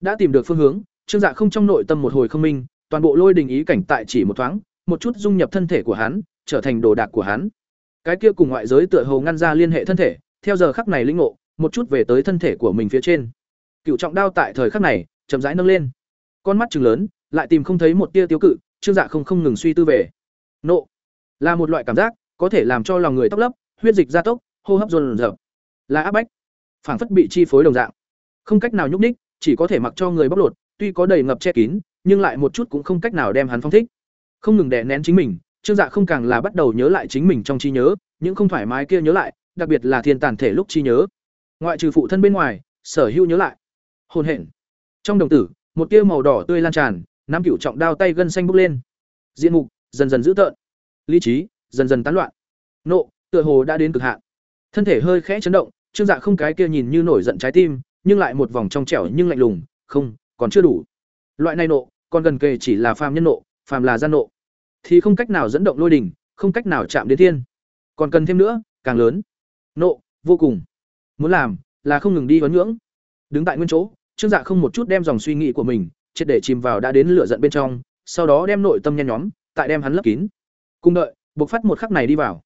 đã tìm được phương hướng, trương dạ không trong nội tâm một hồi không minh, toàn bộ lôi đình ý cảnh tại chỉ một thoáng, một chút dung nhập thân thể của hắn, trở thành đồ đạc của hắn. Cái kia cùng ngoại giới tựa hồ ngăn ra liên hệ thân thể, theo giờ khắc này linh ngộ, một chút về tới thân thể của mình phía trên. Cựu trọng đao tại thời khắc này, chậm rãi nâng lên. Con mắt chừng lớn, lại tìm không thấy một tia tiêu cự, trương dạ không không ngừng suy tư về. Nộ, là một loại cảm giác, có thể làm cho lòng người tóc lấp, huyết dịch gia tốc, hô hấp dồn dập là áp bách, phảng phất bị chi phối đồng dạng. Không cách nào nhúc ních chỉ có thể mặc cho người bóc lột, tuy có đầy ngập che kín, nhưng lại một chút cũng không cách nào đem hắn phong thích. Không ngừng đè nén chính mình, trương dạ không càng là bắt đầu nhớ lại chính mình trong trí nhớ, những không thoải mái kia nhớ lại, đặc biệt là thiên tàn thể lúc trí nhớ. Ngoại trừ phụ thân bên ngoài, sở hữu nhớ lại. Hồn hển. Trong đồng tử, một tia màu đỏ tươi lan tràn, nam cửu trọng đao tay gân xanh bốc lên. Diện mục, dần dần dữ tợn. Lý trí, dần dần tán loạn. Nộ, tựa hồ đã đến cực hạn. Thân thể hơi khẽ chấn động, trương dạ không cái kia nhìn như nổi giận trái tim nhưng lại một vòng trong trẻo nhưng lạnh lùng không còn chưa đủ. Loại này nộ còn gần kề chỉ là phàm nhân nộ phàm là gian nộ. Thì không cách nào dẫn động lôi đỉnh không cách nào chạm đến thiên. Còn cần thêm nữa càng lớn. Nộ vô cùng. Muốn làm là không ngừng đi vấn ngưỡng. Đứng tại nguyên chỗ trương dạ không một chút đem dòng suy nghĩ của mình triệt để chìm vào đã đến lửa giận bên trong sau đó đem nội tâm nhen nhóm tại đem hắn lấp kín. Cùng đợi buộc phát một khắc này đi vào.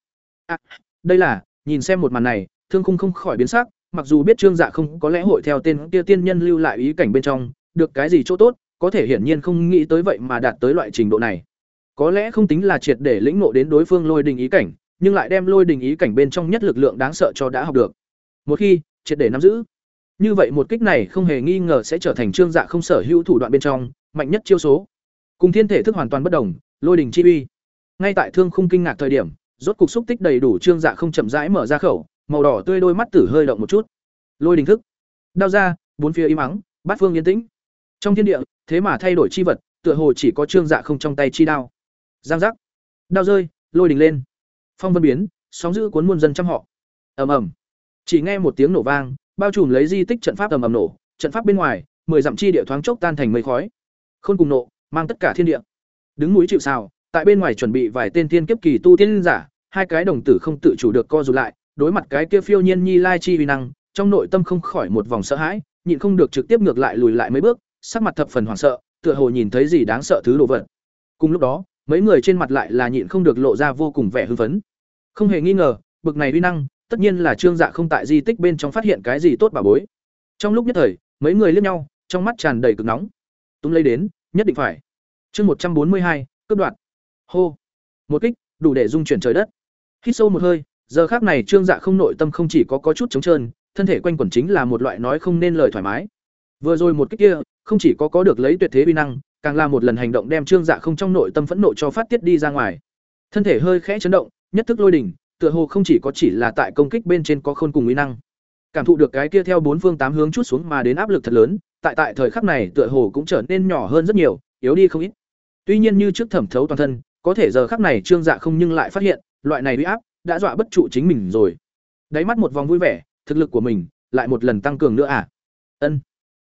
À, đây là nhìn xem một màn này thương khung không khỏi biến sắc mặc dù biết trương dạ không có lẽ hội theo tên kia tiên nhân lưu lại ý cảnh bên trong, được cái gì chỗ tốt, có thể hiển nhiên không nghĩ tới vậy mà đạt tới loại trình độ này. Có lẽ không tính là triệt để lĩnh ngộ đến đối phương lôi đình ý cảnh, nhưng lại đem lôi đình ý cảnh bên trong nhất lực lượng đáng sợ cho đã học được. Một khi, triệt để nắm giữ. Như vậy một kích này không hề nghi ngờ sẽ trở thành trương dạ không sở hữu thủ đoạn bên trong, mạnh nhất chiêu số. Cùng thiên thể thức hoàn toàn bất đồng, lôi đình chi uy. Ngay tại thương khung kinh ngạc thời điểm, rốt cục xúc tích đầy đủ trương dạ không chậm rãi mở ra khẩu màu đỏ tươi đôi mắt tử hơi động một chút. Lôi đình thức. Đao ra, bốn phía im ắng, bát phương yên tĩnh. Trong thiên địa, thế mà thay đổi chi vật, tựa hồ chỉ có trương dạ không trong tay chi đao. Giang giác. Đao rơi, lôi đình lên. Phong vân biến, sóng giữ cuốn muôn dân trăm họ. Ầm ầm. Chỉ nghe một tiếng nổ vang, bao trùm lấy di tích trận pháp ầm ầm nổ, trận pháp bên ngoài, mười dặm chi địa thoáng chốc tan thành mây khói. Khôn cùng nộ, mang tất cả thiên địa. Đứng núi chịu sào, tại bên ngoài chuẩn bị vài tên thiên kiếp kỳ tu tiên giả, hai cái đồng tử không tự chủ được co rụt lại đối mặt cái kia phiêu nhiên nhi lai chi uy năng, trong nội tâm không khỏi một vòng sợ hãi, nhịn không được trực tiếp ngược lại lùi lại mấy bước, sắc mặt thập phần hoảng sợ, tựa hồ nhìn thấy gì đáng sợ thứ đồ vật. Cùng lúc đó, mấy người trên mặt lại là nhịn không được lộ ra vô cùng vẻ hưng phấn. Không hề nghi ngờ, bực này uy năng, tất nhiên là trương dạ không tại di tích bên trong phát hiện cái gì tốt bà bối. Trong lúc nhất thời, mấy người liếc nhau, trong mắt tràn đầy cực nóng. Túm lấy đến, nhất định phải. Chương một trăm bốn mươi hai, cướp đoạt. Hô. Một kích, đủ để dung chuyển trời đất. Hít sâu một hơi giờ khác này trương dạ không nội tâm không chỉ có, có chút trống trơn thân thể quanh quẩn chính là một loại nói không nên lời thoải mái. Vừa rồi một kích kia không chỉ có có được lấy tuyệt thế uy năng càng là một lần hành động đem trương dạ không trong nội tâm phẫn nộ cho phát tiết đi ra ngoài. Thân thể hơi khẽ chấn động nhất thức lôi đỉnh tựa hồ không chỉ có chỉ là tại công kích bên trên có khôn cùng uy năng. Cảm thụ được cái kia theo bốn phương tám hướng chút xuống mà đến áp lực thật lớn tại tại thời khắc này tựa hồ cũng trở nên nhỏ hơn rất nhiều yếu đi không ít. Tuy nhiên như trước thẩm thấu toàn thân có thể giờ khắc này trương dạ không nhưng lại phát hiện loại này uy áp đã dọa bất trụ chính mình rồi. Đáy mắt một vòng vui vẻ, thực lực của mình lại một lần tăng cường nữa à? Ân.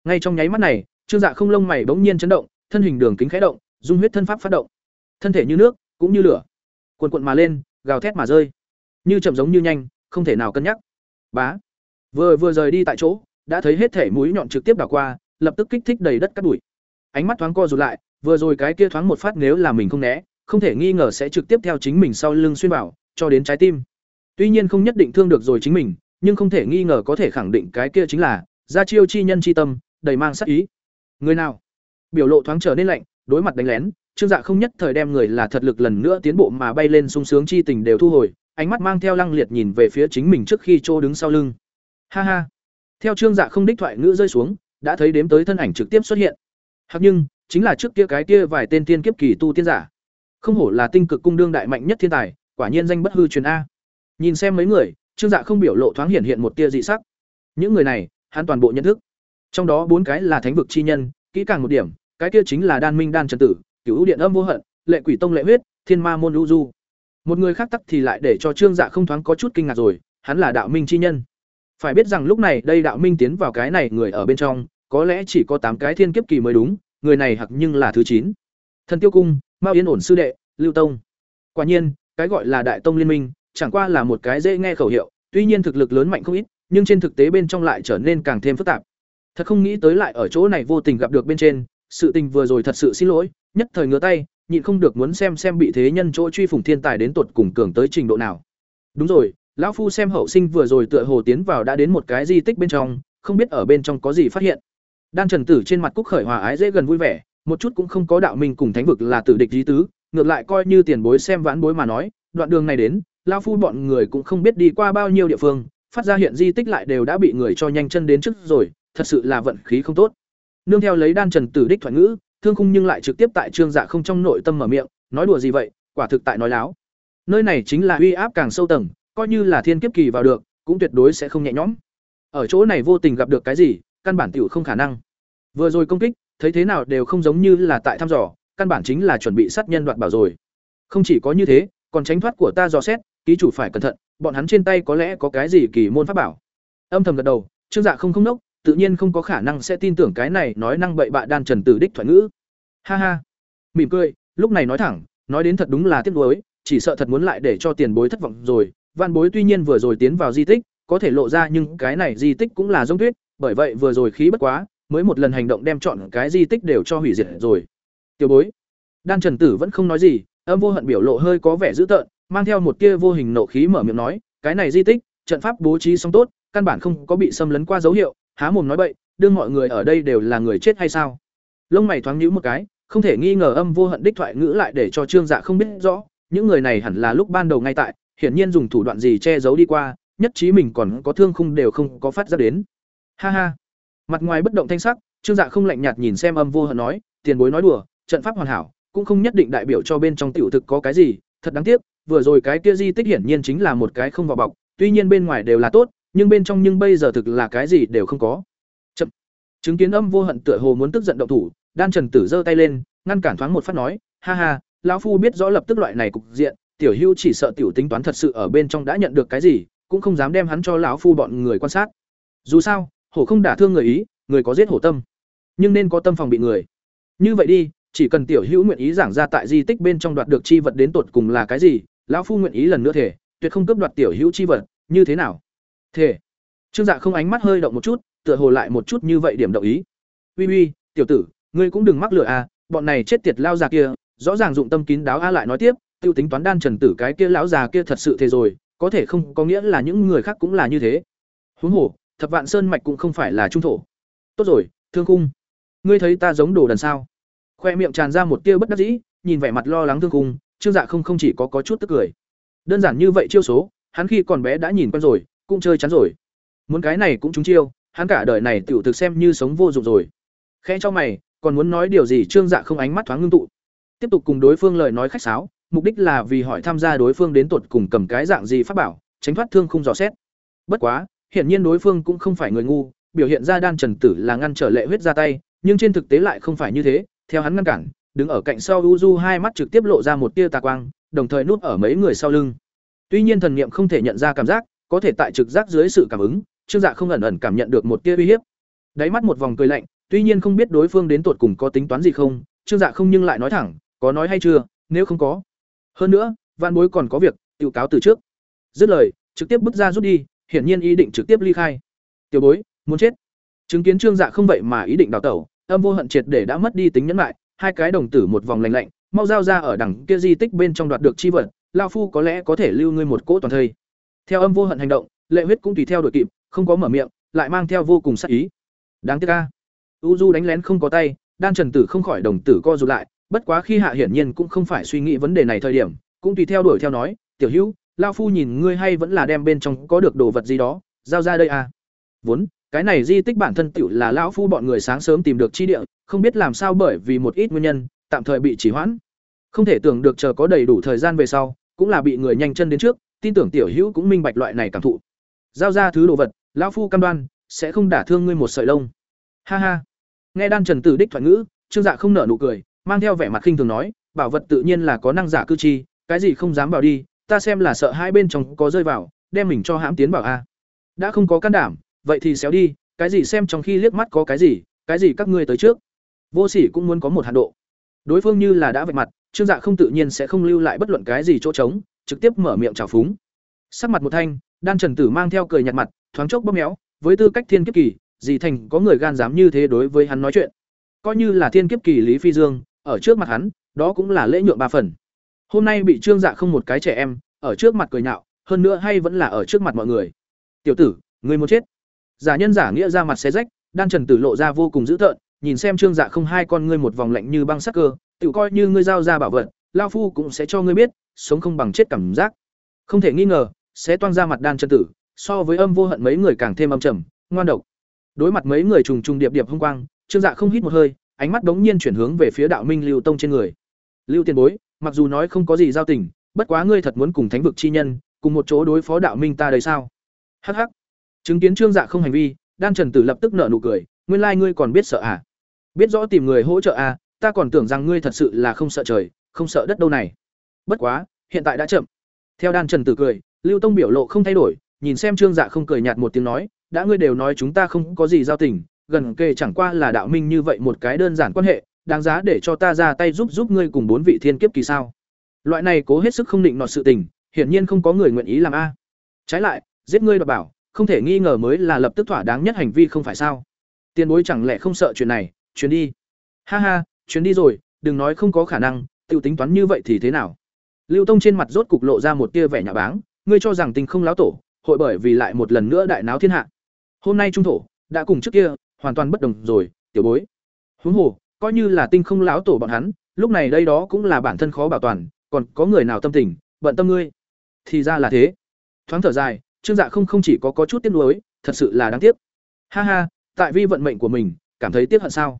Ngay trong nháy mắt này, trương dạ không lông mày bỗng nhiên chấn động, thân hình đường kính khẽ động, dung huyết thân pháp phát động. Thân thể như nước, cũng như lửa. Cuồn cuộn mà lên, gào thét mà rơi. Như chậm giống như nhanh, không thể nào cân nhắc. Bá. Vừa vừa rời đi tại chỗ, đã thấy hết thể mũi nhọn trực tiếp đảo qua, lập tức kích thích đầy đất cắt đùi ánh mắt thoáng co rụt lại, vừa rồi cái kia thoáng một phát nếu là mình không né, không thể nghi ngờ sẽ trực tiếp theo chính mình sau lưng xuyên bảo cho đến trái tim. Tuy nhiên không nhất định thương được rồi chính mình, nhưng không thể nghi ngờ có thể khẳng định cái kia chính là gia chiêu chi nhân chi tâm, đầy mang sắc ý. Người nào? Biểu lộ thoáng trở nên lạnh, đối mặt đánh lén, trương dạ không nhất thời đem người là thật lực lần nữa tiến bộ mà bay lên sung sướng chi tình đều thu hồi, ánh mắt mang theo lăng liệt nhìn về phía chính mình trước khi trô đứng sau lưng. Ha ha. Theo trương dạ không đích thoại ngữ rơi xuống, đã thấy đếm tới thân ảnh trực tiếp xuất hiện. Hắc nhưng, chính là trước kia cái kia vài tên tiên kiếp kỳ tu tiên giả. Không hổ là tinh cực cung đương đại mạnh nhất thiên tài quả nhiên danh bất hư truyền a. Nhìn xem mấy người, trương dạ không biểu lộ thoáng hiện hiện một tia dị sắc. Những người này, hắn toàn bộ nhận thức. Trong đó bốn cái là thánh vực chi nhân, kỹ càng một điểm, cái kia chính là đan minh đan trần tử, cửu điện âm vô hận, lệ quỷ tông lệ huyết, thiên ma môn lưu du. Một người khác tắc thì lại để cho trương dạ không thoáng có chút kinh ngạc rồi, hắn là đạo minh chi nhân. Phải biết rằng lúc này đây đạo minh tiến vào cái này người ở bên trong, có lẽ chỉ có tám cái thiên kiếp kỳ mới đúng, người này hặc nhưng là thứ chín. Thần tiêu cung, mao yên ổn sư đệ, lưu tông. Quả nhiên cái gọi là đại tông liên minh, chẳng qua là một cái dễ nghe khẩu hiệu, tuy nhiên thực lực lớn mạnh không ít, nhưng trên thực tế bên trong lại trở nên càng thêm phức tạp. Thật không nghĩ tới lại ở chỗ này vô tình gặp được bên trên, sự tình vừa rồi thật sự xin lỗi, nhất thời ngứa tay, nhịn không được muốn xem xem bị thế nhân chỗ truy phủng thiên tài đến tột cùng cường tới trình độ nào. Đúng rồi, lão phu xem hậu sinh vừa rồi tựa hồ tiến vào đã đến một cái di tích bên trong, không biết ở bên trong có gì phát hiện. Đan trần tử trên mặt cúc khởi hòa ái dễ gần vui vẻ, một chút cũng không có đạo minh cùng thánh vực là tử địch lý tứ ngược lại coi như tiền bối xem vãn bối mà nói, đoạn đường này đến, lao phu bọn người cũng không biết đi qua bao nhiêu địa phương, phát ra hiện di tích lại đều đã bị người cho nhanh chân đến trước rồi, thật sự là vận khí không tốt. Nương theo lấy đan trần tử đích thoại ngữ, thương khung nhưng lại trực tiếp tại trương dạ không trong nội tâm mở miệng, nói đùa gì vậy, quả thực tại nói láo. Nơi này chính là uy áp càng sâu tầng, coi như là thiên kiếp kỳ vào được, cũng tuyệt đối sẽ không nhẹ nhõm. Ở chỗ này vô tình gặp được cái gì, căn bản tiểu không khả năng. Vừa rồi công kích, thấy thế nào đều không giống như là tại thăm dò căn bản chính là chuẩn bị sát nhân đoạt bảo rồi. Không chỉ có như thế, còn tránh thoát của ta dò xét, ký chủ phải cẩn thận, bọn hắn trên tay có lẽ có cái gì kỳ môn pháp bảo. Âm thầm gật đầu, trương dạ không không nốc, tự nhiên không có khả năng sẽ tin tưởng cái này nói năng bậy bạ đan trần tử đích thoại ngữ. Ha ha. Mỉm cười, lúc này nói thẳng, nói đến thật đúng là tiếc nuối, chỉ sợ thật muốn lại để cho tiền bối thất vọng rồi. Văn bối tuy nhiên vừa rồi tiến vào di tích, có thể lộ ra nhưng cái này di tích cũng là giống tuyết, bởi vậy vừa rồi khí bất quá, mới một lần hành động đem chọn cái di tích đều cho hủy diệt rồi tiểu bối. Đan trần tử vẫn không nói gì, âm vô hận biểu lộ hơi có vẻ dữ tợn, mang theo một tia vô hình nộ khí mở miệng nói, cái này di tích, trận pháp bố trí xong tốt, căn bản không có bị xâm lấn qua dấu hiệu, há mồm nói bậy, đương mọi người ở đây đều là người chết hay sao? Lông mày thoáng nhíu một cái, không thể nghi ngờ âm vô hận đích thoại ngữ lại để cho trương dạ không biết rõ, những người này hẳn là lúc ban đầu ngay tại, hiển nhiên dùng thủ đoạn gì che giấu đi qua, nhất trí mình còn có thương khung đều không có phát ra đến. Ha ha. Mặt ngoài bất động thanh sắc, trương dạ không lạnh nhạt nhìn xem âm vô hận nói, tiền bối nói đùa trận pháp hoàn hảo, cũng không nhất định đại biểu cho bên trong tiểu thực có cái gì, thật đáng tiếc, vừa rồi cái kia di tích hiển nhiên chính là một cái không vào bọc, tuy nhiên bên ngoài đều là tốt, nhưng bên trong nhưng bây giờ thực là cái gì đều không có. Chậm. Chứng kiến âm vô hận tựa hồ muốn tức giận động thủ, đan trần tử giơ tay lên, ngăn cản thoáng một phát nói, ha ha, lão phu biết rõ lập tức loại này cục diện, tiểu hưu chỉ sợ tiểu tính toán thật sự ở bên trong đã nhận được cái gì, cũng không dám đem hắn cho lão phu bọn người quan sát. Dù sao, hổ không đả thương người ý, người có giết hổ tâm, nhưng nên có tâm phòng bị người. Như vậy đi chỉ cần tiểu hữu nguyện ý giảng ra tại di tích bên trong đoạt được chi vật đến tột cùng là cái gì, lão phu nguyện ý lần nữa thể tuyệt không cướp đoạt tiểu hữu chi vật, như thế nào? Thể trương dạ không ánh mắt hơi động một chút, tựa hồ lại một chút như vậy điểm động ý. Uy uy, tiểu tử, ngươi cũng đừng mắc lừa à bọn này chết tiệt lao già kia, rõ ràng dụng tâm kín đáo a lại nói tiếp, tiêu tính toán đan trần tử cái kia lão già kia thật sự thế rồi, có thể không có nghĩa là những người khác cũng là như thế. Huống hồ, thập vạn sơn mạch cũng không phải là trung thổ. Tốt rồi, thương cung ngươi thấy ta giống đồ đần sao? Khoe miệng tràn ra một tia bất đắc dĩ, nhìn vẻ mặt lo lắng thương cung trương dạ không không chỉ có có chút tức cười. Đơn giản như vậy chiêu số, hắn khi còn bé đã nhìn quen rồi, cũng chơi chắn rồi. Muốn cái này cũng trúng chiêu, hắn cả đời này tiểu thực xem như sống vô dụng rồi. Khe cho mày, còn muốn nói điều gì trương dạ không ánh mắt thoáng ngưng tụ. Tiếp tục cùng đối phương lời nói khách sáo, mục đích là vì hỏi tham gia đối phương đến tột cùng cầm cái dạng gì pháp bảo, tránh thoát thương không dò xét. Bất quá, hiển nhiên đối phương cũng không phải người ngu, biểu hiện ra đan trần tử là ngăn trở lệ huyết ra tay, nhưng trên thực tế lại không phải như thế theo hắn ngăn cản, đứng ở cạnh sau u du hai mắt trực tiếp lộ ra một tia tà quang, đồng thời núp ở mấy người sau lưng. Tuy nhiên thần niệm không thể nhận ra cảm giác, có thể tại trực giác dưới sự cảm ứng, trương dạ không ẩn ẩn cảm nhận được một tia uy hiếp. Đáy mắt một vòng cười lạnh, tuy nhiên không biết đối phương đến tột cùng có tính toán gì không, trương dạ không nhưng lại nói thẳng, có nói hay chưa, nếu không có. Hơn nữa văn bối còn có việc tự cáo từ trước. Dứt lời, trực tiếp bước ra rút đi, hiển nhiên ý định trực tiếp ly khai. Tiểu bối, muốn chết. Chứng kiến trương dạ không vậy mà ý định đào tẩu âm vô hận triệt để đã mất đi tính nhẫn lại hai cái đồng tử một vòng lành lạnh, mau giao ra ở đằng kia di tích bên trong đoạt được chi vật, lao phu có lẽ có thể lưu ngươi một cỗ toàn thây. Theo âm vô hận hành động, lệ huyết cũng tùy theo đội kịp, không có mở miệng, lại mang theo vô cùng sắc ý. Đáng tiếc ca u du đánh lén không có tay, đan trần tử không khỏi đồng tử co rụt lại, bất quá khi hạ hiển nhiên cũng không phải suy nghĩ vấn đề này thời điểm, cũng tùy theo đuổi theo nói, tiểu hữu, lao phu nhìn ngươi hay vẫn là đem bên trong có được đồ vật gì đó, giao ra đây à vốn cái này di tích bản thân tiểu là lão phu bọn người sáng sớm tìm được chi địa, không biết làm sao bởi vì một ít nguyên nhân, tạm thời bị trì hoãn. Không thể tưởng được chờ có đầy đủ thời gian về sau, cũng là bị người nhanh chân đến trước, tin tưởng tiểu hữu cũng minh bạch loại này cảm thụ. Giao ra thứ đồ vật, lão phu cam đoan, sẽ không đả thương ngươi một sợi lông. Ha ha. Nghe đan trần tử đích thoại ngữ, trương dạ không nở nụ cười, mang theo vẻ mặt khinh thường nói, bảo vật tự nhiên là có năng giả cư chi, cái gì không dám vào đi, ta xem là sợ hai bên trong có rơi vào, đem mình cho hãm tiến vào a. Đã không có can đảm vậy thì xéo đi cái gì xem trong khi liếc mắt có cái gì cái gì các ngươi tới trước vô sỉ cũng muốn có một hạn độ đối phương như là đã vạch mặt trương dạ không tự nhiên sẽ không lưu lại bất luận cái gì chỗ trống trực tiếp mở miệng trào phúng sắc mặt một thanh đan trần tử mang theo cười nhạt mặt thoáng chốc bóp méo với tư cách thiên kiếp kỳ gì thành có người gan dám như thế đối với hắn nói chuyện. Coi như là thiên kiếp kỳ Lý Phi Dương, ở trước mặt hắn, đó cũng là lễ nhượng ba phần. Hôm nay bị Trương Dạ không một cái trẻ em, ở trước mặt cười nhạo, hơn nữa hay vẫn là ở trước mặt mọi người. "Tiểu tử, ngươi muốn chết." Giả nhân giả nghĩa ra mặt xé rách, đan trần tử lộ ra vô cùng dữ tợn, nhìn xem Trương Dạ không hai con ngươi một vòng lạnh như băng sắc cơ, tự coi như ngươi giao ra bảo vật, lão phu cũng sẽ cho ngươi biết, sống không bằng chết cảm giác. Không thể nghi ngờ, sẽ toang ra mặt đan trần tử, so với âm vô hận mấy người càng thêm âm trầm, ngoan độc. Đối mặt mấy người trùng trùng điệp điệp hung quang, Trương Dạ không hít một hơi, ánh mắt bỗng nhiên chuyển hướng về phía Đạo Minh Lưu Tông trên người. Lưu Tiền Bối, mặc dù nói không có gì giao tình, bất quá ngươi thật muốn cùng Thánh vực chi nhân, cùng một chỗ đối phó Đạo Minh ta đây sao? Hắc hắc. Chứng kiến Trương Dạ không hành vi, Đan Trần Tử lập tức nở nụ cười, nguyên lai ngươi còn biết sợ à? Biết rõ tìm người hỗ trợ à, ta còn tưởng rằng ngươi thật sự là không sợ trời, không sợ đất đâu này. Bất quá, hiện tại đã chậm. Theo Đan Trần Tử cười, Lưu Tông biểu lộ không thay đổi, nhìn xem Trương Dạ không cười nhạt một tiếng nói, đã ngươi đều nói chúng ta không có gì giao tình, gần kề chẳng qua là đạo minh như vậy một cái đơn giản quan hệ, đáng giá để cho ta ra tay giúp giúp ngươi cùng bốn vị thiên kiếp kỳ sao? Loại này cố hết sức không định nọt sự tình, hiển nhiên không có người nguyện ý làm a. Trái lại, giết ngươi đọc bảo, không thể nghi ngờ mới là lập tức thỏa đáng nhất hành vi không phải sao? Tiền bối chẳng lẽ không sợ chuyện này, chuyến đi. Ha ha, chuyến đi rồi, đừng nói không có khả năng, tiểu tính toán như vậy thì thế nào? Lưu Tông trên mặt rốt cục lộ ra một tia vẻ nhà báng, ngươi cho rằng tình không láo tổ, hội bởi vì lại một lần nữa đại náo thiên hạ. Hôm nay trung thổ đã cùng trước kia hoàn toàn bất đồng rồi, tiểu bối. Huống hồ, coi như là tinh không láo tổ bọn hắn, lúc này đây đó cũng là bản thân khó bảo toàn, còn có người nào tâm tình, bận tâm ngươi. Thì ra là thế. Thoáng thở dài, Trương Dạ không không chỉ có có chút tiếc nuối, thật sự là đáng tiếc. Ha ha, tại vi vận mệnh của mình, cảm thấy tiếc hận sao?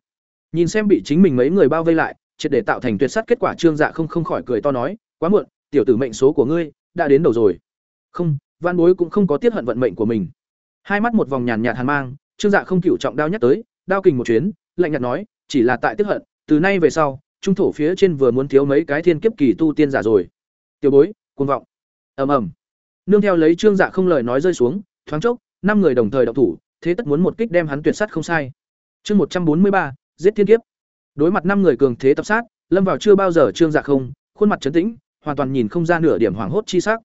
Nhìn xem bị chính mình mấy người bao vây lại, triệt để tạo thành tuyệt sát kết quả Trương Dạ không không khỏi cười to nói, quá muộn, tiểu tử mệnh số của ngươi đã đến đầu rồi. Không, Văn Bối cũng không có tiếc hận vận mệnh của mình. Hai mắt một vòng nhàn nhạt hàn mang, Trương Dạ không cửu trọng đao nhắc tới, đao kình một chuyến, lạnh nhạt nói, chỉ là tại tiếc hận, từ nay về sau, trung thổ phía trên vừa muốn thiếu mấy cái thiên kiếp kỳ tu tiên giả rồi. Tiểu bối, cuồng vọng. Ầm ầm. Nương theo lấy Trương Dạ không lời nói rơi xuống, thoáng chốc, năm người đồng thời động thủ, thế tất muốn một kích đem hắn tuyệt sát không sai. Chương một trăm bốn mươi ba, giết thiên kiếp. Đối mặt năm người cường thế tập sát, lâm vào chưa bao giờ Trương Dạ không, khuôn mặt trấn tĩnh, hoàn toàn nhìn không ra nửa điểm hoảng hốt chi sắc.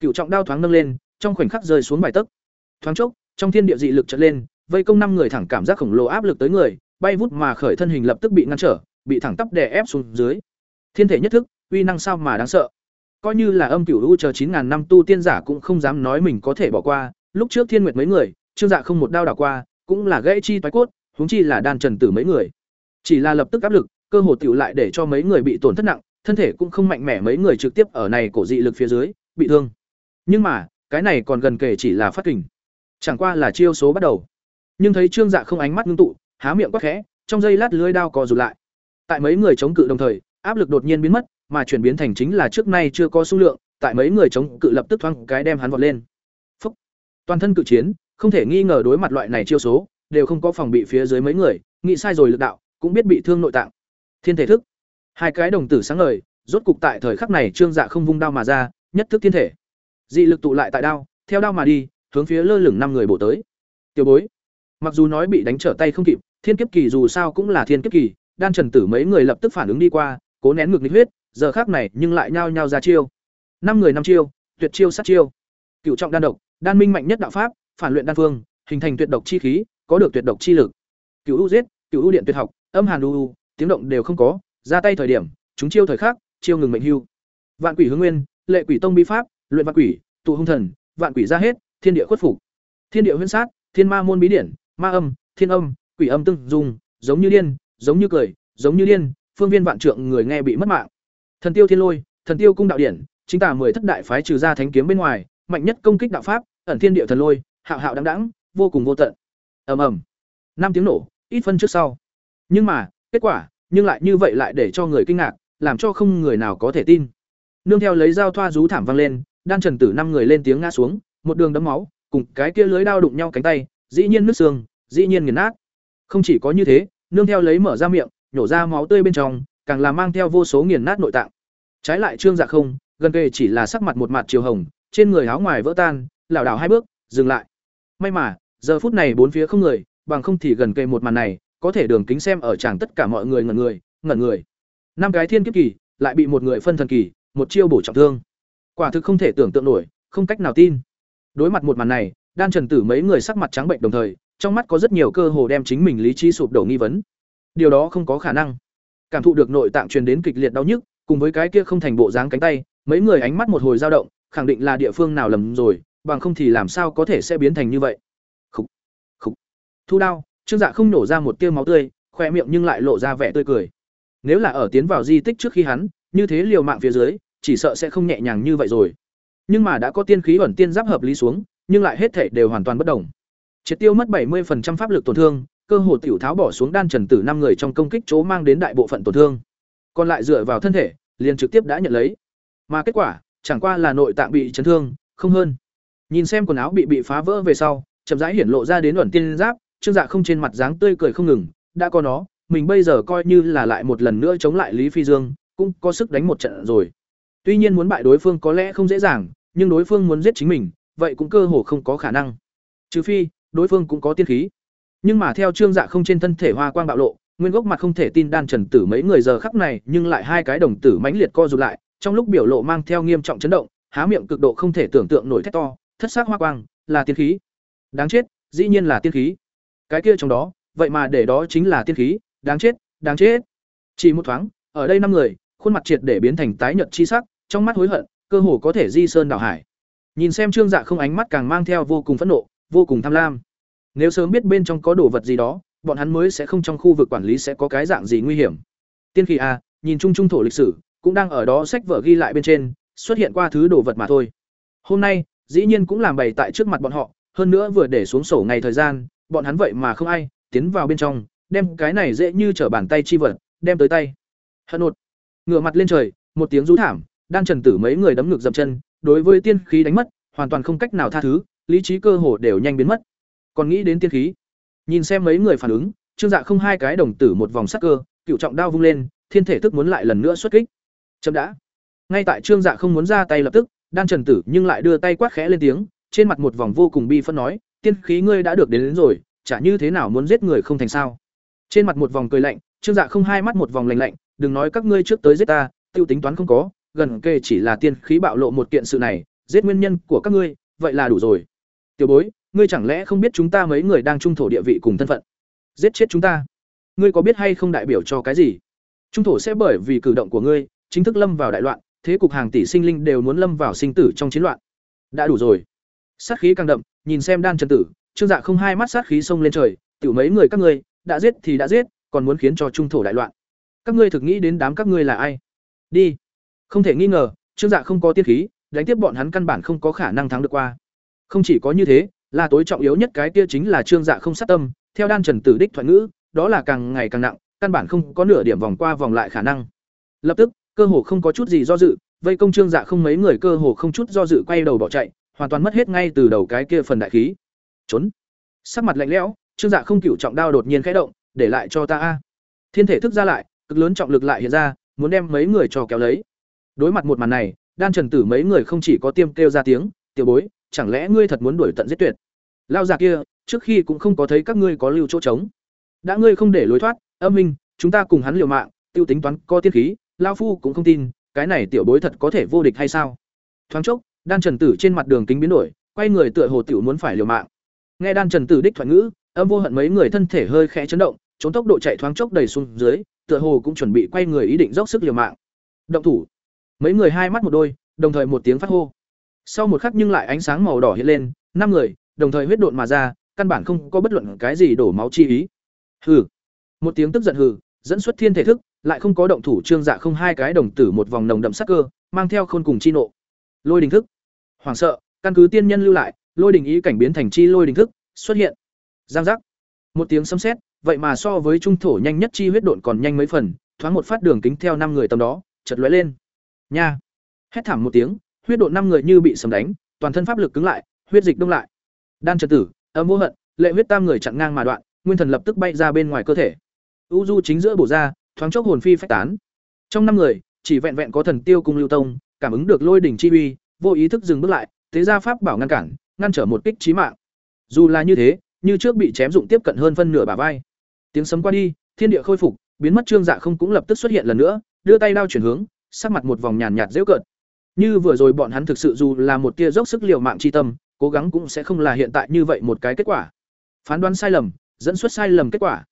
Cựu trọng đao thoáng nâng lên, trong khoảnh khắc rơi xuống vài tấc. Thoáng chốc, trong thiên địa dị lực chợt lên, vây công năm người thẳng cảm giác khổng lồ áp lực tới người, bay vút mà khởi thân hình lập tức bị ngăn trở, bị thẳng tắp đè ép xuống dưới. Thiên thể nhất thức, uy năng sao mà đáng sợ. Coi như là âm cửu u chờ chín ngàn năm tu tiên giả cũng không dám nói mình có thể bỏ qua, lúc trước thiên nguyệt mấy người, trương dạ không một đao đảo qua, cũng là gãy chi toái cốt, huống chi là đan trần tử mấy người. Chỉ là lập tức áp lực, cơ hồ tiểu lại để cho mấy người bị tổn thất nặng, thân thể cũng không mạnh mẽ mấy người trực tiếp ở này cổ dị lực phía dưới, bị thương. Nhưng mà, cái này còn gần kể chỉ là phát kình. Chẳng qua là chiêu số bắt đầu. Nhưng thấy Trương Dạ không ánh mắt ngưng tụ, há miệng quát khẽ, trong giây lát lưỡi đao co rụt lại. Tại mấy người chống cự đồng thời, áp lực đột nhiên biến mất, mà chuyển biến thành chính là trước nay chưa có số lượng, tại mấy người chống cự lập tức thoáng cái đem hắn vọt lên. Phúc. Toàn thân cự chiến, không thể nghi ngờ đối mặt loại này chiêu số, đều không có phòng bị phía dưới mấy người, nghĩ sai rồi lực đạo, cũng biết bị thương nội tạng. Thiên thể thức. Hai cái đồng tử sáng ngời, rốt cục tại thời khắc này Trương Dạ không vung đao mà ra, nhất thức thiên thể. Dị lực tụ lại tại đao, theo đao mà đi, hướng phía lơ lửng năm người bổ tới. Tiểu bối, mặc dù nói bị đánh trở tay không kịp, thiên kiếp kỳ dù sao cũng là thiên kiếp kỳ, đan trần tử mấy người lập tức phản ứng đi qua, cố nén ngược nghịch huyết, giờ khác này nhưng lại nhao nhao ra chiêu. Năm người năm chiêu, tuyệt chiêu sát chiêu. Cựu trọng đan độc, đan minh mạnh nhất đạo pháp, phản luyện đan phương, hình thành tuyệt độc chi khí, có được tuyệt độc chi lực. Cựu u giết, cựu u điện tuyệt học, âm hàn u tiếng động đều không có, ra tay thời điểm, chúng chiêu thời khắc, chiêu ngừng mệnh hưu. Vạn quỷ hướng nguyên, lệ quỷ tông bi pháp, luyện vạn quỷ, tụ hung thần, vạn quỷ ra hết, thiên địa khuất phục. Thiên địa huyễn sát, thiên ma môn bí điển, ma âm, thiên âm, quỷ âm tương dung, giống như điên, giống như cười, giống như điên, phương viên vạn trượng người nghe bị mất mạng. Thần tiêu thiên lôi, thần tiêu cung đạo điển, chính tả mười thất đại phái trừ ra thánh kiếm bên ngoài, mạnh nhất công kích đạo pháp, ẩn thiên địa thần lôi, hạo hạo đăng đãng, vô cùng vô tận. Ầm ầm. Năm tiếng nổ, ít phân trước sau. Nhưng mà, kết quả, nhưng lại như vậy lại để cho người kinh ngạc, làm cho không người nào có thể tin. Nương theo lấy dao thoa rú thảm vang lên, đan trần tử năm người lên tiếng ngã xuống, một đường đấm máu, cùng cái kia lưới đao đụng nhau cánh tay, dĩ nhiên nứt xương, dĩ nhiên nghiền nát. Không chỉ có như thế, nương theo lấy mở ra miệng, nhổ ra máu tươi bên trong, càng là mang theo vô số nghiền nát nội tạng. Trái lại Trương Dạ không, gần kề chỉ là sắc mặt một mặt chiều hồng, trên người áo ngoài vỡ tan, lảo đảo hai bước, dừng lại. May mà, giờ phút này bốn phía không người, bằng không thì gần kề một màn này, có thể đường kính xem ở chẳng tất cả mọi người ngẩn người, ngẩn người. Năm cái thiên kiếp kỳ, lại bị một người phân thần kỳ, một chiêu bổ trọng thương. Quả thực không thể tưởng tượng nổi, không cách nào tin. Đối mặt một màn này, đan trần tử mấy người sắc mặt trắng bệnh đồng thời trong mắt có rất nhiều cơ hồ đem chính mình lý trí sụp đổ nghi vấn điều đó không có khả năng cảm thụ được nội tạng truyền đến kịch liệt đau nhức, cùng với cái kia không thành bộ dáng cánh tay, mấy người ánh mắt một hồi dao động, khẳng định là địa phương nào lầm rồi, bằng không thì làm sao có thể sẽ biến thành như vậy. Khúc khúc thu đao, trương dạ không nổ ra một tia máu tươi, khoe miệng nhưng lại lộ ra vẻ tươi cười. Nếu là ở tiến vào di tích trước khi hắn, như thế liều mạng phía dưới, chỉ sợ sẽ không nhẹ nhàng như vậy rồi. Nhưng mà đã có tiên khí ẩn tiên giáp hợp lý xuống, nhưng lại hết thể đều hoàn toàn bất đồng. Triệt tiêu mất bảy 70% pháp lực tổn thương cơ hồ tiểu tháo bỏ xuống đan trần tử năm người trong công kích chỗ mang đến đại bộ phận tổn thương. Còn lại dựa vào thân thể, liền trực tiếp đã nhận lấy. Mà kết quả, chẳng qua là nội tạng bị chấn thương, không hơn. Nhìn xem quần áo bị bị phá vỡ về sau, chậm rãi hiển lộ ra đến ẩn tiên giáp, trương dạ không trên mặt dáng tươi cười không ngừng, đã có nó, mình bây giờ coi như là lại một lần nữa chống lại lý phi dương, cũng có sức đánh một trận rồi. Tuy nhiên muốn bại đối phương có lẽ không dễ dàng, nhưng đối phương muốn giết chính mình, vậy cũng cơ hồ không có khả năng. Trừ phi, đối phương cũng có tiên khí nhưng mà theo trương dạ không trên thân thể hoa quang bạo lộ, nguyên gốc mặt không thể tin đan trần tử mấy người giờ khắc này, nhưng lại hai cái đồng tử mãnh liệt co rụt lại, trong lúc biểu lộ mang theo nghiêm trọng chấn động, há miệng cực độ không thể tưởng tượng nổi thét to, thất xác hoa quang, là tiên khí. Đáng chết, dĩ nhiên là tiên khí. Cái kia trong đó, vậy mà để đó chính là tiên khí, đáng chết đáng chết. Chỉ một thoáng, ở đây năm người, khuôn mặt triệt để biến thành tái nhợt chi sắc, trong mắt hối hận, cơ hồ có thể di sơn đảo hải. Nhìn xem trương dạ không ánh mắt càng mang theo vô cùng phẫn nộ, vô cùng tham lam nếu sớm biết bên trong có đồ vật gì đó, bọn hắn mới sẽ không trong khu vực quản lý sẽ có cái dạng gì nguy hiểm. Tiên khí a, nhìn chung trung thổ lịch sử, cũng đang ở đó sách vở ghi lại bên trên, xuất hiện qua thứ đồ vật mà thôi. Hôm nay, dĩ nhiên cũng làm bày tại trước mặt bọn họ, hơn nữa vừa để xuống sổ ngày thời gian, bọn hắn vậy mà không ai, tiến vào bên trong, đem cái này dễ như trở bàn tay chi vật, đem tới tay. Hận nột ngửa mặt lên trời, một tiếng rú thảm, đang trần tử mấy người đấm ngược dậm chân, đối với tiên khí đánh mất, hoàn toàn không cách nào tha thứ, lý trí cơ hồ đều nhanh biến mất còn nghĩ đến tiên khí. Nhìn xem mấy người phản ứng trương dạ không hai cái đồng tử một vòng sắc cơ cựu trọng đao vung lên thiên thể thức muốn lại lần nữa xuất kích. Chậm đã. Ngay tại trương dạ không muốn ra tay lập tức đan trần tử nhưng lại đưa tay quát khẽ lên tiếng trên mặt một vòng vô cùng bi phân nói tiên khí ngươi đã được đến, đến rồi chả như thế nào muốn giết người không thành sao? Trên mặt một vòng cười lạnh trương dạ không hai mắt một vòng lạnh lạnh đừng nói các ngươi trước tới giết ta tiêu tính toán không có gần kề chỉ là tiên khí bạo lộ một kiện sự này giết nguyên nhân của các ngươi vậy là đủ rồi. Tiểu bối ngươi chẳng lẽ không biết chúng ta mấy người đang trung thổ địa vị cùng thân phận? Giết chết chúng ta. Ngươi có biết hay không đại biểu cho cái gì? Trung thổ sẽ bởi vì cử động của ngươi, chính thức lâm vào đại loạn, thế cục hàng tỷ sinh linh đều muốn lâm vào sinh tử trong chiến loạn. Đã đủ rồi. Sát khí càng đậm, nhìn xem đan trần tử, trương dạ không hai mắt sát khí xông lên trời, tiểu mấy người các ngươi, đã giết thì đã giết, còn muốn khiến cho trung thổ đại loạn. Các ngươi thực nghĩ đến đám các ngươi là ai? Đi. Không thể nghi ngờ, trương dạ không có tiên khí, đánh tiếp bọn hắn căn bản không có khả năng thắng được qua. Không chỉ có như thế là tối trọng yếu nhất cái kia chính là trương dạ không sát tâm, theo đan trần tử đích thoại ngữ, đó là càng ngày càng nặng, căn bản không có nửa điểm vòng qua vòng lại khả năng. Lập tức, cơ hồ không có chút gì do dự, vây công trương dạ không mấy người cơ hồ không chút do dự quay đầu bỏ chạy, hoàn toàn mất hết ngay từ đầu cái kia phần đại khí. Trốn. Sắc mặt lạnh lẽo, trương dạ không cựu trọng đao đột nhiên khẽ động, để lại cho ta a. Thiên thể thức ra lại, cực lớn trọng lực lại hiện ra, muốn đem mấy người cho kéo lấy. Đối mặt một màn này, đan trần tử mấy người không chỉ có tiêm kêu ra tiếng, tiểu bối chẳng lẽ ngươi thật muốn đuổi tận giết tuyệt? Lao già kia, trước khi cũng không có thấy các ngươi có lưu chỗ trống. Đã ngươi không để lối thoát, âm minh, chúng ta cùng hắn liều mạng, tiêu tính toán có tiên khí, lao phu cũng không tin, cái này tiểu bối thật có thể vô địch hay sao? Thoáng chốc, đan trần tử trên mặt đường kính biến đổi, quay người tựa hồ tiểu muốn phải liều mạng. Nghe đan trần tử đích thoại ngữ, âm vô hận mấy người thân thể hơi khẽ chấn động, trốn tốc độ chạy thoáng chốc đầy xuống dưới, tựa hồ cũng chuẩn bị quay người ý định dốc sức liều mạng. Động thủ. Mấy người hai mắt một đôi, đồng thời một tiếng phát hô sau một khắc nhưng lại ánh sáng màu đỏ hiện lên, năm người, đồng thời huyết độn mà ra, căn bản không có bất luận cái gì đổ máu chi ý. Hừ. Một tiếng tức giận hừ, dẫn xuất thiên thể thức, lại không có động thủ trương dạ không hai cái đồng tử một vòng nồng đậm sắc cơ, mang theo khôn cùng chi nộ. Lôi đình thức. Hoảng sợ, căn cứ tiên nhân lưu lại, lôi đình ý cảnh biến thành chi lôi đình thức, xuất hiện. Giang giác. Một tiếng sấm sét, vậy mà so với trung thổ nhanh nhất chi huyết độn còn nhanh mấy phần, thoáng một phát đường kính theo năm người tầm đó chật lóe lên. Nha. Hét thảm một tiếng huyết độ năm người như bị sấm đánh, toàn thân pháp lực cứng lại, huyết dịch đông lại. Đan trật tử, âm vô hận, lệ huyết tam người chặn ngang mà đoạn, nguyên thần lập tức bay ra bên ngoài cơ thể. U du chính giữa bổ ra, thoáng chốc hồn phi phách tán. Trong năm người, chỉ vẹn vẹn có thần tiêu cung lưu tông, cảm ứng được lôi đỉnh chi uy, vô ý thức dừng bước lại, thế ra pháp bảo ngăn cản, ngăn trở một kích chí mạng. Dù là như thế, như trước bị chém dụng tiếp cận hơn phân nửa bả vai. Tiếng sấm qua đi, thiên địa khôi phục, biến mất trương dạ không cũng lập tức xuất hiện lần nữa, đưa tay đao chuyển hướng, sắc mặt một vòng nhàn nhạt dễu cợt như vừa rồi bọn hắn thực sự dù là một tia dốc sức liều mạng chi tâm, cố gắng cũng sẽ không là hiện tại như vậy một cái kết quả. Phán đoán sai lầm, dẫn xuất sai lầm kết quả.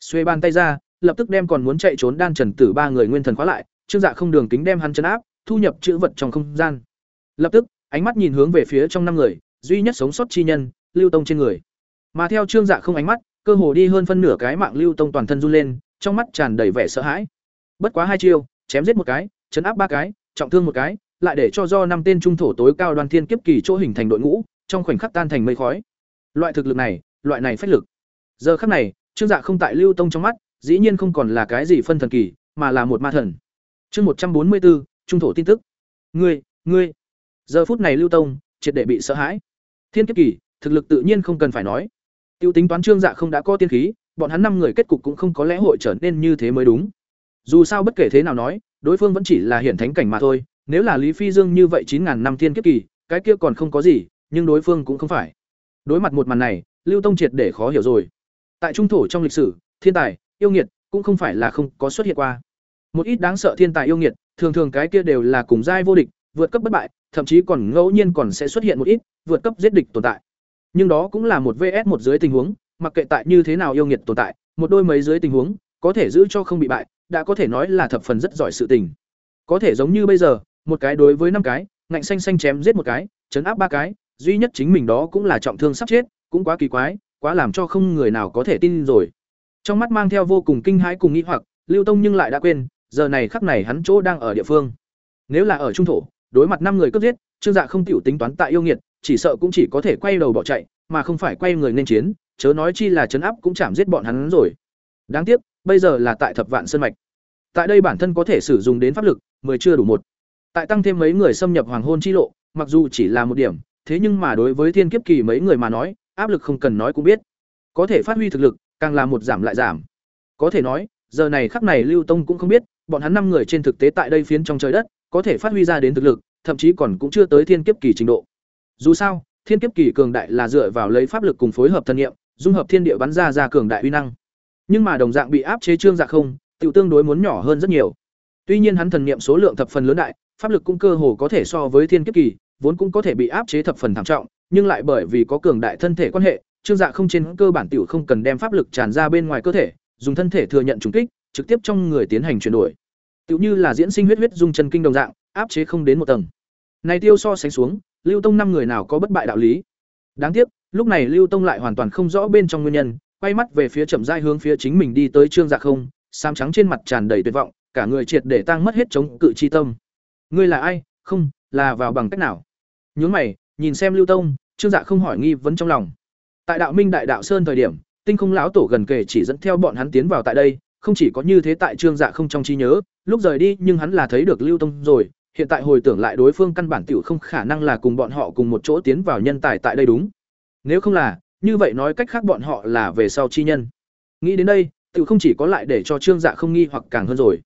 Xuê bàn tay ra, lập tức đem còn muốn chạy trốn đan trần tử ba người nguyên thần khóa lại, trương dạ không đường kính đem hắn chấn áp, thu nhập chữ vật trong không gian. Lập tức, ánh mắt nhìn hướng về phía trong năm người, duy nhất sống sót chi nhân, lưu tông trên người. Mà theo trương dạ không ánh mắt, cơ hồ đi hơn phân nửa cái mạng lưu tông toàn thân run lên, trong mắt tràn đầy vẻ sợ hãi. Bất quá hai chiêu, chém giết một cái, chấn áp ba cái, trọng thương một cái lại để cho do năm tên trung thổ tối cao đoàn thiên kiếp kỳ chỗ hình thành đội ngũ, trong khoảnh khắc tan thành mây khói. Loại thực lực này, loại này phách lực. Giờ khắc này, trương dạ không tại lưu tông trong mắt, dĩ nhiên không còn là cái gì phân thần kỳ, mà là một ma thần. Chương một trăm bốn mươi bốn trung thổ tin tức. Ngươi ngươi. Giờ phút này lưu tông, triệt để bị sợ hãi. Thiên kiếp kỳ, thực lực tự nhiên không cần phải nói. Tiêu tính toán trương dạ không đã có tiên khí, bọn hắn năm người kết cục cũng không có lẽ hội trở nên như thế mới đúng. Dù sao bất kể thế nào nói, đối phương vẫn chỉ là hiển thánh cảnh mà thôi nếu là lý phi dương như vậy chín ngàn năm thiên kiếp kỳ, cái kia còn không có gì, nhưng đối phương cũng không phải. Đối mặt một màn này, lưu tông triệt để khó hiểu rồi. Tại trung thổ trong lịch sử, thiên tài, yêu nghiệt cũng không phải là không có xuất hiện qua. Một ít đáng sợ thiên tài yêu nghiệt, thường thường cái kia đều là cùng giai vô địch, vượt cấp bất bại, thậm chí còn ngẫu nhiên còn sẽ xuất hiện một ít, vượt cấp giết địch tồn tại. Nhưng đó cũng là một vs một dưới tình huống, mặc kệ tại như thế nào yêu nghiệt tồn tại, một đôi mấy dưới tình huống, có thể giữ cho không bị bại, đã có thể nói là thập phần rất giỏi sự tình. Có thể giống như bây giờ một cái đối với năm cái, ngạnh xanh xanh chém giết một cái, chấn áp ba cái, duy nhất chính mình đó cũng là trọng thương sắp chết, cũng quá kỳ quái, quá làm cho không người nào có thể tin rồi. Trong mắt mang theo vô cùng kinh hãi cùng nghĩ hoặc, lưu tông nhưng lại đã quên, giờ này khắc này hắn chỗ đang ở địa phương. Nếu là ở trung thổ, đối mặt năm người cướp giết, trương dạ không tiểu tính toán tại yêu nghiệt, chỉ sợ cũng chỉ có thể quay đầu bỏ chạy, mà không phải quay người nên chiến, chớ nói chi là chấn áp cũng chạm giết bọn hắn rồi. Đáng tiếc, bây giờ là tại thập vạn sơn mạch. Tại đây bản thân có thể sử dụng đến pháp lực, mười chưa đủ một tại tăng thêm mấy người xâm nhập hoàng hôn chi lộ, mặc dù chỉ là một điểm, thế nhưng mà đối với thiên kiếp kỳ mấy người mà nói, áp lực không cần nói cũng biết. Có thể phát huy thực lực, càng là một giảm lại giảm. Có thể nói, giờ này khắc này lưu tông cũng không biết, bọn hắn năm người trên thực tế tại đây phiến trong trời đất, có thể phát huy ra đến thực lực, thậm chí còn cũng chưa tới thiên kiếp kỳ trình độ. Dù sao, thiên kiếp kỳ cường đại là dựa vào lấy pháp lực cùng phối hợp thân nhiệm dung hợp thiên địa bắn ra ra cường đại uy năng. Nhưng mà đồng dạng bị áp chế trương dạ không, tiểu tương đối muốn nhỏ hơn rất nhiều. Tuy nhiên hắn thần niệm số lượng thập phần lớn đại pháp lực cũng cơ hồ có thể so với thiên kiếp kỳ, vốn cũng có thể bị áp chế thập phần thảm trọng, nhưng lại bởi vì có cường đại thân thể quan hệ, trương dạ không trên cơ bản tiểu không cần đem pháp lực tràn ra bên ngoài cơ thể, dùng thân thể thừa nhận trùng kích, trực tiếp trong người tiến hành chuyển đổi. Tựu như là diễn sinh huyết huyết dung chân kinh đồng dạng, áp chế không đến một tầng. Này tiêu so sánh xuống, lưu tông năm người nào có bất bại đạo lý. Đáng tiếc, lúc này lưu tông lại hoàn toàn không rõ bên trong nguyên nhân, quay mắt về phía chậm dai hướng phía chính mình đi tới trương dạ không, xám trắng trên mặt tràn đầy tuyệt vọng, cả người triệt để tăng mất hết chống cự chi tâm ngươi là ai? Không, là vào bằng cách nào? Nhướng mày, nhìn xem lưu tông, trương dạ không hỏi nghi vấn trong lòng. Tại đạo minh đại đạo sơn thời điểm, tinh không lão tổ gần kề chỉ dẫn theo bọn hắn tiến vào tại đây, không chỉ có như thế tại trương dạ không trong trí nhớ, lúc rời đi nhưng hắn là thấy được lưu tông rồi, hiện tại hồi tưởng lại đối phương căn bản tiểu không khả năng là cùng bọn họ cùng một chỗ tiến vào nhân tài tại đây đúng. Nếu không là, như vậy nói cách khác bọn họ là về sau chi nhân. Nghĩ đến đây, tiểu không chỉ có lại để cho trương dạ không nghi hoặc càng hơn rồi.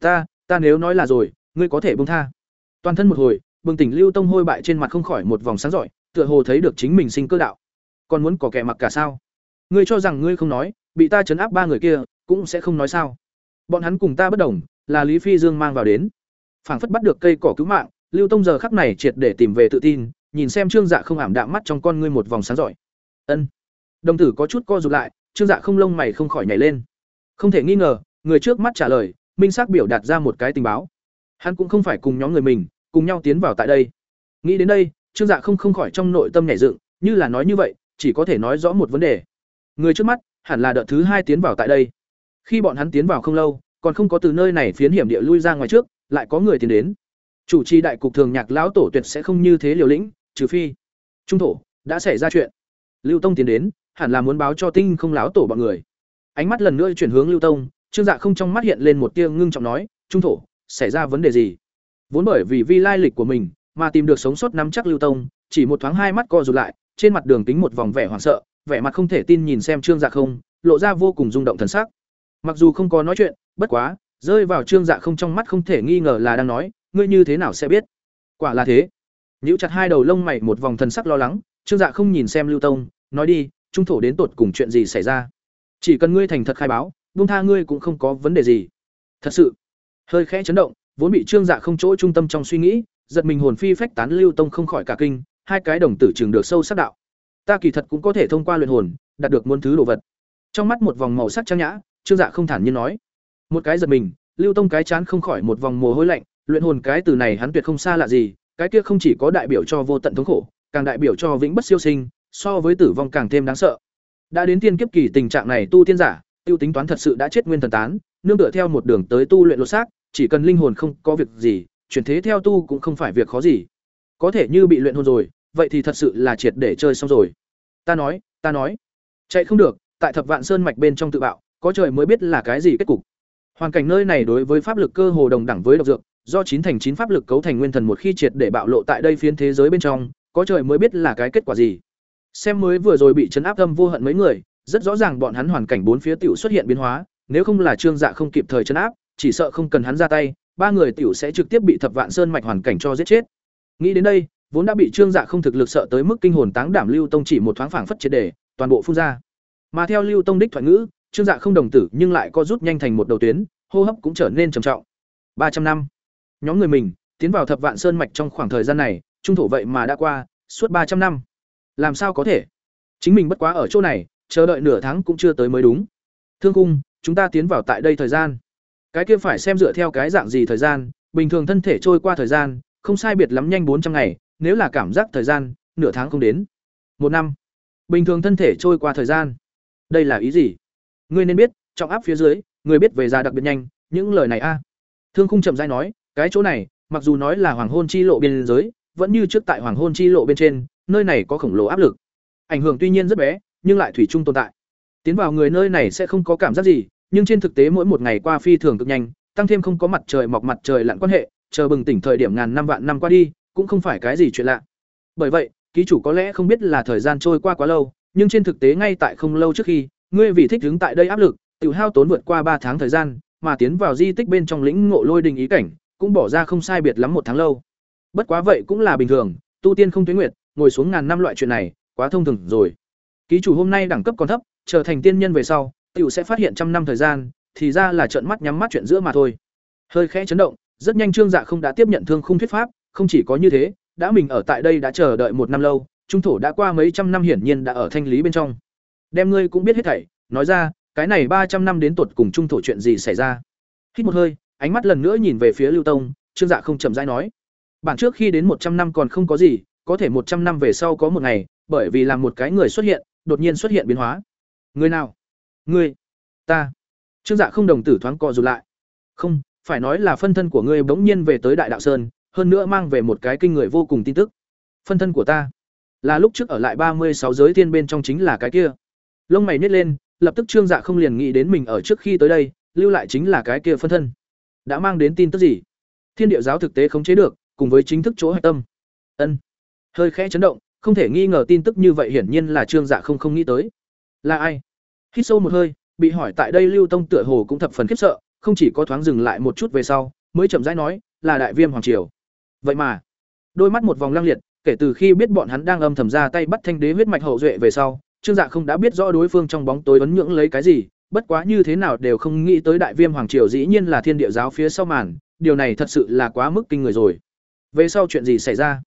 Ta ta nếu nói là rồi ngươi có thể buông tha. Toàn thân một hồi, bừng tỉnh lưu tông hôi bại trên mặt không khỏi một vòng sáng giỏi tựa hồ thấy được chính mình sinh cơ đạo. Còn muốn có kẻ mặc cả sao? Ngươi cho rằng ngươi không nói, bị ta chấn áp ba người kia, cũng sẽ không nói sao? Bọn hắn cùng ta bất đồng, là lý phi dương mang vào đến. Phảng phất bắt được cây cỏ cứu mạng, lưu tông giờ khắc này triệt để tìm về tự tin, nhìn xem trương dạ không ảm đạm mắt trong con ngươi một vòng sáng giỏi ân. Đồng tử có chút co rụt lại, trương dạ không lông mày không khỏi nhảy lên. Không thể nghi ngờ, người trước mắt trả lời, minh xác biểu đạt ra một cái tình báo hắn cũng không phải cùng nhóm người mình, cùng nhau tiến vào tại đây. Nghĩ đến đây, trương dạ không không khỏi trong nội tâm nhảy dựng, như là nói như vậy, chỉ có thể nói rõ một vấn đề. Người trước mắt, hẳn là đợt thứ hai tiến vào tại đây. Khi bọn hắn tiến vào không lâu, còn không có từ nơi này phiến hiểm địa lui ra ngoài trước, lại có người tiến đến. Chủ trì đại cục thường nhạc lão tổ tuyệt sẽ không như thế liều lĩnh, trừ phi trung thổ đã xảy ra chuyện. Lưu tông tiến đến, hẳn là muốn báo cho tinh không lão tổ bọn người. Ánh mắt lần nữa chuyển hướng lưu tông, trương dạ không trong mắt hiện lên một tia ngưng trọng nói, trung thổ xảy ra vấn đề gì? Vốn bởi vì vi lai lịch của mình mà tìm được sống sót nắm chắc lưu tông, chỉ một thoáng hai mắt co rụt lại, trên mặt đường tính một vòng vẻ hoảng sợ, vẻ mặt không thể tin nhìn xem trương dạ không, lộ ra vô cùng rung động thần sắc. Mặc dù không có nói chuyện, bất quá, rơi vào trương dạ không trong mắt không thể nghi ngờ là đang nói, ngươi như thế nào sẽ biết? Quả là thế. Nhíu chặt hai đầu lông mày một vòng thần sắc lo lắng, trương dạ không nhìn xem lưu tông, nói đi, trung thổ đến tột cùng chuyện gì xảy ra? Chỉ cần ngươi thành thật khai báo, buông tha ngươi cũng không có vấn đề gì. Thật sự? Hơi khẽ chấn động, vốn bị trương dạ không chỗ trung tâm trong suy nghĩ, giật mình hồn phi phách tán lưu tông không khỏi cả kinh, hai cái đồng tử trường được sâu sắc đạo. Ta kỳ thật cũng có thể thông qua luyện hồn, đạt được muôn thứ đồ vật. Trong mắt một vòng màu sắc trang nhã, trương dạ không thản nhiên nói. Một cái giật mình, lưu tông cái chán không khỏi một vòng mồ hôi lạnh, luyện hồn cái từ này hắn tuyệt không xa lạ gì, cái kia không chỉ có đại biểu cho vô tận thống khổ, càng đại biểu cho vĩnh bất siêu sinh, so với tử vong càng thêm đáng sợ. Đã đến tiên kiếp kỳ tình trạng này tu tiên giả, tiêu tính toán thật sự đã chết nguyên thần tán nương tựa theo một đường tới tu luyện lột xác, chỉ cần linh hồn không có việc gì, chuyển thế theo tu cũng không phải việc khó gì. Có thể như bị luyện hồn rồi, vậy thì thật sự là triệt để chơi xong rồi. Ta nói ta nói. Chạy không được, tại thập vạn sơn mạch bên trong tự bạo, có trời mới biết là cái gì kết cục. Hoàn cảnh nơi này đối với pháp lực cơ hồ đồng đẳng với độc dược, do chín thành chín pháp lực cấu thành nguyên thần một khi triệt để bạo lộ tại đây phiến thế giới bên trong, có trời mới biết là cái kết quả gì. Xem mới vừa rồi bị chấn áp âm vô hận mấy người, rất rõ ràng bọn hắn hoàn cảnh bốn phía tiểu xuất hiện biến hóa nếu không là trương dạ không kịp thời chấn áp, chỉ sợ không cần hắn ra tay, ba người tiểu sẽ trực tiếp bị thập vạn sơn mạch hoàn cảnh cho giết chết. Nghĩ đến đây, vốn đã bị trương dạ không thực lực sợ tới mức kinh hồn táng đảm lưu tông chỉ một thoáng phảng phất triệt để toàn bộ phun ra. Mà theo lưu tông đích thoại ngữ, trương dạ không đồng tử nhưng lại có rút nhanh thành một đầu tuyến, hô hấp cũng trở nên trầm trọng. Ba trăm năm. Nhóm người mình tiến vào thập vạn sơn mạch trong khoảng thời gian này, trung thổ vậy mà đã qua suốt ba trăm năm. Làm sao có thể? Chính mình bất quá ở chỗ này, chờ đợi nửa tháng cũng chưa tới mới đúng. Thương cung chúng ta tiến vào tại đây thời gian. Cái kia phải xem dựa theo cái dạng gì thời gian, bình thường thân thể trôi qua thời gian, không sai biệt lắm nhanh bốn trăm ngày, nếu là cảm giác thời gian, nửa tháng không đến. Một năm. Bình thường thân thể trôi qua thời gian. Đây là ý gì? Ngươi nên biết trọng áp phía dưới, người biết về già đặc biệt nhanh, những lời này a. Thương khung chậm rãi nói, cái chỗ này, mặc dù nói là hoàng hôn chi lộ biên giới, vẫn như trước tại hoàng hôn chi lộ bên trên, nơi này có khổng lồ áp lực. Ảnh hưởng tuy nhiên rất bé, nhưng lại thủy chung tồn tại tiến vào người nơi này sẽ không có cảm giác gì, nhưng trên thực tế mỗi một ngày qua phi thường cực nhanh, tăng thêm không có mặt trời mọc mặt trời lặn quan hệ, chờ bừng tỉnh thời điểm ngàn năm vạn năm qua đi, cũng không phải cái gì chuyện lạ. Bởi vậy, ký chủ có lẽ không biết là thời gian trôi qua quá lâu, nhưng trên thực tế ngay tại không lâu trước khi, ngươi vì thích đứng tại đây áp lực, tiểu hao tốn vượt qua ba tháng thời gian, mà tiến vào di tích bên trong lĩnh ngộ lôi đình ý cảnh, cũng bỏ ra không sai biệt lắm một tháng lâu. Bất quá vậy cũng là bình thường, tu tiên không tuyến nguyệt, ngồi xuống ngàn năm loại chuyện này, quá thông thường rồi. Ký chủ hôm nay đẳng cấp còn thấp trở thành tiên nhân về sau, tiểu sẽ phát hiện trăm năm thời gian, thì ra là trợn mắt nhắm mắt chuyện giữa mà thôi. Hơi khẽ chấn động, rất nhanh trương dạ không đã tiếp nhận thương khung thuyết pháp, không chỉ có như thế, đã mình ở tại đây đã chờ đợi một năm lâu, trung thổ đã qua mấy trăm năm hiển nhiên đã ở thanh lý bên trong. Đem ngươi cũng biết hết thảy, nói ra, cái này ba trăm năm đến tuột cùng trung thổ chuyện gì xảy ra? Hít một hơi, ánh mắt lần nữa nhìn về phía lưu tông, trương dạ không chậm rãi nói. Bản trước khi đến một trăm năm còn không có gì, có thể một trăm năm về sau có một ngày, bởi vì làm một cái người xuất hiện, đột nhiên xuất hiện biến hóa người nào? Ngươi? Ta. Trương dạ không đồng tử thoáng co rụt lại. Không, phải nói là phân thân của ngươi bỗng nhiên về tới đại đạo sơn, hơn nữa mang về một cái kinh người vô cùng tin tức. Phân thân của ta. Là lúc trước ở lại ba mươi sáu giới thiên bên trong chính là cái kia. Lông mày nhét lên, lập tức trương dạ không liền nghĩ đến mình ở trước khi tới đây, lưu lại chính là cái kia phân thân. Đã mang đến tin tức gì? Thiên địa giáo thực tế khống chế được, cùng với chính thức chỗ hạch tâm. Ân. Hơi khẽ chấn động, không thể nghi ngờ tin tức như vậy hiển nhiên là trương dạ không không nghĩ tới là ai? Hít sâu một hơi, bị hỏi tại đây lưu tông tựa hồ cũng thập phần khiếp sợ, không chỉ có thoáng dừng lại một chút về sau, mới chậm rãi nói, là đại viêm hoàng triều. Vậy mà. Đôi mắt một vòng lăng liệt, kể từ khi biết bọn hắn đang âm thầm ra tay bắt thanh đế huyết mạch hậu duệ về sau, trương dạ không đã biết rõ đối phương trong bóng tối ấn nhưỡng lấy cái gì, bất quá như thế nào đều không nghĩ tới đại viêm hoàng triều dĩ nhiên là thiên địa giáo phía sau màn, điều này thật sự là quá mức kinh người rồi. Về sau chuyện gì xảy ra?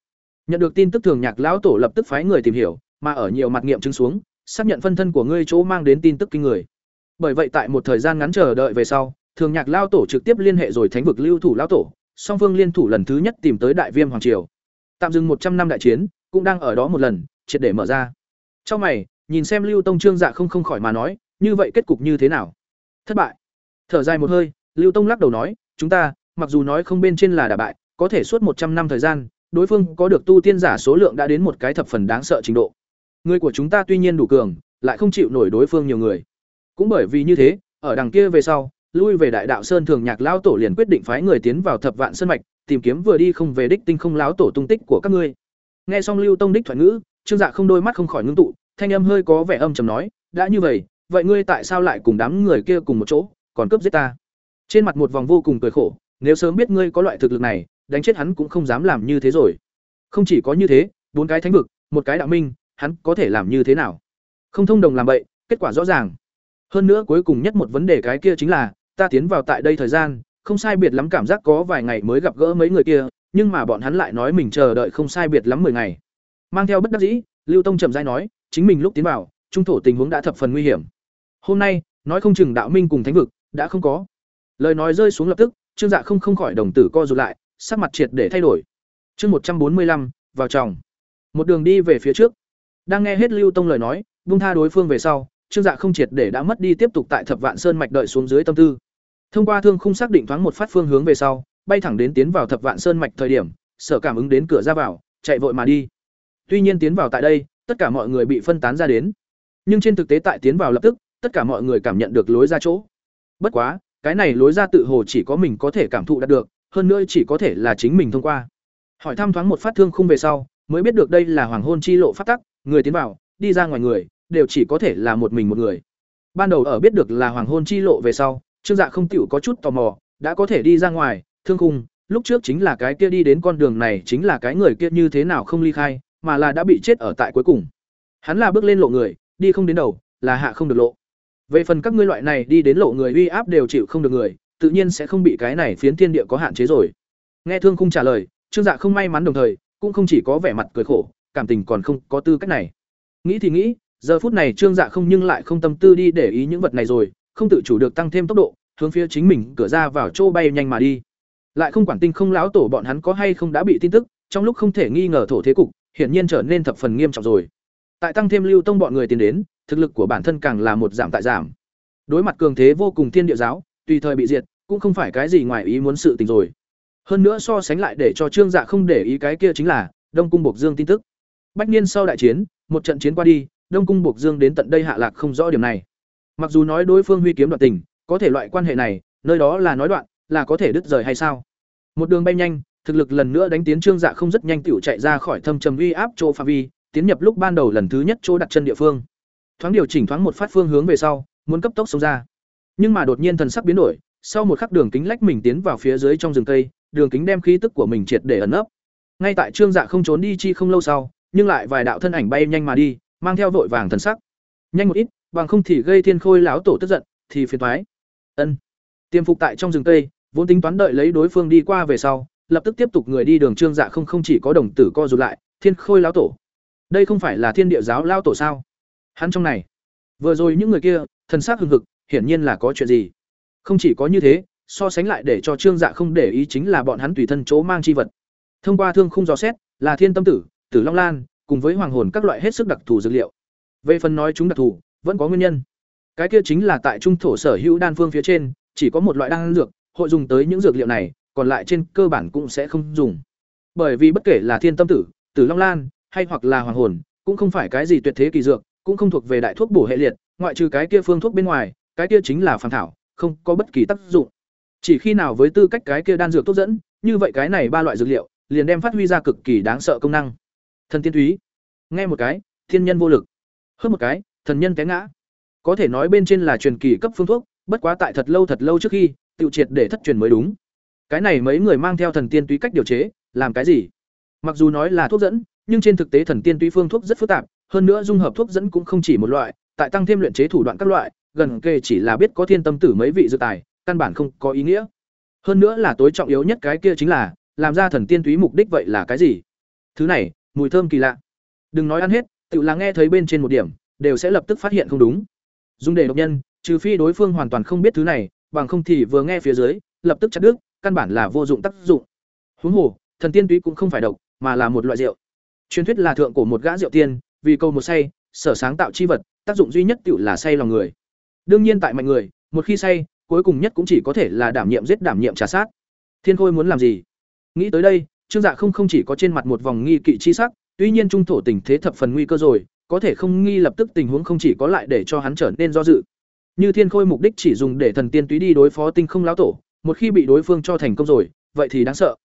Nhận được tin tức thường nhạc lão tổ lập tức phái người tìm hiểu, mà ở nhiều mặt nghiệm chứng xuống xác nhận phân thân của ngươi chỗ mang đến tin tức kinh người. Bởi vậy tại một thời gian ngắn chờ đợi về sau, thường nhạc lao tổ trực tiếp liên hệ rồi thánh vực lưu thủ lao tổ, song phương liên thủ lần thứ nhất tìm tới đại viêm hoàng triều. Tạm dừng một trăm năm đại chiến, cũng đang ở đó một lần, triệt để mở ra. Trong mày, nhìn xem lưu tông trương dạ không không khỏi mà nói, như vậy kết cục như thế nào? Thất bại. Thở dài một hơi, lưu tông lắc đầu nói, chúng ta, mặc dù nói không bên trên là đả bại, có thể suốt một trăm năm thời gian, đối phương có được tu tiên giả số lượng đã đến một cái thập phần đáng sợ trình độ người của chúng ta tuy nhiên đủ cường, lại không chịu nổi đối phương nhiều người. Cũng bởi vì như thế, ở đằng kia về sau, lui về đại đạo sơn thường nhạc lão tổ liền quyết định phái người tiến vào thập vạn sơn mạch, tìm kiếm vừa đi không về đích tinh không lão tổ tung tích của các ngươi. Nghe xong lưu tông đích thoại ngữ, trương dạ không đôi mắt không khỏi ngưng tụ, thanh âm hơi có vẻ âm trầm nói, đã như vậy vậy ngươi tại sao lại cùng đám người kia cùng một chỗ, còn cướp giết ta? Trên mặt một vòng vô cùng cười khổ, nếu sớm biết ngươi có loại thực lực này, đánh chết hắn cũng không dám làm như thế rồi. Không chỉ có như thế, bốn cái thánh vực, một cái đạo minh hắn có thể làm như thế nào? Không thông đồng làm vậy kết quả rõ ràng. Hơn nữa cuối cùng nhất một vấn đề cái kia chính là, ta tiến vào tại đây thời gian, không sai biệt lắm cảm giác có vài ngày mới gặp gỡ mấy người kia, nhưng mà bọn hắn lại nói mình chờ đợi không sai biệt lắm 10 ngày. Mang theo bất đắc dĩ, lưu tông trầm dai nói, chính mình lúc tiến vào, trung thổ tình huống đã thập phần nguy hiểm. Hôm nay, nói không chừng đạo minh cùng thánh vực, đã không có. Lời nói rơi xuống lập tức, trương dạ không không khỏi đồng tử co rụt lại, sắc mặt triệt để thay đổi. Chương một trăm bốn mươi lăm, vào tròng một đường đi về phía trước đang nghe hết lưu tông lời nói vung tha đối phương về sau, trương dạ không triệt để đã mất đi tiếp tục tại thập vạn sơn mạch đợi xuống dưới tâm tư. Thông qua thương khung xác định thoáng một phát phương hướng về sau, bay thẳng đến tiến vào thập vạn sơn mạch thời điểm, sở cảm ứng đến cửa ra vào, chạy vội mà đi. Tuy nhiên tiến vào tại đây, tất cả mọi người bị phân tán ra đến. Nhưng trên thực tế tại tiến vào lập tức, tất cả mọi người cảm nhận được lối ra chỗ. Bất quá, cái này lối ra tự hồ chỉ có mình có thể cảm thụ đạt được, hơn nữa chỉ có thể là chính mình thông qua. Hỏi thăm thoáng một phát thương khung về sau, mới biết được đây là hoàng hôn chi lộ phát tắc người tiến vào, đi ra ngoài người, đều chỉ có thể là một mình một người. Ban đầu ở biết được là hoàng hôn chi lộ về sau, trương dạ không tiểu có chút tò mò, đã có thể đi ra ngoài, thương khung, lúc trước chính là cái kia đi đến con đường này chính là cái người kia như thế nào không ly khai, mà là đã bị chết ở tại cuối cùng. Hắn là bước lên lộ người, đi không đến đầu, là hạ không được lộ. Về phần các ngươi loại này đi đến lộ người uy áp đều chịu không được người, tự nhiên sẽ không bị cái này phiến thiên địa có hạn chế rồi. Nghe thương khung trả lời, trương dạ không may mắn đồng thời, cũng không chỉ có vẻ mặt cười khổ cảm tình còn không có tư cách này. Nghĩ thì nghĩ, giờ phút này trương dạ không nhưng lại không tâm tư đi để ý những vật này rồi, không tự chủ được tăng thêm tốc độ, hướng phía chính mình cửa ra vào chỗ bay nhanh mà đi. Lại không quản tinh không lão tổ bọn hắn có hay không đã bị tin tức, trong lúc không thể nghi ngờ thổ thế cục, hiển nhiên trở nên thập phần nghiêm trọng rồi. Tại tăng thêm lưu tông bọn người tiến đến, thực lực của bản thân càng là một giảm tại giảm. Đối mặt cường thế vô cùng thiên địa giáo, tùy thời bị diệt, cũng không phải cái gì ngoài ý muốn sự tình rồi. Hơn nữa so sánh lại để cho trương dạ không để ý cái kia chính là đông cung bộc dương tin tức bách niên sau đại chiến, một trận chiến qua đi, đông cung bộc dương đến tận đây hạ lạc không rõ điểm này. Mặc dù nói đối phương huy kiếm đoạn tình, có thể loại quan hệ này, nơi đó là nói đoạn, là có thể đứt rời hay sao? Một đường bay nhanh, thực lực lần nữa đánh tiến trương dạ không rất nhanh tiểu chạy ra khỏi thâm trầm uy áp chỗ phạm vi, tiến nhập lúc ban đầu lần thứ nhất chỗ đặt chân địa phương. Thoáng điều chỉnh thoáng một phát phương hướng về sau, muốn cấp tốc sống ra. Nhưng mà đột nhiên thần sắc biến đổi, sau một khắc đường kính lách mình tiến vào phía dưới trong rừng cây, đường kính đem khí tức của mình triệt để ẩn nấp. Ngay tại trương dạ không trốn đi chi không lâu sau nhưng lại vài đạo thân ảnh bay nhanh mà đi, mang theo vội vàng thần sắc. Nhanh một ít, bằng không thì gây thiên khôi láo tổ tức giận, thì phiền thoái ân. Tiêm phục tại trong rừng cây, vốn tính toán đợi lấy đối phương đi qua về sau, lập tức tiếp tục người đi đường trương dạ không không chỉ có đồng tử co rụt lại, thiên khôi lão tổ. Đây không phải là thiên địa giáo lao tổ sao? Hắn trong này. Vừa rồi những người kia, thần s ắ c hừng hực, hiển nhiên là có chuyện gì? Không chỉ có như thế, so sánh lại để cho trương dạ không để ý chính là bọn hắn tùy thân chỗ mang chi vật. Thông qua thương khung dò xét, là thiên tâm tử tử long lan, cùng với hoàng hồn các loại hết sức đặc thù dược liệu. Về phần nói chúng đặc thù, vẫn có nguyên nhân. Cái kia chính là tại trung thổ sở hữu đan phương phía trên, chỉ có một loại đan dược, hội dùng tới những dược liệu này, còn lại trên cơ bản cũng sẽ không dùng. Bởi vì bất kể là thiên tâm tử tử long lan, hay hoặc là hoàng hồn, cũng không phải cái gì tuyệt thế kỳ dược, cũng không thuộc về đại thuốc bổ hệ liệt, ngoại trừ cái kia phương thuốc bên ngoài, cái kia chính là phản thảo, không có bất kỳ tác dụng. Chỉ khi nào với tư cách cái kia đan dược tốt dẫn, như vậy cái này ba loại dược liệu, liền đem phát huy ra cực kỳ đáng sợ công năng thần tiên túy. Nghe một cái, thiên nhân vô lực. Hơn một cái, thần nhân té ngã. Có thể nói bên trên là truyền kỳ cấp phương thuốc, bất quá tại thật lâu thật lâu trước khi, tự triệt để thất truyền mới đúng. Cái này mấy người mang theo thần tiên túy cách điều chế, làm cái gì? Mặc dù nói là thuốc dẫn, nhưng trên thực tế thần tiên túy phương thuốc rất phức tạp, hơn nữa dung hợp thuốc dẫn cũng không chỉ một loại, tại tăng thêm luyện chế thủ đoạn các loại, gần kề chỉ là biết có thiên tâm tử mấy vị dự tài, căn bản không có ý nghĩa. Hơn nữa là tối trọng yếu nhất cái kia chính là, làm ra thần tiên túy mục đích vậy là cái gì? Thứ này mùi thơm kỳ lạ. Đừng nói ăn hết, tự là nghe thấy bên trên một điểm, đều sẽ lập tức phát hiện không đúng. Dùng để độc nhân, trừ phi đối phương hoàn toàn không biết thứ này, bằng không thì vừa nghe phía dưới, lập tức chặt đứt, căn bản là vô dụng tác dụng. Huống hồ, thần tiên túy cũng không phải độc, mà là một loại rượu. Truyền thuyết là thượng của một gã rượu tiên, vì câu một say, sở sáng tạo chi vật, tác dụng duy nhất tự là say lòng người. Đương nhiên tại mạnh người, một khi say, cuối cùng nhất cũng chỉ có thể là đảm nhiệm giết đảm nhiệm trả sát. Thiên khôi muốn làm gì? Nghĩ tới đây trương dạ không không chỉ có trên mặt một vòng nghi kỵ chi sắc, tuy nhiên trung thổ tình thế thập phần nguy cơ rồi, có thể không nghi lập tức tình huống không chỉ có lại để cho hắn trở nên do dự. Như thiên khôi mục đích chỉ dùng để thần tiên túy đi đối phó tinh không lão tổ, một khi bị đối phương cho thành công rồi, vậy thì đáng sợ.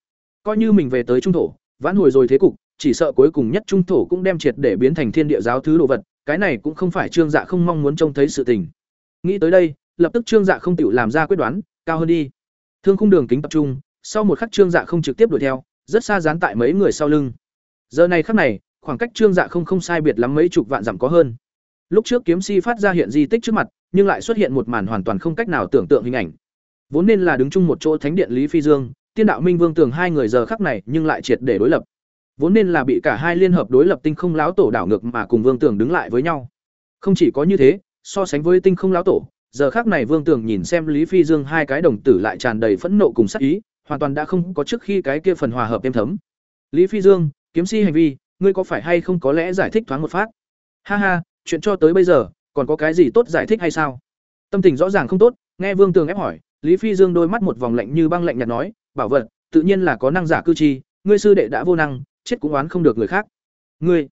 Coi như mình về tới trung thổ, vãn hồi rồi thế cục, chỉ sợ cuối cùng nhất trung thổ cũng đem triệt để biến thành thiên địa giáo thứ đồ vật, cái này cũng không phải trương dạ không mong muốn trông thấy sự tình. Nghĩ tới đây, lập tức trương dạ không tự làm ra quyết đoán, cao hơn đi. Thương khung đường kính tập trung, sau một khắc trương dạ không trực tiếp đuổi theo rất xa dán tại mấy người sau lưng. Giờ này khắc này, khoảng cách trương dạ không không sai biệt lắm mấy chục vạn dặm có hơn. Lúc trước kiếm si phát ra hiện di tích trước mặt, nhưng lại xuất hiện một màn hoàn toàn không cách nào tưởng tượng hình ảnh. Vốn nên là đứng chung một chỗ thánh điện lý phi dương, tiên đạo minh vương tường hai người giờ khắc này nhưng lại triệt để đối lập. Vốn nên là bị cả hai liên hợp đối lập tinh không lão tổ đảo ngược mà cùng vương tưởng đứng lại với nhau. Không chỉ có như thế, so sánh với tinh không lão tổ, giờ khác này vương tưởng nhìn xem lý phi dương hai cái đồng tử lại tràn đầy phẫn nộ cùng sắc ý hoàn toàn đã không có trước khi cái kia phần hòa hợp êm thấm. Lý phi dương, kiếm si hành vi, ngươi có phải hay không có lẽ giải thích thoáng một phát? Ha ha, chuyện cho tới bây giờ, còn có cái gì tốt giải thích hay sao? Tâm tình rõ ràng không tốt, nghe vương tường ép hỏi, lý phi dương đôi mắt một vòng lạnh như băng lạnh nhạt nói, bảo vật, tự nhiên là có năng giả cư chi ngươi sư đệ đã vô năng, chết cũng oán không được người khác. Ngươi,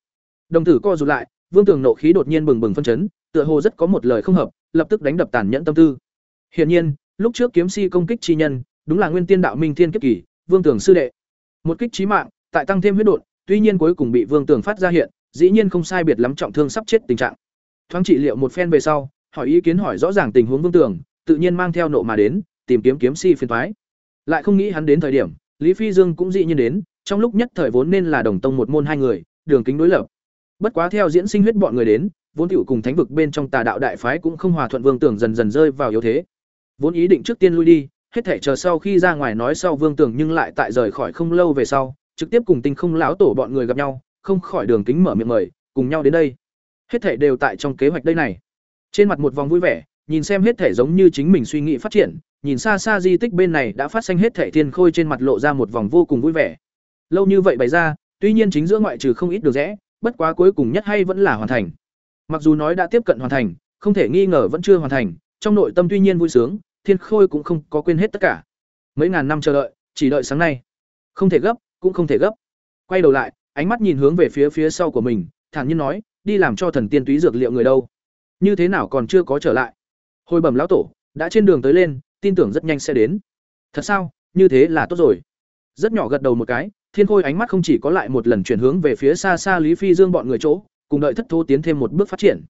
đồng tử co rụt lại, vương tường nộ khí đột nhiên bừng bừng phân chấn, tựa hồ rất có một lời không hợp, lập tức đánh đập tàn nhẫn tâm tư. Hiển nhiên, lúc trước kiếm si công kích chi nhân đúng là nguyên tiên đạo minh thiên kiếp kỳ, vương tường sư đệ. Một kích trí mạng, tại tăng thêm huyết đột tuy nhiên cuối cùng bị vương tường phát ra hiện, dĩ nhiên không sai biệt lắm trọng thương sắp chết tình trạng. Thoáng trị liệu một phen về sau, hỏi ý kiến hỏi rõ ràng tình huống vương tường, tự nhiên mang theo nộ mà đến, tìm kiếm kiếm si phiền thoái lại không nghĩ hắn đến thời điểm, lý phi dương cũng dĩ nhiên đến, trong lúc nhất thời vốn nên là đồng tông một môn hai người, đường kính đối lập. Bất quá theo diễn sinh huyết bọn người đến, vốn tiểu cùng thánh vực bên trong tà đạo đại phái cũng không hòa thuận vương tưởng dần dần rơi vào yếu thế. Vốn ý định trước tiên lui đi hết thể chờ sau khi ra ngoài nói sau vương tưởng nhưng lại tại rời khỏi không lâu về sau, trực tiếp cùng tinh không lão tổ bọn người gặp nhau, không khỏi đường kính mở miệng mời, cùng nhau đến đây. Hết thể đều tại trong kế hoạch đây này. Trên mặt một vòng vui vẻ, nhìn xem hết thể giống như chính mình suy nghĩ phát triển, nhìn xa xa di tích bên này đã phát sinh hết thể thiên khôi trên mặt lộ ra một vòng vô cùng vui vẻ. Lâu như vậy bày ra, tuy nhiên chính giữa ngoại trừ không ít được rẽ, bất quá cuối cùng nhất hay vẫn là hoàn thành. Mặc dù nói đã tiếp cận hoàn thành, không thể nghi ngờ vẫn chưa hoàn thành, trong nội tâm tuy nhiên vui sướng thiên khôi cũng không có quên hết tất cả. Mấy ngàn năm chờ đợi, chỉ đợi sáng nay. Không thể gấp, cũng không thể gấp. Quay đầu lại, ánh mắt nhìn hướng về phía phía sau của mình, thản nhiên nói, đi làm cho thần tiên túy dược liệu người đâu? Như thế nào còn chưa có trở lại? Hồi bẩm lão tổ, đã trên đường tới lên, tin tưởng rất nhanh sẽ đến. Thật sao? Như thế là tốt rồi. Rất nhỏ gật đầu một cái, thiên khôi ánh mắt không chỉ có lại một lần chuyển hướng về phía xa xa lý phi dương bọn người chỗ, cùng đợi thất thố tiến thêm một bước phát triển.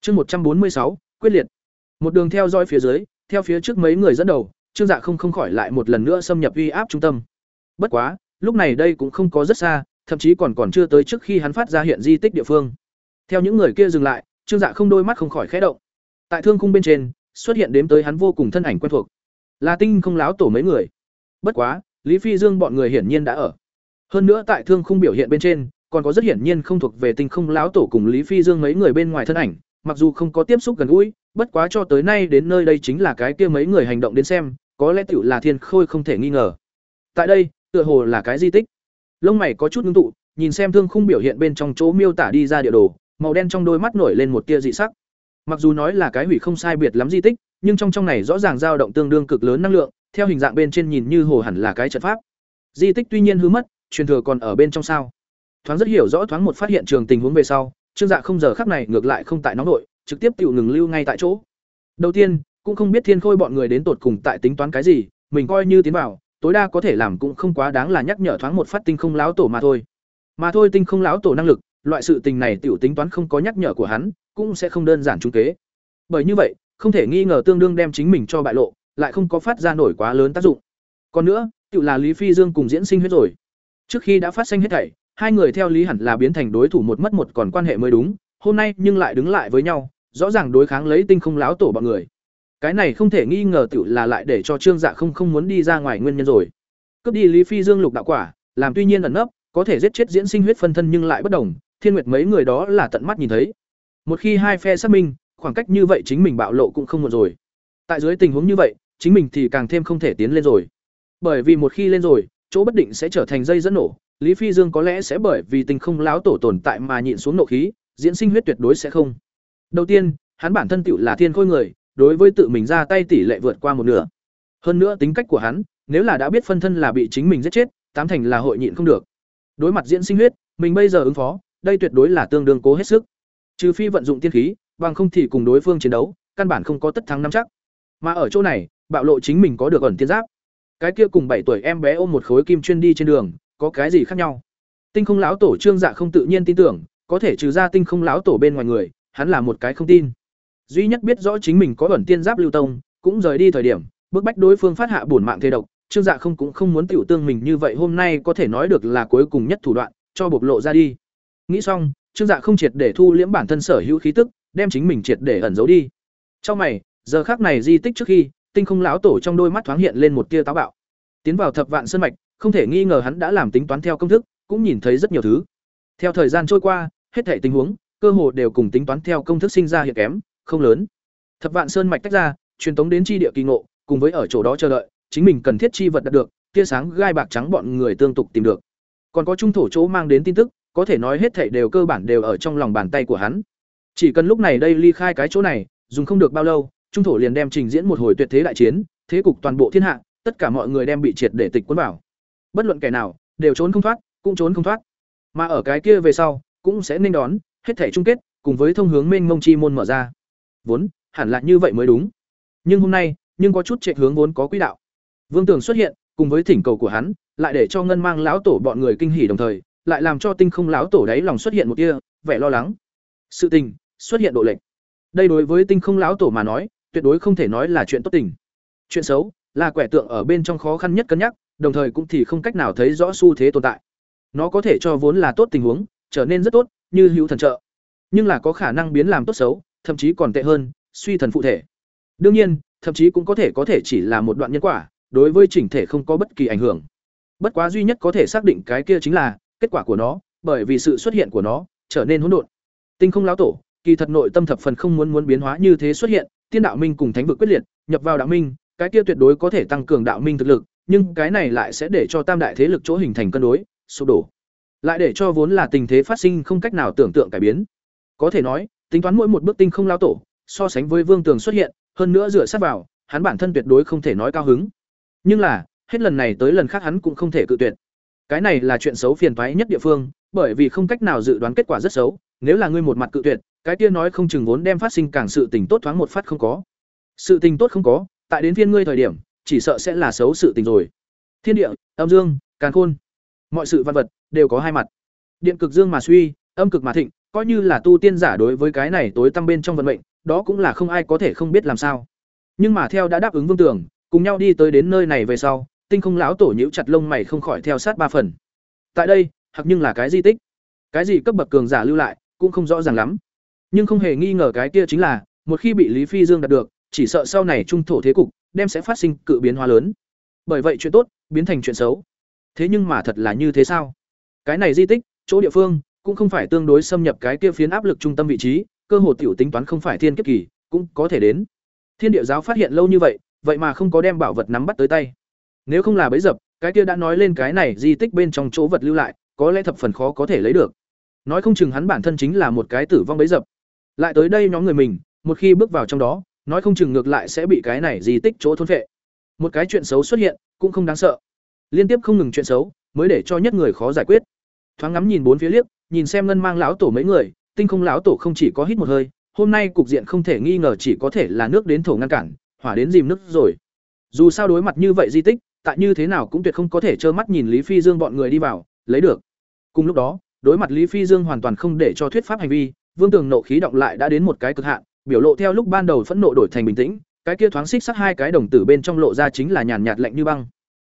Chương một trăm bốn mươi sáu, quyết liệt. Một đường theo dõi phía dưới theo phía trước mấy người dẫn đầu, trương dạ không không khỏi lại một lần nữa xâm nhập uy áp trung tâm. Bất quá, lúc này đây cũng không có rất xa, thậm chí còn còn chưa tới trước khi hắn phát ra hiện di tích địa phương. Theo những người kia dừng lại, trương dạ không đôi mắt không khỏi khẽ động. Tại thương khung bên trên, xuất hiện đếm tới hắn vô cùng thân ảnh quen thuộc. Là tinh không láo tổ mấy người. Bất quá, lý phi dương bọn người hiển nhiên đã ở. Hơn nữa tại thương khung biểu hiện bên trên, còn có rất hiển nhiên không thuộc về tinh không láo tổ cùng lý phi dương mấy người bên ngoài thân ảnh mặc dù không có tiếp xúc gần gũi, bất quá cho tới nay đến nơi đây chính là cái kia mấy người hành động đến xem, có lẽ tiểu là thiên khôi không thể nghi ngờ. Tại đây, tựa hồ là cái di tích. Lông mày có chút ngưng tụ, nhìn xem thương khung biểu hiện bên trong chỗ miêu tả đi ra địa đồ, màu đen trong đôi mắt nổi lên một tia dị sắc. Mặc dù nói là cái hủy không sai biệt lắm di tích, nhưng trong trong này rõ ràng dao động tương đương cực lớn năng lượng, theo hình dạng bên trên nhìn như hồ hẳn là cái trận pháp. Di tích tuy nhiên hư mất, truyền thừa còn ở bên trong sao. Thoáng rất hiểu rõ thoáng một phát hiện trường tình huống về sau trương dạ không giờ khắc này ngược lại không tại nóng nội, trực tiếp tiểu ngừng lưu ngay tại chỗ. Đầu tiên, cũng không biết thiên khôi bọn người đến tột cùng tại tính toán cái gì, mình coi như tiến vào, tối đa có thể làm cũng không quá đáng là nhắc nhở thoáng một phát tinh không láo tổ mà thôi. Mà thôi tinh không láo tổ năng lực, loại sự tình này tiểu tính toán không có nhắc nhở của hắn, cũng sẽ không đơn giản trúng kế. Bởi như vậy, không thể nghi ngờ tương đương đem chính mình cho bại lộ, lại không có phát ra nổi quá lớn tác dụng. Còn nữa tự là lý phi dương cùng diễn sinh huyết rồi. Trước khi đã phát sinh hết thảy hai người theo lý hẳn là biến thành đối thủ một mất một còn quan hệ mới đúng, hôm nay nhưng lại đứng lại với nhau, rõ ràng đối kháng lấy tinh không láo tổ bọn người. Cái này không thể nghi ngờ tự là lại để cho trương dạ không không muốn đi ra ngoài nguyên nhân rồi. Cướp đi lý phi dương lục đạo quả, làm tuy nhiên ẩn nấp, có thể giết chết diễn sinh huyết phân thân nhưng lại bất đồng, thiên nguyệt mấy người đó là tận mắt nhìn thấy. Một khi hai phe xác minh, khoảng cách như vậy chính mình bạo lộ cũng không một rồi. Tại dưới tình huống như vậy, chính mình thì càng thêm không thể tiến lên rồi. Bởi vì một khi lên rồi, chỗ bất định sẽ trở thành dây dẫn nổ lý phi dương có lẽ sẽ bởi vì tình không láo tổ tồn tại mà nhịn xuống nộ khí, diễn sinh huyết tuyệt đối sẽ không. Đầu tiên, hắn bản thân tựu là thiên khôi người, đối với tự mình ra tay tỷ lệ vượt qua một nửa. Hơn nữa tính cách của hắn, nếu là đã biết phân thân là bị chính mình giết chết, tám thành là hội nhịn không được. Đối mặt diễn sinh huyết, mình bây giờ ứng phó, đây tuyệt đối là tương đương cố hết sức. Trừ phi vận dụng tiên khí, bằng không thì cùng đối phương chiến đấu, căn bản không có tất thắng năm chắc. Mà ở chỗ này, bạo lộ chính mình có được ẩn tiên giáp. Cái kia cùng bảy tuổi em bé ôm một khối kim chuyên đi trên đường có cái gì khác nhau. Tinh không lão tổ trương dạ không tự nhiên tin tưởng, có thể trừ ra tinh không lão tổ bên ngoài người, hắn là một cái không tin. Duy nhất biết rõ chính mình có ẩn tiên giáp lưu tông, cũng rời đi thời điểm, bức bách đối phương phát hạ bổn mạng thế độc, trương dạ không cũng không muốn tiểu tương mình như vậy hôm nay có thể nói được là cuối cùng nhất thủ đoạn, cho bộc lộ ra đi. Nghĩ xong, trương dạ không triệt để thu liễm bản thân sở hữu khí tức, đem chính mình triệt để ẩn giấu đi. Trong mày, giờ khác này di tích trước khi, tinh không lão tổ trong đôi mắt thoáng hiện lên một tia táo bạo. Tiến vào thập vạn sơn mạch không thể nghi ngờ hắn đã làm tính toán theo công thức cũng nhìn thấy rất nhiều thứ. Theo thời gian trôi qua, hết thảy tình huống, cơ hồ đều cùng tính toán theo công thức sinh ra hiện kém, không lớn. Thập Vạn Sơn mạch tách ra, truyền tống đến chi địa kỳ ngộ, cùng với ở chỗ đó chờ đợi, chính mình cần thiết chi vật đạt được, tia sáng gai bạc trắng bọn người tương tục tìm được. Còn có trung thổ chỗ mang đến tin tức, có thể nói hết thảy đều cơ bản đều ở trong lòng bàn tay của hắn. Chỉ cần lúc này đây ly khai cái chỗ này, dùng không được bao lâu, trung thổ liền đem trình diễn một hồi tuyệt thế đại chiến, thế cục toàn bộ thiên hạ, tất cả mọi người đem bị triệt để tịch cuốn vào. Bất luận kẻ nào, đều trốn không thoát, cũng trốn không thoát. Mà ở cái kia về sau, cũng sẽ nên đón hết thể chung kết, cùng với thông hướng mênh mông chi môn mở ra. Vốn, hẳn là như vậy mới đúng. Nhưng hôm nay, nhưng có chút chạy hướng vốn có quỹ đạo. Vương Tường xuất hiện, cùng với thỉnh cầu của hắn, lại để cho ngân mang lão tổ bọn người kinh hỉ đồng thời, lại làm cho tinh không lão tổ đáy lòng xuất hiện một tia vẻ lo lắng. Sự tình xuất hiện độ lệch. Đây đối với tinh không lão tổ mà nói, tuyệt đối không thể nói là chuyện tốt tình. Chuyện xấu là quẻ tượng ở bên trong khó khăn nhất cân nhắc, đồng thời cũng thì không cách nào thấy rõ xu thế tồn tại. Nó có thể cho vốn là tốt tình huống, trở nên rất tốt, như hữu thần trợ. Nhưng là có khả năng biến làm tốt xấu, thậm chí còn tệ hơn, suy thần phụ thể. Đương nhiên, thậm chí cũng có thể có thể chỉ là một đoạn nhân quả, đối với chỉnh thể không có bất kỳ ảnh hưởng. Bất quá duy nhất có thể xác định cái kia chính là kết quả của nó, bởi vì sự xuất hiện của nó trở nên hỗn độn. Tinh không lão tổ, kỳ thật nội tâm thập phần không muốn muốn biến hóa như thế xuất hiện, tiên đạo minh cùng thánh vực quyết liệt, nhập vào đạo minh, cái kia tuyệt đối có thể tăng cường đạo minh thực lực, nhưng cái này lại sẽ để cho tam đại thế lực chỗ hình thành cân đối, sụp đổ. Lại để cho vốn là tình thế phát sinh không cách nào tưởng tượng cải biến. Có thể nói, tính toán mỗi một bước tinh không lao tổ, so sánh với Vương Tường xuất hiện, hơn nữa dựa sát vào, hắn bản thân tuyệt đối không thể nói cao hứng. Nhưng là, hết lần này tới lần khác hắn cũng không thể cự tuyệt. Cái này là chuyện xấu phiền toái nhất địa phương, bởi vì không cách nào dự đoán kết quả rất xấu, nếu là ngươi một mặt cự tuyệt, cái kia nói không chừng vốn đem phát sinh càng sự tình tốt thoáng một phát không có. Sự tình tốt không có, tại đến phiên ngươi thời điểm, chỉ sợ sẽ là xấu sự tình rồi. Thiên địa, âm dương, càn khôn, mọi sự văn vật đều có hai mặt. Điện cực dương mà suy, âm cực mà thịnh, coi như là tu tiên giả đối với cái này tối tăm bên trong vận mệnh, đó cũng là không ai có thể không biết làm sao. Nhưng mà theo đã đáp ứng Vương Tưởng, cùng nhau đi tới đến nơi này về sau, Tinh Không lão tổ nhíu chặt lông mày không khỏi theo sát ba phần. Tại đây, hoặc nhưng là cái di tích. Cái gì cấp bậc cường giả lưu lại, cũng không rõ ràng lắm. Nhưng không hề nghi ngờ cái kia chính là, một khi bị Lý Phi Dương đạt được, chỉ sợ sau này trung thổ thế cục đem sẽ phát sinh cự biến hóa lớn. Bởi vậy chuyện tốt biến thành chuyện xấu. Thế nhưng mà thật là như thế sao? Cái này di tích, chỗ địa phương cũng không phải tương đối xâm nhập cái kia phiến áp lực trung tâm vị trí, cơ hồ tiểu tính toán không phải thiên kiếp kỳ, cũng có thể đến. Thiên địa giáo phát hiện lâu như vậy, vậy mà không có đem bảo vật nắm bắt tới tay. Nếu không là bấy dập, cái kia đã nói lên cái này di tích bên trong chỗ vật lưu lại, có lẽ thập phần khó có thể lấy được. Nói không chừng hắn bản thân chính là một cái tử vong bấy dập. Lại tới đây nhóm người mình, một khi bước vào trong đó, nói không chừng ngược lại sẽ bị cái này di tích chỗ thôn phệ. Một cái chuyện xấu xuất hiện, cũng không đáng sợ. Liên tiếp không ngừng chuyện xấu, mới để cho nhất người khó giải quyết. Thoáng ngắm nhìn bốn phía liếc, nhìn xem ngân mang lão tổ mấy người, tinh không lão tổ không chỉ có hít một hơi, hôm nay cục diện không thể nghi ngờ chỉ có thể là nước đến thổ ngăn cản, hỏa đến dìm nước rồi. Dù sao đối mặt như vậy di tích, tại như thế nào cũng tuyệt không có thể trơ mắt nhìn Lý Phi Dương bọn người đi vào, lấy được. Cùng lúc đó, đối mặt Lý Phi Dương hoàn toàn không để cho thuyết pháp hành vi, Vương Tường nộ khí động lại đã đến một cái cực hạn, biểu lộ theo lúc ban đầu phẫn nộ đổi thành bình tĩnh, cái kia thoáng xích sắc hai cái đồng tử bên trong lộ ra chính là nhàn nhạt lạnh như băng.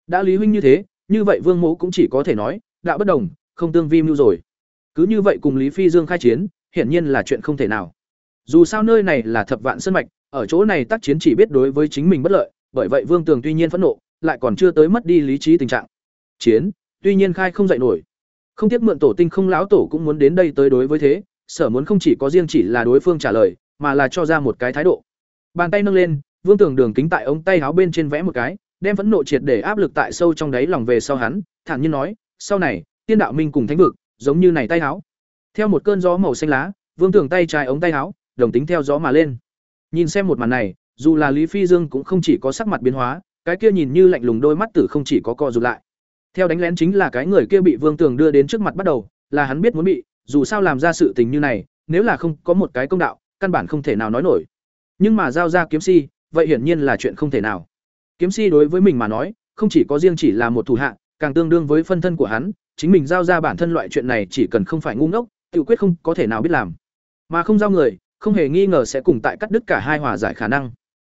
Đã Lý huynh như thế, như vậy Vương mẫu cũng chỉ có thể nói, đã bất đồng, không tương vi mưu rồi. Cứ như vậy cùng Lý Phi Dương khai chiến, hiển nhiên là chuyện không thể nào. Dù sao nơi này là thập vạn sân mạch, ở chỗ này tác chiến chỉ biết đối với chính mình bất lợi, bởi vậy Vương Tường tuy nhiên phẫn nộ, lại còn chưa tới mất đi lý trí tình trạng. Chiến, tuy nhiên khai không dậy nổi. Không tiếc mượn tổ tinh không lão tổ cũng muốn đến đây tới đối với thế, sở muốn không chỉ có riêng chỉ là đối phương trả lời, mà là cho ra một cái thái độ. Bàn tay nâng lên, Vương Tưởng Đường kính tại ống tay áo bên trên vẽ một cái, đem phẫn nộ triệt để áp lực tại sâu trong đáy lòng về sau hắn, thản nhiên nói, sau này, tiên đạo minh cùng thánh vực, giống như này tay áo. Theo một cơn gió màu xanh lá, Vương Tưởng tay trái ống tay áo, đồng tính theo gió mà lên. Nhìn xem một màn này, dù là Lý Phi Dương cũng không chỉ có sắc mặt biến hóa, cái kia nhìn như lạnh lùng đôi mắt tử không chỉ có co rụt lại. Theo đánh lén chính là cái người kia bị Vương Tường đưa đến trước mặt bắt đầu, là hắn biết muốn bị, dù sao làm ra sự tình như này, nếu là không có một cái công đạo, căn bản không thể nào nói nổi. Nhưng mà giao ra kiếm si, vậy hiển nhiên là chuyện không thể nào. Kiếm si đối với mình mà nói, không chỉ có riêng chỉ là một thủ hạ, càng tương đương với phân thân của hắn, chính mình giao ra bản thân loại chuyện này chỉ cần không phải ngu ngốc, tự quyết không có thể nào biết làm. Mà không giao người, không hề nghi ngờ sẽ cùng tại cắt đứt cả hai hòa giải khả năng.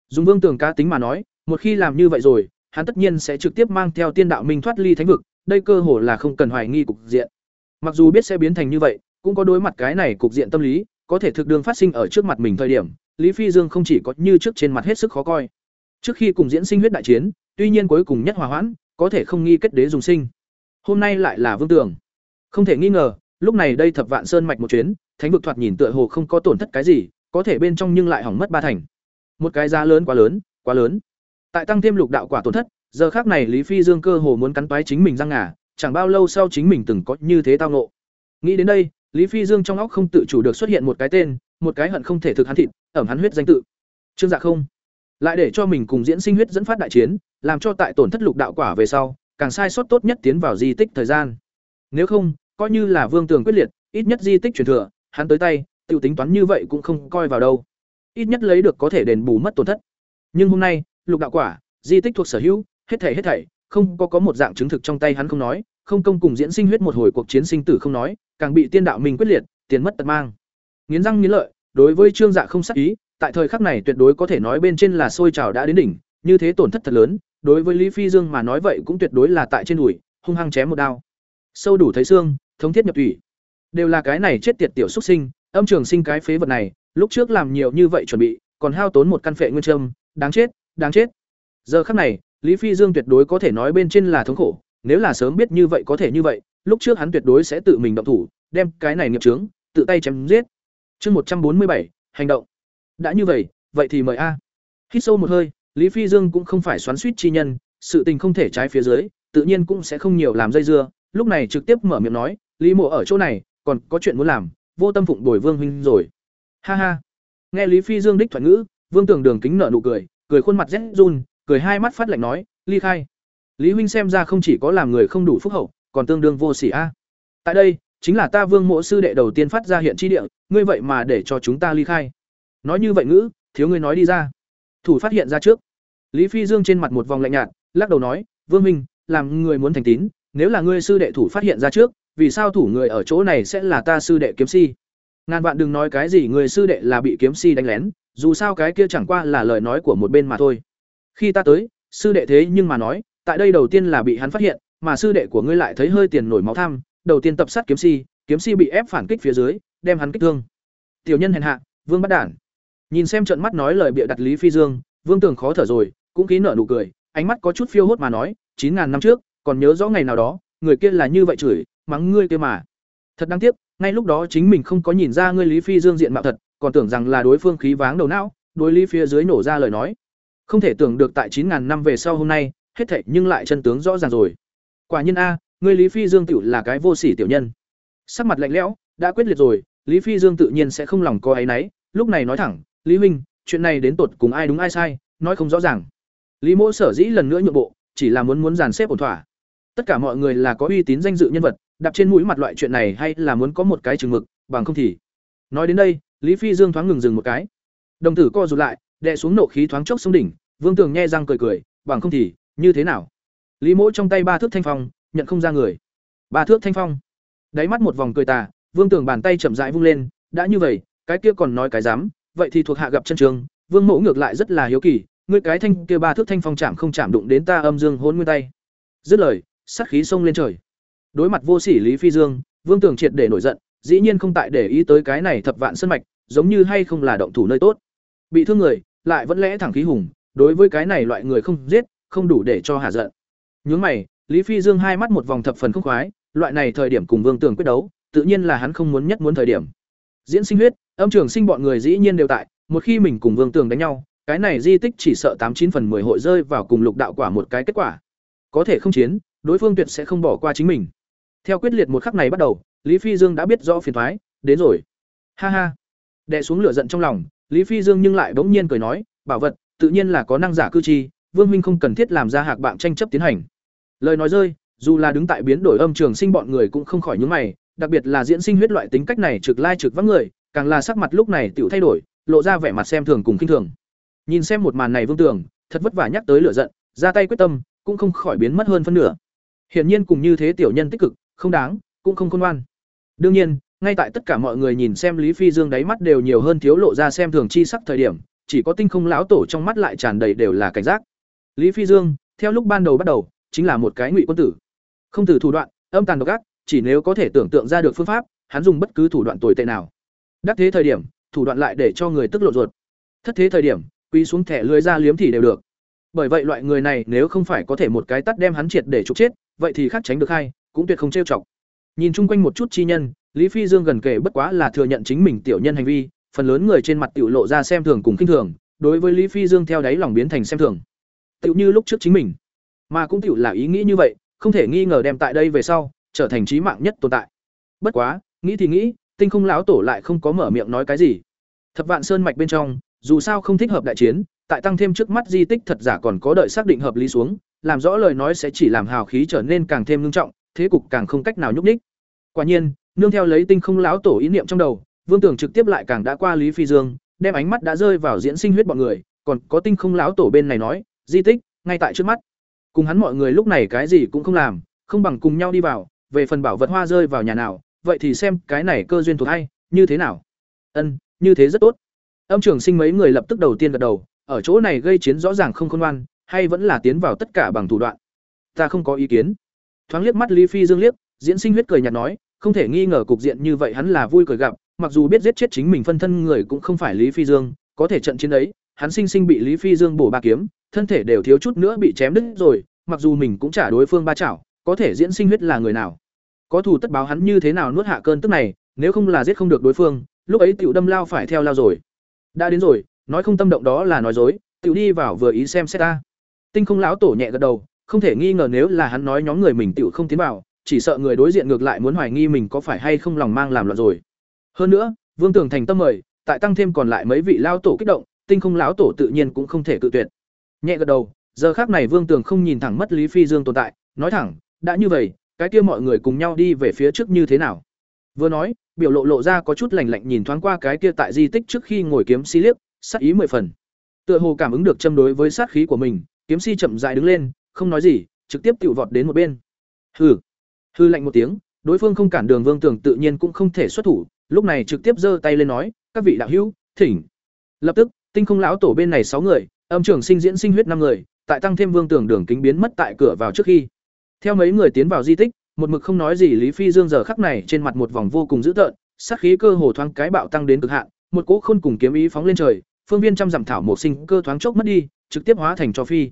Dùng Vương Tường cá tính mà nói, một khi làm như vậy rồi, hắn tất nhiên sẽ trực tiếp mang theo Tiên Đạo Minh thoát ly thánh vực, đây cơ hồ là không cần hoài nghi cục diện. Mặc dù biết sẽ biến thành như vậy, cũng có đối mặt cái này cục diện tâm lý, có thể thực đường phát sinh ở trước mặt mình thời điểm, Lý Phi Dương không chỉ có như trước trên mặt hết sức khó coi. Trước khi cùng diễn sinh huyết đại chiến, tuy nhiên cuối cùng nhất hòa hoãn, có thể không nghi kết đế dùng sinh. Hôm nay lại là Vương Tường. Không thể nghi ngờ, lúc này đây Thập Vạn Sơn mạch một chuyến, thánh vực thoạt nhìn tựa hồ không có tổn thất cái gì, có thể bên trong nhưng lại hỏng mất ba thành. Một cái giá lớn quá lớn, quá lớn. Tại tăng thêm lục đạo quả tổn thất, giờ khác này Lý Phi Dương cơ hồ muốn cắn toái chính mình răng ngà, chẳng bao lâu sau chính mình từng có như thế tao ngộ. Nghĩ đến đây, Lý Phi Dương trong óc không tự chủ được xuất hiện một cái tên, một cái hận không thể thực hắn thịt, ẩm hắn huyết danh tự. Trương Dạ không, lại để cho mình cùng diễn sinh huyết dẫn phát đại chiến, làm cho tại tổn thất lục đạo quả về sau, càng sai sót tốt nhất tiến vào di tích thời gian. Nếu không, coi như là Vương Tường quyết liệt, ít nhất di tích truyền thừa, hắn tới tay, tiểu tính toán như vậy cũng không coi vào đâu. Ít nhất lấy được có thể đền bù mất tổn thất. Nhưng hôm nay, lục đạo quả, di tích thuộc sở hữu, hết thảy hết thảy, không có có một dạng chứng thực trong tay hắn không nói, không công cùng diễn sinh huyết một hồi cuộc chiến sinh tử không nói, càng bị tiên đạo mình quyết liệt, tiền mất tật mang. Nghiến răng nghiến lợi, đối với Trương Dạ không sắc ý, tại thời khắc này tuyệt đối có thể nói bên trên là sôi trào đã đến đỉnh, như thế tổn thất thật lớn, đối với Lý Phi Dương mà nói vậy cũng tuyệt đối là tại trên đùi, hung hăng chém một đao. Sâu đủ thấy xương, thống thiết nhập thủy. Đều là cái này chết tiệt tiểu xuất sinh, âm trường sinh cái phế vật này, lúc trước làm nhiều như vậy chuẩn bị, còn hao tốn một căn phệ nguyên châm, đáng chết, đáng chết. Giờ khắc này, Lý Phi Dương tuyệt đối có thể nói bên trên là thống khổ, nếu là sớm biết như vậy có thể như vậy, lúc trước hắn tuyệt đối sẽ tự mình động thủ, đem cái này nghiệp chướng, tự tay chém giết. Chương một trăm bốn mươi bảy hành động. Đã như vậy, vậy thì mời a. Hít sâu một hơi, Lý Phi Dương cũng không phải xoắn xuýt chi nhân, sự tình không thể trái phía dưới, tự nhiên cũng sẽ không nhiều làm dây dưa, lúc này trực tiếp mở miệng nói, Lý Mộ ở chỗ này, còn có chuyện muốn làm, vô tâm phụng đổi Vương huynh rồi. Ha ha. Nghe Lý Phi Dương đích thuận ngữ, Vương Tưởng Đường kính nở nụ cười, cười khuôn mặt rét run, cười hai mắt phát lạnh nói, "Ly khai." Lý huynh xem ra không chỉ có làm người không đủ phúc hậu, còn tương đương vô sỉ a. Tại đây, chính là ta Vương Mộ sư đệ đầu tiên phát ra hiện chi địa, ngươi vậy mà để cho chúng ta ly khai. Nói như vậy ngữ, thiếu ngươi nói đi ra. Thủ phát hiện ra trước. Lý Phi Dương trên mặt một vòng lạnh nhạt, lắc đầu nói, "Vương huynh, làm người muốn thành tín, nếu là ngươi sư đệ thủ phát hiện ra trước, vì sao thủ người ở chỗ này sẽ là ta sư đệ kiếm si?" Ngàn vạn đừng nói cái gì người sư đệ là bị kiếm si đánh lén, dù sao cái kia chẳng qua là lời nói của một bên mà thôi. Khi ta tới, sư đệ thế nhưng mà nói, tại đây đầu tiên là bị hắn phát hiện, mà sư đệ của ngươi lại thấy hơi tiền nổi máu tham, đầu tiên tập sát kiếm si, kiếm si bị ép phản kích phía dưới, đem hắn kích thương. Tiểu nhân hèn hạ, Vương bắt đản. Nhìn xem trận mắt nói lời bịa đặt Lý Phi Dương, Vương Tường khó thở rồi, cũng khí nở nụ cười, ánh mắt có chút phiêu hốt mà nói, chín ngàn năm trước, còn nhớ rõ ngày nào đó, người kia là như vậy chửi, mắng ngươi kia mà. Thật đáng tiếc, ngay lúc đó chính mình không có nhìn ra ngươi Lý Phi Dương diện mạo thật, còn tưởng rằng là đối phương khí váng đầu não, đối Lý phía dưới nổ ra lời nói. Không thể tưởng được tại chín ngàn năm về sau hôm nay, hết thảy nhưng lại chân tướng rõ ràng rồi. Quả nhiên a, ngươi Lý Phi Dương tiểu là cái vô sỉ tiểu nhân. Sắc mặt lạnh lẽo, đã quyết liệt rồi, Lý Phi Dương tự nhiên sẽ không lòng có ấy nấy, lúc này nói thẳng, "Lý huynh, chuyện này đến tột cùng ai đúng ai sai, nói không rõ ràng." Lý Mỗ sở dĩ lần nữa nhượng bộ, chỉ là muốn muốn dàn xếp ổn thỏa. Tất cả mọi người là có uy tín danh dự nhân vật, đạp trên mũi mặt loại chuyện này hay là muốn có một cái chừng mực, bằng không thì. Nói đến đây, Lý Phi Dương thoáng ngừng dừng một cái. Đồng tử co rụt lại, đè xuống nộ khí thoáng chốc xuống đỉnh, Vương Tường nhe răng cười cười, bằng không thì, như thế nào? Lý Mỗ trong tay ba thước thanh phong, nhận không ra người. Ba thước thanh phong. Đáy mắt một vòng cười tà, Vương Tưởng bàn tay chậm rãi vung lên, đã như vậy, cái kia còn nói cái dám, vậy thì thuộc hạ gặp chân trường, Vương Mỗ ngược lại rất là hiếu kỳ, ngươi cái thanh kia ba thước thanh phong chạm không chạm đụng đến ta âm dương hôn nguyên tay. Dứt lời, sát khí xông lên trời. Đối mặt vô sỉ Lý Phi Dương, Vương Tưởng triệt để nổi giận, dĩ nhiên không tại để ý tới cái này thập vạn sân mạch, giống như hay không là động thủ nơi tốt. Bị thương người, lại vẫn lẽ thẳng khí hùng, đối với cái này loại người không giết, không đủ để cho hạ giận. Nhướng mày, Lý Phi Dương hai mắt một vòng thập phần không khoái, loại này thời điểm cùng Vương Tường quyết đấu, tự nhiên là hắn không muốn nhất muốn thời điểm. Diễn sinh huyết, âm trường sinh bọn người dĩ nhiên đều tại, một khi mình cùng Vương Tường đánh nhau, cái này di tích chỉ sợ tám chín phần 10 hội rơi vào cùng lục đạo quả một cái kết quả. Có thể không chiến, đối phương tuyệt sẽ không bỏ qua chính mình. Theo quyết liệt một khắc này bắt đầu, Lý Phi Dương đã biết rõ phiền toái, đến rồi. Ha ha. Đè xuống lửa giận trong lòng, Lý Phi Dương nhưng lại bỗng nhiên cười nói, bảo vật, tự nhiên là có năng giả cư chi, Vương huynh không cần thiết làm ra hạc bạn tranh chấp tiến hành. Lời nói rơi, dù là đứng tại biến đổi âm trường sinh bọn người cũng không khỏi nhướng mày, đặc biệt là diễn sinh huyết loại tính cách này trực lai trực vắng người, càng là sắc mặt lúc này tiểu thay đổi, lộ ra vẻ mặt xem thường cùng kinh thường. Nhìn xem một màn này Vương Tường, thật vất vả nhắc tới lửa giận, ra tay quyết tâm, cũng không khỏi biến mất hơn phân nửa. Hiển nhiên cùng như thế tiểu nhân tích cực, không đáng, cũng không khôn ngoan. Đương nhiên, ngay tại tất cả mọi người nhìn xem Lý Phi Dương đáy mắt đều nhiều hơn thiếu lộ ra xem thường chi sắc thời điểm, chỉ có tinh không lão tổ trong mắt lại tràn đầy đều là cảnh giác. Lý Phi Dương, theo lúc ban đầu bắt đầu, chính là một cái ngụy quân tử. Không từ thủ đoạn, âm tàn độc ác, chỉ nếu có thể tưởng tượng ra được phương pháp, hắn dùng bất cứ thủ đoạn tồi tệ nào. Đắc thế thời điểm, thủ đoạn lại để cho người tức lộ ruột. Thất thế thời điểm, quy xuống thẻ lưới ra liếm thì đều được. Bởi vậy loại người này nếu không phải có thể một cái tắt đem hắn triệt để trục chết, vậy thì khác tránh được hay, cũng tuyệt không trêu chọc. Nhìn chung quanh một chút chi nhân, Lý Phi Dương gần kể bất quá là thừa nhận chính mình tiểu nhân hành vi, phần lớn người trên mặt tiểu lộ ra xem thường cùng kinh thường, đối với Lý Phi Dương theo đáy lòng biến thành xem thường. Tựu như lúc trước chính mình, mà cũng tựu là ý nghĩ như vậy, không thể nghi ngờ đem tại đây về sau, trở thành chí mạng nhất tồn tại. Bất quá, nghĩ thì nghĩ, Tinh Không lão tổ lại không có mở miệng nói cái gì. Thập Vạn Sơn mạch bên trong, dù sao không thích hợp đại chiến, tại tăng thêm trước mắt di tích thật giả còn có đợi xác định hợp lý xuống, làm rõ lời nói sẽ chỉ làm hào khí trở nên càng thêm nghiêm trọng, thế cục càng không cách nào nhúc nhích. Quả nhiên, nương theo lấy Tinh Không lão tổ ý niệm trong đầu, Vương Tưởng trực tiếp lại càng đã qua Lý Phi Dương, đem ánh mắt đã rơi vào diễn sinh huyết bọn người, còn có Tinh Không lão tổ bên này nói, di tích ngay tại trước mắt. Cùng hắn mọi người lúc này cái gì cũng không làm, không bằng cùng nhau đi vào, về phần bảo vật hoa rơi vào nhà nào, vậy thì xem cái này cơ duyên thuộc hay, như thế nào. Ân, như thế rất tốt. Âm trưởng sinh mấy người lập tức đầu tiên gật đầu, ở chỗ này gây chiến rõ ràng không khôn ngoan, hay vẫn là tiến vào tất cả bằng thủ đoạn. Ta không có ý kiến. Thoáng liếc mắt Lý Phi Dương liếc, diễn sinh huyết cười nhạt nói, không thể nghi ngờ cục diện như vậy hắn là vui cười gặp, mặc dù biết giết chết chính mình phân thân người cũng không phải Lý Phi Dương, có thể trận chiến ấy, hắn sinh sinh bị Lý Phi Dương bổ ba kiếm, thân thể đều thiếu chút nữa bị chém đứt rồi, mặc dù mình cũng trả đối phương ba chảo, có thể diễn sinh huyết là người nào? Có thủ tất báo hắn như thế nào nuốt hạ cơn tức này, nếu không là giết không được đối phương, lúc ấy tiểu đâm lao phải theo lao rồi. Đã đến rồi, nói không tâm động đó là nói dối, tiểu đi vào vừa ý xem xét ta. Tinh không lão tổ nhẹ gật đầu, không thể nghi ngờ nếu là hắn nói nhóm người mình tiểu không tiến vào, chỉ sợ người đối diện ngược lại muốn hoài nghi mình có phải hay không lòng mang làm loạn rồi. Hơn nữa, Vương Tường thành tâm mời, tại tăng thêm còn lại mấy vị lao tổ kích động, Tinh không lão tổ tự nhiên cũng không thể cự tuyệt. Nhẹ gật đầu, giờ khác này Vương Tường không nhìn thẳng mất Lý Phi Dương tồn tại, nói thẳng, đã như vậy, cái kia mọi người cùng nhau đi về phía trước như thế nào? Vừa nói, biểu lộ lộ ra có chút lạnh lạnh nhìn thoáng qua cái kia tại di tích trước khi ngồi kiếm si liếc, sát ý mười phần. Tựa hồ cảm ứng được châm đối với sát khí của mình, kiếm si chậm rãi đứng lên, không nói gì, trực tiếp tự vọt đến một bên. Hừ. Hư lạnh một tiếng, đối phương không cản đường Vương Tường tự nhiên cũng không thể xuất thủ, lúc này trực tiếp giơ tay lên nói, "Các vị đạo hữu, thỉnh." Lập tức, Tinh Không lão tổ bên này sáu người, âm trưởng sinh diễn sinh huyết năm người, tại tăng thêm Vương tưởng đường kính biến mất tại cửa vào trước khi. Theo mấy người tiến vào di tích, một mực không nói gì Lý Phi Dương giờ khắc này trên mặt một vòng vô cùng dữ tợn, sát khí cơ hồ thoáng cái bạo tăng đến cực hạn, một cỗ khôn cùng kiếm ý phóng lên trời, phương viên trăm dặm thảo một sinh cơ thoáng chốc mất đi, trực tiếp hóa thành cho phi.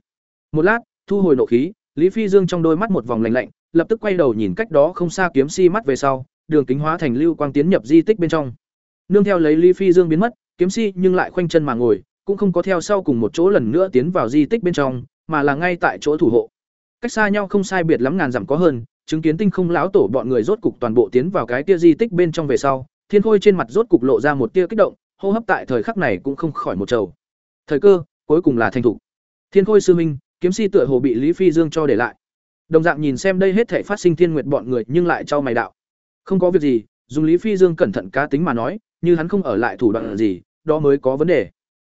Một lát, thu hồi nộ khí, Lý Phi Dương trong đôi mắt một vòng lạnh lạnh, lập tức quay đầu nhìn cách đó không xa kiếm si mắt về sau, đường kính hóa thành lưu quang tiến nhập di tích bên trong. Nương theo lấy Lý Phi Dương biến mất, kiếm si nhưng lại khoanh chân mà ngồi, cũng không có theo sau cùng một chỗ lần nữa tiến vào di tích bên trong, mà là ngay tại chỗ thủ hộ. Cách xa nhau không sai biệt lắm ngàn dặm có hơn, chứng kiến tinh không lão tổ bọn người rốt cục toàn bộ tiến vào cái tia di tích bên trong về sau, Thiên Khôi trên mặt rốt cục lộ ra một tia kích động, hô hấp tại thời khắc này cũng không khỏi một trầu. Thời cơ, cuối cùng là thành thủ. Thiên Khôi sư minh, kiếm si tựa hồ bị Lý Phi Dương cho để lại. Đồng dạng nhìn xem đây hết thảy phát sinh thiên nguyệt bọn người nhưng lại cho mày đạo. Không có việc gì, dùng Lý Phi Dương cẩn thận cá tính mà nói, như hắn không ở lại thủ đoạn gì, đó mới có vấn đề.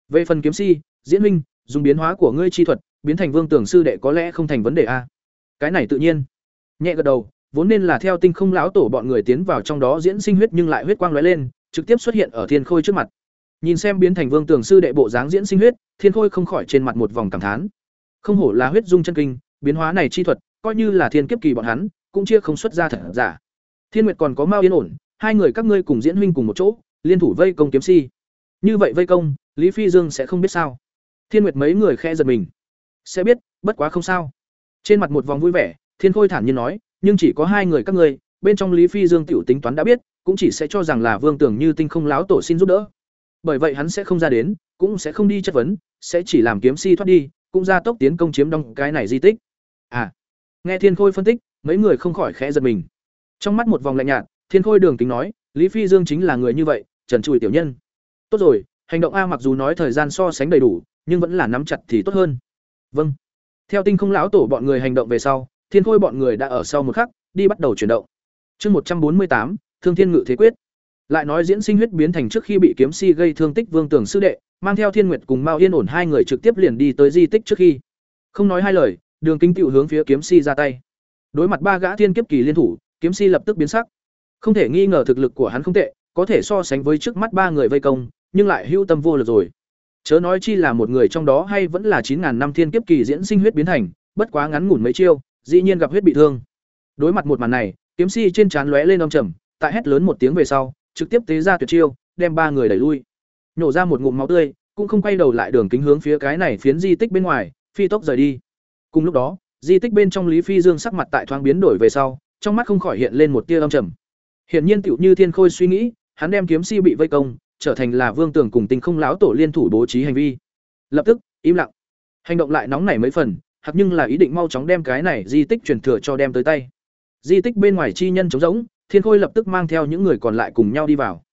Về phần kiếm si, diễn minh, dùng biến hóa của ngươi chi thuật, biến thành vương tưởng sư đệ có lẽ không thành vấn đề a. Cái này tự nhiên. Nhẹ gật đầu, vốn nên là theo tinh không lão tổ bọn người tiến vào trong đó diễn sinh huyết nhưng lại huyết quang lóe lên, trực tiếp xuất hiện ở thiên khôi trước mặt. Nhìn xem biến thành vương tưởng sư đệ bộ dáng diễn sinh huyết, thiên khôi không khỏi trên mặt một vòng cảm thán. Không hổ là huyết dung chân kinh, biến hóa này chi thuật, coi như là thiên kiếp kỳ bọn hắn, cũng chia không xuất ra thật giả. Thiên Nguyệt còn có Mao Yên ổn, hai người các ngươi cùng diễn huynh cùng một chỗ, liên thủ vây công kiếm si. Như vậy vây công, Lý Phi Dương sẽ không biết sao? Thiên Nguyệt mấy người khẽ giật mình. Sẽ biết, bất quá không sao. Trên mặt một vòng vui vẻ, Thiên Khôi thản nhiên nói, nhưng chỉ có hai người các ngươi, bên trong Lý Phi Dương tiểu tính toán đã biết, cũng chỉ sẽ cho rằng là Vương Tưởng Như tinh không láo tổ xin giúp đỡ. Bởi vậy hắn sẽ không ra đến, cũng sẽ không đi chất vấn, sẽ chỉ làm kiếm si thoát đi, cũng ra tốc tiến công chiếm đông cái này di tích. À. Nghe Thiên Khôi phân tích, mấy người không khỏi khẽ giật mình. Trong mắt một vòng lạnh nhạt, Thiên Khôi đường tính nói, Lý Phi Dương chính là người như vậy, trần trụi tiểu nhân. Tốt rồi, hành động a mặc dù nói thời gian so sánh đầy đủ, nhưng vẫn là nắm chặt thì tốt hơn. Vâng. Theo tinh không lão tổ bọn người hành động về sau, Thiên Khôi bọn người đã ở sau một khắc, đi bắt đầu chuyển động. Chương một trăm bốn mươi tám, Thương Thiên Ngự Thế Quyết. Lại nói diễn sinh huyết biến thành trước khi bị kiếm si gây thương tích Vương tường sư đệ, mang theo Thiên Nguyệt cùng Mao Yên ổn hai người trực tiếp liền đi tới di tích trước khi. Không nói hai lời, Đường Kinh Tựu hướng phía kiếm si ra tay. Đối mặt ba gã thiên kiếp kỳ liên thủ, kiếm si lập tức biến sắc. Không thể nghi ngờ thực lực của hắn không tệ, có thể so sánh với trước mắt ba người vây công, nhưng lại hưu tâm vô lực rồi. Chớ nói chi là một người trong đó hay vẫn là chín ngàn năm thiên kiếp kỳ diễn sinh huyết biến thành, bất quá ngắn ngủn mấy chiêu, dĩ nhiên gặp huyết bị thương. Đối mặt một màn này, kiếm si trên trán lóe lên âm trầm, tại hét lớn một tiếng về sau, trực tiếp tế ra tuyệt chiêu, đem ba người đẩy lui. Nhổ ra một ngụm máu tươi, cũng không quay đầu lại đường kính hướng phía cái này phiến di tích bên ngoài, phi tốc rời đi. Cùng lúc đó, di tích bên trong Lý Phi Dương sắc mặt tại thoáng biến đổi về sau, trong mắt không khỏi hiện lên một tia âm trầm. Hiển nhiên tựu như Thiên Khôi suy nghĩ, hắn đem kiếm si bị vây công, trở thành là Vương Tưởng cùng Tinh Không lão tổ liên thủ bố trí hành vi. Lập tức, im lặng. Hành động lại nóng nảy mấy phần, hoặc nhưng là ý định mau chóng đem cái này di tích truyền thừa cho đem tới tay. Di tích bên ngoài chi nhân trống rỗng, Thiên Khôi lập tức mang theo những người còn lại cùng nhau đi vào.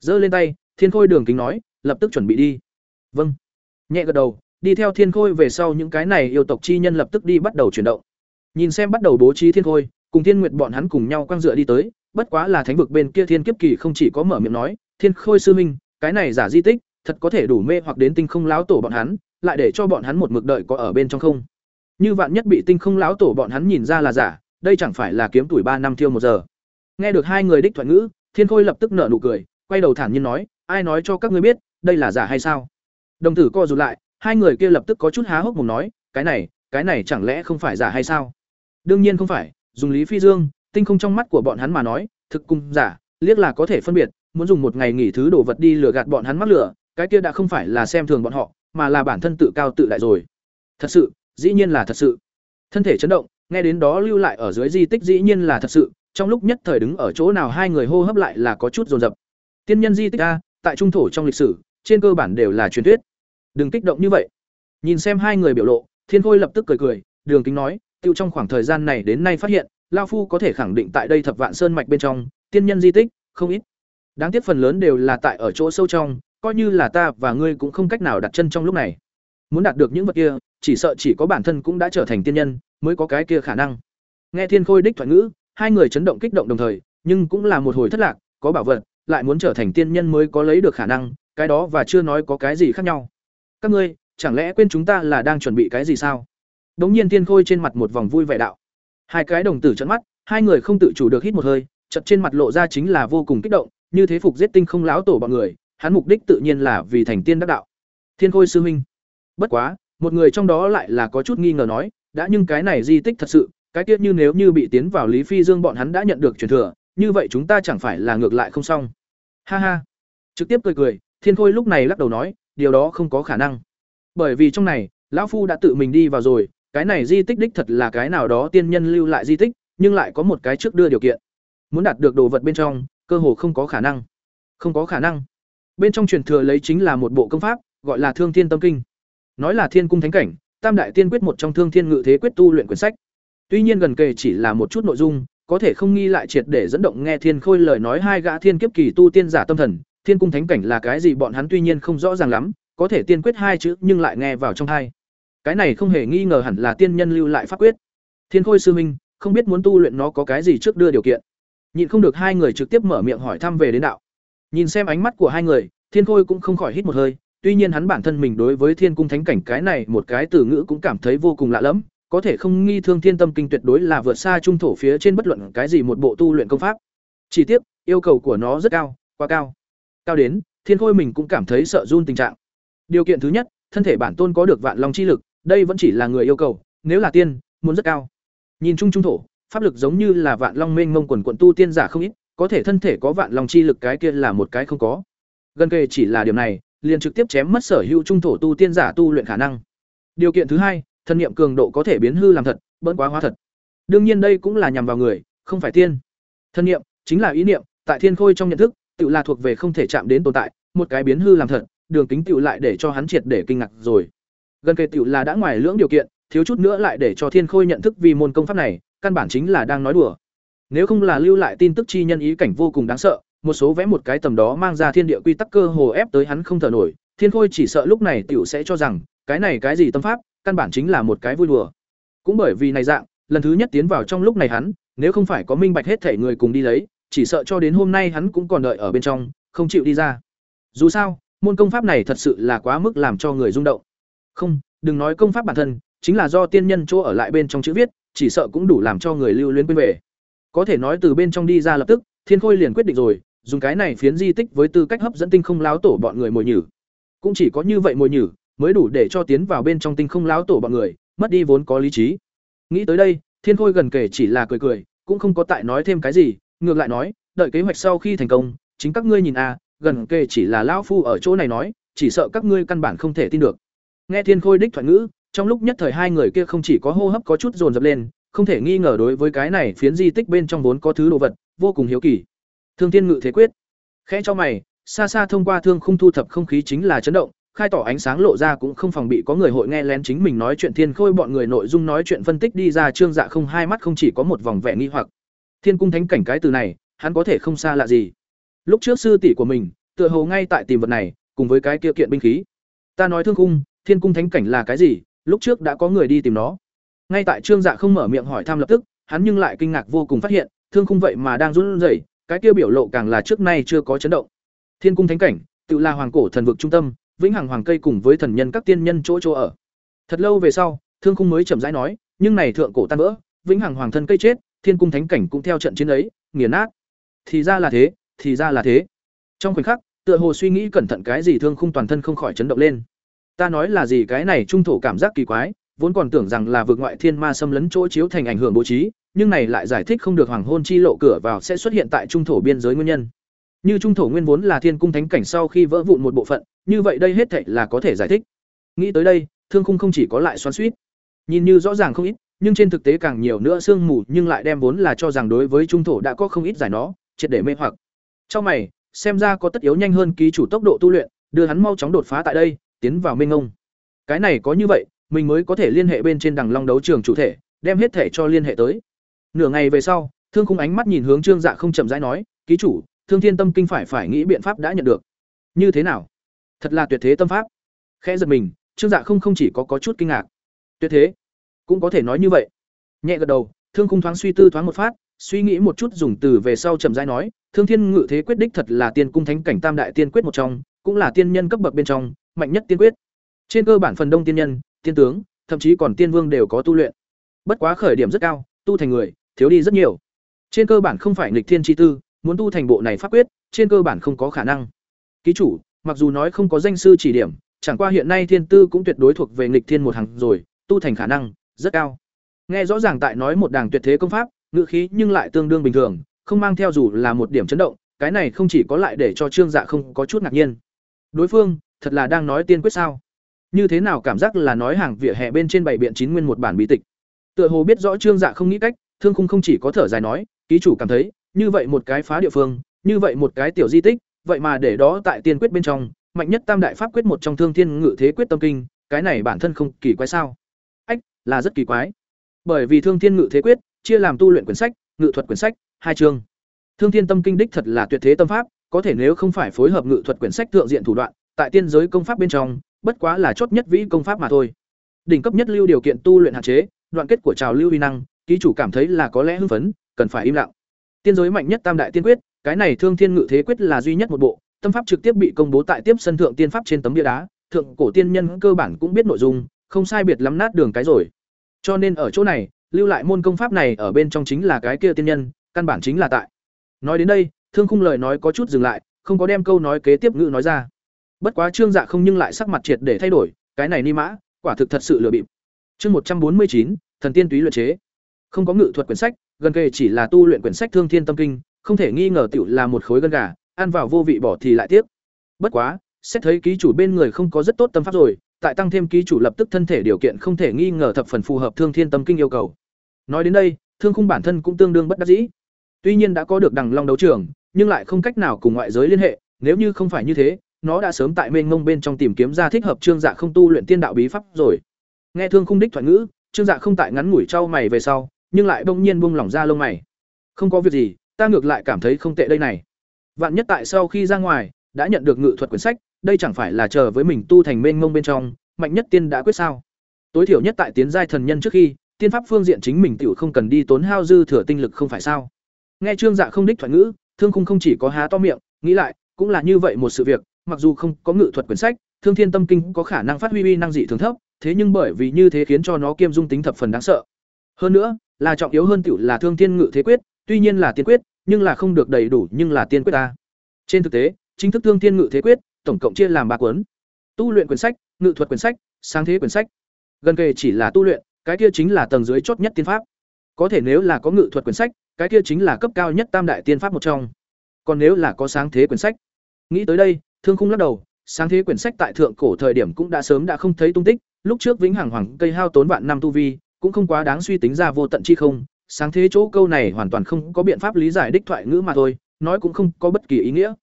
Giơ lên tay, Thiên Khôi đường kính nói, lập tức chuẩn bị đi. Vâng. Nhẹ gật đầu, đi theo Thiên Khôi về sau những cái này yêu tộc chi nhân lập tức đi bắt đầu chuyển động. Nhìn xem bắt đầu bố trí Thiên Khôi, cùng Thiên Nguyệt bọn hắn cùng nhau quăng dựa đi tới, bất quá là thánh vực bên kia Thiên Kiếp Kỳ không chỉ có mở miệng nói, Thiên Khôi sư minh, cái này giả di tích, thật có thể đủ mê hoặc đến tinh không láo tổ bọn hắn, lại để cho bọn hắn một mực đợi có ở bên trong không. Như vạn nhất bị tinh không láo tổ bọn hắn nhìn ra là giả, đây chẳng phải là kiếm tuổi ba năm thiêu một giờ. Nghe được hai người đích thoại ngữ, Thiên Khôi lập tức nở nụ cười, quay đầu thản nhiên nói, ai nói cho các ngươi biết, đây là giả hay sao? Đồng tử co rụt lại, hai người kia lập tức có chút há hốc mồm nói, cái này, cái này chẳng lẽ không phải giả hay sao? Đương nhiên không phải, dùng Lý Phi Dương, tinh không trong mắt của bọn hắn mà nói, thực cung giả, liếc là có thể phân biệt, muốn dùng một ngày nghỉ thứ đồ vật đi lừa gạt bọn hắn mắc lửa, cái kia đã không phải là xem thường bọn họ, mà là bản thân tự cao tự đại rồi. Thật sự, dĩ nhiên là thật sự. Thân thể chấn động, nghe đến đó lưu lại ở dưới di tích dĩ nhiên là thật sự, trong lúc nhất thời đứng ở chỗ nào hai người hô hấp lại là có chút dồn dập. Tiên nhân di tích a, tại trung thổ trong lịch sử, trên cơ bản đều là truyền thuyết. Đừng kích động như vậy. Nhìn xem hai người biểu lộ, Thiên Khôi lập tức cười cười, Đường Kính nói, tiêu trong khoảng thời gian này đến nay phát hiện, lão phu có thể khẳng định tại đây Thập Vạn Sơn mạch bên trong, tiên nhân di tích không ít. Đáng tiếc phần lớn đều là tại ở chỗ sâu trong, coi như là ta và ngươi cũng không cách nào đặt chân trong lúc này. Muốn đạt được những vật kia, chỉ sợ chỉ có bản thân cũng đã trở thành tiên nhân, mới có cái kia khả năng. Nghe Thiên Khôi đích thoại ngữ, hai người chấn động kích động đồng thời, nhưng cũng là một hồi thất lạc, có bảo vật, lại muốn trở thành tiên nhân mới có lấy được khả năng, cái đó và chưa nói có cái gì khác nhau. Các ngươi, chẳng lẽ quên chúng ta là đang chuẩn bị cái gì sao? Đống nhiên Thiên Khôi trên mặt một vòng vui vẻ đạo. Hai cái đồng tử trợn mắt, hai người không tự chủ được hít một hơi, chật trên mặt lộ ra chính là vô cùng kích động, như thế phục giết tinh không lão tổ bọn người, hắn mục đích tự nhiên là vì thành tiên đắc đạo. Thiên Khôi sư huynh. Bất quá, một người trong đó lại là có chút nghi ngờ nói, đã nhưng cái này di tích thật sự, cái tiết như nếu như bị tiến vào Lý Phi Dương bọn hắn đã nhận được truyền thừa, như vậy chúng ta chẳng phải là ngược lại không xong. Ha ha. Trực tiếp cười cười, Thiên Khôi lúc này lắc đầu nói, điều đó không có khả năng. Bởi vì trong này, lão phu đã tự mình đi vào rồi, cái này di tích đích thật là cái nào đó tiên nhân lưu lại di tích, nhưng lại có một cái trước đưa điều kiện. Muốn đạt được đồ vật bên trong, cơ hồ không có khả năng. Không có khả năng. Bên trong truyền thừa lấy chính là một bộ công pháp, gọi là Thương Thiên Tâm Kinh. Nói là Thiên cung thánh cảnh, Tam đại tiên quyết một trong Thương Thiên Ngự Thế quyết tu luyện quyển sách. Tuy nhiên gần kề chỉ là một chút nội dung, có thể không nghi lại triệt để dẫn động nghe Thiên Khôi lời nói hai gã thiên kiếp kỳ tu tiên giả tâm thần, Thiên cung thánh cảnh là cái gì bọn hắn tuy nhiên không rõ ràng lắm, có thể tiên quyết hai chữ nhưng lại nghe vào trong hai. Cái này không hề nghi ngờ hẳn là tiên nhân lưu lại pháp quyết. Thiên Khôi sư huynh, không biết muốn tu luyện nó có cái gì trước đưa điều kiện. Nhịn không được hai người trực tiếp mở miệng hỏi thăm về đến đạo. Nhìn xem ánh mắt của hai người, Thiên Khôi cũng không khỏi hít một hơi, tuy nhiên hắn bản thân mình đối với Thiên cung thánh cảnh cái này một cái từ ngữ cũng cảm thấy vô cùng lạ lẫm, có thể không nghi thương thiên tâm kinh tuyệt đối là vượt xa trung thổ phía trên bất luận cái gì một bộ tu luyện công pháp. Chỉ tiếc, yêu cầu của nó rất cao, quá cao. Cao đến, Thiên Khôi mình cũng cảm thấy sợ run tình trạng. Điều kiện thứ nhất, thân thể bản tôn có được vạn long chi lực, đây vẫn chỉ là người yêu cầu, nếu là tiên, muốn rất cao. Nhìn chung trung thổ, pháp lực giống như là vạn long mênh mông quần quận tu tiên giả không ít, có thể thân thể có vạn long chi lực cái kia là một cái không có. Gần kề chỉ là điều này, liền trực tiếp chém mất sở hữu trung thổ tu tiên giả tu luyện khả năng. Điều kiện thứ hai, thân niệm cường độ có thể biến hư làm thật, bỡn quá hóa thật. Đương nhiên đây cũng là nhằm vào người, không phải tiên. Thân niệm chính là ý niệm, tại thiên khôi trong nhận thức, tự là thuộc về không thể chạm đến tồn tại, một cái biến hư làm thật, đường kính tự lại để cho hắn triệt để kinh ngạc rồi. Gần kề tự là đã ngoài lưỡng điều kiện, thiếu chút nữa lại để cho thiên khôi nhận thức vì môn công pháp này, căn bản chính là đang nói đùa. Nếu không là lưu lại tin tức chi nhân ý cảnh vô cùng đáng sợ, một số vẽ một cái tầm đó mang ra thiên địa quy tắc cơ hồ ép tới hắn không thở nổi, Thiên Khôi chỉ sợ lúc này tiểu sẽ cho rằng, cái này cái gì tâm pháp, căn bản chính là một cái vui đùa. Cũng bởi vì này dạng, lần thứ nhất tiến vào trong lúc này hắn, nếu không phải có minh bạch hết thể người cùng đi lấy, chỉ sợ cho đến hôm nay hắn cũng còn đợi ở bên trong, không chịu đi ra. Dù sao, môn công pháp này thật sự là quá mức làm cho người rung động. Không, đừng nói công pháp bản thân, chính là do tiên nhân chỗ ở lại bên trong chữ viết, chỉ sợ cũng đủ làm cho người lưu luyến quên về. Có thể nói từ bên trong đi ra lập tức, Thiên Khôi liền quyết định rồi, dùng cái này phiến di tích với tư cách hấp dẫn tinh không láo tổ bọn người mồi nhử. Cũng chỉ có như vậy mồi nhử mới đủ để cho tiến vào bên trong tinh không láo tổ bọn người, mất đi vốn có lý trí. Nghĩ tới đây, Thiên Khôi gần kể chỉ là cười cười, cũng không có tại nói thêm cái gì, ngược lại nói, đợi kế hoạch sau khi thành công, chính các ngươi nhìn a, gần kề chỉ là lão phu ở chỗ này nói, chỉ sợ các ngươi căn bản không thể tin được. Nghe Thiên Khôi đích thoại ngữ, trong lúc nhất thời hai người kia không chỉ có hô hấp có chút dồn dập lên, không thể nghi ngờ đối với cái này phiến di tích bên trong vốn có thứ đồ vật, vô cùng hiếu kỳ. Thương thiên Ngự Thế Quyết. Khẽ cho mày, xa xa thông qua thương khung thu thập không khí chính là chấn động, khai tỏ ánh sáng lộ ra cũng không phòng bị có người hội nghe lén chính mình nói chuyện thiên khôi bọn người nội dung nói chuyện phân tích đi ra trương dạ không hai mắt không chỉ có một vòng vẻ nghi hoặc thiên cung thánh cảnh cái từ này hắn có thể không xa lạ gì lúc trước sư tỷ của mình tựa hồ ngay tại tìm vật này cùng với cái kia kiện binh khí ta nói thương cung thiên cung thánh cảnh là cái gì lúc trước đã có người đi tìm nó. Ngay tại trương dạ không mở miệng hỏi thăm lập tức, hắn nhưng lại kinh ngạc vô cùng phát hiện, thương khung vậy mà đang run rẩy, cái kia biểu lộ càng là trước nay chưa có chấn động. Thiên cung thánh cảnh, tự là hoàng cổ thần vực trung tâm, vĩnh hằng hoàng cây cùng với thần nhân các tiên nhân chỗ chỗ ở. Thật lâu về sau, thương khung mới chậm rãi nói, nhưng này thượng cổ tan vỡ, vĩnh hằng hoàng thân cây chết, thiên cung thánh cảnh cũng theo trận chiến ấy, nghiền nát. Thì ra là thế, thì ra là thế. Trong khoảnh khắc, tựa hồ suy nghĩ cẩn thận cái gì thương khung toàn thân không khỏi chấn động lên ta nói là gì cái này trung thổ cảm giác kỳ quái, vốn còn tưởng rằng là vượt ngoại thiên ma xâm lấn chỗ chiếu thành ảnh hưởng bố trí, nhưng này lại giải thích không được hoàng hôn chi lộ cửa vào sẽ xuất hiện tại trung thổ biên giới nguyên nhân. Như trung thổ nguyên vốn là thiên cung thánh cảnh sau khi vỡ vụn một bộ phận, như vậy đây hết thảy là có thể giải thích. Nghĩ tới đây, thương khung không chỉ có lại xoắn suýt nhìn như rõ ràng không ít, nhưng trên thực tế càng nhiều nữa sương mù, nhưng lại đem vốn là cho rằng đối với trung thổ đã có không ít giải nó, triệt để mê hoặc. Trong mày, xem ra có tất yếu nhanh hơn ký chủ tốc độ tu luyện, đưa hắn mau chóng đột phá tại đây tiến vào minh ngông. Cái này có như vậy mình mới có thể liên hệ bên trên đằng long đấu trường chủ thể đem hết thể cho liên hệ tới. Nửa ngày về sau thương khung ánh mắt nhìn hướng trương dạ không chậm rãi nói ký chủ thương thiên tâm kinh phải phải nghĩ biện pháp đã nhận được. Như thế nào? Thật là tuyệt thế tâm pháp. Khẽ giật mình trương dạ không không chỉ có, có chút kinh ngạc. Tuyệt thế? Cũng có thể nói như vậy. Nhẹ gật đầu thương khung thoáng suy tư thoáng một phát suy nghĩ một chút dùng từ về sau chậm rãi nói thương thiên ngự thế quyết đích thật là tiên cung thánh cảnh tam đại tiên quyết một trong cũng là tiên nhân cấp bậc bên trong mạnh nhất tiên quyết. Trên cơ bản phần đông tiên nhân, tiên tướng, thậm chí còn tiên vương đều có tu luyện. Bất quá khởi điểm rất cao, tu thành người, thiếu đi rất nhiều. Trên cơ bản không phải nghịch thiên chi tư, muốn tu thành bộ này pháp quyết, trên cơ bản không có khả năng. Ký chủ, mặc dù nói không có danh sư chỉ điểm, chẳng qua hiện nay thiên tư cũng tuyệt đối thuộc về nghịch thiên một hàng rồi, tu thành khả năng, rất cao. Nghe rõ ràng tại nói một đàng tuyệt thế công pháp ngự khí nhưng lại tương đương bình thường, không mang theo dù là một điểm chấn động, cái này không chỉ có lại để cho trương dạ không có chút ngạc nhiên. Đối phương thật là đang nói tiên quyết sao? Như thế nào cảm giác là nói hàng vỉa hè bên trên bảy biện chín nguyên một bản bí tịch? Tựa hồ biết rõ trương dạ không nghĩ cách, thương khung không chỉ có thở dài nói, ký chủ cảm thấy, như vậy một cái phá địa phương, như vậy một cái tiểu di tích, vậy mà để đó tại tiên quyết bên trong, mạnh nhất tam đại pháp quyết một trong thương thiên ngự thế quyết tâm kinh, cái này bản thân không kỳ quái sao? Ách, là rất kỳ quái. Bởi vì thương thiên ngự thế quyết, chia làm tu luyện quyển sách, ngự thuật quyển sách, hai chương. Thương thiên tâm kinh đích thật là tuyệt thế tâm pháp, có thể nếu không phải phối hợp ngự thuật quyển sách thượng diện thủ đoạn tại tiên giới công pháp bên trong, bất quá là chốt nhất vĩ công pháp mà thôi. Đỉnh cấp nhất lưu điều kiện tu luyện hạn chế, đoạn kết của trào lưu uy năng, ký chủ cảm thấy là có lẽ hưng phấn, cần phải im lặng. Tiên giới mạnh nhất tam đại tiên quyết, cái này thương thiên ngự thế quyết là duy nhất một bộ, tâm pháp trực tiếp bị công bố tại tiếp sân thượng tiên pháp trên tấm bia đá, thượng cổ tiên nhân cơ bản cũng biết nội dung, không sai biệt lắm nát đường cái rồi. Cho nên ở chỗ này, lưu lại môn công pháp này ở bên trong chính là cái kia tiên nhân, căn bản chính là tại. Nói đến đây, thương khung lời nói có chút dừng lại, không có đem câu nói kế tiếp ngữ nói ra bất quá trương dạ không nhưng lại sắc mặt triệt để thay đổi, cái này ni mã, quả thực thật sự lừa bịp. Chương một trăm bốn mươi chín, thần tiên túy luyện chế. Không có ngự thuật quyển sách, gần kề chỉ là tu luyện quyển sách thương thiên tâm kinh, không thể nghi ngờ tiểu là một khối gân gà, ăn vào vô vị bỏ thì lại tiếc. Bất quá, xét thấy ký chủ bên người không có rất tốt tâm pháp rồi, tại tăng thêm ký chủ lập tức thân thể điều kiện không thể nghi ngờ thập phần phù hợp thương thiên tâm kinh yêu cầu. Nói đến đây, thương khung bản thân cũng tương đương bất đắc dĩ. Tuy nhiên đã có được đằng long đấu trường, nhưng lại không cách nào cùng ngoại giới liên hệ, nếu như không phải như thế nó đã sớm tại mênh mông bên trong tìm kiếm ra thích hợp trương dạ không tu luyện tiên đạo bí pháp rồi. Nghe thương khung đích thoại ngữ, trương dạ không tại ngắn ngủi trao mày về sau, nhưng lại bỗng nhiên buông lỏng ra lông mày. Không có việc gì, ta ngược lại cảm thấy không tệ đây này. Vạn nhất tại sau khi ra ngoài, đã nhận được ngự thuật quyển sách, đây chẳng phải là chờ với mình tu thành mênh mông bên trong, mạnh nhất tiên đã quyết sao? Tối thiểu nhất tại tiến giai thần nhân trước khi, tiên pháp phương diện chính mình tiểu không cần đi tốn hao dư thừa tinh lực không phải sao? Nghe trương dạ không đích thoại ngữ, thương khung không chỉ có há to miệng, nghĩ lại, cũng là như vậy một sự việc mặc dù không có ngự thuật quyển sách, thương thiên tâm kinh có khả năng phát huy uy năng dị thường thấp, thế nhưng bởi vì như thế khiến cho nó kiêm dung tính thập phần đáng sợ. Hơn nữa, là trọng yếu hơn tiểu là thương thiên ngự thế quyết, tuy nhiên là tiên quyết, nhưng là không được đầy đủ nhưng là tiên quyết ta. Trên thực tế, chính thức thương thiên ngự thế quyết, tổng cộng chia làm ba cuốn. Tu luyện quyển sách, ngự thuật quyển sách, sáng thế quyển sách. Gần kề chỉ là tu luyện, cái kia chính là tầng dưới chốt nhất tiên pháp. Có thể nếu là có ngự thuật quyển sách, cái kia chính là cấp cao nhất tam đại tiên pháp một trong. Còn nếu là có sáng thế quyển sách, nghĩ tới đây thương khung lắc đầu sáng thế quyển sách tại thượng cổ thời điểm cũng đã sớm đã không thấy tung tích lúc trước vĩnh hằng hoàng cây hao tốn vạn năm tu vi cũng không quá đáng suy tính ra vô tận chi không, sáng thế chỗ câu này hoàn toàn không có biện pháp lý giải đích thoại ngữ mà thôi, nói cũng không có bất kỳ ý nghĩa.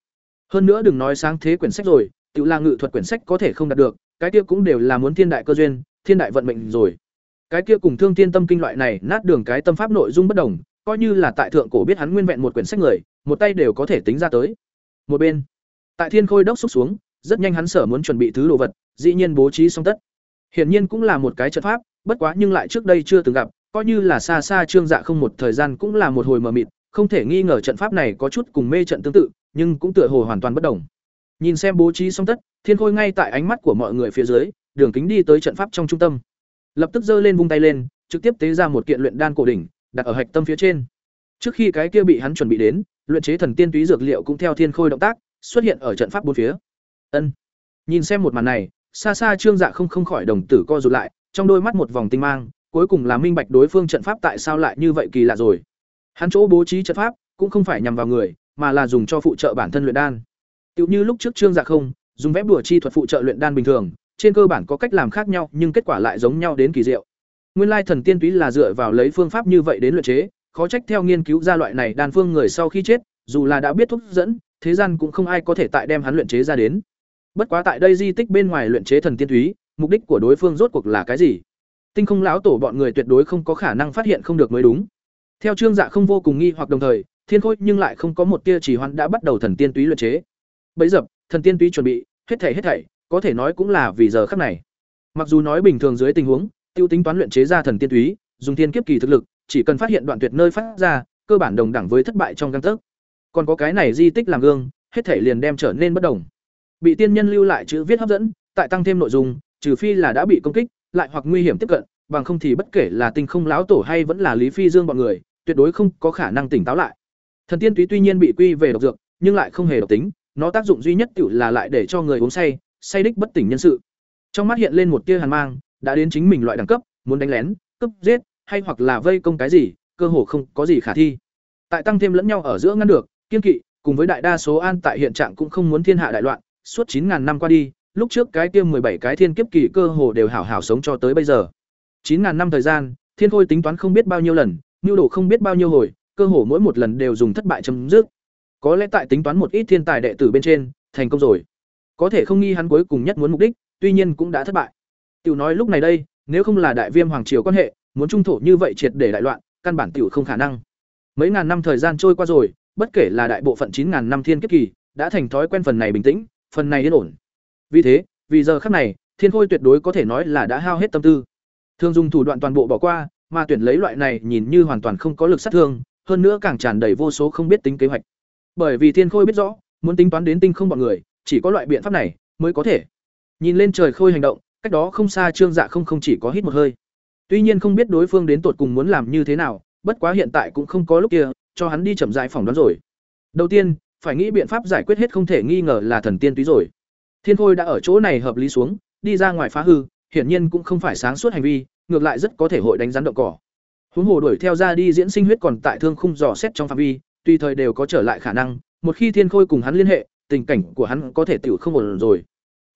Hơn nữa đừng nói sáng thế quyển sách rồi, tự là ngự thuật quyển sách có thể không đạt được, cái kia cũng đều là muốn thiên đại cơ duyên, thiên đại vận mệnh rồi. Cái kia cùng thương thiên tâm kinh loại này nát đường cái tâm pháp nội dung bất đồng, coi như là tại thượng cổ biết hắn nguyên vẹn một quyển sách người, một tay đều có thể tính ra tới. Một bên, tại thiên khôi đốc xúc xuống, rất nhanh hắn sở muốn chuẩn bị thứ đồ vật, dĩ nhiên bố trí xong tất. Hiển nhiên cũng là một cái trận pháp, bất quá nhưng lại trước đây chưa từng gặp, coi như là xa xa trương dạ không một thời gian cũng là một hồi mờ mịt, không thể nghi ngờ trận pháp này có chút cùng mê trận tương tự, nhưng cũng tựa hồ hoàn toàn bất đồng. Nhìn xem bố trí xong tất, Thiên Khôi ngay tại ánh mắt của mọi người phía dưới, đường kính đi tới trận pháp trong trung tâm. Lập tức giơ lên vung tay lên, trực tiếp tế ra một kiện luyện đan cổ đỉnh, đặt ở hạch tâm phía trên. Trước khi cái kia bị hắn chuẩn bị đến, luyện chế thần tiên túy dược liệu cũng theo Thiên Khôi động tác, xuất hiện ở trận pháp bốn phía. Ân. Nhìn xem một màn này, xa xa Trương Dạ không không khỏi đồng tử co rụt lại, trong đôi mắt một vòng tinh mang, cuối cùng là minh bạch đối phương trận pháp tại sao lại như vậy kỳ lạ rồi. Hắn chỗ bố trí trận pháp cũng không phải nhằm vào người, mà là dùng cho phụ trợ bản thân luyện đan. Tựu như lúc trước Trương Dạ không, dùng phép đùa chi thuật phụ trợ luyện đan bình thường, trên cơ bản có cách làm khác nhau, nhưng kết quả lại giống nhau đến kỳ diệu. Nguyên lai thần tiên túy là dựa vào lấy phương pháp như vậy đến luyện chế, khó trách theo nghiên cứu ra loại này đan phương người sau khi chết, dù là đã biết thuốc dẫn, thế gian cũng không ai có thể tại đem hắn luyện chế ra đến. Bất quá tại đây di tích bên ngoài luyện chế thần tiên túy, mục đích của đối phương rốt cuộc là cái gì? Tinh không lão tổ bọn người tuyệt đối không có khả năng phát hiện không được mới đúng. Theo Trương Dạ không vô cùng nghi hoặc đồng thời, Thiên Khôi nhưng lại không có một tia chỉ hoãn đã bắt đầu thần tiên túy luyện chế. Bấy giờ, thần tiên túy chuẩn bị, hết thảy hết thảy, có thể nói cũng là vì giờ khắc này. Mặc dù nói bình thường dưới tình huống, tiêu tính toán luyện chế ra thần tiên túy, dùng thiên kiếp kỳ thực lực, chỉ cần phát hiện đoạn tuyệt nơi phát ra, cơ bản đồng đẳng với thất bại trong gang tấc. Còn có cái này di tích làm gương, hết thảy liền đem trở nên bất đồng. Bị tiên nhân lưu lại chữ viết hấp dẫn, tại tăng thêm nội dung, trừ phi là đã bị công kích, lại hoặc nguy hiểm tiếp cận, bằng không thì bất kể là Tinh Không lão tổ hay vẫn là Lý Phi Dương bọn người, tuyệt đối không có khả năng tỉnh táo lại. Thần tiên túy tuy nhiên bị quy về độc dược, nhưng lại không hề độc tính, nó tác dụng duy nhất tiểu là lại để cho người uống say, say đích bất tỉnh nhân sự. Trong mắt hiện lên một tia hàn mang, đã đến chính mình loại đẳng cấp, muốn đánh lén, cướp, giết, hay hoặc là vây công cái gì, cơ hồ không có gì khả thi. Tại tăng thêm lẫn nhau ở giữa ngăn được, kiên kỵ, cùng với đại đa số an tại hiện trạng cũng không muốn thiên hạ đại loạn, suốt 9000 năm qua đi, lúc trước cái kia bảy cái thiên kiếp kỳ cơ hồ đều hảo hảo sống cho tới bây giờ. 9000 năm thời gian, Thiên Khôi tính toán không biết bao nhiêu lần, nưu đồ không biết bao nhiêu hồi, cơ hồ mỗi một lần đều dùng thất bại chấm dứt. Có lẽ tại tính toán một ít thiên tài đệ tử bên trên, thành công rồi. Có thể không nghi hắn cuối cùng nhất muốn mục đích, tuy nhiên cũng đã thất bại. Tiểu nói lúc này đây, nếu không là đại viêm hoàng triều quan hệ, muốn trung thổ như vậy triệt để đại loạn, căn bản tiểu không khả năng. Mấy ngàn năm thời gian trôi qua rồi, bất kể là đại bộ phận chín ngàn năm thiên kiếp kỳ, đã thành thói quen phần này bình tĩnh, phần này yên ổn. Vì thế, vì giờ khắc này, Thiên Khôi tuyệt đối có thể nói là đã hao hết tâm tư. Thường dùng thủ đoạn toàn bộ bỏ qua, mà tuyển lấy loại này nhìn như hoàn toàn không có lực sát thương, hơn nữa càng tràn đầy vô số không biết tính kế hoạch. Bởi vì Thiên Khôi biết rõ, muốn tính toán đến tinh không bọn người, chỉ có loại biện pháp này mới có thể. Nhìn lên trời khôi hành động, cách đó không xa Trương Dạ không không chỉ có hít một hơi. Tuy nhiên không biết đối phương đến tột cùng muốn làm như thế nào, bất quá hiện tại cũng không có lúc kia, cho hắn đi chậm rãi phỏng đoán rồi. Đầu tiên, phải nghĩ biện pháp giải quyết hết không thể nghi ngờ là thần tiên túy rồi. Thiên Khôi đã ở chỗ này hợp lý xuống, đi ra ngoài phá hư, hiển nhiên cũng không phải sáng suốt hành vi, ngược lại rất có thể hội đánh rắn động cỏ. Huống hồ đuổi theo ra đi diễn sinh huyết còn tại thương khung dò xét trong phạm vi, tùy thời đều có trở lại khả năng, một khi Thiên Khôi cùng hắn liên hệ, tình cảnh của hắn có thể tiểu không ổn rồi.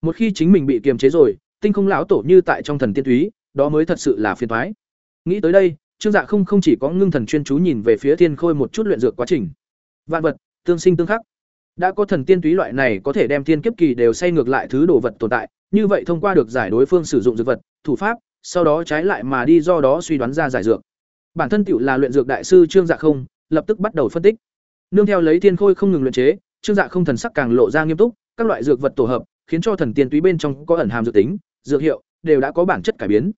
Một khi chính mình bị kiềm chế rồi, tinh không lão tổ như tại trong thần tiên túy, đó mới thật sự là phiền toái. Nghĩ tới đây, Trương Dạ không không chỉ có ngưng thần chuyên chú nhìn về phía Thiên Khôi một chút luyện dược quá trình. Vạn vật, tương sinh tương khắc. Đã có thần tiên túy loại này có thể đem thiên kiếp kỳ đều xây ngược lại thứ đồ vật tồn tại, như vậy thông qua được giải đối phương sử dụng dược vật, thủ pháp, sau đó trái lại mà đi do đó suy đoán ra giải dược. Bản thân tiểu là luyện dược đại sư Trương Dạ không, lập tức bắt đầu phân tích. Nương theo lấy thiên khôi không ngừng luyện chế, Trương Dạ không thần sắc càng lộ ra nghiêm túc, các loại dược vật tổ hợp, khiến cho thần tiên túy bên trong có ẩn hàm dược tính, dược hiệu đều đã có bản chất cải biến.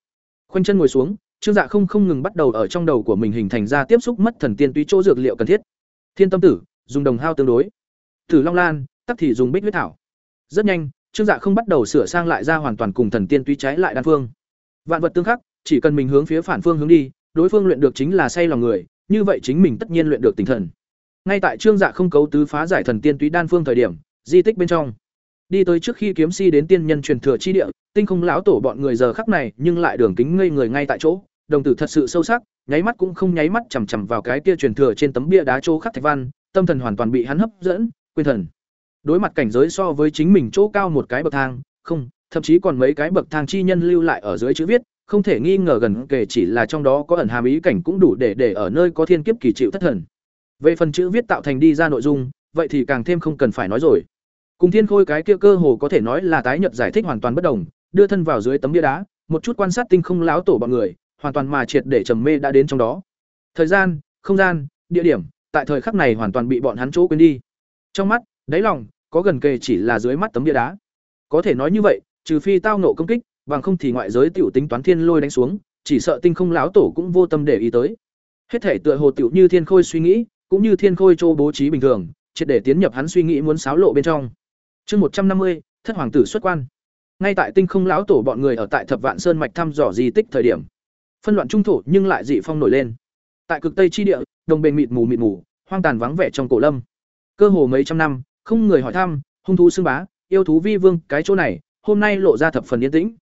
Khoanh chân ngồi xuống, Trương Dạ không không ngừng bắt đầu ở trong đầu của mình hình thành ra tiếp xúc mất thần tiên túy chỗ dược liệu cần thiết. Thiên tâm tử, dùng đồng hao tương đối. Tử Long Lan, tắc thì dùng bích huyết thảo. Rất nhanh, Trương Dạ không bắt đầu sửa sang lại ra hoàn toàn cùng thần tiên túy trái lại đan phương. Vạn vật tương khắc, chỉ cần mình hướng phía phản phương hướng đi, đối phương luyện được chính là say lòng người, như vậy chính mình tất nhiên luyện được tinh thần. Ngay tại Trương Dạ không cấu tứ phá giải thần tiên túy đan phương thời điểm, di tích bên trong, đi tới trước khi kiếm si đến tiên nhân truyền thừa chi địa, tinh không lão tổ bọn người giờ khắc này, nhưng lại đường kính ngây người ngay tại chỗ, đồng tử thật sự sâu sắc, nháy mắt cũng không nháy mắt chằm chằm vào cái kia truyền thừa trên tấm bia đá chỗ khắc thạch văn, tâm thần hoàn toàn bị hắn hấp dẫn, quên thần. Đối mặt cảnh giới so với chính mình chỗ cao một cái bậc thang, không, thậm chí còn mấy cái bậc thang chi nhân lưu lại ở dưới chữ viết, không thể nghi ngờ gần kể chỉ là trong đó có ẩn hàm ý cảnh cũng đủ để để ở nơi có thiên kiếp kỳ chịu thất thần. Về phần chữ viết tạo thành đi ra nội dung, vậy thì càng thêm không cần phải nói rồi. Cùng Thiên Khôi cái kia cơ hồ có thể nói là tái nhật giải thích hoàn toàn bất đồng, đưa thân vào dưới tấm bia đá, một chút quan sát tinh không láo tổ bọn người, hoàn toàn mà triệt để trầm mê đã đến trong đó. Thời gian, không gian, địa điểm, tại thời khắc này hoàn toàn bị bọn hắn chỗ quên đi. Trong mắt, đáy lòng, có gần kề chỉ là dưới mắt tấm bia đá. Có thể nói như vậy, trừ phi tao nộ công kích, bằng không thì ngoại giới tiểu tính toán thiên lôi đánh xuống, chỉ sợ tinh không láo tổ cũng vô tâm để ý tới. Hết thể tựa hồ tiểu như thiên khôi suy nghĩ, cũng như thiên khôi châu bố trí bình thường, triệt để tiến nhập hắn suy nghĩ muốn xáo lộ bên trong. Chương một trăm năm mươi, thất hoàng tử xuất quan. Ngay tại tinh không lão tổ bọn người ở tại Thập Vạn Sơn mạch thăm dò di tích thời điểm, phân loạn trung thổ nhưng lại dị phong nổi lên. Tại cực tây chi địa, đồng bền mịt mù mịt mù, hoang tàn vắng vẻ trong cổ lâm. Cơ hồ mấy trăm năm, không người hỏi thăm, hung thú xưng bá, yêu thú vi vương, cái chỗ này, hôm nay lộ ra thập phần yên tĩnh.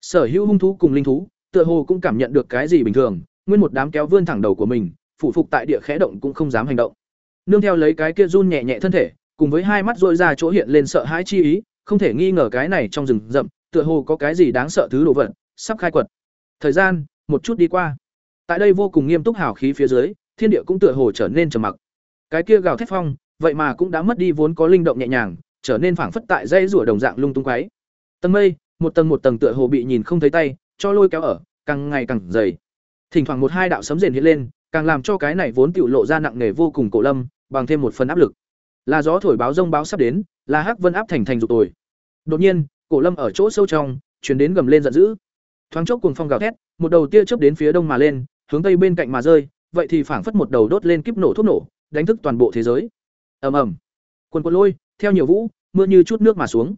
Sở hữu hung thú cùng linh thú, tựa hồ cũng cảm nhận được cái gì bình thường, nguyên một đám kéo vươn thẳng đầu của mình, phụ phục tại địa khẽ động cũng không dám hành động. Nương theo lấy cái kia run nhẹ nhẹ thân thể, cùng với hai mắt dội ra chỗ hiện lên sợ hãi chi ý, không thể nghi ngờ cái này trong rừng rậm, tựa hồ có cái gì đáng sợ thứ đồ vật, sắp khai quật. Thời gian, một chút đi qua. Tại đây vô cùng nghiêm túc hào khí phía dưới, thiên địa cũng tựa hồ trở nên trầm mặc. Cái kia gào thét phong, vậy mà cũng đã mất đi vốn có linh động nhẹ nhàng, trở nên phảng phất tại dây rủa đồng dạng lung tung quái. Tầng mây, một tầng một tầng tựa hồ bị nhìn không thấy tay, cho lôi kéo ở, càng ngày càng dày. Thỉnh thoảng một hai đạo sấm rền hiện lên, càng làm cho cái này vốn tiểu lộ ra nặng nề vô cùng cổ lâm, bằng thêm một phần áp lực. Là gió thổi báo rông báo sắp đến, là hắc vân áp thành thành dục tồi. Đột nhiên, cổ lâm ở chỗ sâu trong, truyền đến gầm lên giận dữ. Thoáng chốc cuồng phong gào thét, một đầu tia chớp đến phía đông mà lên, hướng tây bên cạnh mà rơi, vậy thì phảng phất một đầu đốt lên kiếp nổ thuốc nổ, đánh thức toàn bộ thế giới. Ầm ầm. quần quần lôi, theo nhiều vũ, mưa như chút nước mà xuống.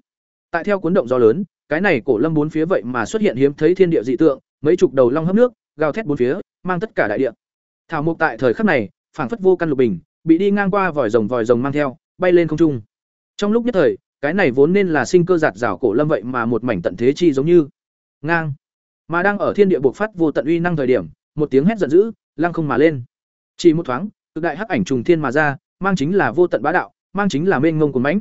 Tại theo cuốn động gió lớn, cái này cổ lâm bốn phía vậy mà xuất hiện hiếm thấy thiên địa dị tượng, mấy chục đầu long hấp nước, gào thét bốn phía, mang tất cả đại địa. Thảo mục tại thời khắc này, phảng phất vô căn lục bình, bị đi ngang qua vòi rồng vòi rồng mang theo, bay lên không trung. Trong lúc nhất thời, cái này vốn nên là sinh cơ giạt rào cổ lâm vậy mà một mảnh tận thế chi giống như ngang. Mà đang ở thiên địa bộc phát vô tận uy năng thời điểm, một tiếng hét giận dữ, lăng không mà lên. Chỉ một thoáng, cực đại hắc ảnh trùng thiên mà ra, mang chính là vô tận bá đạo, mang chính là mênh ngông của mãnh.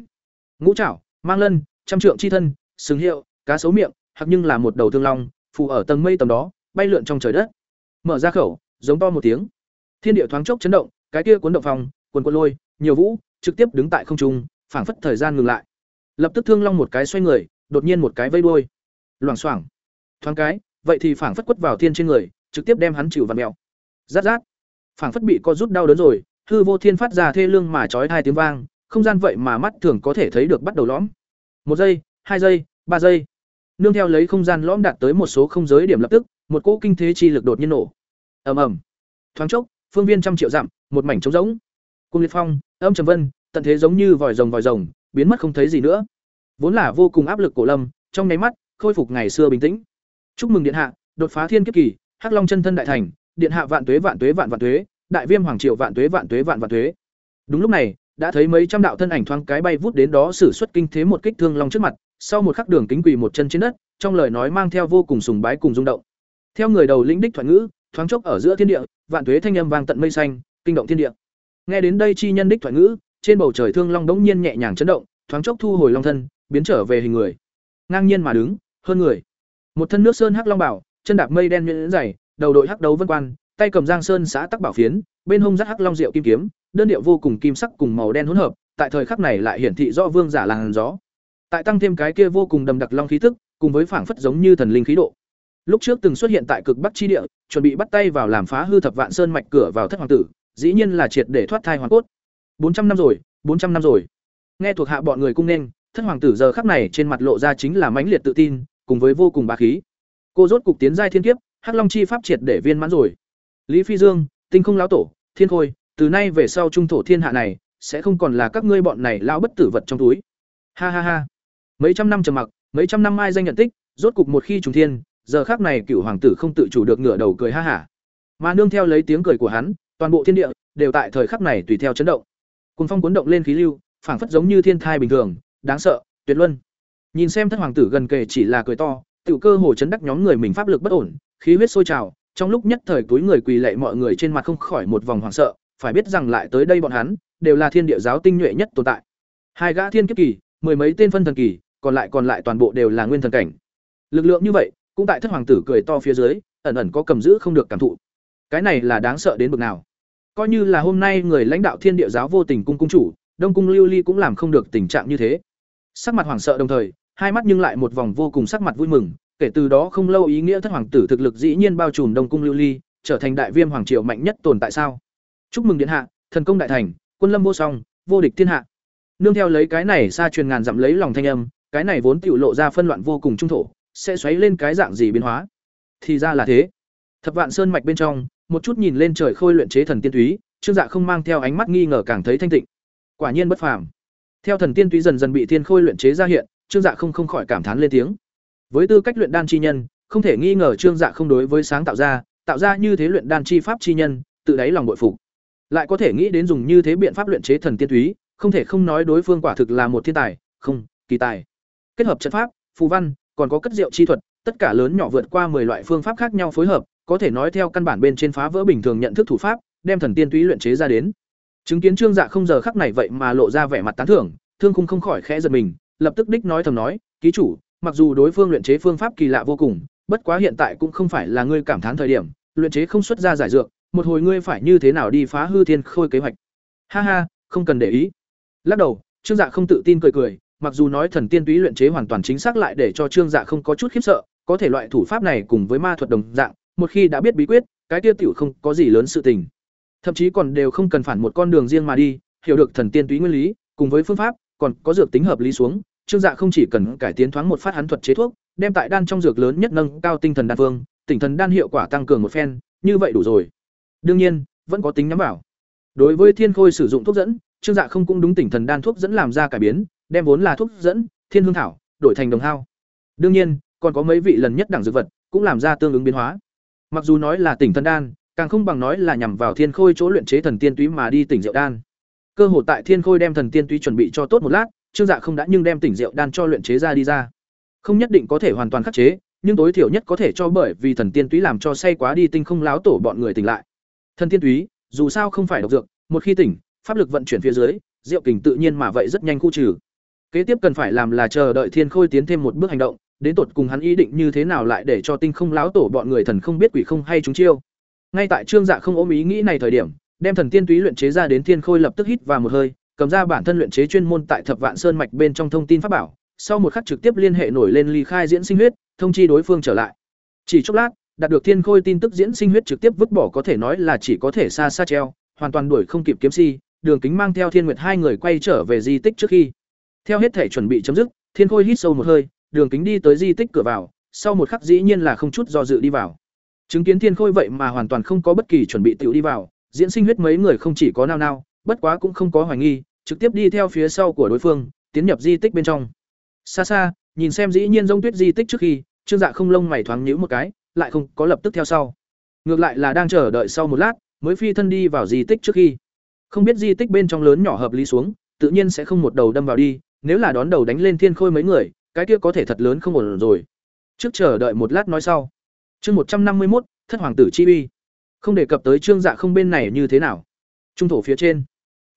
Ngũ trảo, mang lân, trăm trượng chi thân, xứng hiệu, cá sấu miệng, hoặc nhưng là một đầu thương long, phù ở tầng mây tầm đó, bay lượn trong trời đất. Mở ra khẩu, giống to một tiếng. Thiên địa thoáng chốc chấn động, cái kia cuốn động phòng, quần quần lôi, nhiều vũ, trực tiếp đứng tại không trung, phảng phất thời gian ngừng lại. Lập tức Thương Long một cái xoay người, đột nhiên một cái vây đuôi. Loảng xoảng. Thoáng cái, vậy thì phảng phất quất vào thiên trên người, trực tiếp đem hắn chịu vặn mèo. Rát rát. Phảng phất bị co rút đau đớn rồi, hư vô thiên phát ra thê lương mà chói hai tiếng vang, không gian vậy mà mắt thường có thể thấy được bắt đầu lõm. Một giây, hai giây, ba giây. Nương theo lấy không gian lõm đạt tới một số không giới điểm lập tức, một cỗ kinh thế chi lực đột nhiên nổ. Ầm ầm. Thoáng chốc, phương viên trăm triệu dặm, một mảnh trống rỗng. Cung liệt phong, âm trầm vân, tận thế giống như vòi rồng vòi rồng, biến mất không thấy gì nữa. Vốn là vô cùng áp lực cổ lâm, trong nháy mắt khôi phục ngày xưa bình tĩnh. Chúc mừng điện hạ, đột phá thiên kiếp kỳ, Hắc Long chân thân đại thành, điện hạ vạn tuế vạn tuế vạn vạn tuế, đại viêm hoàng triều vạn tuế vạn tuế vạn vạn tuế. Đúng lúc này, đã thấy mấy trăm đạo thân ảnh thoáng cái bay vút đến đó sử xuất kinh thế một kích thương long trước mặt, sau một khắc đường kính quỳ một chân trên đất, trong lời nói mang theo vô cùng sùng bái cùng rung động. Theo người đầu lĩnh đích thoại ngữ, thoáng chốc ở giữa thiên địa, vạn tuế thanh âm vang tận mây xanh, kinh động thiên địa. Nghe đến đây chi nhân đích thoại ngữ, trên bầu trời thương long đống nhiên nhẹ nhàng chấn động, thoáng chốc thu hồi long thân, biến trở về hình người. Ngang nhiên mà đứng, hơn người. Một thân nước sơn hắc long bảo, chân đạp mây đen nhuyễn dày, đầu đội hắc đấu vân quan, tay cầm giang sơn xã tắc bảo phiến, bên hông dắt hắc long diệu kim kiếm, đơn điệu vô cùng kim sắc cùng màu đen hỗn hợp, tại thời khắc này lại hiển thị rõ vương giả làng gió. Tại tăng thêm cái kia vô cùng đầm đặc long khí tức, cùng với phảng phất giống như thần linh khí độ. Lúc trước từng xuất hiện tại cực bắc chi địa, chuẩn bị bắt tay vào làm phá hư thập vạn sơn mạch cửa vào thất hoàng tử, dĩ nhiên là triệt để thoát thai hoàn cốt. bốn trăm năm rồi, bốn trăm năm rồi. Nghe thuộc hạ bọn người cung nên, thất hoàng tử giờ khắc này trên mặt lộ ra chính là mãnh liệt tự tin, cùng với vô cùng bá khí. Cô rốt cục tiến giai thiên kiếp, Hắc Long chi pháp triệt để viên mãn rồi. Lý Phi Dương, Tinh Không lão tổ, Thiên Khôi, từ nay về sau trung thổ thiên hạ này sẽ không còn là các ngươi bọn này lão bất tử vật trong túi. Ha ha ha. Mấy trăm năm trầm mặc, mấy trăm năm mai danh nhận tích, rốt cục một khi trùng thiên, giờ khắc này cửu hoàng tử không tự chủ được ngửa đầu cười ha hả. Mà nương theo lấy tiếng cười của hắn, toàn bộ thiên địa đều tại thời khắc này tùy theo chấn động. Cùng phong cuốn động lên khí lưu, phảng phất giống như thiên thai bình thường, đáng sợ, tuyệt luân. Nhìn xem thất hoàng tử gần kề chỉ là cười to, tiểu cơ hồ chấn đắc nhóm người mình pháp lực bất ổn, khí huyết sôi trào, trong lúc nhất thời túi người quỳ lạy mọi người trên mặt không khỏi một vòng hoảng sợ, phải biết rằng lại tới đây bọn hắn đều là thiên địa giáo tinh nhuệ nhất tồn tại. Hai gã thiên kiếp kỳ, mười mấy tên phân thần kỳ, còn lại còn lại toàn bộ đều là nguyên thần cảnh. Lực lượng như vậy, cũng tại thất hoàng tử cười to phía dưới ẩn ẩn có cầm giữ không được cảm thụ cái này là đáng sợ đến bực nào coi như là hôm nay người lãnh đạo thiên địa giáo vô tình cung cung chủ đông cung lưu ly cũng làm không được tình trạng như thế sắc mặt hoảng sợ đồng thời, hai mắt nhưng lại một vòng vô cùng sắc mặt vui mừng, kể từ đó không lâu ý nghĩa thất hoàng tử thực lực dĩ nhiên bao trùm đông cung lưu ly, trở thành đại viêm hoàng triều mạnh nhất tồn tại sao? Chúc mừng điện hạ, thần công đại thành, quân lâm vô song, vô địch thiên hạ. Nương theo lấy cái này xa truyền ngàn dặm lấy lòng thanh âm, cái này vốn tự lộ ra phân loạn vô cùng trung thổ, sẽ xoáy lên cái dạng gì biến hóa? Thì ra là thế. Thập vạn sơn mạch bên trong, một chút nhìn lên trời khôi luyện chế thần tiên túy, trương dạ không mang theo ánh mắt nghi ngờ càng thấy thanh tịnh. Quả nhiên bất phàm theo thần tiên túy dần dần bị thiên khôi luyện chế ra hiện, trương dạ không không khỏi cảm thán lên tiếng. Với tư cách luyện đan chi nhân, không thể nghi ngờ trương dạ không đối với sáng tạo ra tạo ra như thế luyện đan chi pháp chi nhân, tự đáy lòng bội phục. Lại có thể nghĩ đến dùng như thế biện pháp luyện chế thần tiên túy, không thể không nói đối phương quả thực là một thiên tài, không, kỳ tài. Kết hợp trận pháp, phù văn, còn có cất rượu chi thuật, tất cả lớn nhỏ vượt qua 10 loại phương pháp khác nhau phối hợp, có thể nói theo căn bản bên trên phá vỡ bình thường nhận thức thủ pháp, đem thần tiên túy luyện chế ra đến chứng kiến trương dạ không giờ khắc này vậy mà lộ ra vẻ mặt tán thưởng, thương khung không khỏi khẽ giật mình, lập tức đích nói thầm nói, ký chủ, mặc dù đối phương luyện chế phương pháp kỳ lạ vô cùng, bất quá hiện tại cũng không phải là ngươi cảm thán thời điểm, luyện chế không xuất ra giải dược, một hồi ngươi phải như thế nào đi phá hư thiên khôi kế hoạch? Ha ha, không cần để ý. Lắc đầu, trương dạ không tự tin cười cười, mặc dù nói thần tiên túy luyện chế hoàn toàn chính xác lại để cho trương dạ không có chút khiếp sợ, có thể loại thủ pháp này cùng với ma thuật đồng dạng, một khi đã biết bí quyết, cái tiêu tiểu không có gì lớn sự tình thậm chí còn đều không cần phản một con đường riêng mà đi, hiểu được thần tiên túy nguyên lý, cùng với phương pháp, còn có dược tính hợp lý xuống, trương dạ không chỉ cần cải tiến thoáng một phát hắn thuật chế thuốc, đem tại đan trong dược lớn nhất nâng cao tinh thần đan phương, tỉnh thần đan hiệu quả tăng cường một phen, như vậy đủ rồi. Đương nhiên, vẫn có tính nhắm vào. Đối với thiên khôi sử dụng thuốc dẫn, trương dạ không cũng đúng tỉnh thần đan thuốc dẫn làm ra cải biến, đem vốn là thuốc dẫn, thiên hương thảo, đổi thành đồng hao. Đương nhiên, còn có mấy vị lần nhất đẳng dược vật, cũng làm ra tương ứng biến hóa. Mặc dù nói là tỉnh thần đan càng không bằng nói là nhằm vào thiên khôi chỗ luyện chế thần tiên túy mà đi tỉnh rượu đan. Cơ hội tại thiên khôi đem thần tiên túy chuẩn bị cho tốt một lát, trương dạ không đã nhưng đem tỉnh rượu đan cho luyện chế ra đi ra. Không nhất định có thể hoàn toàn khắc chế, nhưng tối thiểu nhất có thể cho bởi vì thần tiên túy làm cho say quá đi tinh không láo tổ bọn người tỉnh lại. Thần tiên túy, dù sao không phải độc dược, một khi tỉnh, pháp lực vận chuyển phía dưới, rượu kình tự nhiên mà vậy rất nhanh khu trừ. Kế tiếp cần phải làm là chờ đợi thiên khôi tiến thêm một bước hành động, đến tột cùng hắn ý định như thế nào lại để cho tinh không láo tổ bọn người thần không biết quỷ không hay chúng chiêu ngay tại trương dạ không ôm ý nghĩ này thời điểm, đem thần tiên túy luyện chế ra đến thiên khôi lập tức hít vào một hơi, cầm ra bản thân luyện chế chuyên môn tại thập vạn sơn mạch bên trong thông tin pháp bảo, sau một khắc trực tiếp liên hệ nổi lên ly khai diễn sinh huyết, thông chi đối phương trở lại. Chỉ chốc lát, đạt được thiên khôi tin tức diễn sinh huyết trực tiếp vứt bỏ có thể nói là chỉ có thể xa xa treo, hoàn toàn đuổi không kịp kiếm si, đường kính mang theo thiên nguyệt hai người quay trở về di tích trước khi. Theo hết thể chuẩn bị chấm dứt, thiên khôi hít sâu một hơi, đường kính đi tới di tích cửa vào, sau một khắc dĩ nhiên là không chút do dự đi vào chứng kiến thiên khôi vậy mà hoàn toàn không có bất kỳ chuẩn bị tiểu đi vào, diễn sinh huyết mấy người không chỉ có nao nao, bất quá cũng không có hoài nghi, trực tiếp đi theo phía sau của đối phương, tiến nhập di tích bên trong. Xa xa, nhìn xem dĩ nhiên rông tuyết di tích trước khi, trương dạ không lông mày thoáng nhíu một cái, lại không có lập tức theo sau. Ngược lại là đang chờ đợi sau một lát, mới phi thân đi vào di tích trước khi. Không biết di tích bên trong lớn nhỏ hợp lý xuống, tự nhiên sẽ không một đầu đâm vào đi, nếu là đón đầu đánh lên thiên khôi mấy người, cái kia có thể thật lớn không ổn rồi. Trước chờ đợi một lát nói sau chương một trăm năm mươi một thất hoàng tử chi uy. Không đề cập tới trương dạ không bên này như thế nào. Trung thổ phía trên.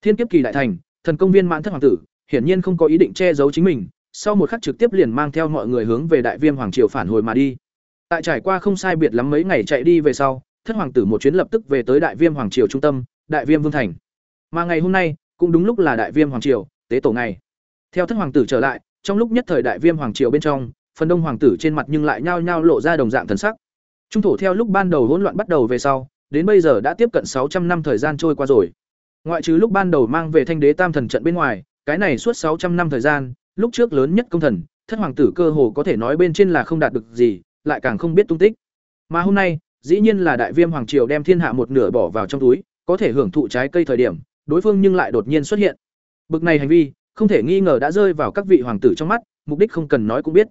Thiên kiếp kỳ đại thành, thần công viên mãn thất hoàng tử, hiển nhiên không có ý định che giấu chính mình, sau một khắc trực tiếp liền mang theo mọi người hướng về đại viêm hoàng triều phản hồi mà đi. Tại trải qua không sai biệt lắm mấy ngày chạy đi về sau, thất hoàng tử một chuyến lập tức về tới đại viêm hoàng triều trung tâm, đại viêm vương thành. Mà ngày hôm nay, cũng đúng lúc là đại viêm hoàng triều, tế tổ ngày. Theo thất hoàng tử trở lại, trong lúc nhất thời đại viêm hoàng triều bên trong, phần đông hoàng tử trên mặt nhưng lại nhao nhao lộ ra đồng dạng thần sắc trung thổ theo lúc ban đầu hỗn loạn bắt đầu về sau, đến bây giờ đã tiếp cận sáu trăm năm thời gian trôi qua rồi. Ngoại trừ lúc ban đầu mang về thanh đế tam thần trận bên ngoài, cái này suốt sáu trăm năm thời gian, lúc trước lớn nhất công thần, thất hoàng tử cơ hồ có thể nói bên trên là không đạt được gì, lại càng không biết tung tích. Mà hôm nay, dĩ nhiên là đại viêm hoàng triều đem thiên hạ một nửa bỏ vào trong túi, có thể hưởng thụ trái cây thời điểm, đối phương nhưng lại đột nhiên xuất hiện. Bực này hành vi, không thể nghi ngờ đã rơi vào các vị hoàng tử trong mắt, mục đích không cần nói cũng biết.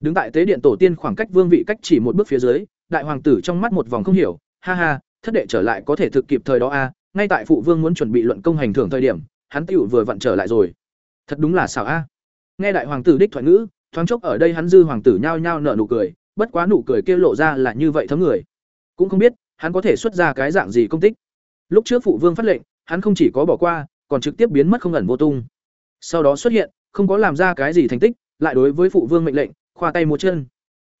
Đứng tại tế điện tổ tiên khoảng cách vương vị cách chỉ một bước phía dưới đại hoàng tử trong mắt một vòng không hiểu, ha ha, thất đệ trở lại có thể thực kịp thời đó a ngay tại phụ vương muốn chuẩn bị luận công hành thưởng thời điểm, hắn tựu vừa vặn trở lại rồi. Thật đúng là xảo a. Nghe đại hoàng tử đích thoại ngữ, thoáng chốc ở đây hắn dư hoàng tử nhao nhao nở nụ cười, bất quá nụ cười kia lộ ra là như vậy thấm người. Cũng không biết, hắn có thể xuất ra cái dạng gì công tích. Lúc trước phụ vương phát lệnh, hắn không chỉ có bỏ qua, còn trực tiếp biến mất không ẩn vô tung. Sau đó xuất hiện, không có làm ra cái gì thành tích, lại đối với phụ vương mệnh lệnh, khoa tay múa chân.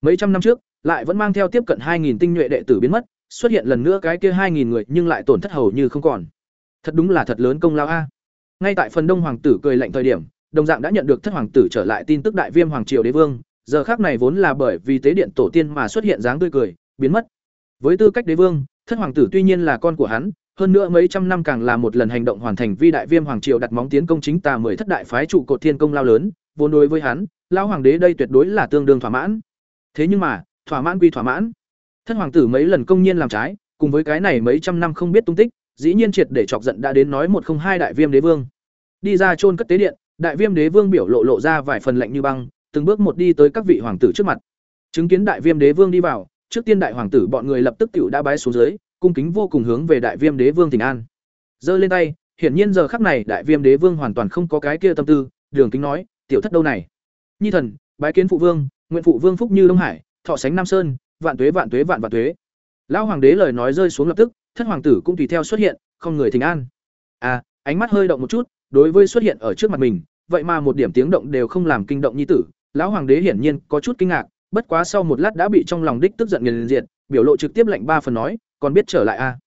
Mấy trăm năm trước lại vẫn mang theo tiếp cận 2000 tinh nhuệ đệ tử biến mất, xuất hiện lần nữa cái kia 2000 người nhưng lại tổn thất hầu như không còn. Thật đúng là thật lớn công lao a. Ngay tại phần Đông hoàng tử cười lạnh thời điểm, đồng dạng đã nhận được thất hoàng tử trở lại tin tức đại viêm hoàng triều đế vương, giờ khác này vốn là bởi vì tế điện tổ tiên mà xuất hiện dáng tươi cười, biến mất. Với tư cách đế vương, thất hoàng tử tuy nhiên là con của hắn, hơn nữa mấy trăm năm càng là một lần hành động hoàn thành vi đại viêm hoàng triều đặt móng tiến công chính tà mười thất đại phái trụ cột thiên công lao lớn, vốn đối với hắn, lão hoàng đế đây tuyệt đối là tương đương thỏa mãn. Thế nhưng mà, thỏa mãn quy thỏa mãn. Thất hoàng tử mấy lần công nhiên làm trái, cùng với cái này mấy trăm năm không biết tung tích, dĩ nhiên triệt để chọc giận đã đến nói một không hai đại viêm đế vương. Đi ra chôn cất tế điện, đại viêm đế vương biểu lộ lộ ra vài phần lạnh như băng, từng bước một đi tới các vị hoàng tử trước mặt. Chứng kiến đại viêm đế vương đi vào, trước tiên đại hoàng tử bọn người lập tức tiểu đã bái xuống dưới, cung kính vô cùng hướng về đại viêm đế vương tỉnh an. Giơ lên tay, hiển nhiên giờ khắc này đại viêm đế vương hoàn toàn không có cái kia tâm tư, đường kính nói, tiểu thất đâu này? Nhi thần, bái kiến phụ vương, nguyện phụ vương phúc như Đông Hải, thọ sánh Nam Sơn, vạn tuế vạn tuế vạn vạn tuế. Lão hoàng đế lời nói rơi xuống lập tức, thất hoàng tử cũng tùy theo xuất hiện, không người thỉnh an. À, ánh mắt hơi động một chút, đối với xuất hiện ở trước mặt mình, vậy mà một điểm tiếng động đều không làm kinh động nhi tử, lão hoàng đế hiển nhiên có chút kinh ngạc, bất quá sau một lát đã bị trong lòng đích tức giận nghiền diệt, biểu lộ trực tiếp lệnh ba phần nói, còn biết trở lại a? À?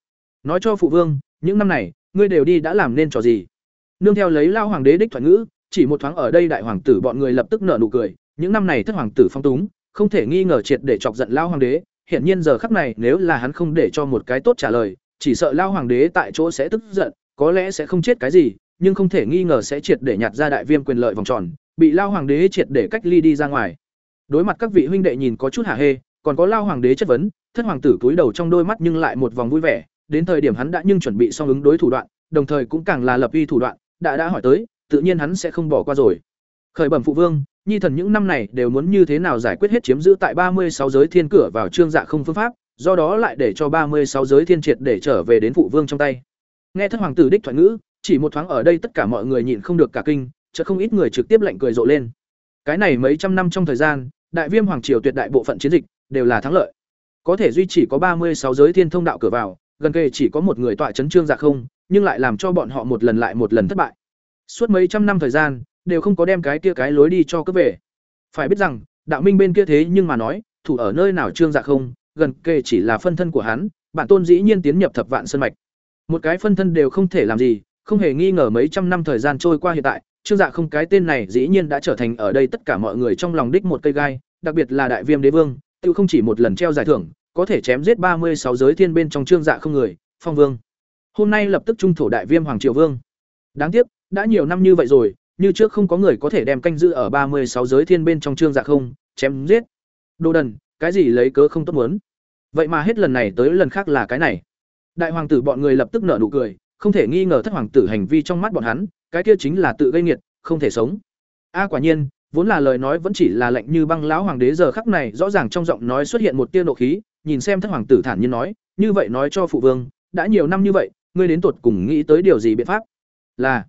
Nói cho phụ vương, những năm này, ngươi đều đi đã làm nên trò gì? Nương theo lấy lão hoàng đế đích thoại ngữ, chỉ một thoáng ở đây đại hoàng tử bọn người lập tức nở nụ cười, những năm này thất hoàng tử phong túng, không thể nghi ngờ triệt để chọc giận lão hoàng đế, hiển nhiên giờ khắc này nếu là hắn không để cho một cái tốt trả lời, chỉ sợ lão hoàng đế tại chỗ sẽ tức giận, có lẽ sẽ không chết cái gì, nhưng không thể nghi ngờ sẽ triệt để nhặt ra đại viêm quyền lợi vòng tròn, bị lão hoàng đế triệt để cách ly đi ra ngoài. Đối mặt các vị huynh đệ nhìn có chút hả hê, còn có lão hoàng đế chất vấn, thất hoàng tử cúi đầu trong đôi mắt nhưng lại một vòng vui vẻ, đến thời điểm hắn đã nhưng chuẩn bị xong ứng đối thủ đoạn, đồng thời cũng càng là lập uy thủ đoạn, đã đã hỏi tới, tự nhiên hắn sẽ không bỏ qua rồi. Khởi bẩm phụ vương, nhi thần những năm này đều muốn như thế nào giải quyết hết chiếm giữ tại ba mươi sáu giới thiên cửa vào trương dạ không phương pháp, do đó lại để cho ba mươi sáu giới thiên triệt để trở về đến phụ vương trong tay. Nghe thất hoàng tử đích thoại ngữ, chỉ một thoáng ở đây tất cả mọi người nhịn không được cả kinh, chợt không ít người trực tiếp lạnh cười rộ lên. Cái này mấy trăm năm trong thời gian, đại viêm hoàng triều tuyệt đại bộ phận chiến dịch đều là thắng lợi. Có thể duy trì có ba mươi sáu giới thiên thông đạo cửa vào, gần kề chỉ có một người tọa chấn trương dạ không, nhưng lại làm cho bọn họ một lần lại một lần thất bại. Suốt mấy trăm năm thời gian, đều không có đem cái kia cái lối đi cho cướp về. Phải biết rằng, đạo minh bên kia thế nhưng mà nói, thủ ở nơi nào trương dạ không, gần kề chỉ là phân thân của hắn, bản tôn dĩ nhiên tiến nhập thập vạn sơn mạch. Một cái phân thân đều không thể làm gì, không hề nghi ngờ mấy trăm năm thời gian trôi qua hiện tại, trương dạ không cái tên này dĩ nhiên đã trở thành ở đây tất cả mọi người trong lòng đích một cây gai, đặc biệt là đại viêm đế vương, tiêu không chỉ một lần treo giải thưởng, có thể chém giết ba mươi sáu giới thiên bên trong trương dạ không người, phong vương. Hôm nay lập tức trung thổ đại viêm hoàng triều vương. Đáng tiếc, đã nhiều năm như vậy rồi, như trước không có người có thể đem canh giữ ở ba mươi sáu giới thiên bên trong trương dạ không, chém giết. Đồ đần, cái gì lấy cớ không tốt muốn. Vậy mà hết lần này tới lần khác là cái này. Đại hoàng tử bọn người lập tức nở nụ cười, không thể nghi ngờ thất hoàng tử hành vi trong mắt bọn hắn, cái kia chính là tự gây nghiệt, không thể sống. A quả nhiên, vốn là lời nói vẫn chỉ là lệnh như băng lão hoàng đế giờ khắc này rõ ràng trong giọng nói xuất hiện một tia nộ khí, nhìn xem thất hoàng tử thản nhiên nói, như vậy nói cho phụ vương, đã nhiều năm như vậy, ngươi đến tuột cùng nghĩ tới điều gì biện pháp? Là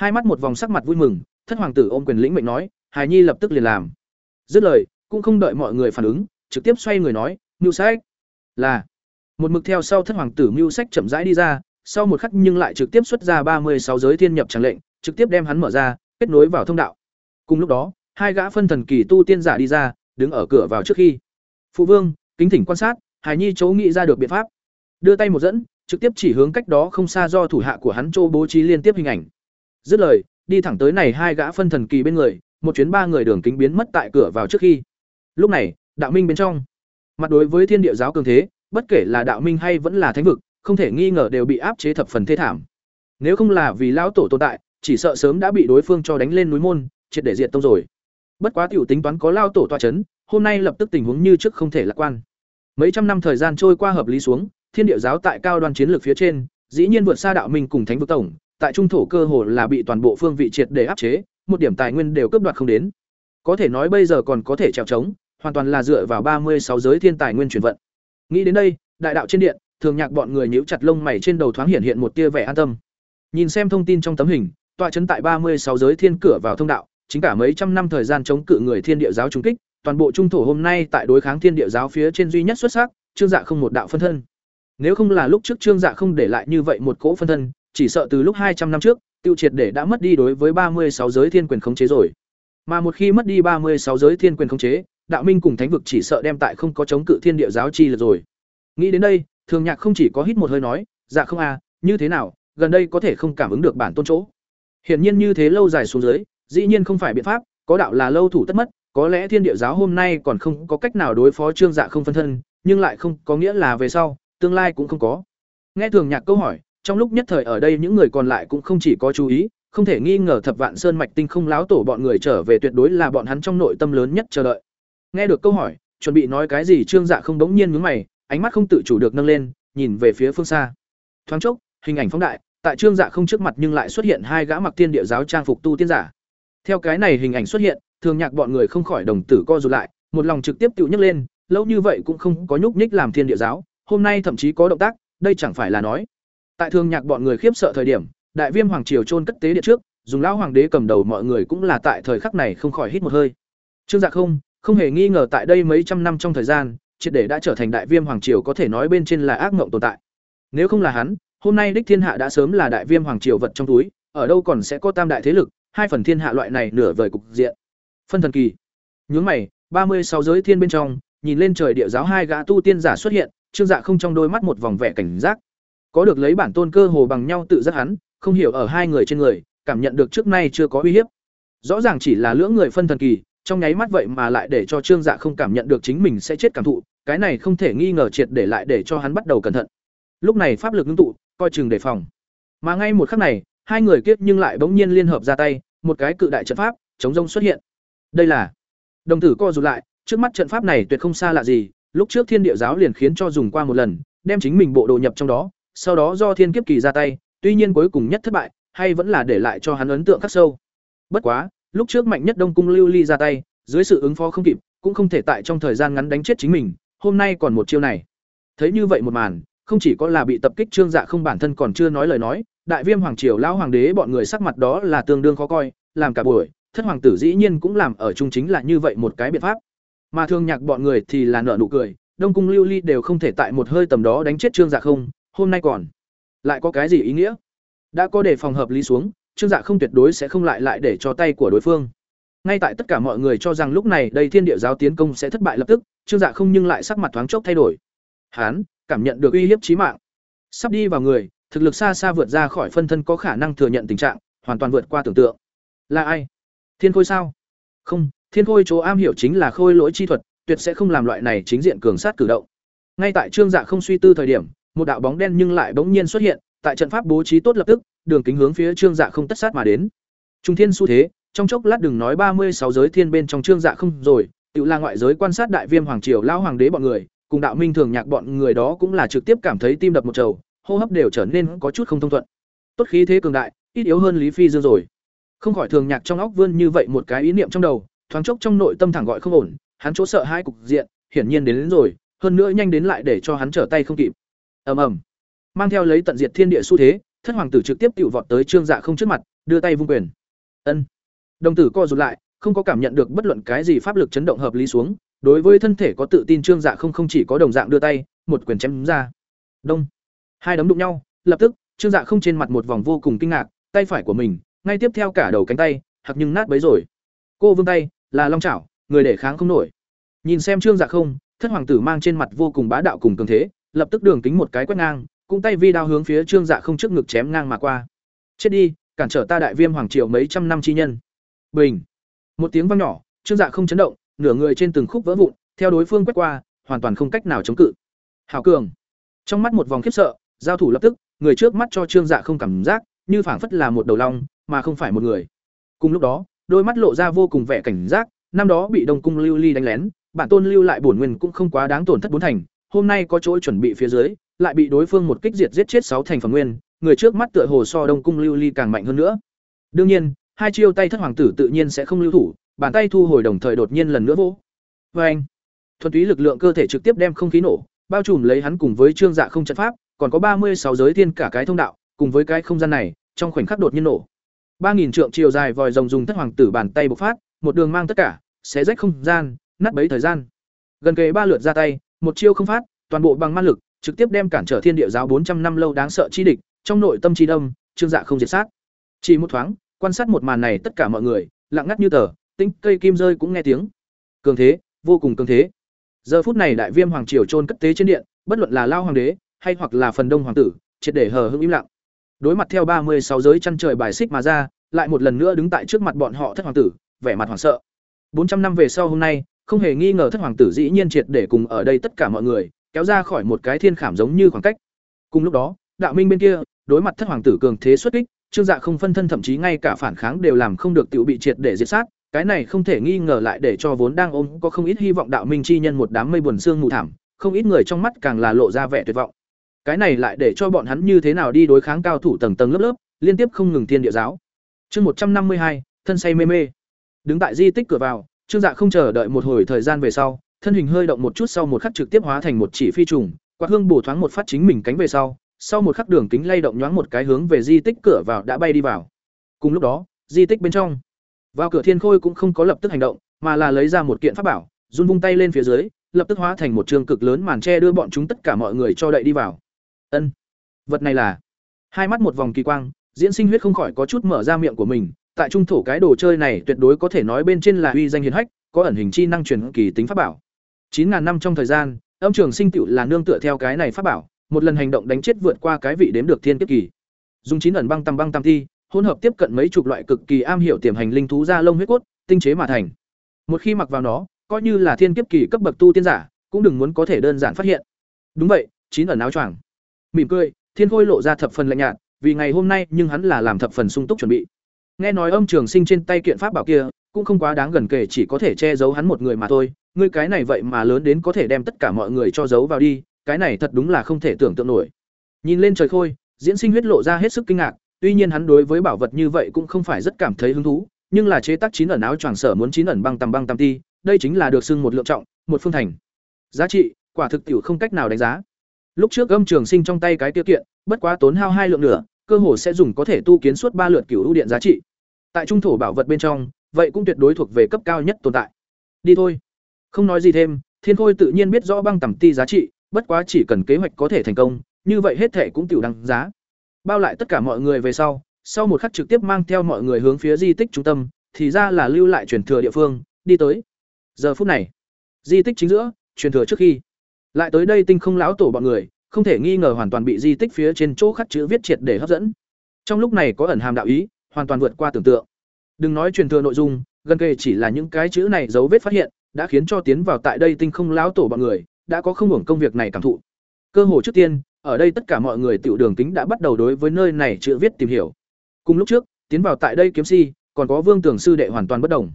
Hai mắt một vòng sắc mặt vui mừng, thất hoàng tử ôm quyền lĩnh mệnh nói, Hải Nhi lập tức liền làm. Dứt lời, cũng không đợi mọi người phản ứng, trực tiếp xoay người nói, "Mưu sách." Là. Một mực theo sau thất hoàng tử Mưu sách chậm rãi đi ra, sau một khắc nhưng lại trực tiếp xuất ra ba mươi sáu giới thiên nhập tràng lệnh, trực tiếp đem hắn mở ra, kết nối vào thông đạo. Cùng lúc đó, hai gã phân thần kỳ tu tiên giả đi ra, đứng ở cửa vào trước khi. Phụ vương, kính thỉnh quan sát, Hải Nhi chấu nghĩ ra được biện pháp. Đưa tay một dẫn, trực tiếp chỉ hướng cách đó không xa do thủ hạ của hắn châu bố trí liên tiếp hình ảnh. Dứt lời, đi thẳng tới này hai gã phân thần kỳ bên người, một chuyến ba người đường kính biến mất tại cửa vào trước khi. Lúc này, đạo minh bên trong, mặt đối với thiên địa giáo cường thế, bất kể là đạo minh hay vẫn là thánh vực, không thể nghi ngờ đều bị áp chế thập phần thê thảm. Nếu không là vì lão tổ tồn tại, chỉ sợ sớm đã bị đối phương cho đánh lên núi môn, triệt để diệt tông rồi. Bất quá tiểu tính toán có lao tổ tọa chấn, hôm nay lập tức tình huống như trước không thể lạc quan. Mấy trăm năm thời gian trôi qua hợp lý xuống, thiên địa giáo tại cao đoan chiến lược phía trên, dĩ nhiên vượt xa đạo minh cùng thánh vực tổng, tại trung thổ cơ hồ là bị toàn bộ phương vị triệt để áp chế, một điểm tài nguyên đều cướp đoạt không đến. Có thể nói bây giờ còn có thể trèo trống, hoàn toàn là dựa vào ba mươi sáu giới thiên tài nguyên chuyển vận. Nghĩ đến đây, đại đạo trên điện, thường nhạc bọn người nhíu chặt lông mày trên đầu thoáng hiện hiện một tia vẻ an tâm. Nhìn xem thông tin trong tấm hình, tọa trấn tại ba mươi sáu giới thiên cửa vào thông đạo, chính cả mấy trăm năm thời gian chống cự người thiên địa giáo trung kích, toàn bộ trung thổ hôm nay tại đối kháng thiên địa giáo phía trên duy nhất xuất sắc, Trương Dạ không một đạo phân thân. Nếu không là lúc trước Trương Dạ không để lại như vậy một cỗ phân thân, chỉ sợ từ lúc hai trăm năm trước, tiêu triệt để đã mất đi đối với ba mươi sáu giới thiên quyền khống chế rồi. Mà một khi mất đi ba mươi sáu giới thiên quyền khống chế, đạo minh cùng thánh vực chỉ sợ đem tại không có chống cự thiên địa giáo chi là rồi. Nghĩ đến đây thường nhạc không chỉ có hít một hơi nói dạ không a như thế nào gần đây có thể không cảm ứng được bản tôn chỗ? Hiển nhiên như thế lâu dài xuống dưới dĩ nhiên không phải biện pháp có đạo là lâu thủ tất mất có lẽ thiên địa giáo hôm nay còn không có cách nào đối phó trương dạ không phân thân nhưng lại không có nghĩa là về sau tương lai cũng không có. Nghe thường nhạc câu hỏi trong lúc nhất thời ở đây những người còn lại cũng không chỉ có chú ý, không thể nghi ngờ thập vạn sơn mạch tinh không láo tổ bọn người trở về tuyệt đối là bọn hắn trong nội tâm lớn nhất chờ đợi. Nghe được câu hỏi, chuẩn bị nói cái gì trương dạ không đống nhiên nhướng mày, ánh mắt không tự chủ được nâng lên, nhìn về phía phương xa. Thoáng chốc, hình ảnh phóng đại, tại trương dạ không trước mặt nhưng lại xuất hiện hai gã mặc tiên địa giáo trang phục tu tiên giả. Theo cái này hình ảnh xuất hiện, thường nhạc bọn người không khỏi đồng tử co rụt lại, một lòng trực tiếp tự nhấc lên, lâu như vậy cũng không có nhúc nhích làm thiên địa giáo, hôm nay thậm chí có động tác, đây chẳng phải là nói tại thương nhạc bọn người khiếp sợ thời điểm, đại viêm hoàng triều trôn cất tế điện trước, dùng lão hoàng đế cầm đầu mọi người cũng là tại thời khắc này không khỏi hít một hơi. Trương dạ không không hề nghi ngờ tại đây mấy trăm năm trong thời gian, triệt để đã trở thành đại viêm hoàng triều có thể nói bên trên là ác mộng tồn tại. Nếu không là hắn, hôm nay đích thiên hạ đã sớm là đại viêm hoàng triều vật trong túi, ở đâu còn sẽ có tam đại thế lực, hai phần thiên hạ loại này nửa vời cục diện. Phân thần kỳ. Nhướng mày, ba mươi sáu giới thiên bên trong, nhìn lên trời địa giáo hai gã tu tiên giả xuất hiện, trương dạ không trong đôi mắt một vòng vẻ cảnh giác có được lấy bản tôn cơ hồ bằng nhau tự giác hắn, không hiểu ở hai người trên người, cảm nhận được trước nay chưa có uy hiếp. Rõ ràng chỉ là lưỡng người phân thần kỳ, trong nháy mắt vậy mà lại để cho trương dạ không cảm nhận được chính mình sẽ chết cảm thụ, cái này không thể nghi ngờ triệt để lại để cho hắn bắt đầu cẩn thận. Lúc này pháp lực ngưng tụ, coi chừng đề phòng. Mà ngay một khắc này, hai người kiếp nhưng lại bỗng nhiên liên hợp ra tay, một cái cự đại trận pháp, chống rông xuất hiện. Đây là, đồng tử co rụt lại, trước mắt trận pháp này tuyệt không xa lạ gì, lúc trước thiên địa giáo liền khiến cho dùng qua một lần, đem chính mình bộ đồ nhập trong đó sau đó do thiên kiếp kỳ ra tay, tuy nhiên cuối cùng nhất thất bại, hay vẫn là để lại cho hắn ấn tượng khắc sâu. Bất quá, lúc trước mạnh nhất đông cung lưu ly ra tay, dưới sự ứng phó không kịp, cũng không thể tại trong thời gian ngắn đánh chết chính mình, hôm nay còn một chiêu này. Thấy như vậy một màn, không chỉ có là bị tập kích trương dạ không bản thân còn chưa nói lời nói, đại viêm hoàng triều lão hoàng đế bọn người sắc mặt đó là tương đương khó coi, làm cả buổi, thất hoàng tử dĩ nhiên cũng làm ở chung chính là như vậy một cái biện pháp. Mà thương nhạc bọn người thì là nợ nụ cười, đông cung lưu ly đều không thể tại một hơi tầm đó đánh chết trương dạ không hôm nay còn. Lại có cái gì ý nghĩa? Đã có đề phòng hợp lý xuống, trương dạ không tuyệt đối sẽ không lại lại để cho tay của đối phương. Ngay tại tất cả mọi người cho rằng lúc này đây thiên địa giáo tiến công sẽ thất bại lập tức, trương dạ không nhưng lại sắc mặt thoáng chốc thay đổi. Hán, cảm nhận được uy hiếp chí mạng. Sắp đi vào người, thực lực xa xa vượt ra khỏi phân thân có khả năng thừa nhận tình trạng, hoàn toàn vượt qua tưởng tượng. Là ai? Thiên khôi sao? Không, thiên khôi chỗ am hiểu chính là khôi lỗi chi thuật, tuyệt sẽ không làm loại này chính diện cường sát cử động. Ngay tại trương dạ không suy tư thời điểm một đạo bóng đen nhưng lại bỗng nhiên xuất hiện tại trận pháp bố trí tốt lập tức đường kính hướng phía trương dạ không tất sát mà đến. Trung thiên xu thế trong chốc lát đừng nói ba mươi sáu giới thiên bên trong trương dạ không rồi tự là ngoại giới quan sát đại viêm hoàng triều lao hoàng đế bọn người cùng đạo minh thường nhạc bọn người đó cũng là trực tiếp cảm thấy tim đập một trầu hô hấp đều trở nên có chút không thông thuận. Tốt khí thế cường đại ít yếu hơn lý phi dương rồi. Không khỏi thường nhạc trong óc vươn như vậy một cái ý niệm trong đầu thoáng chốc trong nội tâm thẳng gọi không ổn hắn chỗ sợ hai cục diện hiển nhiên đến, đến rồi hơn nữa nhanh đến lại để cho hắn trở tay không kịp ầm ầm. Mang theo lấy tận diệt thiên địa xu thế, thất hoàng tử trực tiếp tự vọt tới trương dạ không trước mặt, đưa tay vung quyền. Ân. Đồng tử co rụt lại, không có cảm nhận được bất luận cái gì pháp lực chấn động hợp lý xuống, đối với thân thể có tự tin trương dạ không không chỉ có đồng dạng đưa tay, một quyền chém ra. Đông. Hai đấm đụng nhau, lập tức, trương dạ không trên mặt một vòng vô cùng kinh ngạc, tay phải của mình, ngay tiếp theo cả đầu cánh tay, hặc nhưng nát bấy rồi. Cô vương tay, là long chảo, người để kháng không nổi. Nhìn xem trương dạ không, thất hoàng tử mang trên mặt vô cùng bá đạo cùng cường thế lập tức đường kính một cái quét ngang cung tay vi đao hướng phía trương dạ không trước ngực chém ngang mà qua. Chết đi, cản trở ta đại viêm hoàng triều mấy trăm năm chi nhân. Bình. Một tiếng vang nhỏ, trương dạ không chấn động, nửa người trên từng khúc vỡ vụn, theo đối phương quét qua, hoàn toàn không cách nào chống cự. Hảo cường. Trong mắt một vòng khiếp sợ, giao thủ lập tức, người trước mắt cho trương dạ không cảm giác, như phảng phất là một đầu long, mà không phải một người. Cùng lúc đó, đôi mắt lộ ra vô cùng vẻ cảnh giác, năm đó bị đông cung lưu ly đánh lén, bản tôn lưu lại bổn nguyên cũng không quá đáng tổn thất bốn thành hôm nay có chỗ chuẩn bị phía dưới, lại bị đối phương một kích diệt giết chết sáu thành phần nguyên, người trước mắt tựa hồ so đông cung lưu ly càng mạnh hơn nữa. Đương nhiên, hai chiêu tay thất hoàng tử tự nhiên sẽ không lưu thủ, bàn tay thu hồi đồng thời đột nhiên lần nữa vỗ. Oeng. anh, thuần túy lực lượng cơ thể trực tiếp đem không khí nổ, bao trùm lấy hắn cùng với trương dạ không trận pháp, còn có ba mươi sáu giới thiên cả cái thông đạo, cùng với cái không gian này, trong khoảnh khắc đột nhiên nổ. ba nghìn trượng chiều dài vòi rồng dùng thất hoàng tử bàn tay bộc phát, một đường mang tất cả, xé rách không gian, nát bấy thời gian. Gần kề ba lượt ra tay một chiêu không phát toàn bộ bằng man lực trực tiếp đem cản trở thiên địa giáo bốn trăm năm lâu đáng sợ chi địch trong nội tâm chi đông trương dạ không diệt sát chỉ một thoáng quan sát một màn này tất cả mọi người lặng ngắt như tờ tinh cây kim rơi cũng nghe tiếng cường thế vô cùng cường thế. Giờ phút này đại viêm hoàng triều trôn cất tế trên điện, bất luận là lao hoàng đế hay hoặc là phần đông hoàng tử, triệt để hờ hững im lặng. Đối mặt theo ba mươi sáu giới chăn trời bài xích mà ra, lại một lần nữa đứng tại trước mặt bọn họ thất hoàng tử, vẻ mặt hoảng sợ. Bốn trăm năm về sau hôm nay, không hề nghi ngờ thất hoàng tử dĩ nhiên triệt để cùng ở đây tất cả mọi người, kéo ra khỏi một cái thiên khảm giống như khoảng cách. Cùng lúc đó, đạo minh bên kia, đối mặt thất hoàng tử cường thế xuất kích, Trương Dạ không phân thân thậm chí ngay cả phản kháng đều làm không được tiểu bị triệt để diệt sát, cái này không thể nghi ngờ lại để cho vốn đang ôm có không ít hy vọng đạo minh chi nhân một đám mây buồn xương mù thảm, không ít người trong mắt càng là lộ ra vẻ tuyệt vọng. Cái này lại để cho bọn hắn như thế nào đi đối kháng cao thủ tầng tầng lớp lớp, liên tiếp không ngừng thiên địa giáo. Chương một trăm năm mươi hai, thân say mê mê. Đứng tại di tích cửa vào, Trương Dạ không chờ đợi một hồi thời gian về sau, thân hình hơi động một chút sau một khắc trực tiếp hóa thành một chỉ phi trùng, quạt hương bổ thoáng một phát chính mình cánh về sau, sau một khắc đường kính lay động nhoáng một cái hướng về di tích cửa vào đã bay đi vào. Cùng lúc đó, di tích bên trong, vào cửa Thiên Khôi cũng không có lập tức hành động, mà là lấy ra một kiện pháp bảo, run vung tay lên phía dưới, lập tức hóa thành một trường cực lớn màn che đưa bọn chúng tất cả mọi người cho đậy đi vào. Ân, vật này là hai mắt một vòng kỳ quang, diễn sinh huyết không khỏi có chút mở ra miệng của mình, tại trung thổ cái đồ chơi này tuyệt đối có thể nói bên trên là uy danh hiển hách, có ẩn hình chi năng truyền kỳ tính pháp bảo. Chín ngàn năm trong thời gian, âm trường sinh tựu là nương tựa theo cái này pháp bảo, một lần hành động đánh chết vượt qua cái vị đếm được thiên kiếp kỳ. Dùng chín ẩn băng tầm băng tam thi, hỗn hợp tiếp cận mấy chục loại cực kỳ am hiểu tiềm hành linh thú da lông huyết cốt, tinh chế mà thành. Một khi mặc vào nó, coi như là thiên kiếp kỳ cấp bậc tu tiên giả, cũng đừng muốn có thể đơn giản phát hiện. Đúng vậy, chín ẩn áo choàng. Mỉm cười, Thiên Khôi lộ ra thập phần lạnh nhạt, vì ngày hôm nay nhưng hắn là làm thập phần sung túc chuẩn bị. Nghe nói ông trường sinh trên tay kiện pháp bảo kia, cũng không quá đáng gần kể chỉ có thể che giấu hắn một người mà thôi, ngươi cái này vậy mà lớn đến có thể đem tất cả mọi người cho giấu vào đi, cái này thật đúng là không thể tưởng tượng nổi. Nhìn lên trời khôi, diễn sinh huyết lộ ra hết sức kinh ngạc, tuy nhiên hắn đối với bảo vật như vậy cũng không phải rất cảm thấy hứng thú, nhưng là chế tác chín ẩn áo choàng sở muốn chín ẩn băng tầm băng tầm ti, đây chính là được xưng một lượng trọng, một phương thành. Giá trị, quả thực tiểu không cách nào đánh giá. Lúc trước âm trường sinh trong tay cái tiêu kiện, bất quá tốn hao hai lượng nửa cơ hồ sẽ dùng có thể tu kiến suốt ba lượt cửu ưu điện giá trị. Tại trung thổ bảo vật bên trong, vậy cũng tuyệt đối thuộc về cấp cao nhất tồn tại. Đi thôi. Không nói gì thêm, Thiên Khôi tự nhiên biết rõ băng tầm ti giá trị, bất quá chỉ cần kế hoạch có thể thành công, như vậy hết thể cũng tiểu đăng giá. Bao lại tất cả mọi người về sau, sau một khắc trực tiếp mang theo mọi người hướng phía di tích trung tâm, thì ra là lưu lại truyền thừa địa phương, đi tới. Giờ phút này, di tích chính giữa, truyền thừa trước khi lại tới đây tinh không lão tổ bọn người, không thể nghi ngờ hoàn toàn bị di tích phía trên chỗ khắc chữ viết triệt để hấp dẫn. Trong lúc này có ẩn hàm đạo ý, hoàn toàn vượt qua tưởng tượng. Đừng nói truyền thừa nội dung, gần kề chỉ là những cái chữ này dấu vết phát hiện, đã khiến cho tiến vào tại đây tinh không lão tổ bọn người, đã có không hưởng công việc này cảm thụ. Cơ hồ trước tiên, ở đây tất cả mọi người tiểu đường kính đã bắt đầu đối với nơi này chữ viết tìm hiểu. Cùng lúc trước, tiến vào tại đây kiếm si, còn có Vương Tưởng sư đệ hoàn toàn bất đồng.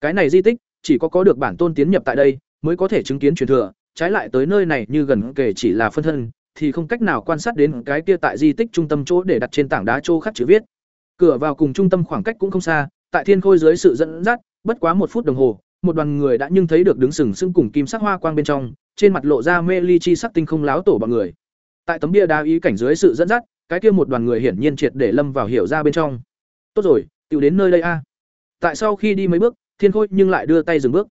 Cái này di tích, chỉ có có được bản tôn tiến nhập tại đây, mới có thể chứng kiến truyền thừa, trái lại tới nơi này như gần kể chỉ là phân thân, thì không cách nào quan sát đến cái kia tại di tích trung tâm chỗ để đặt trên tảng đá chỗ khắc chữ viết. Cửa vào cùng trung tâm khoảng cách cũng không xa, tại thiên khôi dưới sự dẫn dắt, bất quá một phút đồng hồ, một đoàn người đã nhưng thấy được đứng sừng sững cùng kim sắc hoa quang bên trong, trên mặt lộ ra mê ly chi sắc tinh không láo tổ bọn người. Tại tấm bia đá ý cảnh dưới sự dẫn dắt, cái kia một đoàn người hiển nhiên triệt để lâm vào hiểu ra bên trong. Tốt rồi, tiểu đến nơi đây a. Tại sau khi đi mấy bước, Thiên Khôi nhưng lại đưa tay dừng bước.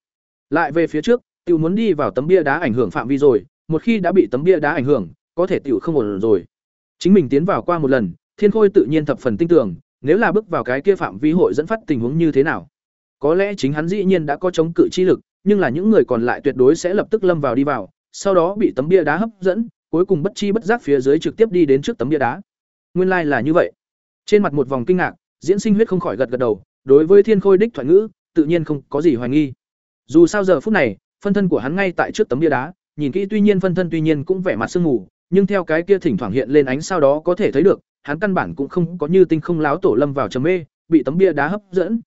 Lại về phía trước, tiểu muốn đi vào tấm bia đá ảnh hưởng phạm vi rồi, một khi đã bị tấm bia đá ảnh hưởng, có thể tiểu không ổn rồi. Chính mình tiến vào qua một lần, Thiên Khôi tự nhiên thập phần tinh tưởng, nếu là bước vào cái kia phạm vi hội dẫn phát tình huống như thế nào. Có lẽ chính hắn dĩ nhiên đã có chống cự chi lực, nhưng là những người còn lại tuyệt đối sẽ lập tức lâm vào đi vào, sau đó bị tấm bia đá hấp dẫn, cuối cùng bất chi bất giác phía dưới trực tiếp đi đến trước tấm bia đá. Nguyên lai like là như vậy. Trên mặt một vòng kinh ngạc, Diễn Sinh huyết không khỏi gật gật đầu, đối với Thiên Khôi đích thoại ngữ, tự nhiên không có gì hoài nghi. Dù sao giờ phút này, phân thân của hắn ngay tại trước tấm bia đá, nhìn kỹ tuy nhiên phân thân tuy nhiên cũng vẻ mặt sương mù, nhưng theo cái kia thỉnh thoảng hiện lên ánh sao đó có thể thấy được, hắn căn bản cũng không có như tinh không láo tổ lâm vào trầm mê, bị tấm bia đá hấp dẫn.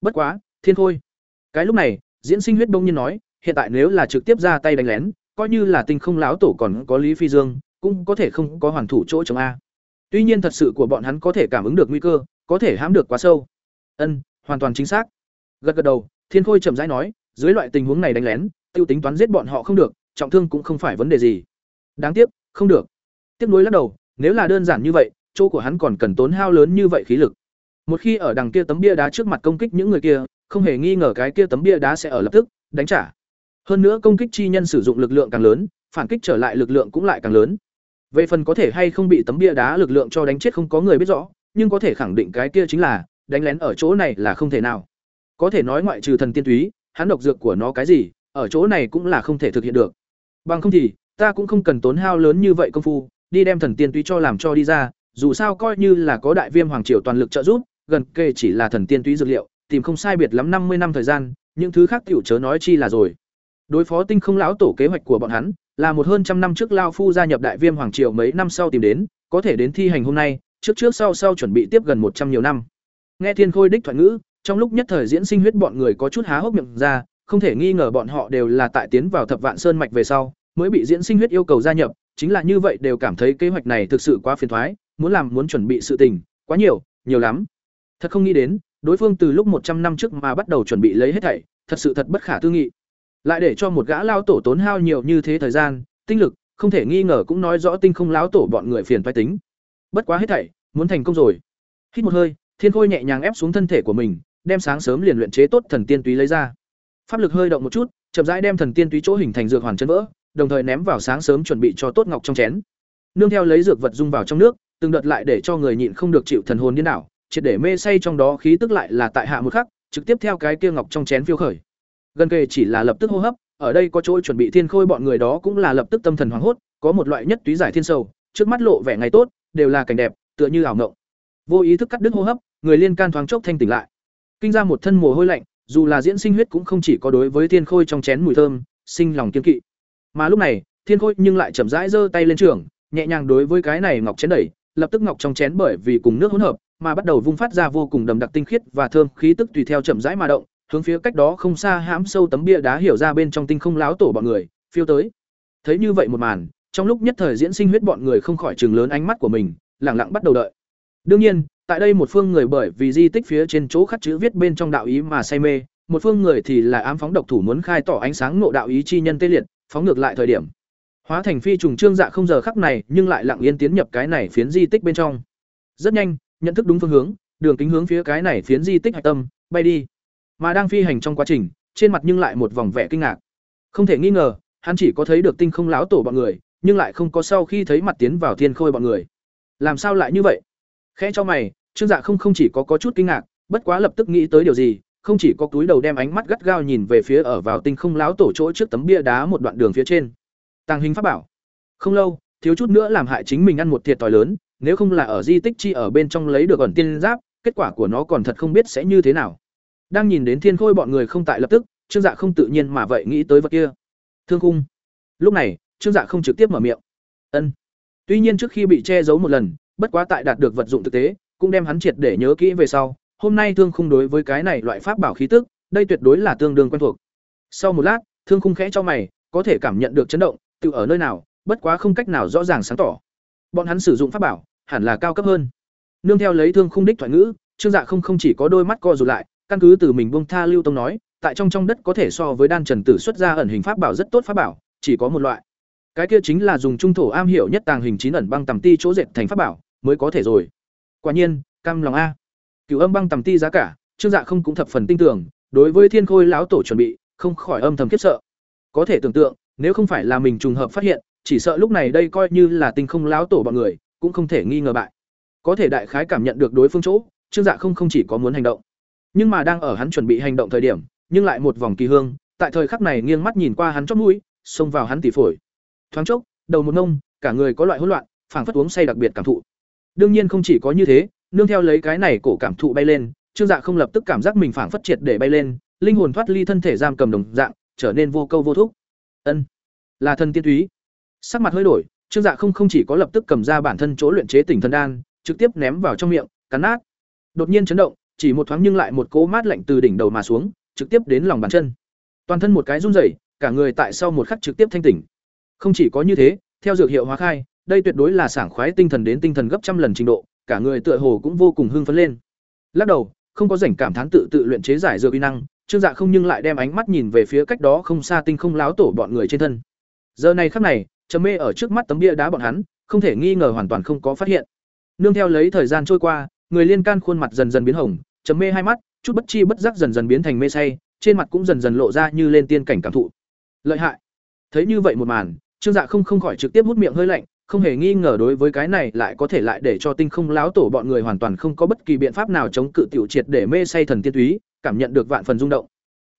Bất quá, Thiên Khôi. Cái lúc này, Diễn Sinh huyết bỗng nhiên nói, hiện tại nếu là trực tiếp ra tay đánh lén, coi như là tinh không láo tổ còn có Lý Phi Dương, cũng có thể không có hoàn thủ chỗ chống a. Tuy nhiên thật sự của bọn hắn có thể cảm ứng được nguy cơ, có thể hãm được quá sâu. Ân, hoàn toàn chính xác. Gật gật đầu, Thiên Khôi chậm rãi nói, dưới loại tình huống này đánh lén, tiêu tính toán giết bọn họ không được, trọng thương cũng không phải vấn đề gì. Đáng tiếc, không được. Tiếp nối lắc đầu, nếu là đơn giản như vậy, chỗ của hắn còn cần tốn hao lớn như vậy khí lực. Một khi ở đằng kia tấm bia đá trước mặt công kích những người kia, không hề nghi ngờ cái kia tấm bia đá sẽ ở lập tức đánh trả. Hơn nữa công kích chi nhân sử dụng lực lượng càng lớn, phản kích trở lại lực lượng cũng lại càng lớn. Về phần có thể hay không bị tấm bia đá lực lượng cho đánh chết không có người biết rõ, nhưng có thể khẳng định cái kia chính là đánh lén ở chỗ này là không thể nào. Có thể nói ngoại trừ thần tiên túy, hắn độc dược của nó cái gì, ở chỗ này cũng là không thể thực hiện được. Bằng không thì, ta cũng không cần tốn hao lớn như vậy công phu, đi đem thần tiên túy cho làm cho đi ra, dù sao coi như là có đại viêm hoàng triều toàn lực trợ giúp, gần kề chỉ là thần tiên túy dược liệu, tìm không sai biệt lắm năm mươi năm thời gian, những thứ khác tiểu chớ nói chi là rồi. Đối phó tinh không lão tổ kế hoạch của bọn hắn, là một hơn trăm năm trước lao phu gia nhập đại viêm hoàng triều mấy năm sau tìm đến, có thể đến thi hành hôm nay, trước trước sau sau chuẩn bị tiếp gần một trăm nhiều năm. Nghe Thiên Khôi đích thoại ngữ, trong lúc nhất thời diễn sinh huyết bọn người có chút há hốc miệng ra, không thể nghi ngờ bọn họ đều là tại tiến vào Thập Vạn Sơn mạch về sau, mới bị diễn sinh huyết yêu cầu gia nhập, chính là như vậy đều cảm thấy kế hoạch này thực sự quá phiền toái, muốn làm muốn chuẩn bị sự tình, quá nhiều, nhiều lắm. Thật không nghĩ đến, đối phương từ lúc một trăm năm trước mà bắt đầu chuẩn bị lấy hết thảy, thật sự thật bất khả tư nghị. Lại để cho một gã lao tổ tốn hao nhiều như thế thời gian, tinh lực, không thể nghi ngờ cũng nói rõ tinh không lão tổ bọn người phiền toái tính. Bất quá hết thảy, muốn thành công rồi. Hít một hơi, Thiên Khôi nhẹ nhàng ép xuống thân thể của mình, đem sáng sớm liền luyện chế tốt thần tiên túy lấy ra. Pháp lực hơi động một chút, chậm rãi đem thần tiên túy chỗ hình thành dược hoàn chân vỡ, đồng thời ném vào sáng sớm chuẩn bị cho tốt ngọc trong chén. Nương theo lấy dược vật dung vào trong nước, từng đợt lại để cho người nhịn không được chịu thần hồn điên đảo, triệt để mê say trong đó khí tức lại là tại hạ một khắc, trực tiếp theo cái kia ngọc trong chén phiêu khởi. Gần kề chỉ là lập tức hô hấp, ở đây có chỗ chuẩn bị thiên khôi bọn người đó cũng là lập tức tâm thần hoảng hốt, có một loại nhất túy giải thiên sầu, trước mắt lộ vẻ ngày tốt, đều là cảnh đẹp, tựa như ảo ngộng. Vô ý thức cắt đứt hô hấp, người liên can thoáng chốc thanh tỉnh lại. Kinh ra một thân mồ hôi lạnh, dù là diễn sinh huyết cũng không chỉ có đối với thiên khôi trong chén mùi thơm, sinh lòng kiên kỵ. Mà lúc này, thiên khôi nhưng lại chậm rãi giơ tay lên trường, nhẹ nhàng đối với cái này ngọc chén đẩy, lập tức ngọc trong chén bởi vì cùng nước hỗn hợp, mà bắt đầu vung phát ra vô cùng đậm đặc tinh khiết và thơm khí tức tùy theo chậm rãi mà động, hướng phía cách đó không xa hãm sâu tấm bia đá hiểu ra bên trong tinh không láo tổ bọn người, phiêu tới. Thấy như vậy một màn, trong lúc nhất thời diễn sinh huyết bọn người không khỏi chừng lớn ánh mắt của mình, lặng lặng bắt đầu đợi. Đương nhiên, tại đây một phương người bởi vì di tích phía trên chỗ khắc chữ viết bên trong đạo ý mà say mê, một phương người thì là ám phóng độc thủ muốn khai tỏ ánh sáng ngộ đạo ý chi nhân tê liệt, phóng ngược lại thời điểm. Hóa thành phi trùng trương dạ không giờ khắc này, nhưng lại lặng yên tiến nhập cái này phiến di tích bên trong. Rất nhanh, nhận thức đúng phương hướng, đường kính hướng phía cái này phiến di tích hạch tâm, bay đi. Mà đang phi hành trong quá trình, trên mặt nhưng lại một vòng vẻ kinh ngạc. Không thể nghi ngờ, hắn chỉ có thấy được tinh không láo tổ bọn người, nhưng lại không có sau khi thấy mặt tiến vào thiên khôi bọn người. Làm sao lại như vậy? Khẽ cho mày, Trương Dạ không không chỉ có có chút kinh ngạc, bất quá lập tức nghĩ tới điều gì, không chỉ có túi đầu đem ánh mắt gắt gao nhìn về phía ở vào tinh không lão tổ chỗ trước tấm bia đá một đoạn đường phía trên. Tàng hình pháp bảo. Không lâu, thiếu chút nữa làm hại chính mình ăn một thiệt thòi lớn, nếu không là ở di tích chi ở bên trong lấy được ẩn tiên giáp, kết quả của nó còn thật không biết sẽ như thế nào. Đang nhìn đến Thiên Khôi bọn người không tại lập tức, Trương Dạ không tự nhiên mà vậy nghĩ tới vật kia. Thương khung. Lúc này, Trương Dạ không trực tiếp mở miệng. Ân. Tuy nhiên trước khi bị che giấu một lần, bất quá tại đạt được vật dụng thực tế, cũng đem hắn triệt để nhớ kỹ về sau, hôm nay Thương khung đối với cái này loại pháp bảo khí tức, đây tuyệt đối là tương đương quen thuộc. Sau một lát, Thương khung khẽ cho mày, có thể cảm nhận được chấn động, tự ở nơi nào, bất quá không cách nào rõ ràng sáng tỏ. Bọn hắn sử dụng pháp bảo, hẳn là cao cấp hơn. Nương theo lấy Thương khung đích thoại ngữ, Trương Dạ không không chỉ có đôi mắt co rụt lại, căn cứ từ mình buông tha lưu tông nói tại trong trong đất có thể so với đan trần tử xuất ra ẩn hình pháp bảo rất tốt pháp bảo chỉ có một loại cái kia chính là dùng trung thổ am hiểu nhất tàng hình chín ẩn băng tầm ti chỗ dệt thành pháp bảo mới có thể rồi quả nhiên, cam lòng a. Cựu âm băng tầm ti giá cả, trương dạ không cũng thập phần tin tưởng, đối với thiên khôi lão tổ chuẩn bị, không khỏi âm thầm khiếp sợ. Có thể tưởng tượng, nếu không phải là mình trùng hợp phát hiện, chỉ sợ lúc này đây coi như là tinh không lão tổ bọn người, cũng không thể nghi ngờ bại. Có thể đại khái cảm nhận được đối phương chỗ, trương dạ không không chỉ có muốn hành động. Nhưng mà đang ở hắn chuẩn bị hành động thời điểm, nhưng lại một vòng kỳ hương, tại thời khắc này nghiêng mắt nhìn qua hắn chót mũi, xông vào hắn tỉ phổi. Thoáng chốc, đầu một nông, cả người có loại hỗn loạn, phảng phất uống say đặc biệt cảm thụ đương nhiên không chỉ có như thế nương theo lấy cái này cổ cảm thụ bay lên trương dạ không lập tức cảm giác mình phảng phất triệt để bay lên linh hồn thoát ly thân thể giam cầm đồng dạng trở nên vô câu vô thúc ân là thân tiên túy sắc mặt hơi đổi trương dạ không không chỉ có lập tức cầm ra bản thân chỗ luyện chế tỉnh thần đan trực tiếp ném vào trong miệng cắn nát đột nhiên chấn động chỉ một thoáng nhưng lại một cỗ mát lạnh từ đỉnh đầu mà xuống, trực tiếp đến lòng bàn chân. Toàn thân một cái run rẩy, cả người tại sau một khắc trực tiếp thanh tỉnh. Không chỉ có như thế, theo dược hiệu hóa khai, đây tuyệt đối là sảng khoái tinh thần đến tinh thần gấp trăm lần trình độ, cả người tựa hồ cũng vô cùng hưng phấn lên. Lắc đầu, không có rảnh cảm thán tự tự luyện chế giải dược uy năng, Trương Dạ không nhưng lại đem ánh mắt nhìn về phía cách đó không xa tinh không láo tổ bọn người trên thân. Giờ này khắc này, trầm mê ở trước mắt tấm bia đá bọn hắn, không thể nghi ngờ hoàn toàn không có phát hiện. Nương theo lấy thời gian trôi qua, người liên can khuôn mặt dần dần biến hồng, chấm mê hai mắt chút bất chi bất giác dần dần biến thành mê say trên mặt cũng dần dần lộ ra như lên tiên cảnh cảm thụ lợi hại thấy như vậy một màn trương dạ không không khỏi trực tiếp hút miệng hơi lạnh không hề nghi ngờ đối với cái này lại có thể lại để cho tinh không láo tổ bọn người hoàn toàn không có bất kỳ biện pháp nào chống cự tiểu triệt để mê say thần tiên túy cảm nhận được vạn phần rung động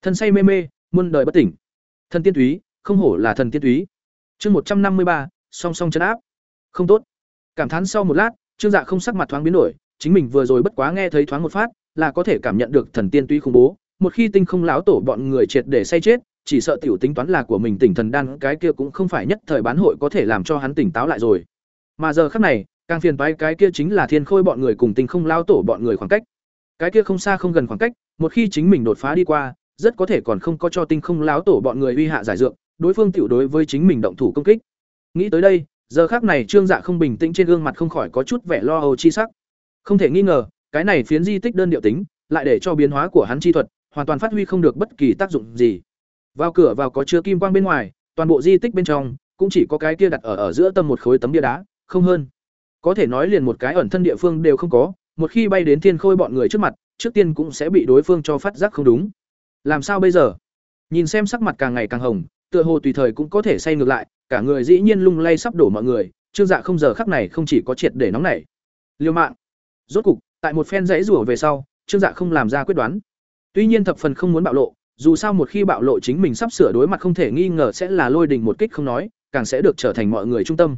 thân say mê mê muôn đời bất tỉnh Thần tiên túy, không hổ là thần tiên túy. Chương một trăm năm mươi ba, song song chân áp. Không tốt. Cảm thán sau một lát, Trương Dạ không sắc mặt thoáng biến đổi, chính mình vừa rồi bất quá nghe thấy thoáng một phát, là có thể cảm nhận được thần tiên túy khủng bố, một khi tinh không láo tổ bọn người triệt để say chết, chỉ sợ tiểu tính toán là của mình tỉnh thần đan cái kia cũng không phải nhất thời bán hội có thể làm cho hắn tỉnh táo lại rồi. Mà giờ khắc này, càng phiền toái cái kia chính là thiên khôi bọn người cùng tinh không lao tổ bọn người khoảng cách. Cái kia không xa không gần khoảng cách, một khi chính mình đột phá đi qua, rất có thể còn không có cho tinh không lão tổ bọn người uy hạ giải dược, đối phương tiểu đối với chính mình động thủ công kích. Nghĩ tới đây, giờ khắc này Trương Dạ không bình tĩnh trên gương mặt không khỏi có chút vẻ lo âu chi sắc. Không thể nghi ngờ, cái này phiến di tích đơn điệu tính, lại để cho biến hóa của hắn chi thuật hoàn toàn phát huy không được bất kỳ tác dụng gì. Vào cửa vào có chứa kim quang bên ngoài, toàn bộ di tích bên trong cũng chỉ có cái kia đặt ở ở giữa tâm một khối tấm bia đá, không hơn. Có thể nói liền một cái ẩn thân địa phương đều không có, một khi bay đến thiên khôi bọn người trước mặt, trước tiên cũng sẽ bị đối phương cho phát giác không đúng. Làm sao bây giờ? Nhìn xem sắc mặt càng ngày càng hồng, tựa hồ tùy thời cũng có thể say ngược lại, cả người dĩ nhiên lung lay sắp đổ mọi người, Trương Dạ không giờ khắc này không chỉ có triệt để nóng nảy. Liêu mạng. Rốt cục, tại một phen dãy rủa về sau, Trương Dạ không làm ra quyết đoán. Tuy nhiên thập phần không muốn bạo lộ, dù sao một khi bạo lộ chính mình sắp sửa đối mặt không thể nghi ngờ sẽ là lôi đình một kích không nói, càng sẽ được trở thành mọi người trung tâm.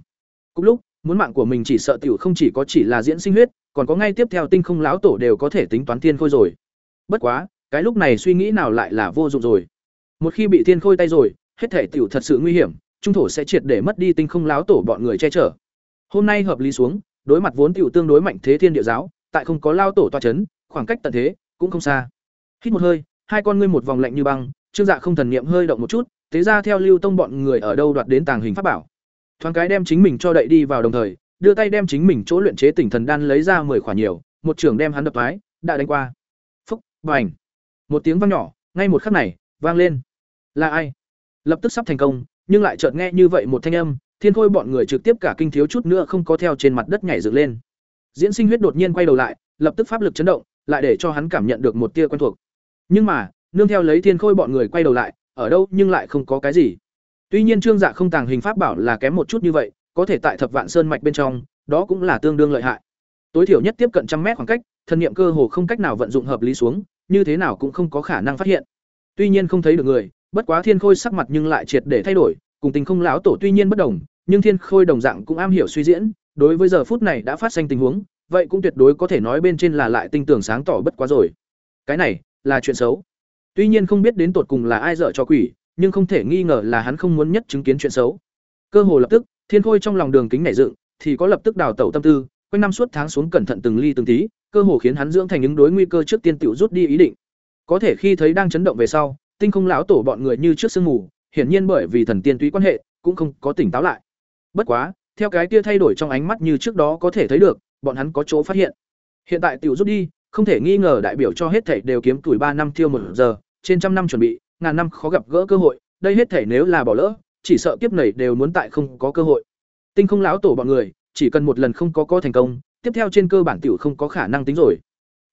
Cùng lúc, muốn mạng của mình chỉ sợ tiểu không chỉ có chỉ là diễn sinh huyết, còn có ngay tiếp theo tinh không lão tổ đều có thể tính toán thiên khôi rồi. Bất quá, cái lúc này suy nghĩ nào lại là vô dụng rồi. Một khi bị thiên khôi tay rồi, hết thể tiểu thật sự nguy hiểm, trung thổ sẽ triệt để mất đi tinh không láo tổ bọn người che chở. Hôm nay hợp lý xuống, đối mặt vốn tiểu tương đối mạnh thế thiên địa giáo, tại không có lao tổ toa chấn, khoảng cách tận thế cũng không xa. Hít một hơi, hai con ngươi một vòng lạnh như băng, Trương Dạ không thần niệm hơi động một chút, thế ra theo Lưu Tông bọn người ở đâu đoạt đến tàng hình pháp bảo. Thoáng cái đem chính mình cho đậy đi vào đồng thời, đưa tay đem chính mình chỗ luyện chế tỉnh thần đan lấy ra mười khoản nhiều, một trường đem hắn đập phái, đã đánh qua. Phúc, bành. Một tiếng vang nhỏ, ngay một khắc này, vang lên. Là ai? Lập tức sắp thành công, nhưng lại chợt nghe như vậy một thanh âm, thiên khôi bọn người trực tiếp cả kinh thiếu chút nữa không có theo trên mặt đất nhảy dựng lên. Diễn Sinh huyết đột nhiên quay đầu lại, lập tức pháp lực chấn động, lại để cho hắn cảm nhận được một tia quen thuộc. Nhưng mà, nương theo lấy thiên khôi bọn người quay đầu lại, ở đâu nhưng lại không có cái gì. Tuy nhiên Trương Dạ không tàng hình pháp bảo là kém một chút như vậy, có thể tại Thập Vạn Sơn mạch bên trong, đó cũng là tương đương lợi hại. Tối thiểu nhất tiếp cận trăm mét khoảng cách, thần niệm cơ hồ không cách nào vận dụng hợp lý xuống, như thế nào cũng không có khả năng phát hiện. Tuy nhiên không thấy được người, bất quá Thiên Khôi sắc mặt nhưng lại triệt để thay đổi, cùng Tình Không lão tổ tuy nhiên bất đồng, nhưng Thiên Khôi đồng dạng cũng am hiểu suy diễn, đối với giờ phút này đã phát sinh tình huống, vậy cũng tuyệt đối có thể nói bên trên là lại tinh tưởng sáng tỏ bất quá rồi. Cái này là chuyện xấu. Tuy nhiên không biết đến tột cùng là ai dở cho quỷ, nhưng không thể nghi ngờ là hắn không muốn nhất chứng kiến chuyện xấu. Cơ hồ lập tức, Thiên Khôi trong lòng đường kính nảy dựng, thì có lập tức đào tẩu tâm tư, quanh năm suốt tháng xuống cẩn thận từng ly từng tí, cơ hồ khiến hắn dưỡng thành những đối nguy cơ trước tiên tiểu rút đi ý định. Có thể khi thấy đang chấn động về sau, tinh không lão tổ bọn người như trước sương mù, hiển nhiên bởi vì thần tiên túy quan hệ, cũng không có tỉnh táo lại. Bất quá, theo cái kia thay đổi trong ánh mắt như trước đó có thể thấy được, bọn hắn có chỗ phát hiện. Hiện tại tiểu rút đi, không thể nghi ngờ đại biểu cho hết thảy đều kiếm tuổi ba năm tiêu một giờ, trên trăm năm chuẩn bị, ngàn năm khó gặp gỡ cơ hội, đây hết thảy nếu là bỏ lỡ, chỉ sợ kiếp này đều muốn tại không có cơ hội. Tinh không lão tổ bọn người, chỉ cần một lần không có có thành công, tiếp theo trên cơ bản tiểu không có khả năng tính rồi.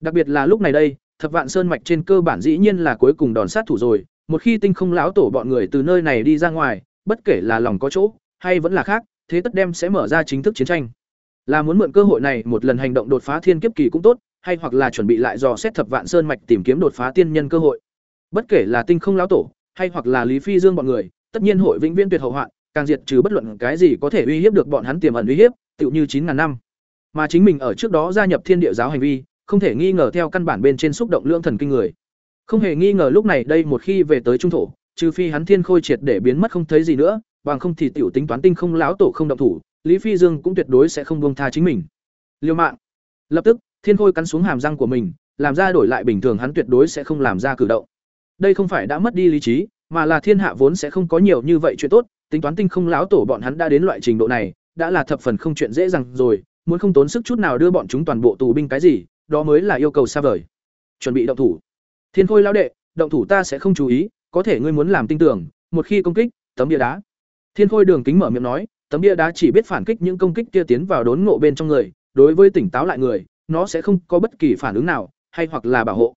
Đặc biệt là lúc này đây, Thập Vạn Sơn mạch trên cơ bản dĩ nhiên là cuối cùng đòn sát thủ rồi, một khi Tinh không lão tổ bọn người từ nơi này đi ra ngoài, bất kể là lòng có chỗ hay vẫn là khác, thế tất đem sẽ mở ra chính thức chiến tranh. Là muốn mượn cơ hội này một lần hành động đột phá thiên kiếp kỳ cũng tốt, hay hoặc là chuẩn bị lại dò xét Thập Vạn Sơn mạch tìm kiếm đột phá tiên nhân cơ hội. Bất kể là Tinh không lão tổ, hay hoặc là Lý Phi Dương bọn người, tất nhiên hội vĩnh viễn tuyệt hậu hoạn, càng diệt trừ bất luận cái gì có thể uy hiếp được bọn hắn tiềm ẩn uy hiếp, tựu như chín ngàn năm. Mà chính mình ở trước đó gia nhập Thiên Địa giáo hành vi, không thể nghi ngờ theo căn bản bên trên xúc động lượng thần kinh người. Không hề nghi ngờ lúc này đây một khi về tới trung thổ, trừ phi hắn thiên khôi triệt để biến mất không thấy gì nữa, bằng không thì tiểu tính toán tinh không láo tổ không động thủ, Lý Phi Dương cũng tuyệt đối sẽ không buông tha chính mình. Liêu mạng. Lập tức, thiên khôi cắn xuống hàm răng của mình, làm ra đổi lại bình thường hắn tuyệt đối sẽ không làm ra cử động. Đây không phải đã mất đi lý trí, mà là thiên hạ vốn sẽ không có nhiều như vậy chuyện tốt, tính toán tinh không láo tổ bọn hắn đã đến loại trình độ này, đã là thập phần không chuyện dễ dàng rồi, muốn không tốn sức chút nào đưa bọn chúng toàn bộ tù binh cái gì, đó mới là yêu cầu xa vời. Chuẩn bị động thủ. Thiên Khôi lão đệ, động thủ ta sẽ không chú ý, có thể ngươi muốn làm tin tưởng, một khi công kích, tấm bia đá. Thiên Khôi Đường Kính mở miệng nói, tấm bia đá chỉ biết phản kích những công kích kia tiến vào đốn ngộ bên trong người, đối với tỉnh táo lại người, nó sẽ không có bất kỳ phản ứng nào, hay hoặc là bảo hộ.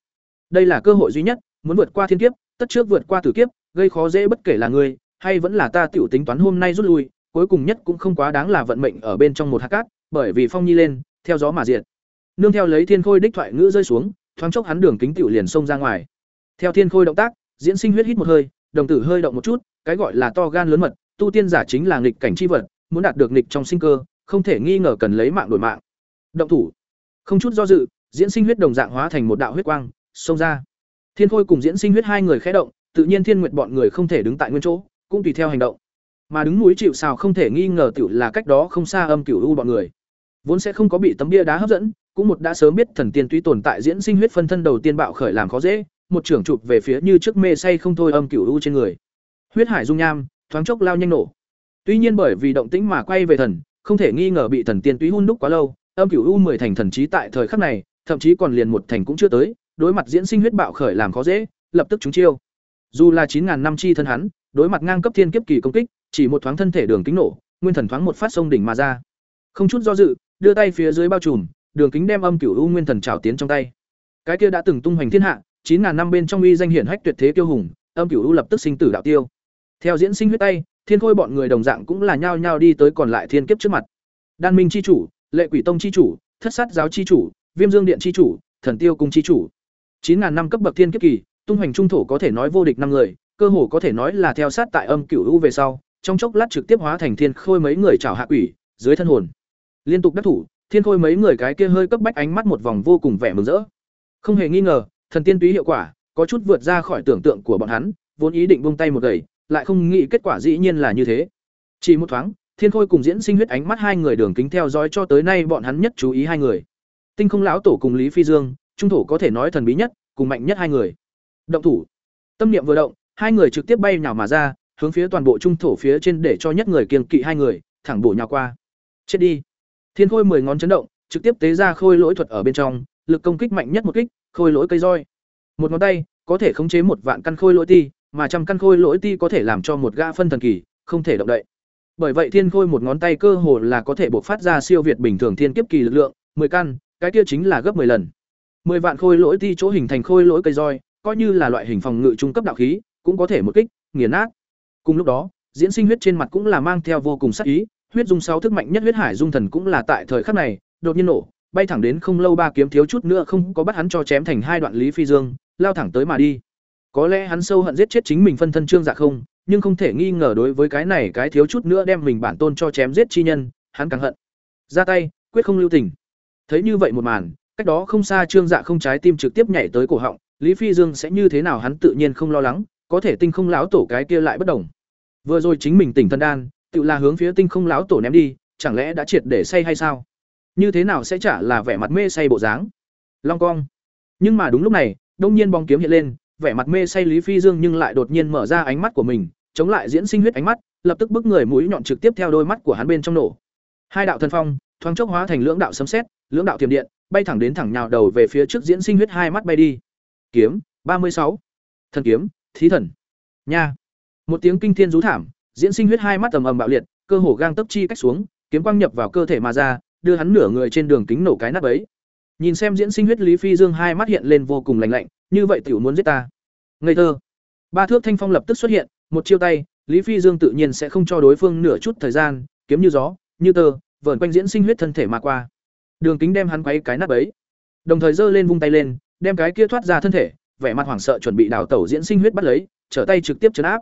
Đây là cơ hội duy nhất, muốn vượt qua thiên kiếp, tất trước vượt qua tử kiếp, gây khó dễ bất kể là người, hay vẫn là ta tiểu tính toán hôm nay rút lui, cuối cùng nhất cũng không quá đáng là vận mệnh ở bên trong một hạt cát, bởi vì phong nhi lên, theo gió mà diệt. Nương theo lấy thiên khôi đích thoại ngữ rơi xuống, thoáng chốc hắn đường kính tiểu liền xông ra ngoài. Theo thiên khôi động tác, diễn sinh huyết hít một hơi, đồng tử hơi động một chút, cái gọi là to gan lớn mật, tu tiên giả chính là nghịch cảnh chi vật, muốn đạt được nghịch trong sinh cơ, không thể nghi ngờ cần lấy mạng đổi mạng. Động thủ. Không chút do dự, diễn sinh huyết đồng dạng hóa thành một đạo huyết quang, xông ra. Thiên Khôi cùng diễn sinh huyết hai người khẽ động, tự nhiên Thiên Nguyệt bọn người không thể đứng tại nguyên chỗ, cũng tùy theo hành động. Mà đứng núi chịu sào không thể nghi ngờ tiểu là cách đó không xa âm cửu u bọn người. Vốn sẽ không có bị tấm bia đá hấp dẫn, cũng một đã sớm biết thần tiên túy tồn tại diễn sinh huyết phân thân đầu tiên bạo khởi làm khó dễ, một trưởng chụp về phía như trước mê say không thôi âm cửu u trên người. Huyết hải dung nham, thoáng chốc lao nhanh nổ. Tuy nhiên bởi vì động tĩnh mà quay về thần, không thể nghi ngờ bị thần tiên túy hun đúc quá lâu, âm cửu u mười thành thần trí tại thời khắc này, thậm chí còn liền một thành cũng chưa tới, đối mặt diễn sinh huyết bạo khởi làm khó dễ, lập tức chúng chiêu. Dù là chín ngàn năm chi thân hắn, đối mặt ngang cấp thiên kiếp kỳ công kích, chỉ một thoáng thân thể đường kính nổ, nguyên thần thoáng một phát sông đỉnh mà ra. Không chút do dự, đưa tay phía dưới bao trùm, đường kính đem âm cửu u nguyên thần trào tiến trong tay. Cái kia đã từng tung hoành thiên hạ, chín ngàn năm bên trong uy danh hiển hách tuyệt thế kiêu hùng, âm cửu u lập tức sinh tử đạo tiêu. Theo diễn sinh huyết tay, thiên khôi bọn người đồng dạng cũng là nhao nhao đi tới còn lại thiên kiếp trước mặt. Đan Minh chi chủ, Lệ Quỷ Tông chi chủ, Thất Sát giáo chi chủ, Viêm Dương điện chi chủ, Thần Tiêu cung chi chủ. chín ngàn năm cấp bậc thiên kiếp kỳ, tung hoành trung thổ có thể nói vô địch năm người, cơ hồ có thể nói là theo sát tại âm cửu u về sau, trong chốc lát trực tiếp hóa thành thiên khôi mấy người chảo hạ quỷ, dưới thân hồn. Liên tục đắc thủ, thiên khôi mấy người cái kia hơi cấp bách ánh mắt một vòng vô cùng vẻ mừng rỡ. Không hề nghi ngờ, thần tiên túy hiệu quả, có chút vượt ra khỏi tưởng tượng của bọn hắn, vốn ý định buông tay một gầy lại không nghĩ kết quả dĩ nhiên là như thế. Chỉ một thoáng, Thiên Khôi cùng diễn sinh huyết ánh mắt hai người đường kính theo dõi cho tới nay bọn hắn nhất chú ý hai người. Tinh Không lão tổ cùng Lý Phi Dương, trung thủ có thể nói thần bí nhất, cùng mạnh nhất hai người. Động thủ. Tâm niệm vừa động, hai người trực tiếp bay nhào mà ra, hướng phía toàn bộ trung thổ phía trên để cho nhất người kiêng kỵ hai người, thẳng bổ nhào qua. Chết đi. Thiên Khôi mười ngón chấn động, trực tiếp tế ra khôi lỗi thuật ở bên trong, lực công kích mạnh nhất một kích, khôi lỗi cây roi. Một ngón tay có thể khống chế một vạn căn khôi lỗi ti, mà trăm căn khôi lỗi ti có thể làm cho một gã phân thần kỳ không thể động đậy. Bởi vậy Thiên Khôi một ngón tay cơ hồ là có thể bộc phát ra siêu việt bình thường thiên kiếp kỳ lực lượng, 10 căn, cái kia chính là gấp 10 lần. 10 vạn khôi lỗi ti chỗ hình thành khôi lỗi cây roi, coi như là loại hình phòng ngự trung cấp đạo khí, cũng có thể một kích nghiền nát. Cùng lúc đó, diễn sinh huyết trên mặt cũng là mang theo vô cùng sắc ý, huyết dung sáu thức mạnh nhất huyết hải dung thần cũng là tại thời khắc này, đột nhiên nổ, bay thẳng đến không lâu ba kiếm thiếu chút nữa không có bắt hắn cho chém thành hai đoạn lý phi dương, lao thẳng tới mà đi. Có lẽ hắn sâu hận giết chết chính mình phân thân Trương Dạ không, nhưng không thể nghi ngờ đối với cái này cái thiếu chút nữa đem mình bản tôn cho chém giết chi nhân, hắn càng hận. Ra tay, quyết không lưu tình. Thấy như vậy một màn, cách đó không xa Trương Dạ không trái tim trực tiếp nhảy tới cổ họng, Lý Phi Dương sẽ như thế nào hắn tự nhiên không lo lắng, có thể tinh không lão tổ cái kia lại bất đồng. Vừa rồi chính mình tỉnh thân đan, tự là hướng phía tinh không lão tổ ném đi, chẳng lẽ đã triệt để say hay sao? Như thế nào sẽ chả là vẻ mặt mê say bộ dáng? Long cong. Nhưng mà đúng lúc này, đông nhiên bóng kiếm hiện lên, vẻ mặt mê say Lý Phi Dương nhưng lại đột nhiên mở ra ánh mắt của mình, chống lại diễn sinh huyết ánh mắt, lập tức bức người mũi nhọn trực tiếp theo đôi mắt của hắn bên trong nổ. Hai đạo thần phong, thoáng chốc hóa thành lưỡng đạo sấm sét, lưỡng đạo tiềm điện, bay thẳng đến thẳng nhào đầu về phía trước diễn sinh huyết hai mắt bay đi. Kiếm, ba mươi sáu Thần kiếm, thí thần. Nha. Một tiếng kinh thiên rú thảm, diễn sinh huyết hai mắt ầm ầm bạo liệt, cơ hồ gang tấp chi cách xuống, kiếm quang nhập vào cơ thể mà ra, đưa hắn nửa người trên đường kính nổ cái nát ấy. Nhìn xem diễn sinh huyết Lý Phi Dương hai mắt hiện lên vô cùng lạnh lạnh, như vậy tiểu muốn giết ta. Ngây thơ. Ba thước thanh phong lập tức xuất hiện, một chiêu tay, Lý Phi Dương tự nhiên sẽ không cho đối phương nửa chút thời gian, kiếm như gió, như tơ, vờn quanh diễn sinh huyết thân thể mà qua. Đường Kính đem hắn quấy cái nát ấy Đồng thời giơ lên vung tay lên, đem cái kia thoát ra thân thể, vẻ mặt hoảng sợ chuẩn bị đảo tẩu diễn sinh huyết bắt lấy, trở tay trực tiếp chấn áp.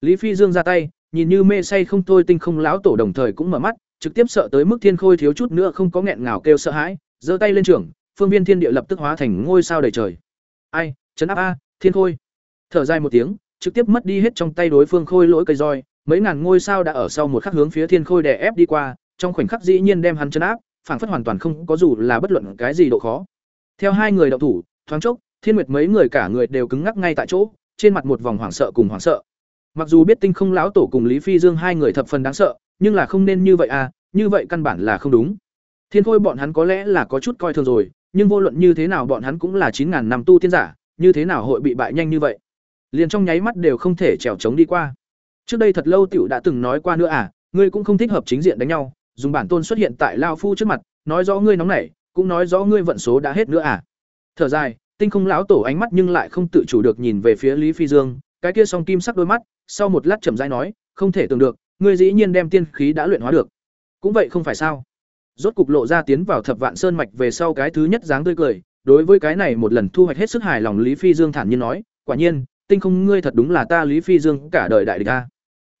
Lý Phi Dương ra tay, nhìn như mê say không thôi tinh không lão tổ đồng thời cũng mở mắt, trực tiếp sợ tới mức thiên khôi thiếu chút nữa không có nghẹn ngào kêu sợ hãi, giơ tay lên trưởng, phương viên thiên địa lập tức hóa thành ngôi sao đầy trời. Ai, chấn áp a, thiên khôi. Thở dài một tiếng, trực tiếp mất đi hết trong tay đối phương khôi lỗi cây roi, mấy ngàn ngôi sao đã ở sau một khắc hướng phía thiên khôi đè ép đi qua, trong khoảnh khắc dĩ nhiên đem hắn chấn áp, phảng phất hoàn toàn không có dù là bất luận cái gì độ khó. Theo hai người đạo thủ, thoáng chốc, Thiên Nguyệt mấy người cả người đều cứng ngắc ngay tại chỗ, trên mặt một vòng hoảng sợ cùng hoảng sợ. Mặc dù biết Tinh Không lão tổ cùng Lý Phi Dương hai người thập phần đáng sợ, nhưng là không nên như vậy à, như vậy căn bản là không đúng. Thiên Khôi bọn hắn có lẽ là có chút coi thường rồi, nhưng vô luận như thế nào bọn hắn cũng là chín ngàn năm tu tiên giả, như thế nào hội bị bại nhanh như vậy? Liền trong nháy mắt đều không thể trèo trống đi qua. Trước đây thật lâu tiểu đã từng nói qua nữa à, ngươi cũng không thích hợp chính diện đánh nhau, dùng bản tôn xuất hiện tại lao phu trước mặt, nói rõ ngươi nóng nảy, cũng nói rõ ngươi vận số đã hết nữa à? Thở dài, Tinh Không lão tổ ánh mắt nhưng lại không tự chủ được nhìn về phía Lý Phi Dương, cái kia song kim sắc đôi mắt, sau một lát chậm rãi nói, không thể tưởng được, ngươi dĩ nhiên đem tiên khí đã luyện hóa được. Cũng vậy không phải sao? Rốt cục lộ ra tiến vào Thập Vạn Sơn mạch về sau cái thứ nhất dáng tươi cười, đối với cái này một lần thu hoạch hết sức hài lòng Lý Phi Dương thản nhiên nói, quả nhiên, tinh không ngươi thật đúng là ta Lý Phi Dương cả đời đại địch a.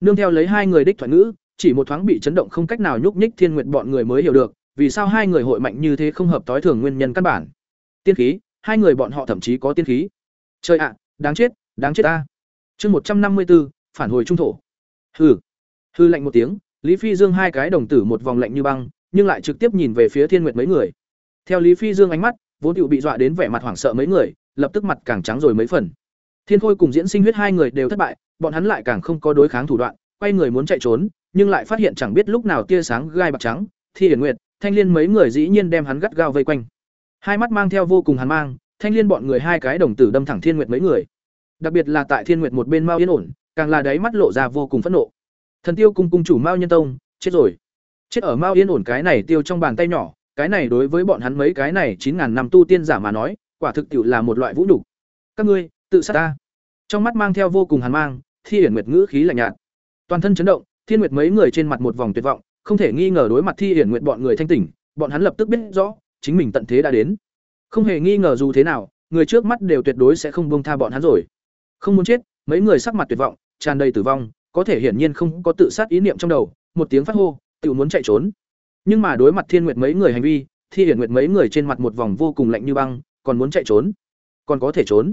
nương theo lấy hai người đích thoại ngữ, chỉ một thoáng bị chấn động không cách nào nhúc nhích thiên nguyệt bọn người mới hiểu được, vì sao hai người hội mạnh như thế không hợp tối thường nguyên nhân căn bản. Tiên khí, hai người bọn họ thậm chí có tiên khí. Trời ạ, đáng chết đáng chết ta. Chương một trăm năm mươi b ố phản hồi trung thổ. Hừ. Hư lạnh một tiếng, lý phi dương hai cái đồng tử một vòng lạnh như băng, nhưng lại trực tiếp nhìn về phía thiên nguyệt mấy người. Theo lý phi dương ánh mắt, vốn tựu bị dọa đến vẻ mặt hoảng sợ mấy người, lập tức mặt càng trắng rồi mấy phần thiên khôi cùng diễn sinh huyết hai người đều thất bại, bọn hắn lại càng không có đối kháng thủ đoạn, quay người muốn chạy trốn, nhưng lại phát hiện chẳng biết lúc nào tia sáng gai bạc trắng, thi hiển nguyệt, thanh liên mấy người dĩ nhiên đem hắn gắt gao vây quanh. Hai mắt mang theo vô cùng hàn mang, thanh liên bọn người hai cái đồng tử đâm thẳng thiên nguyệt mấy người. Đặc biệt là tại thiên nguyệt một bên mao yên ổn, càng là đáy mắt lộ ra vô cùng phẫn nộ. Thần tiêu cung cung chủ mao nhân tông, chết rồi. Chết ở mao yên ổn cái này tiêu trong bàn tay nhỏ, cái này đối với bọn hắn mấy cái này chín ngàn năm tu tiên giả mà nói, quả thực tiệu là một loại vũ nhục. Các ngươi tự sát ta. Trong mắt mang theo vô cùng hàn mang, thi hiển nguyệt ngữ khí lạnh nhạt. Toàn thân chấn động, thiên nguyệt mấy người trên mặt một vòng tuyệt vọng, không thể nghi ngờ đối mặt thi hiển nguyệt bọn người thanh tỉnh, bọn hắn lập tức biết rõ, chính mình tận thế đã đến. Không hề nghi ngờ dù thế nào, người trước mắt đều tuyệt đối sẽ không buông tha bọn hắn rồi. Không muốn chết, mấy người sắc mặt tuyệt vọng, tràn đầy tử vong, có thể hiển nhiên không có tự sát ý niệm trong đầu, một tiếng phát hô, tự muốn chạy trốn. Nhưng mà đối mặt thiên nguyệt mấy người hành vi, thi hiển nguyệt mấy người trên mặt một vòng vô cùng lạnh như băng, còn muốn chạy trốn, còn có thể trốn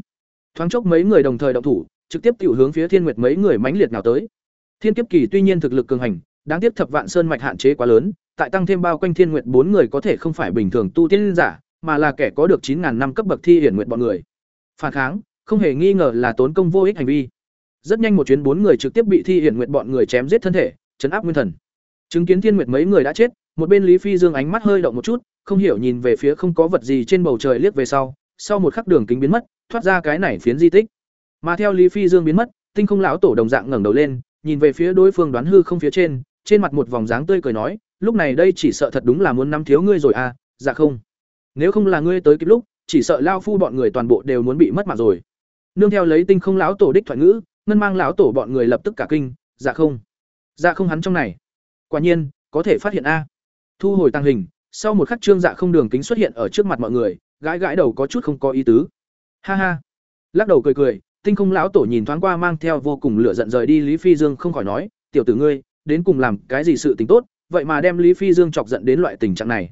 thoáng chốc mấy người đồng thời động thủ, trực tiếp tiểu hướng phía thiên nguyệt mấy người mãnh liệt nào tới. Thiên kiếp kỳ tuy nhiên thực lực cường hành, đáng tiếc thập vạn sơn mạch hạn chế quá lớn, tại tăng thêm bao quanh thiên nguyệt bốn người có thể không phải bình thường tu tiên giả, mà là kẻ có được chín ngàn năm cấp bậc thi hiển nguyệt bọn người. Phản kháng, không hề nghi ngờ là tốn công vô ích hành vi. Rất nhanh một chuyến bốn người trực tiếp bị thi hiển nguyệt bọn người chém giết thân thể, chấn áp nguyên thần. Chứng kiến thiên nguyệt mấy người đã chết, một bên lý phi dương ánh mắt hơi động một chút, không hiểu nhìn về phía không có vật gì trên bầu trời liếc về sau sau một khắc đường kính biến mất thoát ra cái này phiến di tích. Mà theo lý phi dương biến mất, tinh không lão tổ đồng dạng ngẩng đầu lên, nhìn về phía đối phương đoán hư không phía trên trên mặt một vòng dáng tươi cười nói, lúc này đây chỉ sợ thật đúng là muốn nắm thiếu ngươi rồi à dạ không. Nếu không là ngươi tới kịp lúc, chỉ sợ lao phu bọn người toàn bộ đều muốn bị mất mạng rồi. Nương theo lấy tinh không lão tổ đích thoại ngữ, ngân mang lão tổ bọn người lập tức cả kinh dạ không. Dạ không hắn trong này. Quả nhiên, có thể phát hiện a. Thu hồi tăng hình, sau một khắc trương dạ không đường kính xuất hiện ở trước mặt mọi người, gãi gãi đầu có chút không có ý tứ ha ha. Lắc đầu cười cười, tinh không lão tổ nhìn thoáng qua mang theo vô cùng lửa giận rời đi lý phi dương không khỏi nói, tiểu tử ngươi, đến cùng làm cái gì sự tình tốt, vậy mà đem lý phi dương chọc giận đến loại tình trạng này.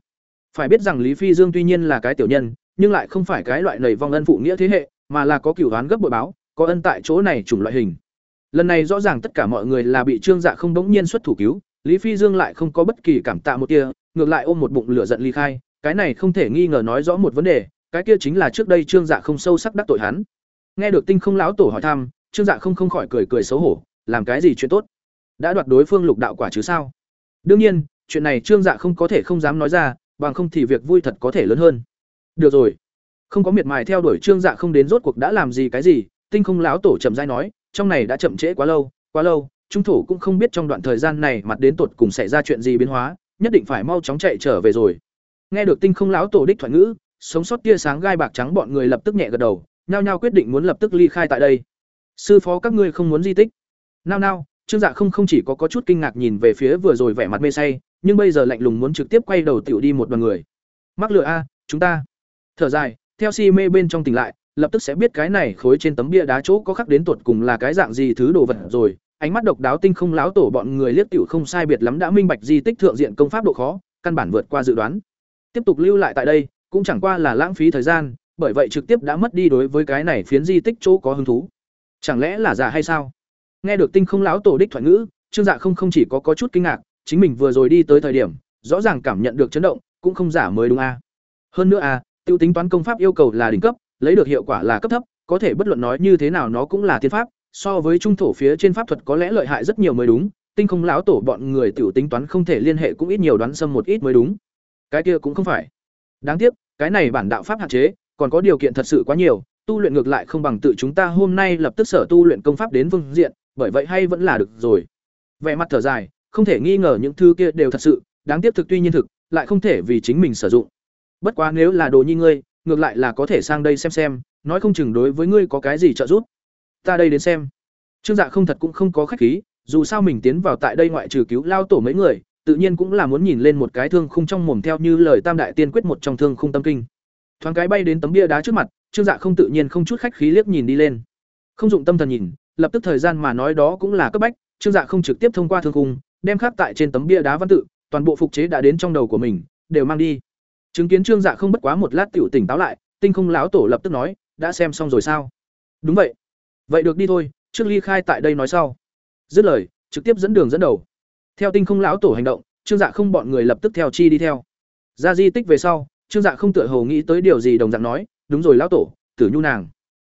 Phải biết rằng lý phi dương tuy nhiên là cái tiểu nhân, nhưng lại không phải cái loại nầy vong ân phụ nghĩa thế hệ, mà là có cửu đoán gấp bội báo, có ân tại chỗ này chủng loại hình. Lần này rõ ràng tất cả mọi người là bị trương dạ không đống nhiên xuất thủ cứu, lý phi dương lại không có bất kỳ cảm tạ một tia, ngược lại ôm một bụng lửa giận ly khai, cái này không thể nghi ngờ nói rõ một vấn đề cái kia chính là trước đây trương dạ không sâu sắc đắc tội hắn. Nghe được tinh không lão tổ hỏi thăm, trương dạ không không khỏi cười cười xấu hổ, làm cái gì chuyện tốt? Đã đoạt đối phương lục đạo quả chứ sao? Đương nhiên, chuyện này trương dạ không có thể không dám nói ra, bằng không thì việc vui thật có thể lớn hơn. Được rồi. Không có miệt mài theo đuổi trương dạ không đến rốt cuộc đã làm gì cái gì, tinh không lão tổ chậm rãi nói, trong này đã chậm trễ quá lâu quá lâu, trung thủ cũng không biết trong đoạn thời gian này mặt đến tột cùng xảy ra chuyện gì biến hóa, nhất định phải mau chóng chạy trở về rồi. Nghe được tinh không lão tổ đích thoại ngữ sống sót tia sáng gai bạc trắng bọn người lập tức nhẹ gật đầu, nhao nhao quyết định muốn lập tức ly khai tại đây. Sư phó, các ngươi không muốn di tích. Nao nao, trương dạ không không chỉ có có chút kinh ngạc nhìn về phía vừa rồi vẻ mặt mê say, nhưng bây giờ lạnh lùng muốn trực tiếp quay đầu tiểu đi một đoàn người. Mắc lừa a, chúng ta. Thở dài, theo si mê bên trong tỉnh lại, lập tức sẽ biết cái này khối trên tấm bia đá chỗ có khắc đến tuột cùng là cái dạng gì thứ đồ vật rồi. Ánh mắt độc đáo tinh không láo tổ bọn người liếc tiểu không sai biệt lắm đã minh bạch di tích thượng diện công pháp độ khó, căn bản vượt qua dự đoán. Tiếp tục lưu lại tại đây cũng chẳng qua là lãng phí thời gian, bởi vậy trực tiếp đã mất đi đối với cái này phiến di tích chỗ có hứng thú. Chẳng lẽ là giả hay sao? Nghe được tinh không láo tổ đích thoại ngữ, trương dạ không không chỉ có có chút kinh ngạc, chính mình vừa rồi đi tới thời điểm, rõ ràng cảm nhận được chấn động, cũng không giả mới đúng a. Hơn nữa a, tiêu tính toán công pháp yêu cầu là đỉnh cấp, lấy được hiệu quả là cấp thấp, có thể bất luận nói như thế nào nó cũng là tiên pháp, so với trung thổ phía trên pháp thuật có lẽ lợi hại rất nhiều mới đúng, tinh không lão tổ bọn người tiểu tính toán không thể liên hệ cũng ít nhiều đoán xâm một ít mới đúng. Cái kia cũng không phải. Đáng tiếc cái này bản đạo pháp hạn chế, còn có điều kiện thật sự quá nhiều, tu luyện ngược lại không bằng tự chúng ta hôm nay lập tức sở tu luyện công pháp đến vương diện, bởi vậy hay vẫn là được rồi. Vẻ mặt thở dài, không thể nghi ngờ những thứ kia đều thật sự, đáng tiếc thực tuy nhiên thực, lại không thể vì chính mình sử dụng. Bất quá nếu là đồ nhi ngươi, ngược lại là có thể sang đây xem xem, nói không chừng đối với ngươi có cái gì trợ giúp. Ta đây đến xem. Trương dạ không thật cũng không có khách khí, dù sao mình tiến vào tại đây ngoại trừ cứu lao tổ mấy người tự nhiên cũng là muốn nhìn lên một cái thương khung trong mồm theo như lời tam đại tiên quyết một trong thương khung tâm kinh thoáng cái bay đến tấm bia đá trước mặt trương dạ không tự nhiên không chút khách khí liếc nhìn đi lên không dụng tâm thần nhìn lập tức thời gian mà nói đó cũng là cấp bách Trương Dạ không trực tiếp thông qua thương khung, đem khắc tại trên tấm bia đá văn tự, toàn bộ phục chế đã đến trong đầu của mình, đều mang đi. Chứng kiến Trương Dạ không bất quá một lát tiểu tỉnh táo lại, Tinh Không lão tổ lập tức nói, đã xem xong rồi sao? Đúng vậy. Vậy được đi thôi, trước ly khai tại đây nói sau. Dứt lời, trực tiếp dẫn đường dẫn đầu. Theo Tinh Không lão tổ hành động, Trương Dạ không bọn người lập tức theo chi đi theo. Ra di tích về sau, Trương Dạ không tựa hồ nghĩ tới điều gì đồng dạng nói, đúng rồi lão tổ, Tử Nhu nàng.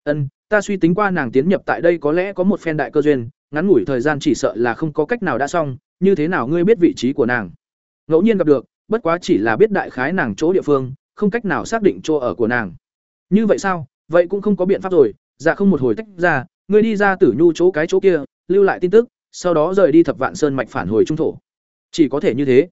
Ân, ta suy tính qua nàng tiến nhập tại đây có lẽ có một phen đại cơ duyên, ngắn ngủi thời gian chỉ sợ là không có cách nào đã xong, như thế nào ngươi biết vị trí của nàng? Ngẫu nhiên gặp được, bất quá chỉ là biết đại khái nàng chỗ địa phương, không cách nào xác định chỗ ở của nàng. Như vậy sao? Vậy cũng không có biện pháp rồi, dạ không một hồi tách ra, ngươi đi ra Tử Nhu chỗ cái chỗ kia, lưu lại tin tức, sau đó rời đi Thập Vạn Sơn mạch phản hồi trung thổ. Chỉ có thể như thế.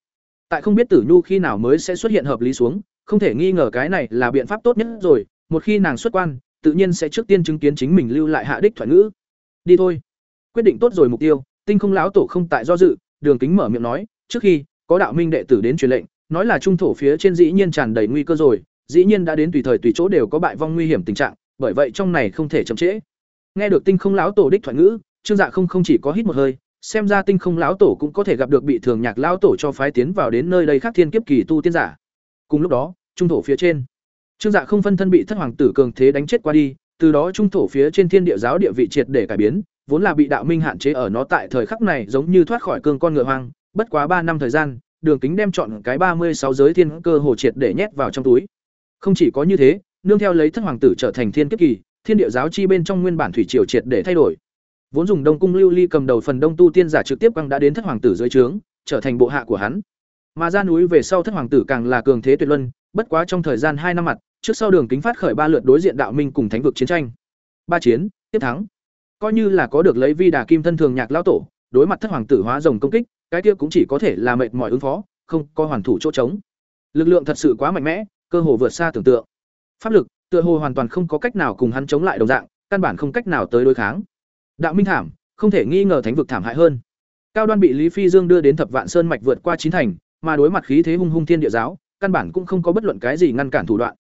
Tại không biết Tử Nhu khi nào mới sẽ xuất hiện hợp lý xuống, không thể nghi ngờ cái này là biện pháp tốt nhất rồi, một khi nàng xuất quan, tự nhiên sẽ trước tiên chứng kiến chính mình lưu lại hạ đích thoại ngữ. Đi thôi. Quyết định tốt rồi mục tiêu, Tinh Không lão tổ không tại do dự, Đường Kính mở miệng nói, trước khi có đạo minh đệ tử đến truyền lệnh, nói là trung thổ phía trên dĩ nhiên tràn đầy nguy cơ rồi, dĩ nhiên đã đến tùy thời tùy chỗ đều có bại vong nguy hiểm tình trạng, bởi vậy trong này không thể chậm trễ. Nghe được Tinh Không lão tổ đích thoại ngữ, Trương Dạ không không chỉ có hít một hơi, xem ra Tinh Không lão tổ cũng có thể gặp được bị thường nhạc lão tổ cho phái tiến vào đến nơi đây khác thiên kiếp kỳ tu tiên giả. Cùng lúc đó, trung thổ phía trên, Trương Dạ không phân thân bị thất hoàng tử cường thế đánh chết qua đi, từ đó trung thổ phía trên thiên địa giáo địa vị triệt để cải biến, vốn là bị đạo minh hạn chế ở nó tại thời khắc này giống như thoát khỏi cương con ngựa hoang, bất quá ba năm thời gian, Đường Kính đem chọn cái ba mươi sáu giới thiên cơ hồ triệt để nhét vào trong túi. Không chỉ có như thế, nương theo lấy thất hoàng tử trở thành thiên kiếp kỳ, thiên địa giáo chi bên trong nguyên bản thủy triều triệt để thay đổi. Vốn dùng Đông cung Lưu Ly cầm đầu phần Đông tu tiên giả trực tiếp quăng đã đến thất hoàng tử dưới trướng, trở thành bộ hạ của hắn. Mà ra núi về sau thất hoàng tử càng là cường thế tuyệt luân, bất quá trong thời gian hai năm mặt, trước sau đường kính phát khởi ba lượt đối diện đạo minh cùng thánh vực chiến tranh. Ba chiến, tiếp thắng. Coi như là có được lấy vi đà kim thân thường nhạc lão tổ, đối mặt thất hoàng tử hóa rồng công kích, cái kia cũng chỉ có thể là mệt mỏi ứng phó, không có hoàn thủ chỗ trống. Lực lượng thật sự quá mạnh mẽ, cơ hồ vượt xa tưởng tượng. Pháp lực, tựa hồ hoàn toàn không có cách nào cùng hắn chống lại đồng dạng, căn bản không cách nào tới đối kháng. Đạo minh thảm, không thể nghi ngờ thánh vực thảm hại hơn. Cao Đoan bị Lý Phi Dương đưa đến Thập Vạn Sơn mạch vượt qua chín thành, mà đối mặt khí thế hung hung thiên địa giáo, căn bản cũng không có bất luận cái gì ngăn cản thủ đoạn.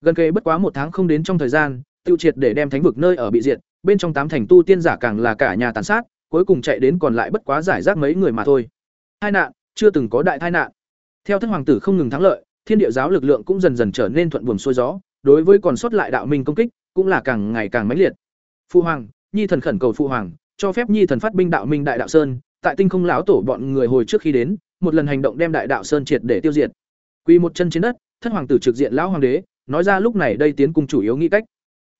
Gần kề bất quá một tháng không đến trong thời gian, tiêu triệt để đem thánh vực nơi ở bị diệt, bên trong tám thành tu tiên giả càng là cả nhà tàn sát, cuối cùng chạy đến còn lại bất quá giải rác mấy người mà thôi. Hai nạn, chưa từng có đại tai nạn. Theo thất hoàng tử không ngừng thắng lợi, thiên địa giáo lực lượng cũng dần dần trở nên thuận buồm xuôi gió, đối với còn sót lại đạo minh công kích, cũng là càng ngày càng mãnh liệt. Phu hoàng, Nhi thần khẩn cầu phụ hoàng, cho phép Nhi thần phát binh đạo minh đại đạo sơn, tại Tinh Không lão tổ bọn người hồi trước khi đến, một lần hành động đem đại đạo sơn triệt để tiêu diệt. Quy một chân trên đất, thất hoàng tử trực diện lão hoàng đế, nói ra lúc này đây tiến cung chủ yếu nghĩ cách.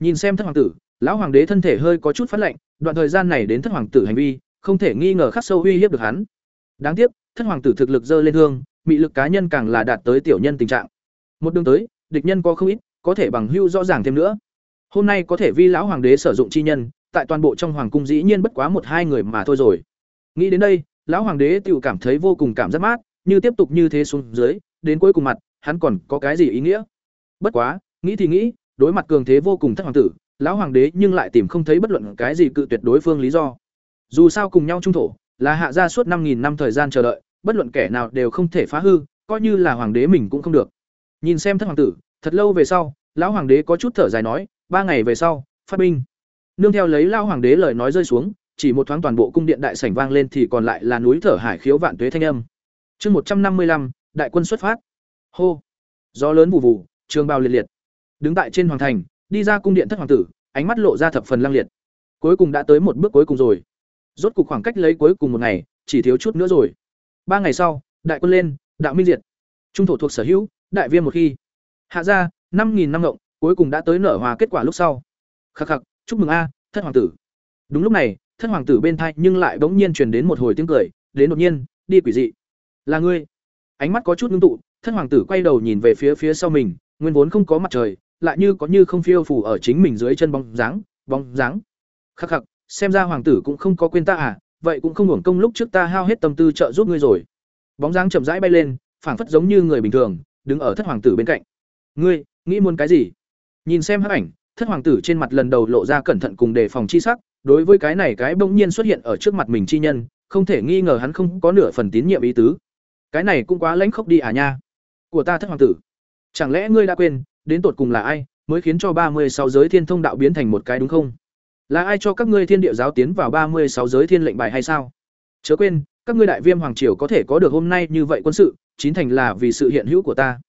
Nhìn xem thất hoàng tử, lão hoàng đế thân thể hơi có chút phát lạnh, đoạn thời gian này đến thất hoàng tử hành vi, không thể nghi ngờ khắc sâu uy hiếp được hắn. Đáng tiếc, thất hoàng tử thực lực dơ lên hương, mị lực cá nhân càng là đạt tới tiểu nhân tình trạng. Một đường tới, địch nhân có không ít, có thể bằng hưu rõ ràng thêm nữa. Hôm nay có thể vi lão hoàng đế sử dụng chi nhân, tại toàn bộ trong hoàng cung dĩ nhiên bất quá một hai người mà thôi rồi. Nghĩ đến đây, lão hoàng đế tiểu cảm thấy vô cùng cảm giác mát, như tiếp tục như thế xuống dưới, đến cuối cùng mặt, hắn còn có cái gì ý nghĩa? Bất quá, nghĩ thì nghĩ, đối mặt cường thế vô cùng thất hoàng tử, lão hoàng đế nhưng lại tìm không thấy bất luận cái gì cự tuyệt đối phương lý do. Dù sao cùng nhau trung thổ, là hạ gia suốt năm nghìn năm thời gian chờ đợi, bất luận kẻ nào đều không thể phá hư, coi như là hoàng đế mình cũng không được. Nhìn xem thất hoàng tử, thật lâu về sau, lão hoàng đế có chút thở dài nói, ba ngày về sau, phát binh. Nương theo lấy lao hoàng đế lời nói rơi xuống, chỉ một thoáng toàn bộ cung điện đại sảnh vang lên thì còn lại là núi thở hải khiếu vạn tuế thanh âm. Chương một trăm năm mươi lăm, đại quân xuất phát. Hô. Gió lớn vụ vụ, trường bao liệt liệt. Đứng tại trên hoàng thành, đi ra cung điện thất hoàng tử, ánh mắt lộ ra thập phần lăng liệt. Cuối cùng đã tới một bước cuối cùng rồi. Rốt cuộc khoảng cách lấy cuối cùng một ngày, chỉ thiếu chút nữa rồi. Ba ngày sau, đại quân lên, đạo minh diệt. Trung thổ thuộc sở hữu, đại viêm một khi. Hạ ra, năm nghìn năm ngộng, cuối cùng đã tới nở hòa kết quả lúc sau. Khắc khắc, chúc mừng a, thất hoàng tử. Đúng lúc này, thất hoàng tử bên thai nhưng lại bỗng nhiên truyền đến một hồi tiếng cười, đến đột nhiên, đi quỷ dị. Là ngươi. Ánh mắt có chút ngưng tụ, thất hoàng tử quay đầu nhìn về phía phía sau mình, nguyên vốn không có mặt trời, lại như có như không phiêu phù ở chính mình dưới chân bóng dáng, bóng dáng. Khắc khắc, xem ra hoàng tử cũng không có quên ta à, vậy cũng không hưởng công lúc trước ta hao hết tâm tư trợ giúp ngươi rồi. Bóng dáng chậm rãi bay lên, phảng phất giống như người bình thường, đứng ở thất hoàng tử bên cạnh. Ngươi, nghĩ muốn cái gì? Nhìn xem hắc ảnh, thất hoàng tử trên mặt lần đầu lộ ra cẩn thận cùng đề phòng chi sắc, đối với cái này cái bỗng nhiên xuất hiện ở trước mặt mình chi nhân, không thể nghi ngờ hắn không có nửa phần tín nhiệm ý tứ. Cái này cũng quá lãnh khốc đi à nha. Của ta thất hoàng tử. Chẳng lẽ ngươi đã quên, đến tột cùng là ai, mới khiến cho ba mươi sáu giới thiên thông đạo biến thành một cái đúng không? Là ai cho các ngươi thiên địa giáo tiến vào ba mươi sáu giới thiên lệnh bài hay sao? Chớ quên, các ngươi đại viêm hoàng triều có thể có được hôm nay như vậy quân sự, chính thành là vì sự hiện hữu của ta.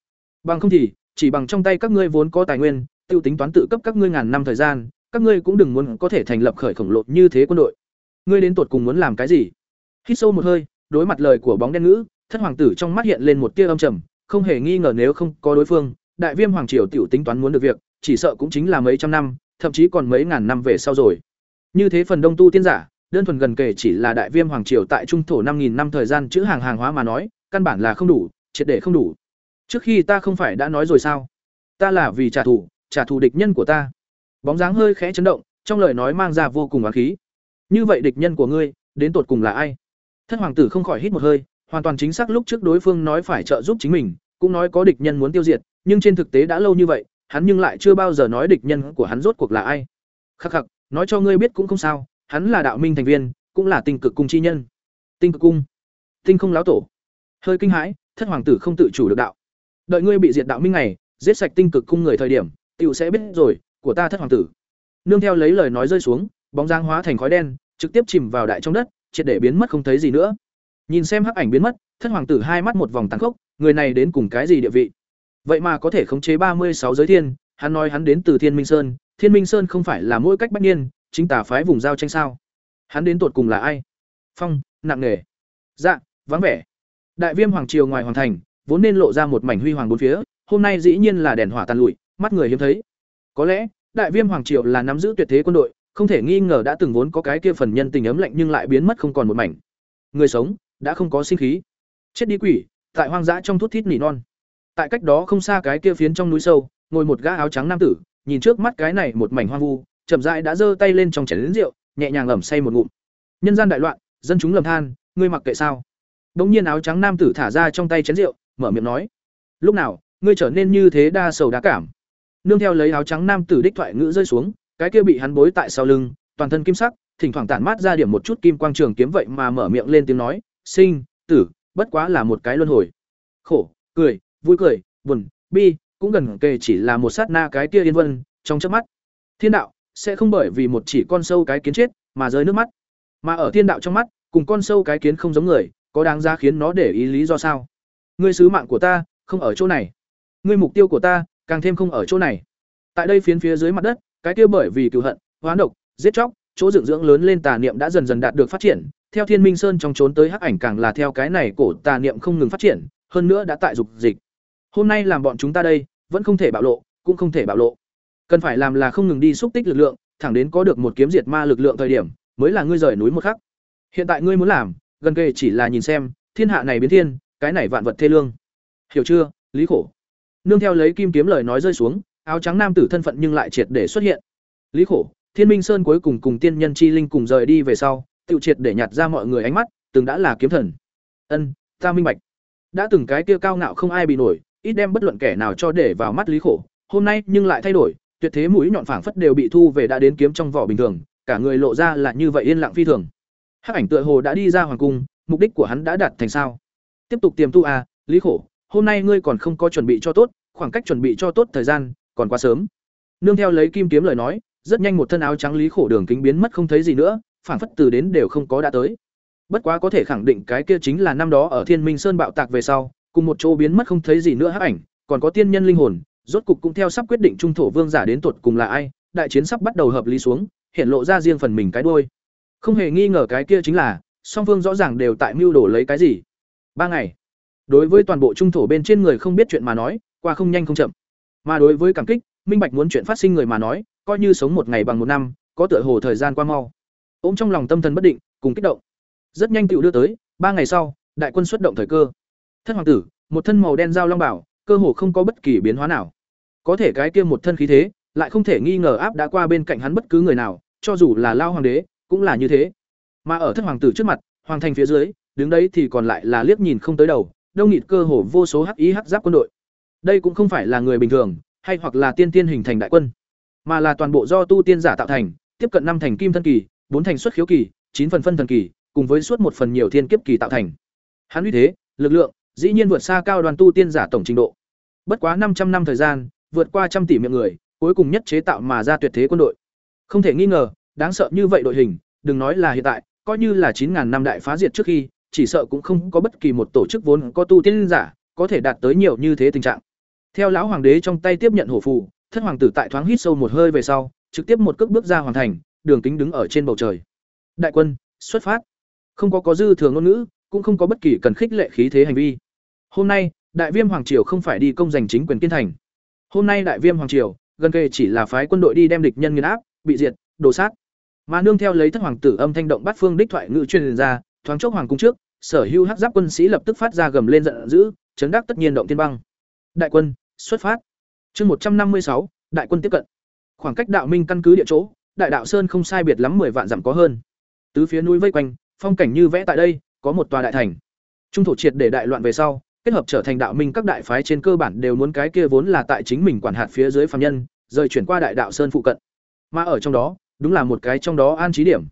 Bằng không thì, chỉ bằng trong tay các ngươi vốn có tài nguyên, tiêu tính toán tự cấp các ngươi ngàn năm thời gian, các ngươi cũng đừng muốn có thể thành lập khởi khổng lồ như thế quân đội. Ngươi đến tuột cùng muốn làm cái gì? Hít sâu một hơi, đối mặt lời của bóng đen ngữ, thất hoàng tử trong mắt hiện lên một tia âm trầm, không hề nghi ngờ nếu không có đối phương, đại viêm hoàng triều tiểu tính toán muốn được việc, chỉ sợ cũng chính là mấy trăm năm, thậm chí còn mấy ngàn năm về sau rồi. Như thế phần đông tu tiên giả, đơn thuần gần kể chỉ là đại viêm hoàng triều tại trung thổ năm nghìn năm thời gian chữ hàng hàng hóa mà nói, căn bản là không đủ, triệt để không đủ. Trước khi ta không phải đã nói rồi sao? Ta là vì trả thù, trả thù địch nhân của ta. Bóng dáng hơi khẽ chấn động, trong lời nói mang ra vô cùng oán khí. Như vậy địch nhân của ngươi, đến tột cùng là ai? Thất hoàng tử không khỏi hít một hơi, hoàn toàn chính xác lúc trước đối phương nói phải trợ giúp chính mình, cũng nói có địch nhân muốn tiêu diệt, nhưng trên thực tế đã lâu như vậy, hắn nhưng lại chưa bao giờ nói địch nhân của hắn rốt cuộc là ai. Khắc khắc, nói cho ngươi biết cũng không sao, hắn là đạo minh thành viên, cũng là tinh cực cung chi nhân. Tinh cực cung, tinh không lão tổ. Hơi kinh hãi, thất hoàng tử không tự chủ được đạo. Đợi ngươi bị diệt đạo minh này, giết sạch tinh cực cung người thời điểm, tiểu sẽ biết rồi, của ta thất hoàng tử. Nương theo lấy lời nói rơi xuống, bóng dáng hóa thành khói đen, trực tiếp chìm vào đại trong đất, triệt để biến mất không thấy gì nữa. Nhìn xem hắc ảnh biến mất, thất hoàng tử hai mắt một vòng tàn khốc, người này đến cùng cái gì địa vị? Vậy mà có thể khống chế ba mươi sáu giới thiên, hắn nói hắn đến từ Thiên Minh Sơn, Thiên Minh Sơn không phải là mỗi cách bách niên, chính tả phái vùng giao tranh sao? Hắn đến tột cùng là ai? Phong, nặng nề. Dạ, vắng vẻ. Đại Viêm hoàng triều ngoài hoàng thành, vốn nên lộ ra một mảnh huy hoàng bốn phía, hôm nay dĩ nhiên là đèn hỏa tàn lụi, mắt người hiếm thấy. Có lẽ, Đại Viêm hoàng triều là nắm giữ tuyệt thế quân đội, không thể nghi ngờ đã từng vốn có cái kia phần nhân tình ấm lạnh nhưng lại biến mất không còn một mảnh. Người sống đã không có sinh khí. Chết đi quỷ, tại hoang dã trong thuốc thít nỉ non. Tại cách đó không xa cái kia phiến trong núi sâu, ngồi một gã áo trắng nam tử, nhìn trước mắt cái này một mảnh hoang vu, chậm rãi đã giơ tay lên trong chén lớn rượu, nhẹ nhàng ẩm say một ngụm. Nhân gian đại loạn, dân chúng lầm than, ngươi mặc kệ sao? Đống nhiên áo trắng nam tử thả ra trong tay chén rượu, mở miệng nói: "Lúc nào, ngươi trở nên như thế đa sầu đa cảm?" Nương theo lấy áo trắng nam tử đích thoại ngữ rơi xuống, cái kia bị hắn bối tại sau lưng, toàn thân kim sắc, thỉnh thoảng tản mát ra điểm một chút kim quang trường kiếm vậy mà mở miệng lên tiếng nói: "Sinh, tử, bất quá là một cái luân hồi." Khổ, cười, vui cười, buồn, bi, cũng gần kề chỉ là một sát na cái kia yên vân, trong chớp mắt. Thiên đạo sẽ không bởi vì một chỉ con sâu cái kiến chết mà rơi nước mắt. Mà ở thiên đạo trong mắt, cùng con sâu cái kiến không giống người, có đáng giá khiến nó để ý lý do sao? Ngươi sứ mạng của ta không ở chỗ này. Ngươi mục tiêu của ta càng thêm không ở chỗ này. Tại đây phiến phía dưới mặt đất, cái kia bởi vì cừu hận, hoán độc, giết chóc, chỗ dựng dưỡng lớn lên tà niệm đã dần dần đạt được phát triển, theo Thiên Minh Sơn trong trốn tới hắc ảnh càng là theo cái này cổ tà niệm không ngừng phát triển, hơn nữa đã tại dục dịch. Hôm nay làm bọn chúng ta đây, vẫn không thể bạo lộ, cũng không thể bạo lộ. Cần phải làm là không ngừng đi xúc tích lực lượng, thẳng đến có được một kiếm diệt ma lực lượng thời điểm, mới là ngươi rời núi một khắc. Hiện tại ngươi muốn làm, gần kề chỉ là nhìn xem, thiên hạ này biến thiên, cái này vạn vật thê lương. Hiểu chưa, Lý Khổ. Nương theo lấy kim kiếm lời nói rơi xuống, áo trắng nam tử thân phận nhưng lại triệt để xuất hiện. Lý Khổ, Thiên Minh Sơn cuối cùng cùng tiên nhân chi linh cùng rời đi về sau, tự triệt để nhặt ra mọi người ánh mắt, từng đã là kiếm thần. Ân, ta minh bạch. Đã từng cái kia cao ngạo không ai bị nổi, ít đem bất luận kẻ nào cho để vào mắt Lý Khổ, hôm nay nhưng lại thay đổi, tuyệt thế mũi nhọn phảng phất đều bị thu về đã đến kiếm trong vỏ bình thường, cả người lộ ra là như vậy yên lặng phi thường. Hắc ảnh tựa hồ đã đi ra hoàng cung, mục đích của hắn đã đạt thành sao? Tiếp tục tiềm tu à, Lý Khổ, hôm nay ngươi còn không có chuẩn bị cho tốt, khoảng cách chuẩn bị cho tốt thời gian còn quá sớm. Nương theo lấy kim kiếm lời nói, rất nhanh một thân áo trắng Lý Khổ đường kính biến mất không thấy gì nữa, phảng phất từ đến đều không có đã tới. Bất quá có thể khẳng định cái kia chính là năm đó ở Thiên Minh Sơn bạo tạc về sau, cùng một chỗ biến mất không thấy gì nữa hắc ảnh, còn có tiên nhân linh hồn, rốt cục cũng theo sắp quyết định trung thổ vương giả đến tuột cùng là ai, đại chiến sắp bắt đầu hợp lý xuống, hiện lộ ra riêng phần mình cái đuôi. Không hề nghi ngờ cái kia chính là, song phương rõ ràng đều tại mưu đồ lấy cái gì. Ba ngày. Đối với toàn bộ trung thổ bên trên người không biết chuyện mà nói, qua không nhanh không chậm. Mà đối với cảm kích, minh bạch muốn chuyện phát sinh người mà nói, coi như sống một ngày bằng một năm, có tựa hồ thời gian qua mau. Ôm trong lòng tâm thần bất định, cùng kích động. Rất nhanh tiểu đưa tới, ba ngày sau, đại quân xuất động thời cơ. Thân hoàng tử, một thân màu đen giao long bảo, cơ hồ không có bất kỳ biến hóa nào. Có thể cái kia một thân khí thế, lại không thể nghi ngờ áp đã qua bên cạnh hắn bất cứ người nào, cho dù là lao hoàng đế, cũng là như thế. Mà ở thất hoàng tử trước mặt, hoàng thành phía dưới, đứng đấy thì còn lại là liếc nhìn không tới đầu, đông nghịt cơ hồ vô số hắc ý hắc giáp quân đội. Đây cũng không phải là người bình thường, hay hoặc là tiên tiên hình thành đại quân, mà là toàn bộ do tu tiên giả tạo thành, tiếp cận năm thành kim thân kỳ, bốn thành xuất khiếu kỳ, chín phần phân thần kỳ, cùng với suốt một phần nhiều thiên kiếp kỳ tạo thành. Hắn uy thế, lực lượng, dĩ nhiên vượt xa cao đoàn tu tiên giả tổng trình độ. Bất quá 500 năm thời gian, vượt qua trăm tỷ miệng người, cuối cùng nhất chế tạo mà ra tuyệt thế quân đội. Không thể nghi ngờ, đáng sợ như vậy đội hình, đừng nói là hiện tại, coi như là chín ngàn năm đại phá diệt trước khi, chỉ sợ cũng không có bất kỳ một tổ chức vốn có tu tiên giả có thể đạt tới nhiều như thế tình trạng. Theo lão hoàng đế trong tay tiếp nhận hổ phù, thất hoàng tử tại thoáng hít sâu một hơi về sau, trực tiếp một cước bước ra hoàn thành, đường kính đứng ở trên bầu trời. Đại quân, xuất phát. Không có có dư thừa ngôn ngữ, cũng không có bất kỳ cần khích lệ khí thế hành vi. Hôm nay, Đại Viêm hoàng triều không phải đi công giành chính quyền kiên thành. Hôm nay Đại Viêm hoàng triều, gần kề chỉ là phái quân đội đi đem địch nhân nghiền áp, bị diệt, đổ sát. Mà nương theo lấy thất hoàng tử âm thanh động bát phương đích thoại ngự truyền ra, thoáng chốc hoàng cung trước, sở hữu hắc giáp quân sĩ lập tức phát ra gầm lên giận dữ, chấn đắc tất nhiên động tiên băng. Đại quân, xuất phát. Chương một trăm năm mươi sáu, đại quân tiếp cận. Khoảng cách đạo minh căn cứ địa chỗ, đại đạo sơn không sai biệt lắm 10 vạn dặm có hơn. Tứ phía núi vây quanh, phong cảnh như vẽ tại đây, có một tòa đại thành. Trung thổ triệt để đại loạn về sau, kết hợp trở thành đạo minh các đại phái trên cơ bản đều muốn cái kia vốn là tại chính mình quản hạt phía dưới phàm nhân, rời chuyển qua đại đạo sơn phụ cận. Mà ở trong đó, đúng là một cái trong đó an trí điểm.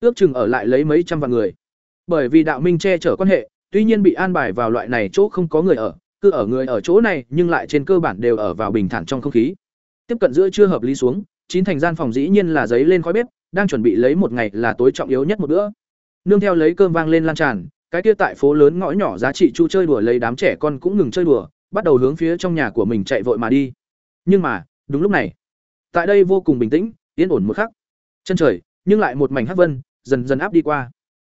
Ước chừng ở lại lấy mấy trăm vạn người. Bởi vì đạo minh che chở quan hệ, tuy nhiên bị an bài vào loại này chỗ không có người ở, cứ ở người ở chỗ này, nhưng lại trên cơ bản đều ở vào bình thản trong không khí. Tiếp cận giữa chưa hợp lý xuống, chín thành gian phòng dĩ nhiên là giấy lên khói bếp, đang chuẩn bị lấy một ngày là tối trọng yếu nhất một bữa. Nương theo lấy cơm vang lên lan tràn, cái kia tại phố lớn ngõ nhỏ giá trị chu chơi đùa lấy đám trẻ con cũng ngừng chơi đùa, bắt đầu hướng phía trong nhà của mình chạy vội mà đi. Nhưng mà, đúng lúc này, tại đây vô cùng bình tĩnh, yên ổn một khắc. Chân trời, nhưng lại một mảnh hắc vân, dần dần áp đi qua.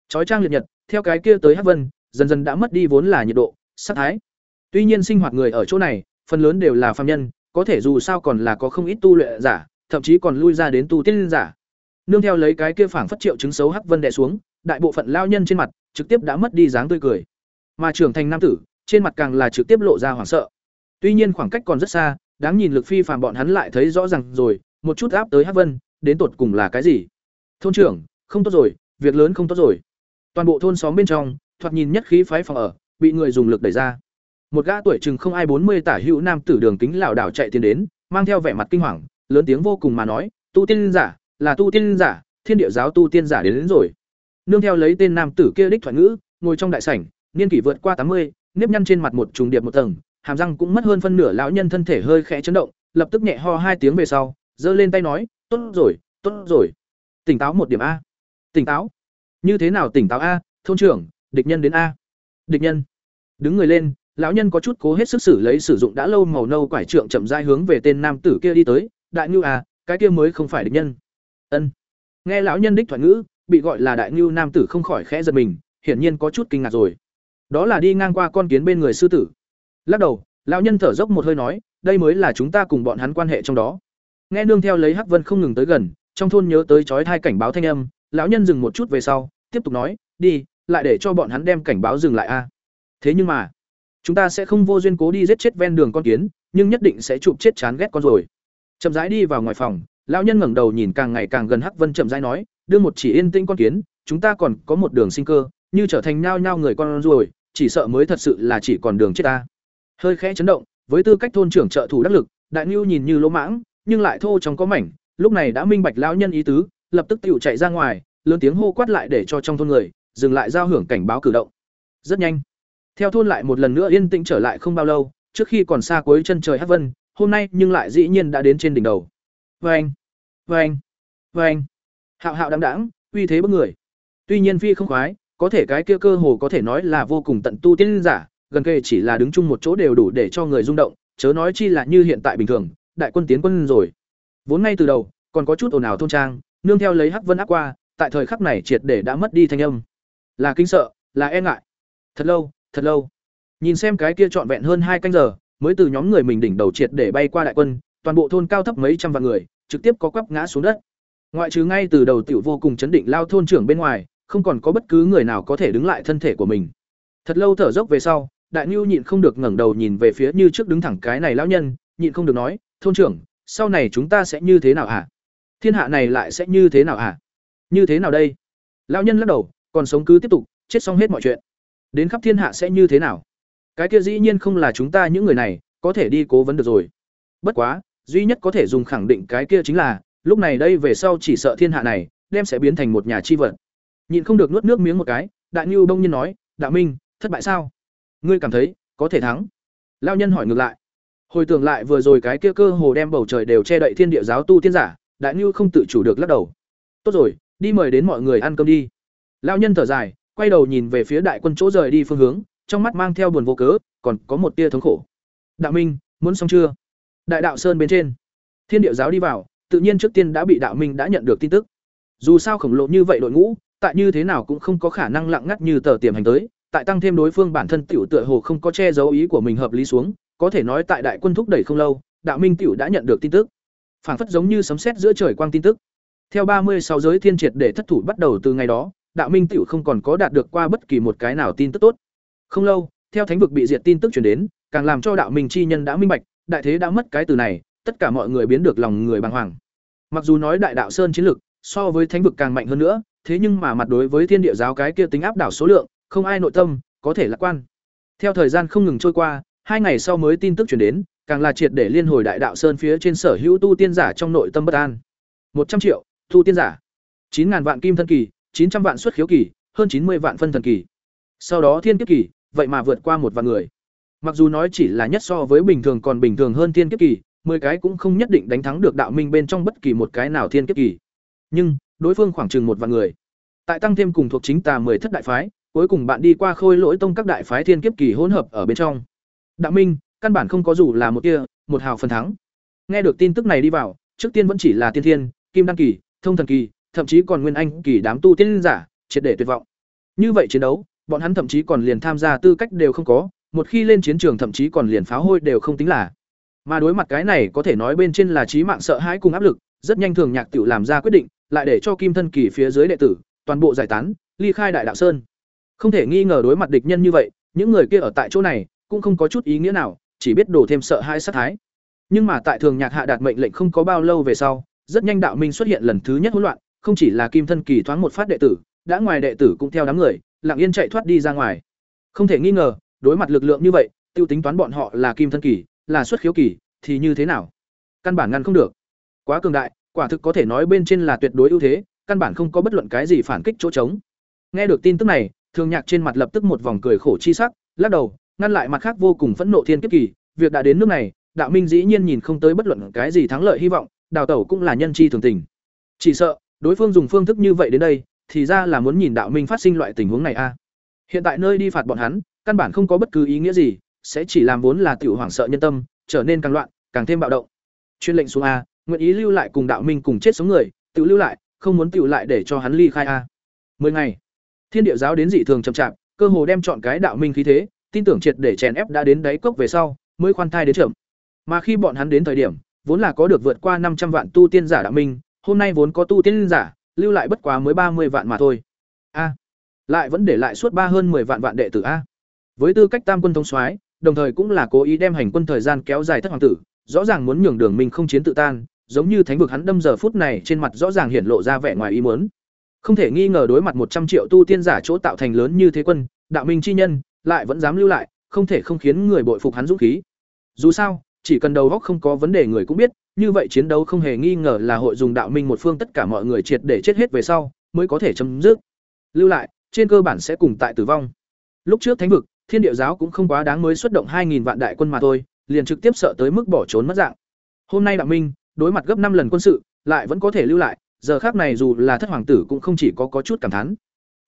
Chói trang liệt nhật, theo cái kia tới hắc vân, dần dần đã mất đi vốn là nhiệt độ, sát thái. Tuy nhiên sinh hoạt người ở chỗ này, phần lớn đều là phàm nhân, có thể dù sao còn là có không ít tu luyện giả, thậm chí còn lui ra đến tu tiên giả. Nương theo lấy cái kia phảng phất triệu chứng xấu hắc vân đè xuống, đại bộ phận lao nhân trên mặt trực tiếp đã mất đi dáng tươi cười. Mà trưởng thành nam tử, trên mặt càng là trực tiếp lộ ra hoảng sợ. Tuy nhiên khoảng cách còn rất xa, đáng nhìn lực phi phàm bọn hắn lại thấy rõ ràng rồi, một chút áp tới hắc vân, đến tột cùng là cái gì? Thôn trưởng, không tốt rồi, việc lớn không tốt rồi. Toàn bộ thôn xóm bên trong, thoạt nhìn nhất khí phái phòng ở, bị người dùng lực đẩy ra. Một gã tuổi chừng không ai bốn mươi tả hữu nam tử đường kính lảo đảo chạy tiến đến, mang theo vẻ mặt kinh hoàng, lớn tiếng vô cùng mà nói, "Tu tiên giả, là tu tiên giả, thiên địa giáo tu tiên giả đến, đến rồi." Nương theo lấy tên nam tử kia đích thoại ngữ, ngồi trong đại sảnh, niên kỷ vượt qua tám mươi, nếp nhăn trên mặt một trùng điệp một tầng, hàm răng cũng mất hơn phân nửa lão nhân thân thể hơi khẽ chấn động, lập tức nhẹ ho hai tiếng về sau, giơ lên tay nói, "Tốt rồi, tốt rồi. Tỉnh táo một điểm a." "Tỉnh táo?" "Như thế nào tỉnh táo a, thôn trưởng, địch nhân đến a." "Địch nhân?" Đứng người lên, lão nhân có chút cố hết sức xử lấy sử dụng đã lâu màu nâu quải trượng chậm rãi hướng về tên nam tử kia đi tới, "Đại Nưu à, cái kia mới không phải địch nhân." Ân. Nghe lão nhân đích thoại ngữ, bị gọi là Đại Nưu nam tử không khỏi khẽ giật mình, hiển nhiên có chút kinh ngạc rồi. Đó là đi ngang qua con kiến bên người sư tử. Lắc đầu, lão nhân thở dốc một hơi nói, đây mới là chúng ta cùng bọn hắn quan hệ trong đó. Nghe nương theo lấy Hắc Vân không ngừng tới gần, trong thôn nhớ tới chói thai cảnh báo thanh âm, lão nhân dừng một chút về sau, tiếp tục nói, đi, lại để cho bọn hắn đem cảnh báo dừng lại a. Thế nhưng mà, chúng ta sẽ không vô duyên cố đi giết chết ven đường con kiến, nhưng nhất định sẽ chụp chết chán ghét con rồi. Chậm rãi đi vào ngoài phòng, lão nhân ngẩng đầu nhìn càng ngày càng gần Hắc Vân chậm rãi nói, đưa một chỉ yên tĩnh con kiến, chúng ta còn có một đường sinh cơ, như trở thành nhao nhao người con rồi, chỉ sợ mới thật sự là chỉ còn đường chết ta. Hơi khẽ chấn động, với tư cách thôn trưởng trợ thủ đắc lực, Đại ngưu nhìn như lỗ mãng, nhưng lại thô trong có mảnh, lúc này đã minh bạch lão nhân ý tứ, lập tức tựu chạy ra ngoài, lớn tiếng hô quát lại để cho trong thôn người dừng lại giao hưởng cảnh báo cử động. Rất nhanh, theo thôn lại một lần nữa yên tĩnh trở lại không bao lâu, trước khi còn xa cuối chân trời hắc vân, hôm nay nhưng lại dĩ nhiên đã đến trên đỉnh đầu. Oeng, oeng, oeng. Hạo hạo đáng đãng, uy thế bức người. Tuy nhiên phi không khoái, có thể cái kia cơ hồ có thể nói là vô cùng tận tu tiên giả, gần kề chỉ là đứng chung một chỗ đều đủ để cho người rung động, chớ nói chi là như hiện tại bình thường, đại quân tiến quân rồi. Vốn ngay từ đầu, còn có chút ồn ào thôn trang, nương theo lấy Hắc Vân áp qua, tại thời khắc này triệt để đã mất đi thanh âm. Là kinh sợ, là e ngại. Thật lâu, thật lâu. Nhìn xem cái kia trọn vẹn hơn hai canh giờ, mới từ nhóm người mình đỉnh đầu triệt để bay qua đại quân, toàn bộ thôn cao thấp mấy trăm vạn người, trực tiếp có quắp ngã xuống đất. Ngoại trừ ngay từ đầu tiểu vô cùng chấn định lao thôn trưởng bên ngoài, không còn có bất cứ người nào có thể đứng lại thân thể của mình. Thật lâu thở dốc về sau, Đại nhu nhịn không được ngẩng đầu nhìn về phía như trước đứng thẳng cái này lão nhân, nhịn không được nói, "Thôn trưởng, sau này chúng ta sẽ như thế nào hả? Thiên hạ này lại sẽ như thế nào hả? Như thế nào đây?" Lão nhân lắc đầu, còn sống cứ tiếp tục, chết xong hết mọi chuyện. Đến khắp thiên hạ sẽ như thế nào? Cái kia dĩ nhiên không là chúng ta những người này có thể đi cố vấn được rồi. Bất quá, duy nhất có thể dùng khẳng định cái kia chính là, lúc này đây về sau chỉ sợ thiên hạ này đem sẽ biến thành một nhà chi vật. Nhịn không được nuốt nước miếng một cái, Đại ngưu đông nhiên nói, "Đạo Minh, thất bại sao? Ngươi cảm thấy có thể thắng?" lao nhân hỏi ngược lại. Hồi tưởng lại vừa rồi cái kia cơ hồ đem bầu trời đều che đậy thiên địa giáo tu tiên giả, Đại ngưu không tự chủ được lắc đầu. "Tốt rồi, đi mời đến mọi người ăn cơm đi." lao nhân thở dài, quay đầu nhìn về phía đại quân chỗ rời đi phương hướng, trong mắt mang theo buồn vô cớ, còn có một tia thống khổ. Đạo Minh, muốn xong chưa? Đại đạo sơn bên trên, Thiên Điệu giáo đi vào, tự nhiên trước tiên đã bị Đạo Minh đã nhận được tin tức. Dù sao khổng lồ như vậy đội ngũ, tại như thế nào cũng không có khả năng lặng ngắt như tờ tiềm hành tới, tại tăng thêm đối phương bản thân tiểu tựa hồ không có che giấu ý của mình hợp lý xuống, có thể nói tại đại quân thúc đẩy không lâu, Đạo Minh tiểu đã nhận được tin tức. Phảng phất giống như sấm sét giữa trời quang tin tức. Theo ba mươi sáu giới thiên triệt để thất thủ bắt đầu từ ngày đó, Đạo Minh tiểu không còn có đạt được qua bất kỳ một cái nào tin tức tốt. Không lâu, theo thánh vực bị diệt tin tức truyền đến, càng làm cho Đạo Minh chi nhân đã minh bạch, đại thế đã mất cái từ này, tất cả mọi người biến được lòng người bàng hoàng. Mặc dù nói Đại Đạo Sơn chiến lực so với thánh vực càng mạnh hơn nữa, thế nhưng mà mặt đối với thiên địa giáo cái kia tính áp đảo số lượng, không ai nội tâm có thể lạc quan. Theo thời gian không ngừng trôi qua, hai ngày sau mới tin tức truyền đến, càng là triệt để liên hồi đại đạo sơn phía trên sở hữu tu tiên giả trong nội tâm bất an. một trăm triệu, tu tiên giả. chín ngàn vạn kim thân kỳ, chín trăm vạn xuất khiếu kỳ, hơn chín mươi vạn phân thần kỳ. Sau đó thiên kiếp kỳ, vậy mà vượt qua một vạn người. Mặc dù nói chỉ là nhất so với bình thường còn bình thường hơn thiên kiếp kỳ, mười cái cũng không nhất định đánh thắng được đạo minh bên trong bất kỳ một cái nào thiên kiếp kỳ. Nhưng, đối phương khoảng chừng một vạn người. Tại tăng thêm cùng thuộc chính tà mười thất đại phái, cuối cùng bạn đi qua khôi lỗi tông các đại phái thiên kiếp kỳ hỗn hợp ở bên trong. Đạo Minh, căn bản không có dù là một kia, một hào phần thắng. Nghe được tin tức này đi vào, trước tiên vẫn chỉ là tiên thiên, kim đăng kỳ, thông thần kỳ, thậm chí còn nguyên anh kỳ đám tu tiên giả, triệt để tuyệt vọng. Như vậy chiến đấu, bọn hắn thậm chí còn liền tham gia tư cách đều không có, một khi lên chiến trường thậm chí còn liền pháo hôi đều không tính là. Mà đối mặt cái này có thể nói bên trên là trí mạng sợ hãi cùng áp lực, rất nhanh thường nhạc tự làm ra quyết định, lại để cho Kim Thân Kỳ phía dưới đệ tử, toàn bộ giải tán, ly khai Đại Đạo Sơn. Không thể nghi ngờ đối mặt địch nhân như vậy, những người kia ở tại chỗ này cũng không có chút ý nghĩa nào, chỉ biết đổ thêm sợ hãi sát thái. Nhưng mà tại Thường Nhạc hạ đạt mệnh lệnh không có bao lâu về sau, rất nhanh đạo minh xuất hiện lần thứ nhất hỗn loạn, không chỉ là Kim Thân Kỳ thoáng một phát đệ tử, đã ngoài đệ tử cũng theo đám người, lặng yên chạy thoát đi ra ngoài. Không thể nghi ngờ, đối mặt lực lượng như vậy, tiêu tính toán bọn họ là Kim Thân Kỳ, là xuất khiếu kỳ, thì như thế nào? Căn bản ngăn không được. Quá cường đại, quả thực có thể nói bên trên là tuyệt đối ưu thế, căn bản không có bất luận cái gì phản kích chỗ trống. Nghe được tin tức này, Thường Nhạc trên mặt lập tức một vòng cười khổ chi sắc, lắc đầu, ngăn lại mặt khác vô cùng phẫn nộ thiên kiếp kỳ, việc đã đến nước này, Đạo Minh dĩ nhiên nhìn không tới bất luận cái gì thắng lợi hy vọng, Đào Tẩu cũng là nhân chi thường tình. Chỉ sợ, đối phương dùng phương thức như vậy đến đây, thì ra là muốn nhìn Đạo Minh phát sinh loại tình huống này a. Hiện tại nơi đi phạt bọn hắn, căn bản không có bất cứ ý nghĩa gì, sẽ chỉ làm vốn là tiểu hoảng sợ nhân tâm, trở nên càng loạn, càng thêm bạo động. Chuyên lệnh xuống a, nguyện ý lưu lại cùng Đạo Minh cùng chết sống người, tự lưu lại, không muốn tiểu lại để cho hắn ly khai a. Mười ngày. Thiên địa giáo đến dị thường chậm chạp, cơ hồ đem chọn cái đạo minh khí thế, tin tưởng triệt để chèn ép đã đến đáy cốc về sau, mới khoan thai đến chậm. Mà khi bọn hắn đến thời điểm, vốn là có được vượt qua năm trăm vạn tu tiên giả đạo minh, hôm nay vốn có tu tiên giả, lưu lại bất quá mới ba mươi vạn mà thôi. A, lại vẫn để lại suốt ba hơn 10 vạn vạn đệ tử a. Với tư cách tam quân thống soái, đồng thời cũng là cố ý đem hành quân thời gian kéo dài thất hoàng tử, rõ ràng muốn nhường Đường mình không chiến tự tan, giống như thánh vực hắn đâm giờ phút này trên mặt rõ ràng hiện lộ ra vẻ ngoài ý muốn. Không thể nghi ngờ đối mặt một trăm triệu tu tiên giả chỗ tạo thành lớn như thế quân, đạo minh chi nhân, lại vẫn dám lưu lại, không thể không khiến người bội phục hắn dũng khí. Dù sao, chỉ cần đầu góc không có vấn đề người cũng biết, như vậy chiến đấu không hề nghi ngờ là hội dùng đạo minh một phương tất cả mọi người triệt để chết hết về sau, mới có thể chấm dứt. Lưu lại, trên cơ bản sẽ cùng tại tử vong. Lúc trước thánh vực, Thiên Điệu giáo cũng không quá đáng mới xuất động 2000 vạn đại quân mà thôi, liền trực tiếp sợ tới mức bỏ trốn mất dạng. Hôm nay đạo minh, đối mặt gấp năm lần quân sự, lại vẫn có thể lưu lại, giờ khác này dù là thất hoàng tử cũng không chỉ có có chút cảm thán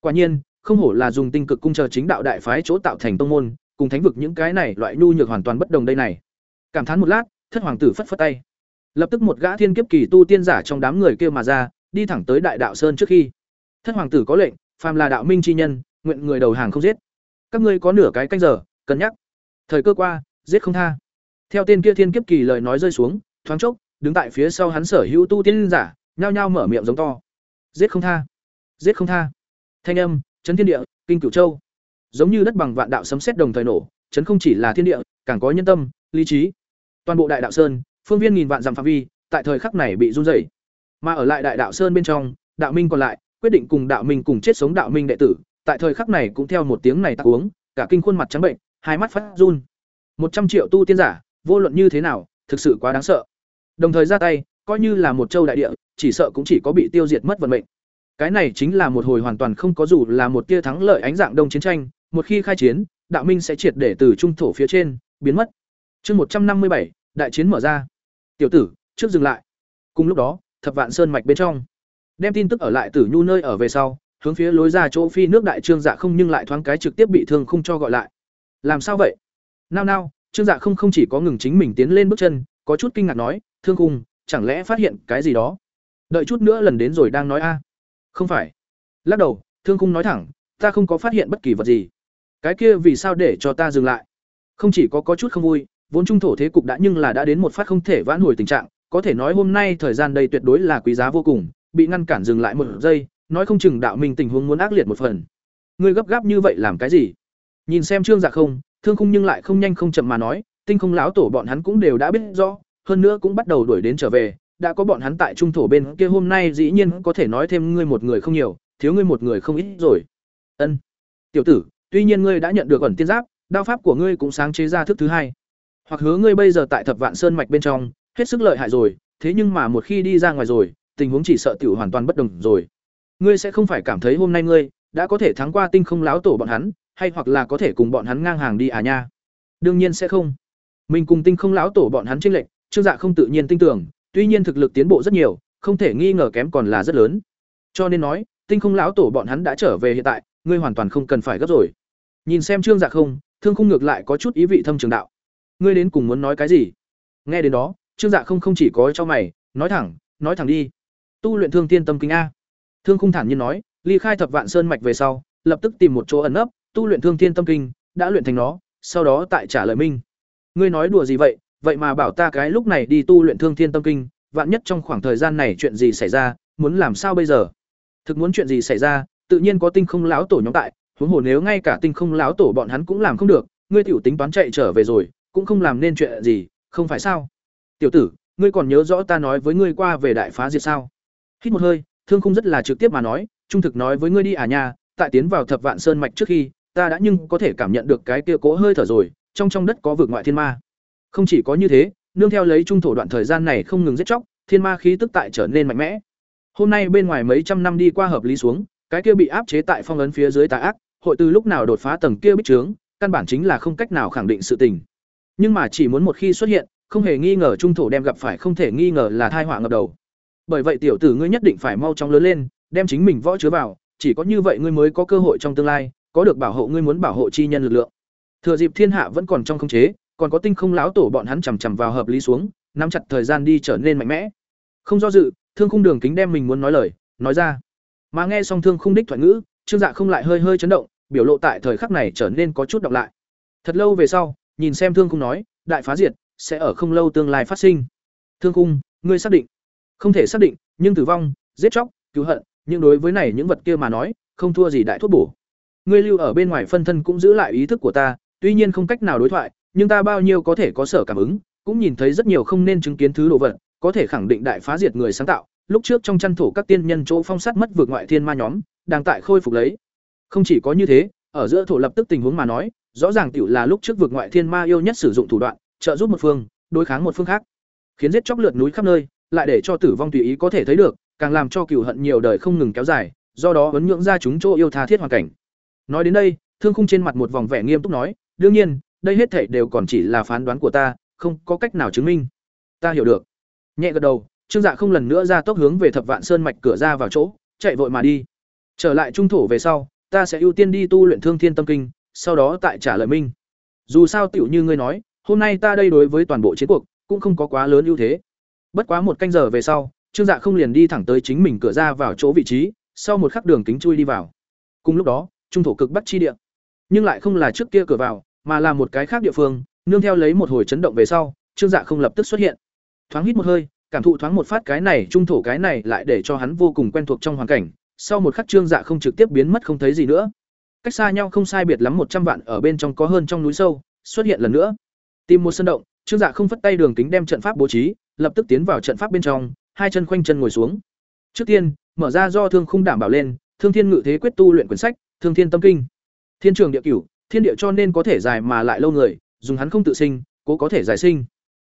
quả nhiên không hổ là dùng tinh cực cung chờ chính đạo đại phái chỗ tạo thành tông môn cùng thánh vực những cái này loại nhu nhược hoàn toàn bất đồng đây này cảm thán một lát, thất hoàng tử phất phất tay. Lập tức một gã thiên kiếp kỳ tu tiên giả trong đám người kia mà ra, đi thẳng tới đại đạo sơn trước khi. Thất hoàng tử có lệnh, phàm là đạo minh chi nhân, nguyện người đầu hàng không giết. Các ngươi có nửa cái canh giờ, cân nhắc. Thời cơ qua, giết không tha. Theo tên kia thiên kiếp kỳ lời nói rơi xuống, thoáng chốc, đứng tại phía sau hắn sở hữu tu tiên giả, nhao nhao mở miệng giống to. Giết không tha. Giết không tha. Thanh âm, chấn thiên địa, kinh cửu châu. Giống như đất bằng vạn đạo sấm sét đồng thời nổ, chấn không chỉ là thiên địa, càng có nhân tâm, lý trí toàn bộ đại đạo sơn phương viên nghìn vạn dặm phạm vi tại thời khắc này bị run rẩy mà ở lại đại đạo sơn bên trong đạo minh còn lại quyết định cùng đạo minh cùng chết sống đạo minh đệ tử tại thời khắc này cũng theo một tiếng này tạc uống cả kinh khuôn mặt trắng bệnh hai mắt phát run một trăm triệu tu tiên giả vô luận như thế nào thực sự quá đáng sợ đồng thời ra tay coi như là một châu đại địa chỉ sợ cũng chỉ có bị tiêu diệt mất vận mệnh. Cái này chính là một hồi hoàn toàn không có dù là một tia thắng lợi ánh dạng đông chiến tranh, một khi khai chiến, đạo minh sẽ triệt để từ trung thổ phía trên biến mất. Chương một trăm năm mươi bảy, đại chiến mở ra. Tiểu tử, trước dừng lại. Cùng lúc đó, Thập Vạn Sơn mạch bên trong, đem tin tức ở lại Tử Nhu nơi ở về sau, hướng phía lối ra chỗ phi nước đại trương dạ không nhưng lại thoáng cái trực tiếp bị thương không cho gọi lại. Làm sao vậy? Nao nao trương dạ không không chỉ có ngừng chính mình tiến lên bước chân có chút kinh ngạc nói thương khung chẳng lẽ phát hiện cái gì đó? Đợi chút nữa lần đến rồi đang nói a. Không phải. Lắc đầu thương khung nói thẳng ta không có phát hiện bất kỳ vật gì. Cái kia vì sao để cho ta dừng lại? Không chỉ có có chút không vui vốn trung thổ thế cục đã nhưng là đã đến một phát không thể vãn hồi tình trạng, có thể nói hôm nay thời gian đây tuyệt đối là quý giá vô cùng, bị ngăn cản dừng lại một giây, nói không chừng đạo minh tình huống muốn ác liệt một phần. Ngươi gấp gáp như vậy làm cái gì? Nhìn xem trương dạ không, thương khung nhưng lại không nhanh không chậm mà nói, tinh không lão tổ bọn hắn cũng đều đã biết rõ, hơn nữa cũng bắt đầu đuổi đến trở về, đã có bọn hắn tại trung thổ bên kia hôm nay dĩ nhiên có thể nói thêm ngươi một người không nhiều, thiếu ngươi một người không ít rồi. Ân. Tiểu tử, tuy nhiên ngươi đã nhận được ẩn tiên giáp, đao pháp của ngươi cũng sáng chế ra thức thứ hai hoặc hứa ngươi bây giờ tại thập vạn sơn mạch bên trong, hết sức lợi hại rồi, thế nhưng mà một khi đi ra ngoài rồi, tình huống chỉ sợ tiểu hoàn toàn bất đồng rồi. Ngươi sẽ không phải cảm thấy hôm nay ngươi đã có thể thắng qua tinh không láo tổ bọn hắn, hay hoặc là có thể cùng bọn hắn ngang hàng đi à nha. Đương nhiên sẽ không. Mình cùng tinh không láo tổ bọn hắn chênh lệch, trương dạ không tự nhiên tin tưởng, tuy nhiên thực lực tiến bộ rất nhiều, không thể nghi ngờ kém còn là rất lớn. Cho nên nói, tinh không lão tổ bọn hắn đã trở về hiện tại, ngươi hoàn toàn không cần phải gấp rồi. Nhìn xem trương dạ không, thương không ngược lại có chút ý vị thâm trường đạo ngươi đến cùng muốn nói cái gì? Nghe đến đó, trương dạ không không chỉ có cho mày, nói thẳng nói thẳng đi. Tu luyện thương tiên tâm kinh a. Thương khung thản nhiên nói, ly khai thập vạn sơn mạch về sau, lập tức tìm một chỗ ẩn nấp, tu luyện thương tiên tâm kinh đã luyện thành nó, sau đó tại trả lời minh. Ngươi nói đùa gì vậy? Vậy mà bảo ta cái lúc này đi tu luyện thương thiên tâm kinh vạn nhất trong khoảng thời gian này chuyện gì xảy ra, muốn làm sao bây giờ? Thực muốn chuyện gì xảy ra, tự nhiên có tinh không láo tổ nhóm tại, huống hồ nếu ngay cả tinh không láo tổ bọn hắn cũng làm không được, ngươi tiểu tính toán chạy trở về rồi cũng không làm nên chuyện gì, không phải sao? Tiểu tử, ngươi còn nhớ rõ ta nói với ngươi qua về đại phá diệt sao? Hít một hơi, thương không rất là trực tiếp mà nói, trung thực nói với ngươi đi à nha, tại tiến vào thập vạn sơn mạch trước khi, ta đã nhưng có thể cảm nhận được cái kia cố hơi thở rồi, trong trong đất có vực ngoại thiên ma. Không chỉ có như thế, nương theo lấy trung thổ đoạn thời gian này không ngừng giết chóc, thiên ma khí tức tại trở nên mạnh mẽ. Hôm nay bên ngoài mấy trăm năm đi qua hợp lý xuống, cái kia bị áp chế tại phong ấn phía dưới tà ác, hội từ lúc nào đột phá tầng kia bích trướng, căn bản chính là không cách nào khẳng định sự tình nhưng mà chỉ muốn một khi xuất hiện, không hề nghi ngờ trung thổ đem gặp phải không thể nghi ngờ là thai họa ngập đầu. Bởi vậy tiểu tử ngươi nhất định phải mau chóng lớn lên, đem chính mình võ chứa vào, chỉ có như vậy ngươi mới có cơ hội trong tương lai, có được bảo hộ ngươi muốn bảo hộ chi nhân lực lượng. Thừa dịp thiên hạ vẫn còn trong khống chế, còn có tinh không lão tổ bọn hắn chằm chằm vào hợp lý xuống, nắm chặt thời gian đi trở nên mạnh mẽ. Không do dự, thương khung đường kính đem mình muốn nói lời, nói ra. Mà nghe xong thương khung đích thoại ngữ, trương dạ không lại hơi hơi chấn động, biểu lộ tại thời khắc này trở nên có chút đọc lại. Thật lâu về sau nhìn xem thương khung nói, đại phá diệt, sẽ ở không lâu tương lai phát sinh. Thương khung, ngươi xác định? Không thể xác định, nhưng tử vong, giết chóc, cứu hận, nhưng đối với này những vật kia mà nói, không thua gì đại thuốc bổ. Ngươi lưu ở bên ngoài phân thân cũng giữ lại ý thức của ta, tuy nhiên không cách nào đối thoại, nhưng ta bao nhiêu có thể có sở cảm ứng, cũng nhìn thấy rất nhiều không nên chứng kiến thứ đồ vật, có thể khẳng định đại phá diệt người sáng tạo. Lúc trước trong chăn thổ các tiên nhân chỗ phong sát mất vượt ngoại thiên ma nhóm, đang tại khôi phục lấy. Không chỉ có như thế, ở giữa thổ lập tức tình huống mà nói rõ ràng tiểu là lúc trước vượt ngoại thiên ma yêu nhất sử dụng thủ đoạn, trợ giúp một phương, đối kháng một phương khác. Khiến giết chóc lượt núi khắp nơi, lại để cho tử vong tùy ý có thể thấy được, càng làm cho cừu hận nhiều đời không ngừng kéo dài, do đó vấn nhượng ra chúng chỗ yêu tha thiết hoàn cảnh. Nói đến đây, thương khung trên mặt một vòng vẻ nghiêm túc nói, đương nhiên, đây hết thảy đều còn chỉ là phán đoán của ta, không có cách nào chứng minh. Ta hiểu được. Nhẹ gật đầu, trương dạ không lần nữa ra tốc hướng về thập vạn sơn mạch cửa ra vào chỗ, chạy vội mà đi. Trở lại trung thổ về sau, ta sẽ ưu tiên đi tu luyện thương thiên tâm kinh sau đó tại trả lời minh. Dù sao tiểu như ngươi nói, hôm nay ta đây đối với toàn bộ chiến cuộc, cũng không có quá lớn ưu thế. Bất quá một canh giờ về sau, trương dạ không liền đi thẳng tới chính mình cửa ra vào chỗ vị trí, sau một khắc đường kính chui đi vào. Cùng lúc đó, trung thổ cực bắt chi địa. Nhưng lại không là trước kia cửa vào, mà là một cái khác địa phương, nương theo lấy một hồi chấn động về sau, trương dạ không lập tức xuất hiện. Thoáng hít một hơi, cảm thụ thoáng một phát cái này, trung thổ cái này lại để cho hắn vô cùng quen thuộc trong hoàn cảnh. Sau một khắc trương dạ không trực tiếp biến mất không thấy gì nữa cách xa nhau không sai biệt lắm một trăm vạn, ở bên trong có hơn trong núi sâu, xuất hiện lần nữa. Tìm một sân động, trương dạ không phất tay đường kính đem trận pháp bố trí, lập tức tiến vào trận pháp bên trong, hai chân khoanh chân ngồi xuống. Trước tiên, mở ra do thương khung đảm bảo lên, thương thiên ngự thế quyết tu luyện quyển sách, thương thiên tâm kinh. Thiên trường địa cửu, thiên địa cho nên có thể dài mà lại lâu người, dùng hắn không tự sinh, cố có thể giải sinh.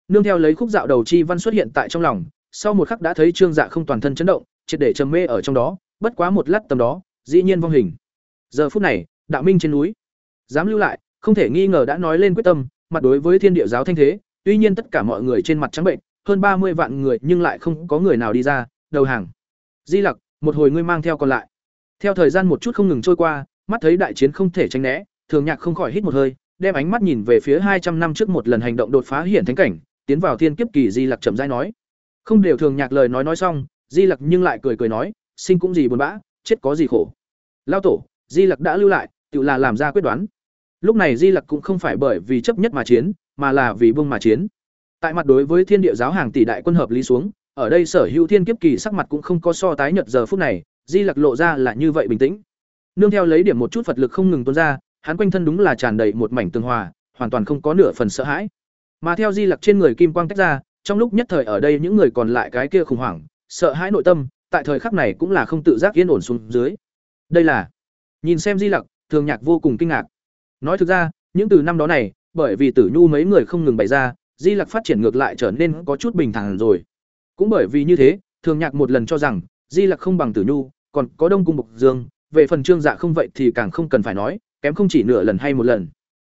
Nương theo lấy khúc dạo đầu chi văn xuất hiện tại trong lòng, sau một khắc đã thấy trương dạ không toàn thân chấn động, triệt để trầm mê ở trong đó, bất quá một lát tầm đó, dĩ nhiên vong hình giờ phút này đạo minh trên núi dám lưu lại không thể nghi ngờ đã nói lên quyết tâm mặt đối với thiên địa giáo thanh thế tuy nhiên tất cả mọi người trên mặt trắng bệnh hơn ba mươi vạn người nhưng lại không có người nào đi ra đầu hàng di lặc một hồi ngươi mang theo còn lại Theo thời gian một chút không ngừng trôi qua, mắt thấy đại chiến không thể tránh né, Thường Nhạc không khỏi hít một hơi, đem ánh mắt nhìn về phía hai trăm năm trước một lần hành động đột phá hiển thánh cảnh, tiến vào thiên kiếp kỳ Di Lặc chậm rãi nói. Không đều Thường Nhạc lời nói nói xong, Di Lặc nhưng lại cười cười nói, sinh cũng gì buồn bã, chết có gì khổ. Lao tổ, Di Lặc đã lưu lại, tự là làm ra quyết đoán. Lúc này Di Lặc cũng không phải bởi vì chấp nhất mà chiến, mà là vì bưng mà chiến. Tại mặt đối với Thiên Địa giáo hàng tỷ đại quân hợp lý xuống, ở đây sở hữu thiên kiếp kỳ sắc mặt cũng không có so tái nhợt giờ phút này, Di Lặc lộ ra là như vậy bình tĩnh. Nương theo lấy điểm một chút Phật lực không ngừng tuôn ra, hắn quanh thân đúng là tràn đầy một mảnh tường hòa, hoàn toàn không có nửa phần sợ hãi. Mà theo Di Lặc trên người kim quang tách ra, trong lúc nhất thời ở đây những người còn lại cái kia khủng hoảng, sợ hãi nội tâm, tại thời khắc này cũng là không tự giác yên ổn xuống dưới. Đây là Nhìn xem Di Lặc, Thường Nhạc vô cùng kinh ngạc. Nói thực ra, những từ năm đó này, bởi vì Tử Nhu mấy người không ngừng bày ra, Di Lặc phát triển ngược lại trở nên có chút bình thản rồi. Cũng bởi vì như thế, Thường Nhạc một lần cho rằng Di Lặc không bằng Tử Nhu, còn có Đông Cung Bộc Dương, về phần Trương Dạ không vậy thì càng không cần phải nói, kém không chỉ nửa lần hay một lần.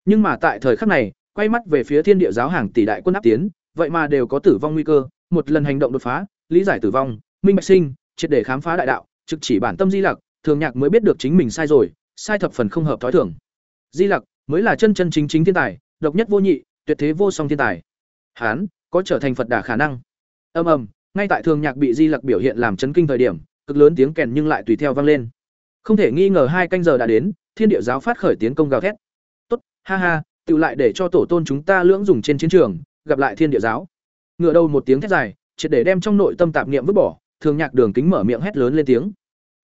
Nhưng mà tại thời khắc này, quay mắt về phía Thiên Địa giáo hàng tỷ đại quân áp tiến, vậy mà đều có tử vong nguy cơ, một lần hành động đột phá, lý giải tử vong, minh bạch sinh, triệt để khám phá đại đạo, trực chỉ bản tâm Di Lặc, Thường Nhạc mới biết được chính mình sai rồi, sai thập phần không hợp thói thường. Di Lặc mới là chân chân chính chính thiên tài, độc nhất vô nhị, tuyệt thế vô song thiên tài. Hán có trở thành Phật đà khả năng. Ầm ầm, ngay tại Thường Nhạc bị Di Lặc biểu hiện làm chấn kinh thời điểm, cực lớn tiếng kèn nhưng lại tùy theo vang lên. Không thể nghi ngờ hai canh giờ đã đến, Thiên Địa giáo phát khởi tiến công gào thét. Tốt, ha ha, tự lại để cho tổ tôn chúng ta lưỡng dùng trên chiến trường, gặp lại Thiên Địa giáo. Ngựa đầu một tiếng thét dài, triệt để đem trong nội tâm tạp niệm vứt bỏ, Thường Nhạc Đường kính mở miệng hét lớn lên tiếng.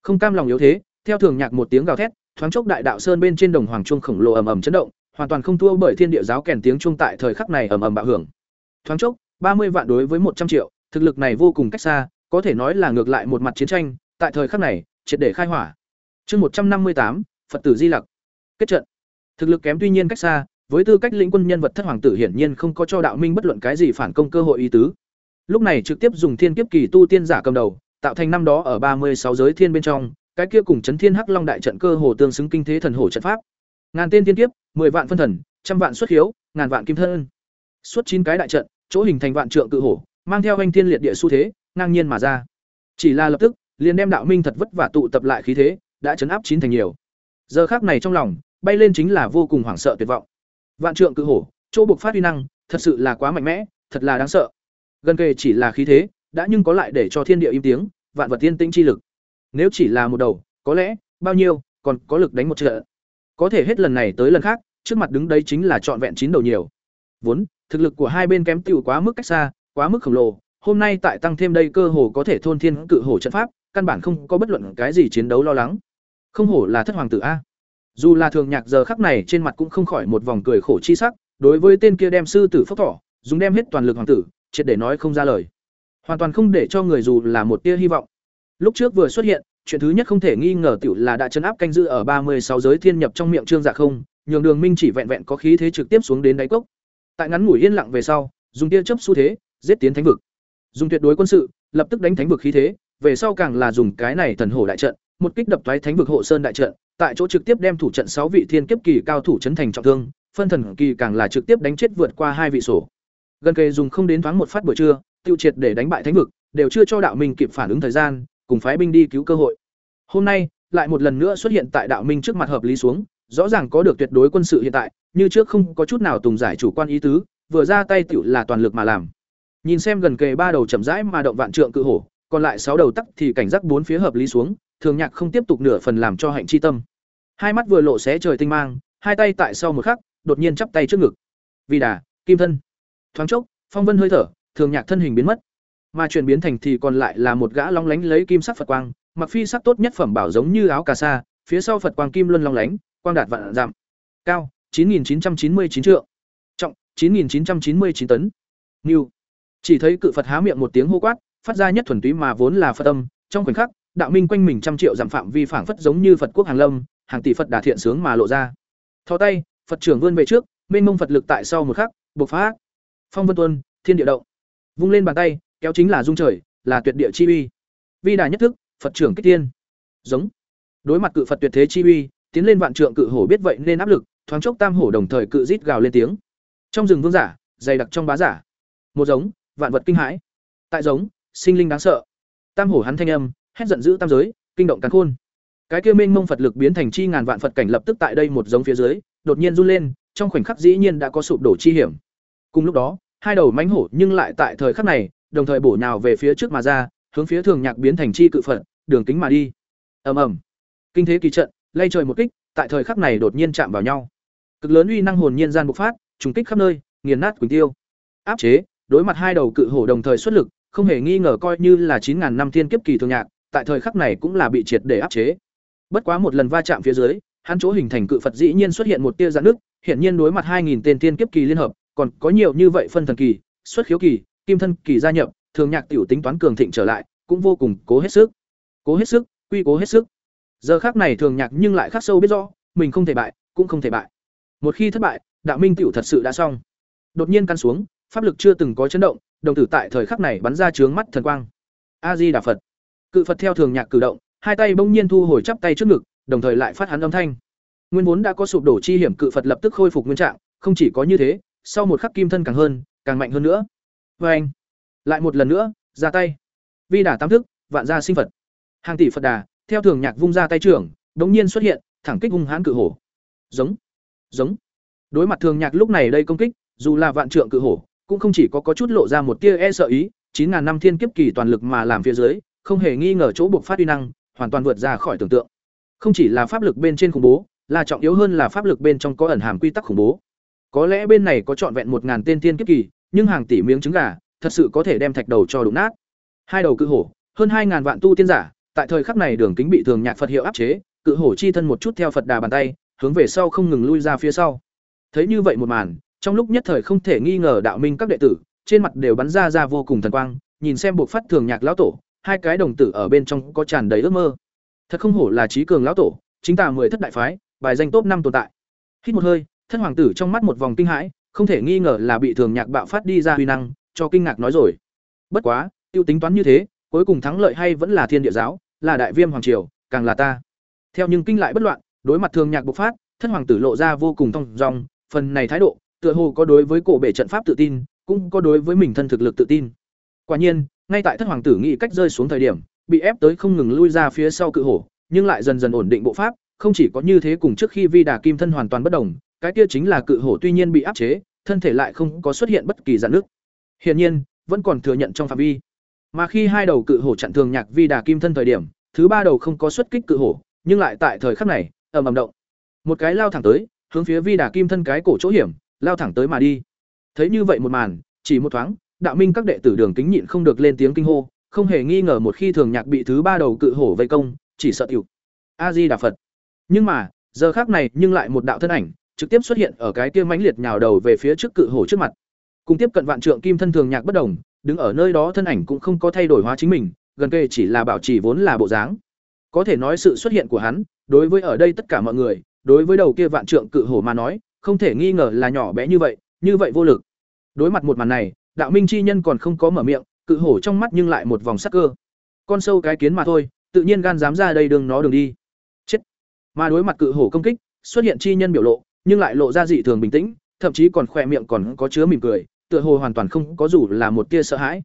Không cam lòng yếu thế, theo Thường Nhạc một tiếng gào thét, thoáng chốc đại đạo sơn bên trên đồng hoàng chuông khổng lồ ầm ầm chấn động, hoàn toàn không thua bởi Thiên Địa giáo kèn tiếng chuông tại thời khắc này ầm ầm bạo hưởng. Thoáng chốc, ba mươi vạn đối với một trăm triệu, thực lực này vô cùng cách xa, có thể nói là ngược lại một mặt chiến tranh, tại thời khắc này, triệt để khai hỏa. Chương một trăm năm mươi tám, Phật tử Di Lặc. Kết trận. Thực lực kém tuy nhiên cách xa, với tư cách lĩnh quân nhân vật thất hoàng tử hiển nhiên không có cho đạo minh bất luận cái gì phản công cơ hội ý tứ. Lúc này trực tiếp dùng thiên kiếp kỳ tu tiên giả cầm đầu, tạo thành năm đó ở ba mươi sáu giới thiên bên trong, cái kia cùng chấn thiên hắc long đại trận cơ hồ tương xứng kinh thế thần hổ trận pháp. Ngàn tên thiên kiếp, mười vạn phân thần, trăm vạn xuất hiếu, ngàn vạn kim thân. Suốt chín cái đại trận, chỗ hình thành vạn trượng cự hổ, mang theo anh thiên liệt địa xu thế, ngang nhiên mà ra. Chỉ là lập tức, liền đem đạo minh thật vất vả tụ tập lại khí thế, đã chấn áp chín thành nhiều. Giờ khắc này trong lòng, bay lên chính là vô cùng hoảng sợ tuyệt vọng. Vạn trượng cự hổ, chỗ buộc phát uy năng, thật sự là quá mạnh mẽ, thật là đáng sợ. Gần kề chỉ là khí thế, đã nhưng có lại để cho thiên địa im tiếng, vạn vật tiên tĩnh chi lực. Nếu chỉ là một đầu, có lẽ bao nhiêu, còn có lực đánh một trận. Có thể hết lần này tới lần khác, trước mặt đứng đấy chính là trọn vẹn chín đầu nhiều. Vốn, thực lực của hai bên kém tiểu quá mức cách xa, quá mức khổng lồ, hôm nay tại tăng thêm đây cơ hồ có thể thôn thiên cự hổ trận pháp, căn bản không có bất luận cái gì chiến đấu lo lắng. Không hổ là thất hoàng tử a. Dù là thường nhạc giờ khắc này trên mặt cũng không khỏi một vòng cười khổ chi sắc, đối với tên kia đem sư tử phốc thỏ, dùng đem hết toàn lực hoàng tử, triệt để nói không ra lời. Hoàn toàn không để cho người dù là một tia hy vọng. Lúc trước vừa xuất hiện, chuyện thứ nhất không thể nghi ngờ tiểu là đã chấn áp canh giữ ở ba mươi sáu giới thiên nhập trong miệng Trương Dạ không, nhường Đường Minh chỉ vẹn vẹn có khí thế trực tiếp xuống đến đáy cốc. Tại ngắn ngủi yên lặng về sau, dùng tia chớp xu thế, giết tiến thánh vực. Dùng tuyệt đối quân sự, lập tức đánh thánh vực khí thế, về sau càng là dùng cái này thần hổ đại trận, một kích đập thoái thánh vực hộ sơn đại trận, tại chỗ trực tiếp đem thủ trận sáu vị thiên kiếp kỳ cao thủ chấn thành trọng thương, phân thần kỳ càng là trực tiếp đánh chết vượt qua hai vị sổ. Gần kề dùng không đến thoáng một phát buổi trưa, tiêu triệt để đánh bại thánh vực, đều chưa cho đạo minh kịp phản ứng thời gian, cùng phái binh đi cứu cơ hội. Hôm nay, lại một lần nữa xuất hiện tại đạo minh trước mặt hợp lý xuống, rõ ràng có được tuyệt đối quân sự hiện tại, như trước không có chút nào tùng giải chủ quan ý tứ, vừa ra tay tiểu là toàn lực mà làm. Nhìn xem gần kề ba đầu chậm rãi mà động vạn trượng cự hổ, còn lại sáu đầu tắc thì cảnh giác bốn phía hợp lý xuống, thường nhạc không tiếp tục nửa phần làm cho hạnh chi tâm. Hai mắt vừa lộ xé trời tinh mang, hai tay tại sau một khắc, đột nhiên chắp tay trước ngực. Vì đà, kim thân. Thoáng chốc, phong vân hơi thở, thường nhạc thân hình biến mất. Mà chuyển biến thành thì còn lại là một gã long lánh lấy kim sắc Phật quang, mặc phi sắc tốt nhất phẩm bảo giống như áo cà sa, phía sau Phật quang kim luân long lánh, quang đạt vạn giảm. Cao, 9.999 trượng. Trọng, 9.999 tấn. new Chỉ thấy cự Phật há miệng một tiếng hô quát, phát ra nhất thuần túy mà vốn là Phật âm, trong khoảnh khắc, đạo minh quanh mình trăm triệu giảm phạm vi phảng phất giống như Phật quốc hàng lâm, hàng tỷ Phật đà thiện sướng mà lộ ra. Thò tay, Phật trưởng vươn về trước, mênh mông Phật lực tại sau một khắc, bộc phá, Phong vân tuân, thiên địa động. Vung lên bàn tay, kéo chính là dung trời, là tuyệt địa chi uy. Vi đà nhất thức, Phật trưởng kích tiên. Giống. Đối mặt cự Phật tuyệt thế chi uy, tiến lên vạn trượng cự hổ biết vậy nên áp lực, thoáng chốc tam hổ đồng thời cự rít gào lên tiếng. Trong rừng vương giả, dày đặc trong bá giả. Một giống, vạn vật kinh hãi. Tại giống, sinh linh đáng sợ. Tam hổ hắn thanh âm, hét giận dữ tam giới, kinh động cắn khôn. cái kia mênh mông phật lực biến thành chi ngàn vạn phật cảnh lập tức tại đây một giống phía dưới đột nhiên run lên trong khoảnh khắc dĩ nhiên đã có sụp đổ chi hiểm cùng lúc đó hai đầu mánh hổ nhưng lại tại thời khắc này, đồng thời bổ nhào về phía trước mà ra, hướng phía thường nhạc biến thành chi cự phận đường kính mà đi. Ầm ầm. Kinh thế kỳ trận, lay trời một kích, tại thời khắc này đột nhiên chạm vào nhau. Cực lớn uy năng hồn nhiên gian bộc phát, trùng kích khắp nơi, nghiền nát quỳnh tiêu. Áp chế, đối mặt hai đầu cự hổ đồng thời xuất lực, không hề nghi ngờ coi như là chín ngàn năm thiên kiếp kỳ thường nhạc, tại thời khắc này cũng là bị triệt để áp chế. Bất quá một lần va chạm phía dưới, hắn chỗ hình thành cự phật dĩ nhiên xuất hiện một tia giãn nước hiện nhiên đối mặt hai nghìn tên thiên kiếp kỳ liên hợp còn có nhiều như vậy phân thần kỳ, xuất khiếu kỳ, kim thân kỳ gia nhập, thường nhạc tiểu tính toán cường thịnh trở lại, cũng vô cùng cố hết sức. Cố hết sức, quy cố hết sức. Giờ khác này thường nhạc nhưng lại khắc sâu biết rõ, mình không thể bại, cũng không thể bại. Một khi thất bại, đạo minh tiểu thật sự đã xong. Đột nhiên căn xuống, pháp lực chưa từng có chấn động, đồng tử tại thời khắc này bắn ra trướng mắt thần quang. A di đà phật. Cự phật theo thường nhạc cử động, hai tay bỗng nhiên thu hồi chắp tay trước ngực, đồng thời lại phát hắn âm thanh. Nguyên vốn đã có sụp đổ chi hiểm, cự phật lập tức khôi phục nguyên trạng, không chỉ có như thế sau một khắc kim thân càng hơn, càng mạnh hơn nữa. Vê anh, lại một lần nữa, ra tay. Vi đà tam thức, vạn gia sinh phật. Hàng tỷ phật đà, theo thường nhạc vung ra tay trưởng, đống nhiên xuất hiện, thẳng kích hung hãn cự hổ. Giống giống. Đối mặt thường nhạc lúc này đây công kích, dù là vạn trượng cự hổ, cũng không chỉ có có chút lộ ra một tia e sợ ý, chín ngàn năm thiên kiếp kỳ toàn lực mà làm phía dưới, không hề nghi ngờ chỗ buộc phát uy năng, hoàn toàn vượt ra khỏi tưởng tượng. Không chỉ là pháp lực bên trên khủng bố, là trọng yếu hơn là pháp lực bên trong có ẩn hàm quy tắc khủng bố có lẽ bên này có trọn vẹn một ngàn tên thiên kiếp kỳ, nhưng hàng tỷ miếng trứng gà, thật sự có thể đem thạch đầu cho đụng nát. Hai đầu cự hổ, hơn hai ngàn vạn tu tiên giả, tại thời khắc này đường kính bị thường nhạc phật hiệu áp chế, cự hổ chi thân một chút theo phật đà bàn tay, hướng về sau không ngừng lui ra phía sau. Thấy như vậy một màn, trong lúc nhất thời không thể nghi ngờ đạo minh các đệ tử, trên mặt đều bắn ra ra vô cùng thần quang, nhìn xem buộc phát thường nhạc lão tổ, hai cái đồng tử ở bên trong có tràn đầy ước mơ. Thật không hổ là trí cường lão tổ, chính tà mười thất đại phái, bài danh top năm tồn tại. Hít một hơi thân hoàng tử trong mắt một vòng kinh hãi, không thể nghi ngờ là bị thường nhạc bạo phát đi ra huy năng, cho kinh ngạc nói rồi. Bất quá, tiêu tính toán như thế, cuối cùng thắng lợi hay vẫn là thiên địa giáo, là đại viêm hoàng triều, càng là ta. Theo nhưng kinh lại bất loạn, đối mặt thường nhạc bộc phát, thân hoàng tử lộ ra vô cùng thong dong, phần này thái độ, tựa hồ có đối với cổ bể trận pháp tự tin, cũng có đối với mình thân thực lực tự tin. Quả nhiên, ngay tại thất hoàng tử nghĩ cách rơi xuống thời điểm, bị ép tới không ngừng lui ra phía sau cự hổ, nhưng lại dần dần ổn định bộ pháp, không chỉ có như thế cùng trước khi vi đà kim thân hoàn toàn bất đồng cái kia chính là cự hổ tuy nhiên bị áp chế, thân thể lại không có xuất hiện bất kỳ giãn nước hiển nhiên, vẫn còn thừa nhận trong phạm vi. Mà khi hai đầu cự hổ chặn thường nhạc vi đà kim thân thời điểm, thứ ba đầu không có xuất kích cự hổ, nhưng lại tại thời khắc này, ầm ầm động. Một cái lao thẳng tới, hướng phía vi đà kim thân cái cổ chỗ hiểm, lao thẳng tới mà đi. Thấy như vậy một màn, chỉ một thoáng, đạo minh các đệ tử đường kính nhịn không được lên tiếng kinh hô, không hề nghi ngờ một khi thường nhạc bị thứ ba đầu cự hổ vây công, chỉ sợ tiểu. A di đà phật. Nhưng mà, giờ khác này nhưng lại một đạo thân ảnh trực tiếp xuất hiện ở cái kia mãnh liệt nhào đầu về phía trước cự hổ trước mặt. Cùng tiếp cận vạn trượng kim thân thường nhạc bất đồng, đứng ở nơi đó thân ảnh cũng không có thay đổi hóa chính mình, gần kề chỉ là bảo trì vốn là bộ dáng. Có thể nói sự xuất hiện của hắn, đối với ở đây tất cả mọi người, đối với đầu kia vạn trượng cự hổ mà nói, không thể nghi ngờ là nhỏ bé như vậy như vậy vô lực. Đối mặt một màn này, đạo minh chi nhân còn không có mở miệng, cự hổ trong mắt nhưng lại một vòng sắc cơ. Con sâu cái kiến mà thôi, tự nhiên gan dám ra đây đường nó đường đi. Chết. Mà đối mặt cự hổ công kích, xuất hiện chi nhân biểu lộ nhưng lại lộ ra dị thường bình tĩnh, thậm chí còn khỏe miệng còn có chứa mỉm cười, tựa hồ hoàn toàn không có dù là một tia sợ hãi.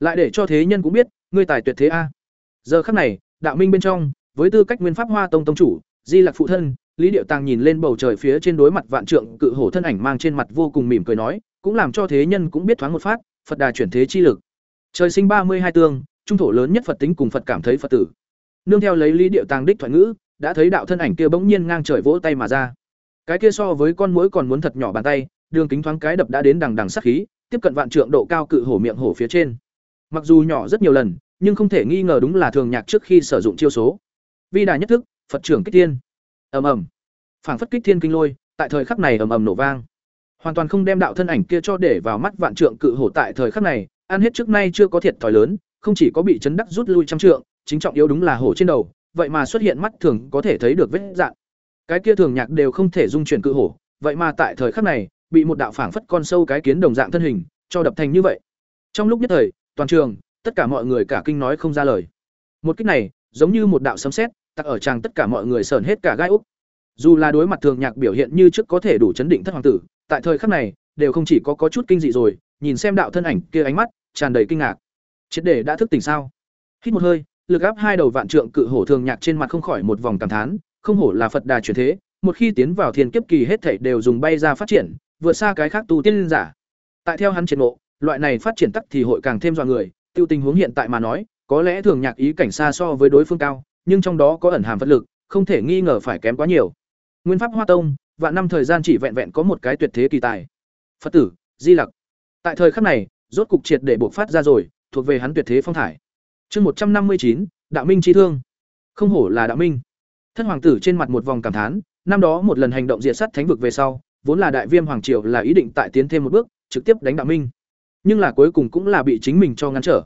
Lại để cho thế nhân cũng biết, ngươi tài tuyệt thế a. Giờ khắc này, đạo minh bên trong, với tư cách nguyên pháp hoa tông tông chủ, di lạc phụ thân, lý điệu tàng nhìn lên bầu trời phía trên đối mặt vạn trượng cự hổ thân ảnh mang trên mặt vô cùng mỉm cười nói, cũng làm cho thế nhân cũng biết thoáng một phát, phật đà chuyển thế chi lực. Trời sinh ba mươi hai tương, trung thổ lớn nhất phật tính cùng phật cảm thấy phật tử. Nương theo lấy lý điệu tàng đích thoại ngữ, đã thấy đạo thân ảnh kia bỗng nhiên ngang trời vỗ tay mà ra cái kia so với con muỗi còn muốn thật nhỏ bàn tay, đường kính thoáng cái đập đã đến đằng đằng sắc khí, tiếp cận vạn trượng độ cao cự hổ miệng hổ phía trên. Mặc dù nhỏ rất nhiều lần, nhưng không thể nghi ngờ đúng là thường nhạc trước khi sử dụng chiêu số. Vi đà nhất thức, phật trưởng kích tiên ầm ầm. Phảng phất kích thiên kinh lôi, tại thời khắc này ầm ầm nổ vang. Hoàn toàn không đem đạo thân ảnh kia cho để vào mắt vạn trượng cự hổ tại thời khắc này, ăn hết trước nay chưa có thiệt thòi lớn, không chỉ có bị chấn đắc rút lui trăm trượng, chính trọng yếu đúng là hổ trên đầu, vậy mà xuất hiện mắt thường có thể thấy được vết dạng cái kia thường nhạc đều không thể dung chuyển cự hổ vậy mà tại thời khắc này bị một đạo phảng phất con sâu cái kiến đồng dạng thân hình cho đập thành như vậy. Trong lúc nhất thời toàn trường tất cả mọi người cả kinh nói không ra lời. Một kích này giống như một đạo sấm sét tặc ở tràng tất cả mọi người sờn hết cả gai úc. Dù là đối mặt thường nhạc biểu hiện như trước có thể đủ chấn định thất hoàng tử tại thời khắc này đều không chỉ có có chút kinh dị rồi nhìn xem đạo thân ảnh kia ánh mắt tràn đầy kinh ngạc. Triệt để đã thức tỉnh sao? Hít một hơi lực áp hai đầu vạn trượng cự hổ thường nhạc trên mặt không khỏi một vòng cảm thán, không hổ là Phật đà chuyển thế, một khi tiến vào thiên kiếp kỳ hết thảy đều dùng bay ra phát triển, vượt xa cái khác tu tiên giả. Tại theo hắn triển ngộ, loại này phát triển tắc thì hội càng thêm dọa người, tiêu tình huống hiện tại mà nói, có lẽ thường nhạc ý cảnh xa so với đối phương cao, nhưng trong đó có ẩn hàm vật lực, không thể nghi ngờ phải kém quá nhiều. Nguyên pháp Hoa Tông, vạn năm thời gian chỉ vẹn vẹn có một cái tuyệt thế kỳ tài. Phật tử, Di Lặc. Tại thời khắc này, rốt cục triệt để buộc phát ra rồi, thuộc về hắn tuyệt thế phong thải. Chương một trăm năm mươi chín, Đạo Minh chi thương. Không hổ là Đạo Minh. Thân hoàng tử trên mặt một vòng cảm thán, năm đó một lần hành động diệt sát thánh vực về sau, vốn là đại viêm hoàng triều là ý định tại tiến thêm một bước, trực tiếp đánh Đạo Minh. Nhưng là cuối cùng cũng là bị chính mình cho ngăn trở.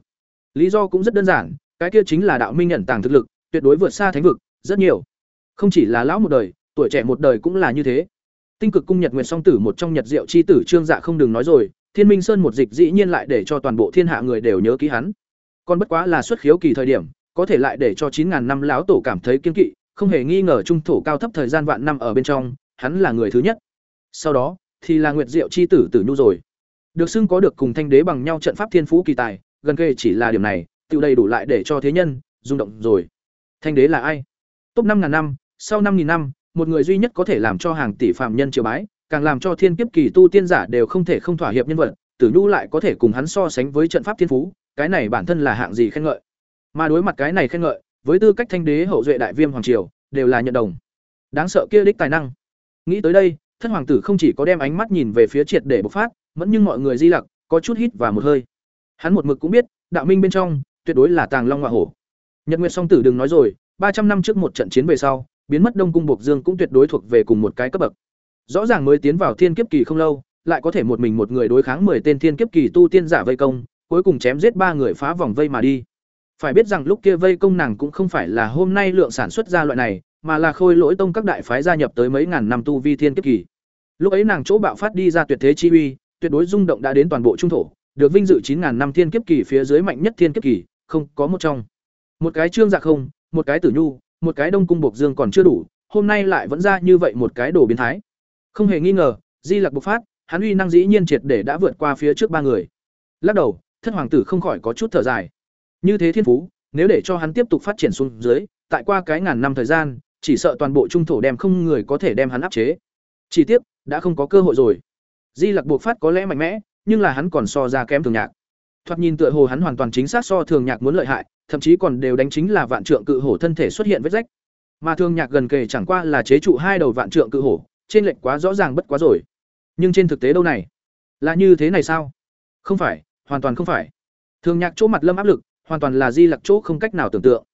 Lý do cũng rất đơn giản, cái kia chính là Đạo Minh nhận tàng thực lực, tuyệt đối vượt xa thánh vực, rất nhiều. Không chỉ là lão một đời, tuổi trẻ một đời cũng là như thế. Tinh cực cung Nhật Nguyệt song tử một trong Nhật Diệu chi tử Trương Dạ không đừng nói rồi, Thiên Minh Sơn một dịch dĩ nhiên lại để cho toàn bộ thiên hạ người đều nhớ ký hắn. Còn bất quá là xuất khiếu kỳ thời điểm, có thể lại để cho chín ngàn năm lão tổ cảm thấy kiên kỵ, không hề nghi ngờ trung thổ cao thấp thời gian vạn năm ở bên trong, hắn là người thứ nhất. Sau đó, thì là Nguyệt Diệu chi tử Tử Nhu rồi. Được xưng có được cùng thanh đế bằng nhau trận pháp thiên phú kỳ tài, gần kề chỉ là điểm này, tự đầy đủ lại để cho thế nhân rung động rồi. Thanh đế là ai? Top năm ngàn năm, sau năm nghìn năm, một người duy nhất có thể làm cho hàng tỷ phạm nhân triều bái, càng làm cho thiên kiếp kỳ tu tiên giả đều không thể không thỏa hiệp nhân vật, Tử Nhu lại có thể cùng hắn so sánh với trận pháp thiên phú, cái này bản thân là hạng gì khen ngợi. Mà đối mặt cái này khen ngợi, với tư cách thanh đế hậu duệ đại viêm hoàng triều, đều là nhận đồng. Đáng sợ kia đích tài năng. Nghĩ tới đây, thân hoàng tử không chỉ có đem ánh mắt nhìn về phía triệt để bộc phát, vẫn nhưng mọi người di lặc, có chút hít và một hơi. Hắn một mực cũng biết, đạo minh bên trong, tuyệt đối là tàng long hoa hổ. Nhật Nguyệt song tử đừng nói rồi, ba trăm năm trước một trận chiến về sau, biến mất Đông cung Bộc Dương cũng tuyệt đối thuộc về cùng một cái cấp bậc. Rõ ràng mới tiến vào thiên kiếp kỳ không lâu, lại có thể một mình một người đối kháng 10 tên thiên kiếp kỳ tu tiên giả vây công, cuối cùng chém giết ba người phá vòng vây mà đi. Phải biết rằng lúc kia vây công nàng cũng không phải là hôm nay lượng sản xuất ra loại này, mà là khôi lỗi tông các đại phái gia nhập tới mấy ngàn năm tu vi thiên kiếp kỳ. Lúc ấy nàng chỗ bạo phát đi ra tuyệt thế chi uy, tuyệt đối rung động đã đến toàn bộ trung thổ, được vinh dự 9000 năm thiên kiếp kỳ phía dưới mạnh nhất thiên kiếp kỳ, không, có một trong. Một cái trương dạ không, một cái tử nhu, một cái đông cung bộc dương còn chưa đủ, hôm nay lại vẫn ra như vậy một cái đồ biến thái. Không hề nghi ngờ, Di Lặc bộc phát, hắn uy năng dĩ nhiên triệt để đã vượt qua phía trước ba người. Lắc đầu, thất hoàng tử không khỏi có chút thở dài. Như thế thiên phú, nếu để cho hắn tiếp tục phát triển xuống dưới, tại qua cái ngàn năm thời gian, chỉ sợ toàn bộ trung thổ đem không người có thể đem hắn áp chế. Chỉ tiếc, đã không có cơ hội rồi. Di Lặc buộc phát có lẽ mạnh mẽ, nhưng là hắn còn so ra kém thường nhạc. Thoạt nhìn tựa hồ hắn hoàn toàn chính xác so thường nhạc muốn lợi hại, thậm chí còn đều đánh chính là vạn trượng cự hổ thân thể xuất hiện vết rách. Mà thường nhạc gần kề chẳng qua là chế trụ hai đầu vạn trượng cự hổ, trên lệnh quá rõ ràng bất quá rồi. Nhưng trên thực tế đâu này? Là như thế này sao? Không phải, hoàn toàn không phải. Thường nhạc chỗ mặt lâm áp lực, hoàn toàn là di lặc chỗ không cách nào tưởng tượng.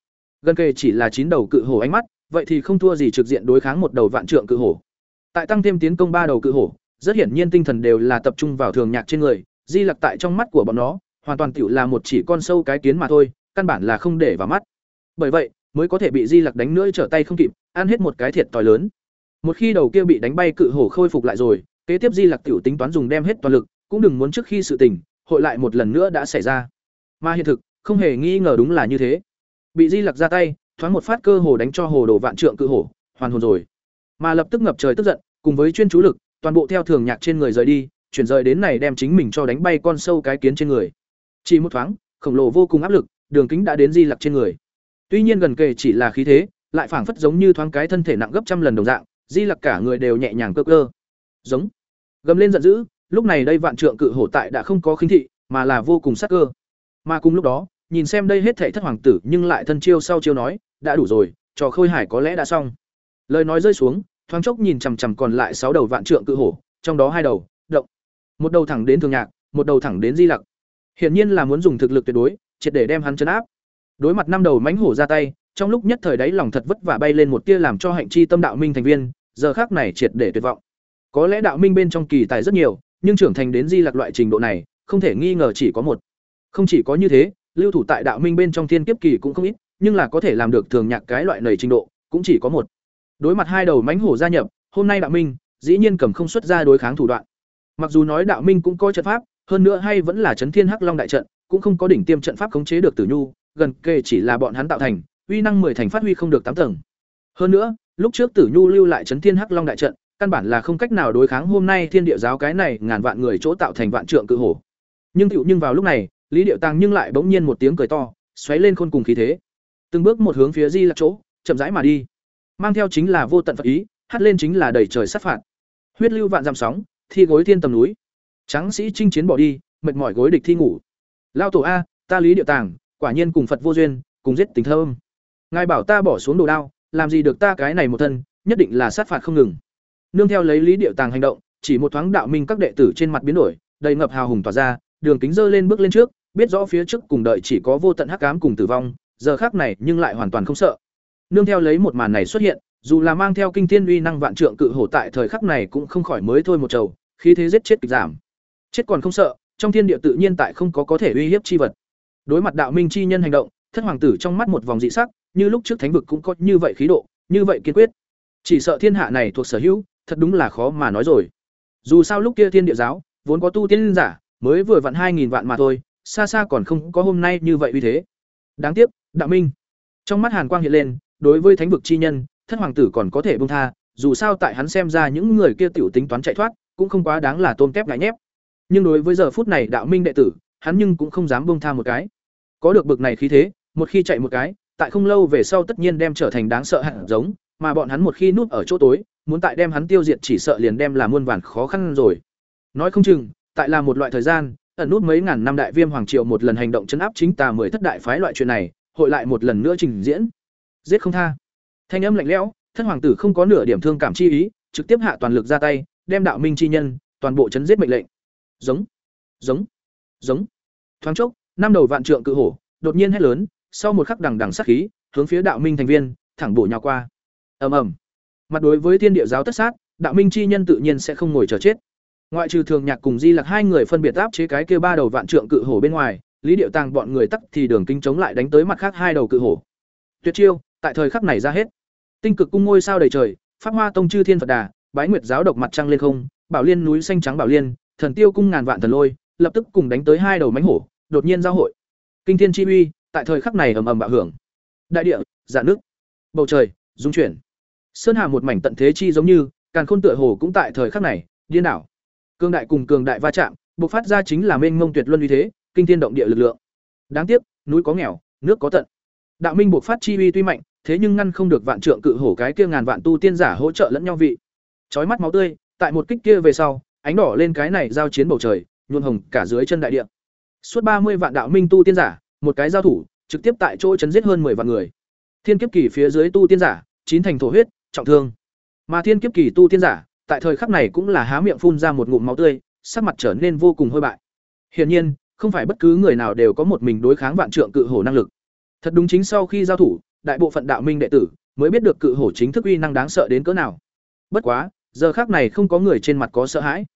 Gần kề chỉ là chín đầu cự hổ ánh mắt, vậy thì không thua gì trực diện đối kháng một đầu vạn trượng cự hổ. Tại tăng thêm tiến công ba đầu cự hổ, rất hiển nhiên tinh thần đều là tập trung vào thường nhạc trên người, di lặc tại trong mắt của bọn nó, hoàn toàn tiểu là một chỉ con sâu cái kiến mà thôi, căn bản là không để vào mắt. Bởi vậy, mới có thể bị di lặc đánh nữa trở tay không kịp, ăn hết một cái thiệt tỏi lớn. Một khi đầu kia bị đánh bay cự hổ khôi phục lại rồi, kế tiếp Di Lặc tiểu tính toán dùng đem hết toàn lực, cũng đừng muốn trước khi sự tình, hội lại một lần nữa đã xảy ra. Mà hiện thực, không hề nghi ngờ đúng là như thế. Bị Di Lặc ra tay, thoáng một phát cơ hồ đánh cho hồ đồ vạn trượng cự hổ, hoàn hồn rồi. Mà lập tức ngập trời tức giận, cùng với chuyên chú lực, toàn bộ theo thường nhạc trên người rời đi, chuyển rời đến này đem chính mình cho đánh bay con sâu cái kiến trên người. Chỉ một thoáng, khổng lồ vô cùng áp lực, đường kính đã đến Di Lặc trên người. Tuy nhiên gần kề chỉ là khí thế, lại phảng phất giống như thoáng cái thân thể nặng gấp trăm lần đồng dạng, di lặc cả người đều nhẹ nhàng cơ cơ giống gầm lên giận dữ lúc này đây vạn trượng cự hổ tại đã không có khinh thị mà là vô cùng sắc cơ mà cùng lúc đó nhìn xem đây hết thảy thất hoàng tử, nhưng lại thân chiêu sau chiêu nói, đã đủ rồi, trò khôi hải có lẽ đã xong. Lời nói rơi xuống, thoáng chốc nhìn chằm chằm còn lại sáu đầu vạn trượng cự hổ, trong đó hai đầu, động. Một đầu thẳng đến thường nhạc, một đầu thẳng đến di lặc. Hiển nhiên là muốn dùng thực lực tuyệt đối, triệt để đem hắn chấn áp. Đối mặt năm đầu mãnh hổ ra tay, trong lúc nhất thời đấy lòng thật vất vả bay lên một tia làm cho hạnh chi tâm đạo minh thành viên, giờ khác này triệt để tuyệt vọng. Có lẽ đạo minh bên trong kỳ tài rất nhiều, nhưng trưởng thành đến di lặc loại trình độ này, không thể nghi ngờ chỉ có một. Không chỉ có như thế lưu thủ tại đạo minh bên trong thiên kiếp kỳ cũng không ít nhưng là có thể làm được thường nhạc cái loại nầy trình độ cũng chỉ có một đối mặt hai đầu mánh hổ gia nhập hôm nay đạo minh dĩ nhiên cầm không xuất ra đối kháng thủ đoạn mặc dù nói đạo minh cũng có trận pháp hơn nữa hay vẫn là chấn thiên hắc long đại trận cũng không có đỉnh tiêm trận pháp khống chế được tử nhu gần kề chỉ là bọn hắn tạo thành uy năng mười thành phát huy không được tám tầng. Hơn nữa, lúc trước Tử Nhu lưu lại chấn Thiên Hắc Long đại trận, căn bản là không cách nào đối kháng hôm nay Thiên Địa giáo cái này ngàn vạn người chỗ tạo thành vạn trượng cự hổ. Nhưng tựu nhưng vào lúc này, Lý Điệu Tàng nhưng lại bỗng nhiên một tiếng cười to, xoáy lên khôn cùng khí thế. từng bước một hướng phía di lạc chỗ chậm rãi mà đi. Mang theo chính là vô tận phật ý hắt lên chính là đầy trời sát phạt. Huyết lưu vạn dặm sóng thi gối thiên tầm núi. Tráng sĩ chinh chiến bỏ đi mệt mỏi gối địch thi ngủ. Lao tổ a ta lý điệu tàng quả nhiên cùng phật vô duyên cùng giết tình thơm ngài bảo ta bỏ xuống đồ đao làm gì được ta cái này một thân nhất định là sát phạt không ngừng. Nương theo lấy lý điệu tàng hành động chỉ một thoáng đạo minh các đệ tử trên mặt biến đổi đầy ngập hào hùng tỏa ra đường kính dơ lên bước lên trước biết rõ phía trước cùng đợi chỉ có vô tận hắc ám cùng tử vong, giờ khác này nhưng lại hoàn toàn không sợ. Nương theo lấy một màn này xuất hiện, dù là mang theo kinh thiên uy năng vạn trượng cự hổ tại thời khắc này cũng không khỏi mới thôi một trầu, khí thế giết chết kịch giảm. Chết còn không sợ, trong thiên địa tự nhiên tại không có có thể uy hiếp chi vật. Đối mặt đạo minh chi nhân hành động, thất hoàng tử trong mắt một vòng dị sắc, như lúc trước thánh vực cũng có như vậy khí độ, như vậy kiên quyết. Chỉ sợ thiên hạ này thuộc sở hữu, thật đúng là khó mà nói rồi. Dù sao lúc kia thiên địa giáo, vốn có tu tiên giả, mới vừa vặn hai nghìn vạn mà thôi xa xa còn không có hôm nay như vậy uy thế. Đáng tiếc đạo minh. Trong mắt hàn quang hiện lên, đối với thánh vực chi nhân, thất hoàng tử còn có thể buông tha, dù sao tại hắn xem ra những người kia tiểu tính toán chạy thoát, cũng không quá đáng là tôm tép ngại nhép. Nhưng đối với giờ phút này đạo minh đệ tử, hắn nhưng cũng không dám buông tha một cái. Có được bực này khí thế, một khi chạy một cái, tại không lâu về sau tất nhiên đem trở thành đáng sợ hạng giống, mà bọn hắn một khi núp ở chỗ tối, muốn tại đem hắn tiêu diệt chỉ sợ liền đem là muôn vàn khó khăn rồi. Nói không chừng, tại là một loại thời gian ẩn nút mấy ngàn năm đại viêm hoàng triều một lần hành động chấn áp chính tà mười thất đại phái loại chuyện này, hội lại một lần nữa trình diễn. Giết không tha. Thanh âm lạnh lẽo, thất hoàng tử không có nửa điểm thương cảm chi ý, trực tiếp hạ toàn lực ra tay, đem đạo minh chi nhân, toàn bộ chấn giết mệnh lệnh. Giống giống giống. Thoáng chốc, năm đầu vạn trượng cự hổ, đột nhiên hét lớn, sau một khắc đằng đằng sát khí, hướng phía đạo minh thành viên, thẳng bổ nhào qua. Ầm ầm. Mặt đối với thiên địa giáo tất sát, đạo minh chi nhân tự nhiên sẽ không ngồi chờ chết ngoại trừ thường nhạc cùng di lặc hai người phân biệt áp chế cái kia ba đầu vạn trượng cự hổ bên ngoài, lý điệu tàng bọn người tắc thì đường kinh chống lại đánh tới mặt khác hai đầu cự hổ. Tuyệt chiêu, tại thời khắc này ra hết. Tinh cực cung ngôi sao đầy trời, pháp hoa tông chư thiên phật đà, bái nguyệt giáo độc mặt trăng lên không, bảo liên núi xanh trắng bảo liên, thần tiêu cung ngàn vạn thần lôi, lập tức cùng đánh tới hai đầu mánh hổ, đột nhiên giao hội. Kinh thiên chi uy, tại thời khắc này ầm ầm bạo hưởng. Đại địa dạ nước. Bầu trời dung chuyển. Sơn hà một mảnh tận thế chi giống như, càn khôn tựa hồ cũng tại thời khắc này, điên đảo cương đại cùng cường đại va chạm, bộc phát ra chính là mênh mông tuyệt luân uy thế, kinh thiên động địa lực lượng. Đáng tiếc, núi có nghèo, nước có tận. Đạo minh bộc phát chi uy tuy mạnh, thế nhưng ngăn không được vạn trượng cự hổ cái kia ngàn vạn tu tiên giả hỗ trợ lẫn nhau vị. Chói mắt máu tươi, tại một kích kia về sau, ánh đỏ lên cái này giao chiến bầu trời, nhuộn hồng cả dưới chân đại địa. Suốt ba mươi vạn đạo minh tu tiên giả, một cái giao thủ, trực tiếp tại chỗ chấn giết hơn 10 vạn người. Thiên kiếp kỳ phía dưới tu tiên giả, chín thành thổ huyết, trọng thương. Mà thiên kiếp kỳ tu tiên giả tại thời khắc này cũng là há miệng phun ra một ngụm máu tươi, sắc mặt trở nên vô cùng hôi bại. Hiển nhiên, không phải bất cứ người nào đều có một mình đối kháng vạn trượng cự hổ năng lực. Thật đúng chính sau khi giao thủ, đại bộ phận đạo minh đệ tử mới biết được cự hổ chính thức uy năng đáng sợ đến cỡ nào. Bất quá, giờ khắc này không có người trên mặt có sợ hãi.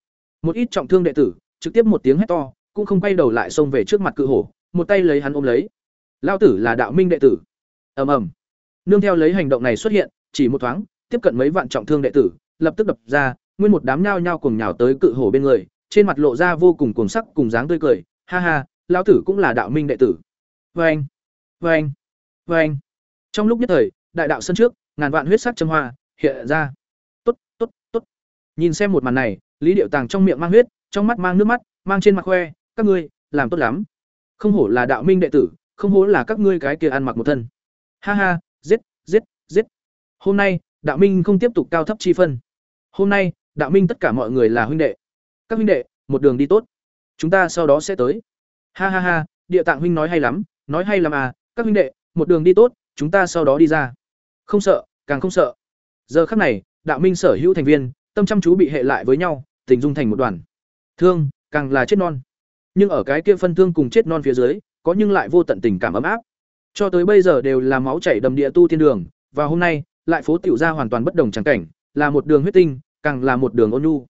Một ít trọng thương đệ tử, trực tiếp một tiếng hét to, cũng không quay đầu lại xông về trước mặt cự hổ, một tay lấy hắn ôm lấy. Lão tử là đạo minh đệ tử. Ầm ầm. Nương theo lấy hành động này xuất hiện, chỉ một thoáng, tiếp cận mấy vạn trọng thương đệ tử lập tức đập ra, nguyên một đám nhao nhao cùng nhào tới cự hổ bên người, trên mặt lộ ra vô cùng cuồng sắc, cùng dáng tươi cười, ha ha, lão tử cũng là đạo minh đệ tử. Vê anh vê anh anh trong lúc nhất thời, đại đạo sân trước, ngàn vạn huyết sắc châm hoa hiện ra. Tốt tốt tốt. Nhìn xem một màn này, lý điệu tàng trong miệng mang huyết, trong mắt mang nước mắt, mang trên mặt khoe, các ngươi làm tốt lắm. Không hổ là đạo minh đệ tử, không hổ là các ngươi cái kia ăn mặc một thân. Ha ha, giết giết giết. Hôm nay, đạo minh không tiếp tục cao thấp chi phân hôm nay, đạo minh tất cả mọi người là huynh đệ. Các huynh đệ, một đường đi tốt. Chúng ta sau đó sẽ tới. Ha ha ha, địa tạng huynh nói hay lắm, nói hay lắm à các huynh đệ, một đường đi tốt, chúng ta sau đó đi ra. Không sợ, càng không sợ. Giờ khắc này, đạo minh sở hữu thành viên, tâm chăm chú bị hệ lại với nhau, tình dung thành một đoàn. Thương, càng là chết non. Nhưng ở cái kia phân thương cùng chết non phía dưới, có nhưng lại vô tận tình cảm ấm áp. Cho tới bây giờ đều là máu chảy đầm địa tu thiên đường, và hôm nay, lại phố tiểu ra hoàn toàn bất đồng trắng cảnh là một đường huyết tinh, càng là một đường ôn nhu.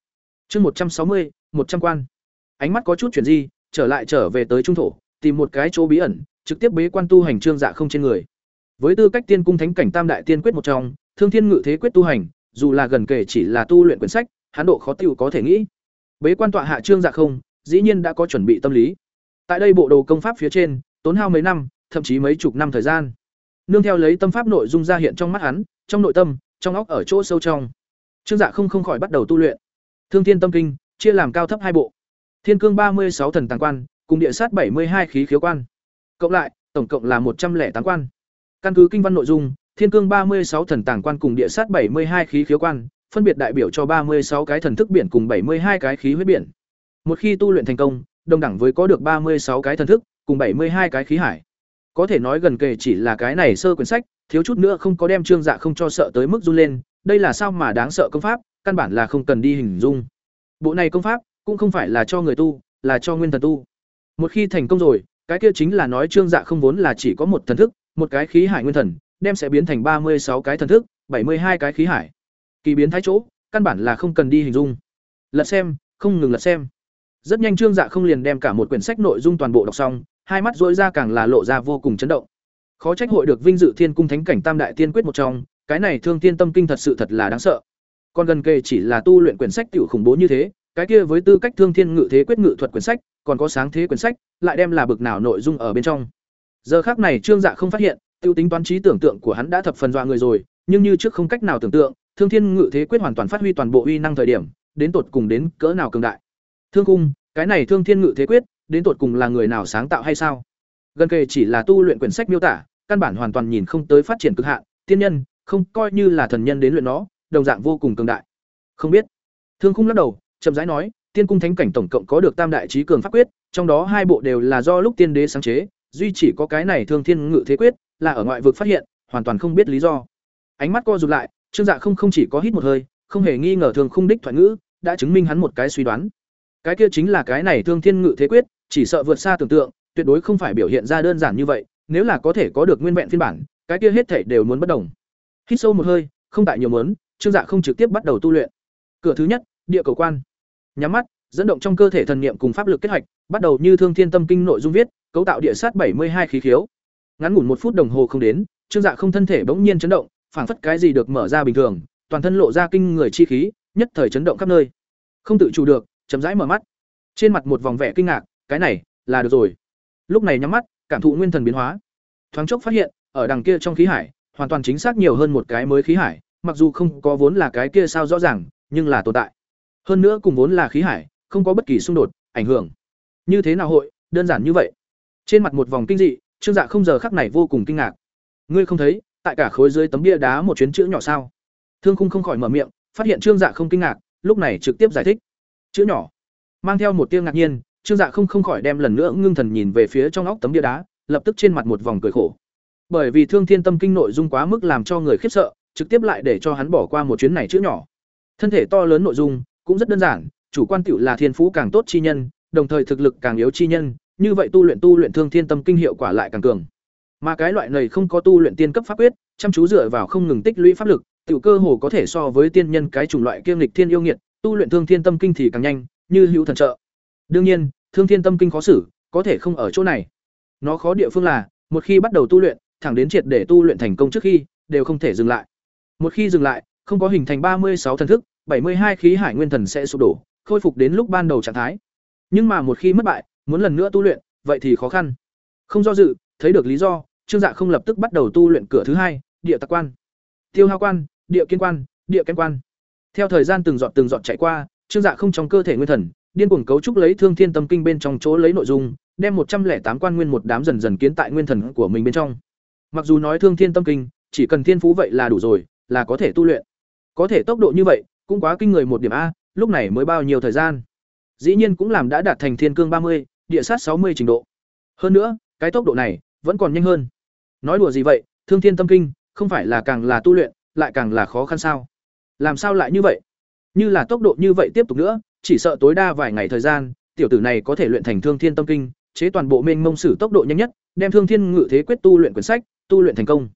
Chương một trăm sáu mươi, một trăm quan. Ánh mắt có chút chuyển di, trở lại trở về tới trung thổ, tìm một cái chỗ bí ẩn, trực tiếp bế quan tu hành trương dạ không trên người. Với tư cách tiên cung thánh cảnh tam đại tiên quyết một trong, thương thiên ngự thế quyết tu hành, dù là gần kể chỉ là tu luyện quyển sách hán độ khó tiêu có thể nghĩ. Bế quan tọa hạ trương dạ không, dĩ nhiên đã có chuẩn bị tâm lý. Tại đây bộ đồ công pháp phía trên, tốn hao mấy năm, thậm chí mấy chục năm thời gian. Nương theo lấy tâm pháp nội dung ra hiện trong mắt hắn, trong nội tâm, trong óc ở chỗ sâu trong trương dạ không không khỏi bắt đầu tu luyện thương thiên tâm kinh chia làm cao thấp hai bộ thiên cương ba mươi sáu thần tàng quan cùng địa sát bảy mươi hai khí khiếu quan cộng lại tổng cộng là một trăm lẻ tám quan Căn cứ kinh văn nội dung, Thiên Cương ba mươi sáu thần tàng quan cùng địa sát bảy mươi hai khí khiếu quan, phân biệt đại biểu cho ba mươi sáu cái thần thức biển cùng bảy mươi hai cái khí huyết biển. Một khi tu luyện thành công, đồng đẳng với có được ba mươi sáu cái thần thức, cùng bảy mươi hai cái khí hải. Có thể nói gần kề chỉ là cái này sơ quyển sách, thiếu chút nữa không có đem Trương Dạ không cho sợ tới mức run lên, đây là sao mà đáng sợ công pháp, căn bản là không cần đi hình dung. Bộ này công pháp cũng không phải là cho người tu, là cho nguyên thần tu. Một khi thành công rồi, cái kia chính là nói Trương Dạ không vốn là chỉ có một thần thức, một cái khí hải nguyên thần, đem sẽ biến thành ba mươi sáu cái thần thức, bảy mươi hai cái khí hải. Kỳ biến thái chỗ, căn bản là không cần đi hình dung. Lật xem, không ngừng lật xem. Rất nhanh Trương Dạ không liền đem cả một quyển sách nội dung toàn bộ đọc xong, hai mắt dỗi ra càng là lộ ra vô cùng chấn động. Khó trách hội được vinh dự Thiên cung thánh cảnh Tam đại tiên quyết một trong, cái này Thương thiên Tâm Kinh thật sự thật là đáng sợ. Còn gần kề chỉ là tu luyện quyển sách tiểu khủng bố như thế, cái kia với tư cách Thương Thiên Ngự Thế quyết ngự thuật quyển sách, còn có sáng thế quyển sách, lại đem là bực nào nội dung ở bên trong. Giờ khác này Trương Dạ không phát hiện, tiêu tính toán trí tưởng tượng của hắn đã thập phần dọa người rồi, nhưng như trước không cách nào tưởng tượng, Thương Thiên Ngự Thế quyết hoàn toàn phát huy toàn bộ uy năng thời điểm, đến tột cùng đến cỡ nào cường đại. Thương cung, cái này Thương Thiên Ngự Thế quyết, đến tột cùng là người nào sáng tạo hay sao? Gần kề chỉ là tu luyện quyển sách miêu tả, căn bản hoàn toàn nhìn không tới phát triển cực hạn, tiên nhân, không coi như là thần nhân đến luyện nó, đồng dạng vô cùng cường đại. Không biết. Thương Khung lắc đầu, chậm rãi nói, Tiên cung thánh cảnh tổng cộng có được tam đại trí cường pháp quyết, trong đó hai bộ đều là do lúc tiên đế sáng chế, duy chỉ có cái này Thương Thiên Ngự Thế quyết là ở ngoại vực phát hiện, hoàn toàn không biết lý do. Ánh mắt co rụt lại, Trương Dạ không không chỉ có hít một hơi, không hề nghi ngờ Thương Khung đích thoại ngữ, đã chứng minh hắn một cái suy đoán. Cái kia chính là cái này Thương Thiên Ngự Thế quyết, chỉ sợ vượt xa tưởng tượng, tuyệt đối không phải biểu hiện ra đơn giản như vậy, nếu là có thể có được nguyên vẹn phiên bản, cái kia hết thảy đều muốn bất đồng. Hít sâu một hơi, không tại nhiều muốn, Trương Dạ không trực tiếp bắt đầu tu luyện. Cửa thứ nhất, địa cầu quan. Nhắm mắt, dẫn động trong cơ thể thần niệm cùng pháp lực kết hoạch bắt đầu như Thương Thiên Tâm Kinh nội dung viết, cấu tạo địa sát bảy mươi hai khí khiếu. Ngắn ngủn một phút đồng hồ không đến, Trương Dạ không thân thể bỗng nhiên chấn động, phảng phất cái gì được mở ra bình thường, toàn thân lộ ra kinh người chi khí, nhất thời chấn động khắp nơi. Không tự chủ được, chấm rãi mở mắt. Trên mặt một vòng vẻ kinh ngạc, cái này là được rồi. Lúc này nhắm mắt, cảm thụ nguyên thần biến hóa. Thoáng chốc phát hiện, ở đằng kia trong khí hải, hoàn toàn chính xác nhiều hơn một cái mới khí hải, mặc dù không có vốn là cái kia sao rõ ràng, nhưng là tồn tại. Hơn nữa cùng vốn là khí hải, không có bất kỳ xung đột, ảnh hưởng. Như thế nào hội, đơn giản như vậy. Trên mặt một vòng kinh dị, Trương Dạ không giờ khắc này vô cùng kinh ngạc. Ngươi không thấy, tại cả khối dưới tấm bia đá một chuyến chữ nhỏ sao? Thương Khung không khỏi mở miệng, phát hiện Trương Dạ không kinh ngạc, lúc này trực tiếp giải thích. Chữ nhỏ, mang theo một tiếng ngạc nhiên, Trương Dạ không không khỏi đem lần nữa ngưng thần nhìn về phía trong óc tấm bia đá, lập tức trên mặt một vòng cười khổ. Bởi vì Thương Thiên Tâm Kinh nội dung quá mức làm cho người khiếp sợ, trực tiếp lại để cho hắn bỏ qua một chuyến này chữ nhỏ. Thân thể to lớn nội dung cũng rất đơn giản, chủ quan tiểu là thiên phú càng tốt chi nhân, đồng thời thực lực càng yếu chi nhân, như vậy tu luyện tu luyện Thương Thiên Tâm Kinh hiệu quả lại càng cường. Mà cái loại này không có tu luyện tiên cấp pháp quyết, chăm chú dựa vào không ngừng tích lũy pháp lực, tiểu cơ hồ có thể so với tiên nhân cái chủng loại kiêm lịch thiên yêu nghiệt, tu luyện Thương Thiên Tâm Kinh thì càng nhanh, như hữu thần trợ. Đương nhiên, Thương Thiên Tâm Kinh khó xử, có thể không ở chỗ này. Nó khó địa phương là, một khi bắt đầu tu luyện, thẳng đến triệt để tu luyện thành công trước khi, đều không thể dừng lại. Một khi dừng lại, không có hình thành ba mươi sáu thần thức, bảy mươi hai khí hải nguyên thần sẽ sụp đổ, khôi phục đến lúc ban đầu trạng thái. Nhưng mà một khi mất bại, muốn lần nữa tu luyện, vậy thì khó khăn. Không do dự, thấy được lý do, Trương Dạ không lập tức bắt đầu tu luyện cửa thứ hai, địa tạc quan, tiêu hao quan, địa kiên quan, địa kén quan. Theo thời gian từng giọt từng giọt chạy qua, Trương Dạ không trong cơ thể nguyên thần, điên cuồng cấu trúc lấy Thương Thiên Tâm Kinh bên trong chỗ lấy nội dung, đem một trăm lẻ tám quan nguyên một đám dần dần kiến tại nguyên thần của mình bên trong. Mặc dù nói Thương Thiên Tâm Kinh, chỉ cần thiên phú vậy là đủ rồi, là có thể tu luyện. Có thể tốc độ như vậy, cũng quá kinh người một điểm a, lúc này mới bao nhiêu thời gian. Dĩ nhiên cũng làm đã đạt thành thiên cương ba mươi, địa sát sáu mươi trình độ. Hơn nữa, cái tốc độ này vẫn còn nhanh hơn. Nói đùa gì vậy, Thương Thiên Tâm Kinh, không phải là càng là tu luyện, lại càng là khó khăn sao? Làm sao lại như vậy? Như là tốc độ như vậy tiếp tục nữa, chỉ sợ tối đa vài ngày thời gian, tiểu tử này có thể luyện thành Thương Thiên Tâm Kinh, chế toàn bộ mênh mông sử tốc độ nhanh nhất, đem Thương Thiên Ngự Thế quyết tu luyện quyển sách, tu luyện thành công.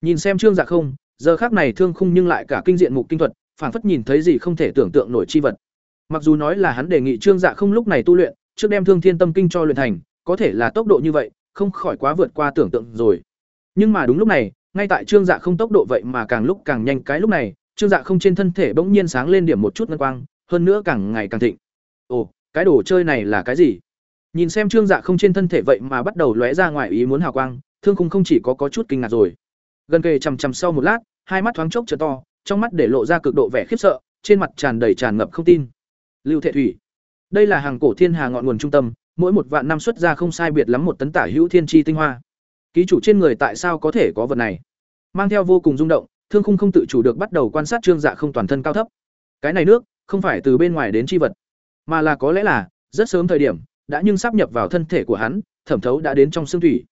Nhìn xem Trương Dạ không, giờ khác này thương khung nhưng lại cả kinh diện mục kinh thuật, phảng phất nhìn thấy gì không thể tưởng tượng nổi chi vật. Mặc dù nói là hắn đề nghị Trương Dạ không lúc này tu luyện, trước đem Thương Thiên Tâm Kinh cho luyện thành, có thể là tốc độ như vậy, không khỏi quá vượt qua tưởng tượng rồi. Nhưng mà đúng lúc này, ngay tại Trương Dạ không tốc độ vậy mà càng lúc càng nhanh cái lúc này, Trương Dạ không trên thân thể bỗng nhiên sáng lên điểm một chút ngân quang, hơn nữa càng ngày càng thịnh. Ồ, cái đồ chơi này là cái gì? Nhìn xem Trương Dạ không trên thân thể vậy mà bắt đầu lóe ra ngoài ý muốn hào quang, Thương Khung không chỉ có có chút kinh ngạc rồi. Gần kề chằm chằm sau một lát, hai mắt thoáng chốc trở to, trong mắt để lộ ra cực độ vẻ khiếp sợ, trên mặt tràn đầy tràn ngập không tin. Lưu Thệ Thủy, đây là hàng cổ thiên hà ngọn nguồn trung tâm, mỗi một vạn năm xuất ra không sai biệt lắm một tấn tả hữu thiên chi tinh hoa. ký chủ trên người tại sao có thể có vật này mang theo vô cùng rung động thương khung không tự chủ được bắt đầu quan sát trương dạ không toàn thân cao thấp cái này nước không phải từ bên ngoài đến chi vật mà là có lẽ là rất sớm thời điểm đã nhưng sắp nhập vào thân thể của hắn thẩm thấu đã đến trong xương thủy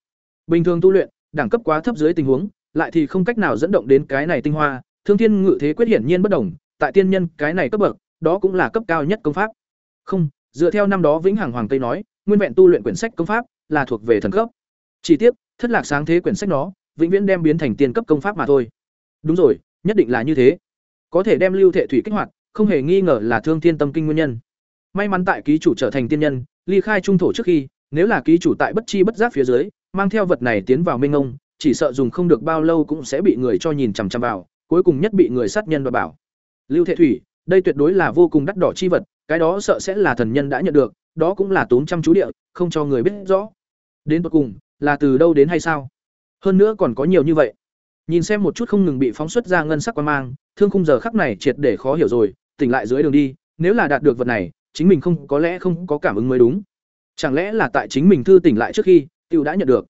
bình thường tu luyện, đẳng cấp quá thấp dưới tình huống, lại thì không cách nào dẫn động đến cái này tinh hoa. Thương thiên ngự thế quyết hiển nhiên bất đồng, tại tiên nhân cái này cấp bậc, đó cũng là cấp cao nhất công pháp. Không, dựa theo năm đó vĩnh hằng hoàng tây nói, nguyên vẹn tu luyện quyển sách công pháp là thuộc về thần cấp. Chỉ tiếc, thất lạc sáng thế quyển sách nó, vĩnh viễn đem biến thành tiên cấp công pháp mà thôi. Đúng rồi, nhất định là như thế. Có thể đem lưu thể thủy kích hoạt, không hề nghi ngờ là thương thiên tâm kinh nguyên nhân. May mắn tại ký chủ trở thành tiên nhân, ly khai trung thổ trước khi, nếu là ký chủ tại bất chi bất giác phía dưới mang theo vật này tiến vào minh ông chỉ sợ dùng không được bao lâu cũng sẽ bị người cho nhìn chằm chằm vào, cuối cùng nhất bị người sát nhân và bảo. Lưu thệ thủy, đây tuyệt đối là vô cùng đắt đỏ chi vật, cái đó sợ sẽ là thần nhân đã nhận được, đó cũng là tốn trăm chú địa, không cho người biết rõ. Đến cuối cùng, là từ đâu đến hay sao? Hơn nữa còn có nhiều như vậy. Nhìn xem một chút không ngừng bị phóng xuất ra ngân sắc quan mang, thương khung giờ khắc này triệt để khó hiểu rồi, tỉnh lại dưới đường đi, nếu là đạt được vật này, chính mình không có lẽ không có cảm ứng mới đúng. Chẳng lẽ là tại chính mình thư tỉnh lại trước khi Tiểu đã nhận được.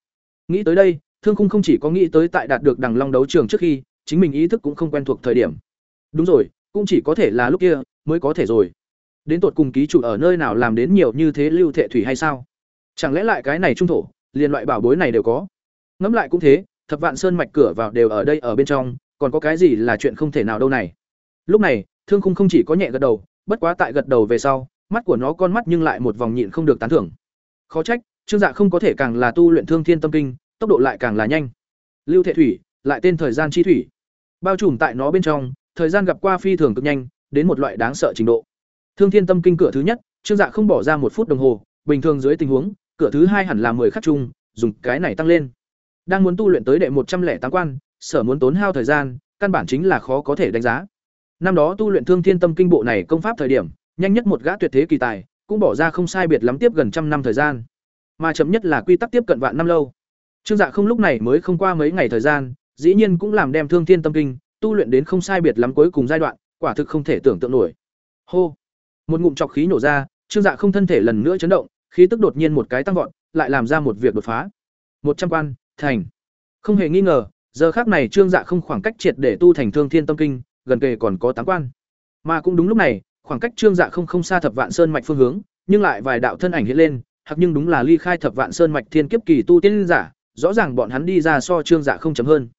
Nghĩ tới đây, thương khung không chỉ có nghĩ tới tại đạt được đằng long đấu trường trước khi, chính mình ý thức cũng không quen thuộc thời điểm. Đúng rồi, cũng chỉ có thể là lúc kia, mới có thể rồi. Đến tột cùng ký chủ ở nơi nào làm đến nhiều như thế lưu thệ thủy hay sao? Chẳng lẽ lại cái này trung thổ, liền loại bảo bối này đều có? Ngẫm lại cũng thế, thập vạn sơn mạch cửa vào đều ở đây ở bên trong, còn có cái gì là chuyện không thể nào đâu này? Lúc này, thương khung không chỉ có nhẹ gật đầu, bất quá tại gật đầu về sau, mắt của nó con mắt nhưng lại một vòng nhịn không được tán thưởng. Khó trách trương dạ không có thể càng là tu luyện thương thiên tâm kinh, tốc độ lại càng là nhanh. Lưu thệ thủy, lại tên thời gian chi thủy. Bao trùm tại nó bên trong, thời gian gặp qua phi thường cực nhanh, đến một loại đáng sợ trình độ. Thương thiên tâm kinh cửa thứ nhất, trương dạ không bỏ ra một phút đồng hồ, bình thường dưới tình huống, cửa thứ hai hẳn là mười khắc chung, dùng cái này tăng lên. Đang muốn tu luyện tới đệ một trăm lẻ tám quan, sở muốn tốn hao thời gian, căn bản chính là khó có thể đánh giá. Năm đó tu luyện thương thiên tâm kinh bộ này công pháp thời điểm, nhanh nhất một gã tuyệt thế kỳ tài, cũng bỏ ra không sai biệt lắm tiếp gần trăm năm thời gian mà chậm nhất là quy tắc tiếp cận vạn năm lâu. Trương dạ không lúc này mới không qua mấy ngày thời gian, dĩ nhiên cũng làm đem thương thiên tâm kinh, tu luyện đến không sai biệt lắm cuối cùng giai đoạn, quả thực không thể tưởng tượng nổi. Hô! Một ngụm chọc khí nổ ra, trương dạ không thân thể lần nữa chấn động, khí tức đột nhiên một cái tăng vọt, lại làm ra một việc đột phá. Một trăm quan, thành. Không hề nghi ngờ, giờ khác này trương dạ không khoảng cách triệt để tu thành thương thiên tâm kinh, gần kề còn có tám quan. Mà cũng đúng lúc này, khoảng cách trương dạ không không xa thập vạn sơn mạch phương hướng, nhưng lại vài đạo thân ảnh hiện lên hoặc nhưng đúng là ly khai thập vạn sơn mạch thiên kiếp kỳ tu tiên giả, rõ ràng bọn hắn đi ra so trương giả không chấm hơn.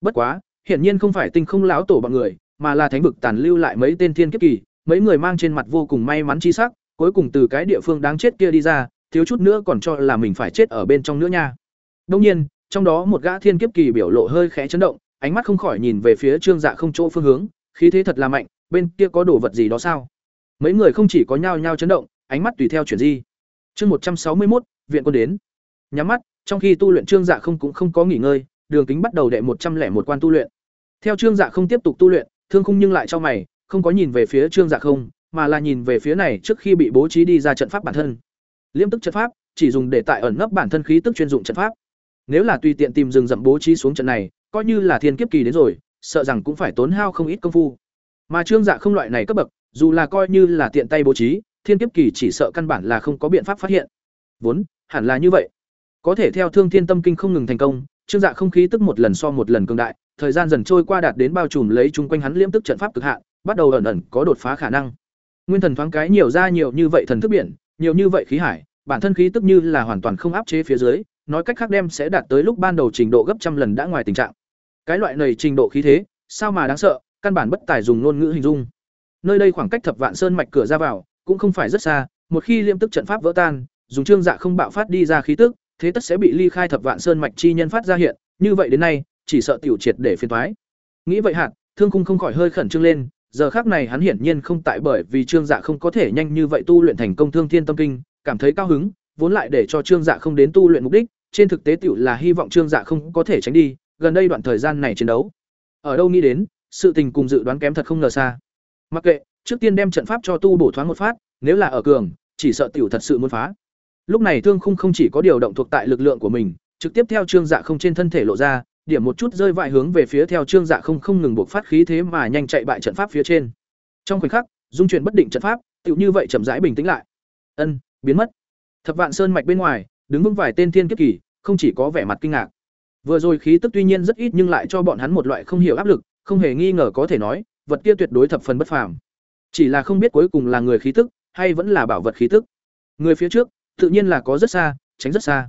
Bất quá, hiển nhiên không phải tinh không láo tổ bọn người, mà là thánh vực tàn lưu lại mấy tên thiên kiếp kỳ, mấy người mang trên mặt vô cùng may mắn chi sắc, cuối cùng từ cái địa phương đáng chết kia đi ra, thiếu chút nữa còn cho là mình phải chết ở bên trong nữa nha. Đông nhiên, trong đó một gã thiên kiếp kỳ biểu lộ hơi khẽ chấn động, ánh mắt không khỏi nhìn về phía trương dạ không chỗ phương hướng, khí thế thật là mạnh, bên kia có đồ vật gì đó sao? Mấy người không chỉ có nhao nhao chấn động, ánh mắt tùy theo chuyển di chương một trăm sáu mươi một viện quân đến. Nhắm mắt, trong khi tu luyện trương dạ không cũng không có nghỉ ngơi, đường kính bắt đầu đệ một trăm lẻ một quan tu luyện. Theo trương dạ không tiếp tục tu luyện, thương khung nhưng lại cho mày, không có nhìn về phía trương dạ không, mà là nhìn về phía này trước khi bị bố trí đi ra trận pháp bản thân. Liêm tức trận pháp, chỉ dùng để tại ẩn nấp bản thân khí tức chuyên dụng trận pháp. Nếu là tùy tiện tìm rừng rậm bố trí xuống trận này, coi như là thiên kiếp kỳ đến rồi, sợ rằng cũng phải tốn hao không ít công phu. Mà trương dạ không loại này cấp bậc, dù là coi như là tiện tay bố trí thiên kiếp kỳ chỉ sợ căn bản là không có biện pháp phát hiện. Vốn, hẳn là như vậy. Có thể theo thương thiên tâm kinh không ngừng thành công, trương dạ không khí tức một lần so một lần cường đại, thời gian dần trôi qua đạt đến bao trùm lấy chúng quanh hắn liễm tức trận pháp cực hạn, bắt đầu ẩn ẩn có đột phá khả năng. Nguyên thần thoáng cái nhiều ra nhiều như vậy thần thức biển, nhiều như vậy khí hải, bản thân khí tức như là hoàn toàn không áp chế phía dưới, nói cách khác đem sẽ đạt tới lúc ban đầu trình độ gấp trăm lần đã ngoài tình trạng. Cái loại này trình độ khí thế, sao mà đáng sợ, căn bản bất tài dùng ngôn ngữ hình dung. Nơi đây khoảng cách thập vạn sơn mạch cửa ra vào cũng không phải rất xa, một khi liêm tức trận pháp vỡ tan, dùng trương dạ không bạo phát đi ra khí tức, thế tất sẽ bị ly khai thập vạn sơn mạch chi nhân phát ra hiện, như vậy đến nay, chỉ sợ tiểu triệt để phiền thoái nghĩ vậy hạt, thương khung không khỏi hơi khẩn trương lên, giờ khác này hắn hiển nhiên không tại bởi vì trương dạ không có thể nhanh như vậy tu luyện thành công thương thiên tâm kinh, cảm thấy cao hứng, vốn lại để cho trương dạ không đến tu luyện mục đích, trên thực tế tiểu là hy vọng trương dạ không có thể tránh đi, gần đây đoạn thời gian này chiến đấu. Ở đâu nghĩ đến, sự tình cùng dự đoán kém thật không ngờ xa. Mặc kệ trước tiên đem trận pháp cho tu bổ thoáng một phát nếu là ở cường chỉ sợ tiểu thật sự muốn phá. Lúc này thương khung không chỉ có điều động thuộc tại lực lượng của mình trực tiếp theo trương dạ không trên thân thể lộ ra điểm một chút rơi vại hướng về phía theo trương dạ không không ngừng buộc phát khí thế mà nhanh chạy bại trận pháp phía trên. Trong khoảnh khắc dung chuyển bất định trận pháp tựu như vậy chậm rãi bình tĩnh lại. Ân biến mất. Thập vạn sơn mạch bên ngoài đứng vững vài tên thiên kiếp kỳ không chỉ có vẻ mặt kinh ngạc. Vừa rồi khí tức tuy nhiên rất ít nhưng lại cho bọn hắn một loại không hiểu áp lực, không hề nghi ngờ có thể nói, vật kia tuyệt đối thập phần bất phàm. Chỉ là không biết cuối cùng là người khí tức hay vẫn là bảo vật khí tức. Người phía trước, tự nhiên là có rất xa, tránh rất xa.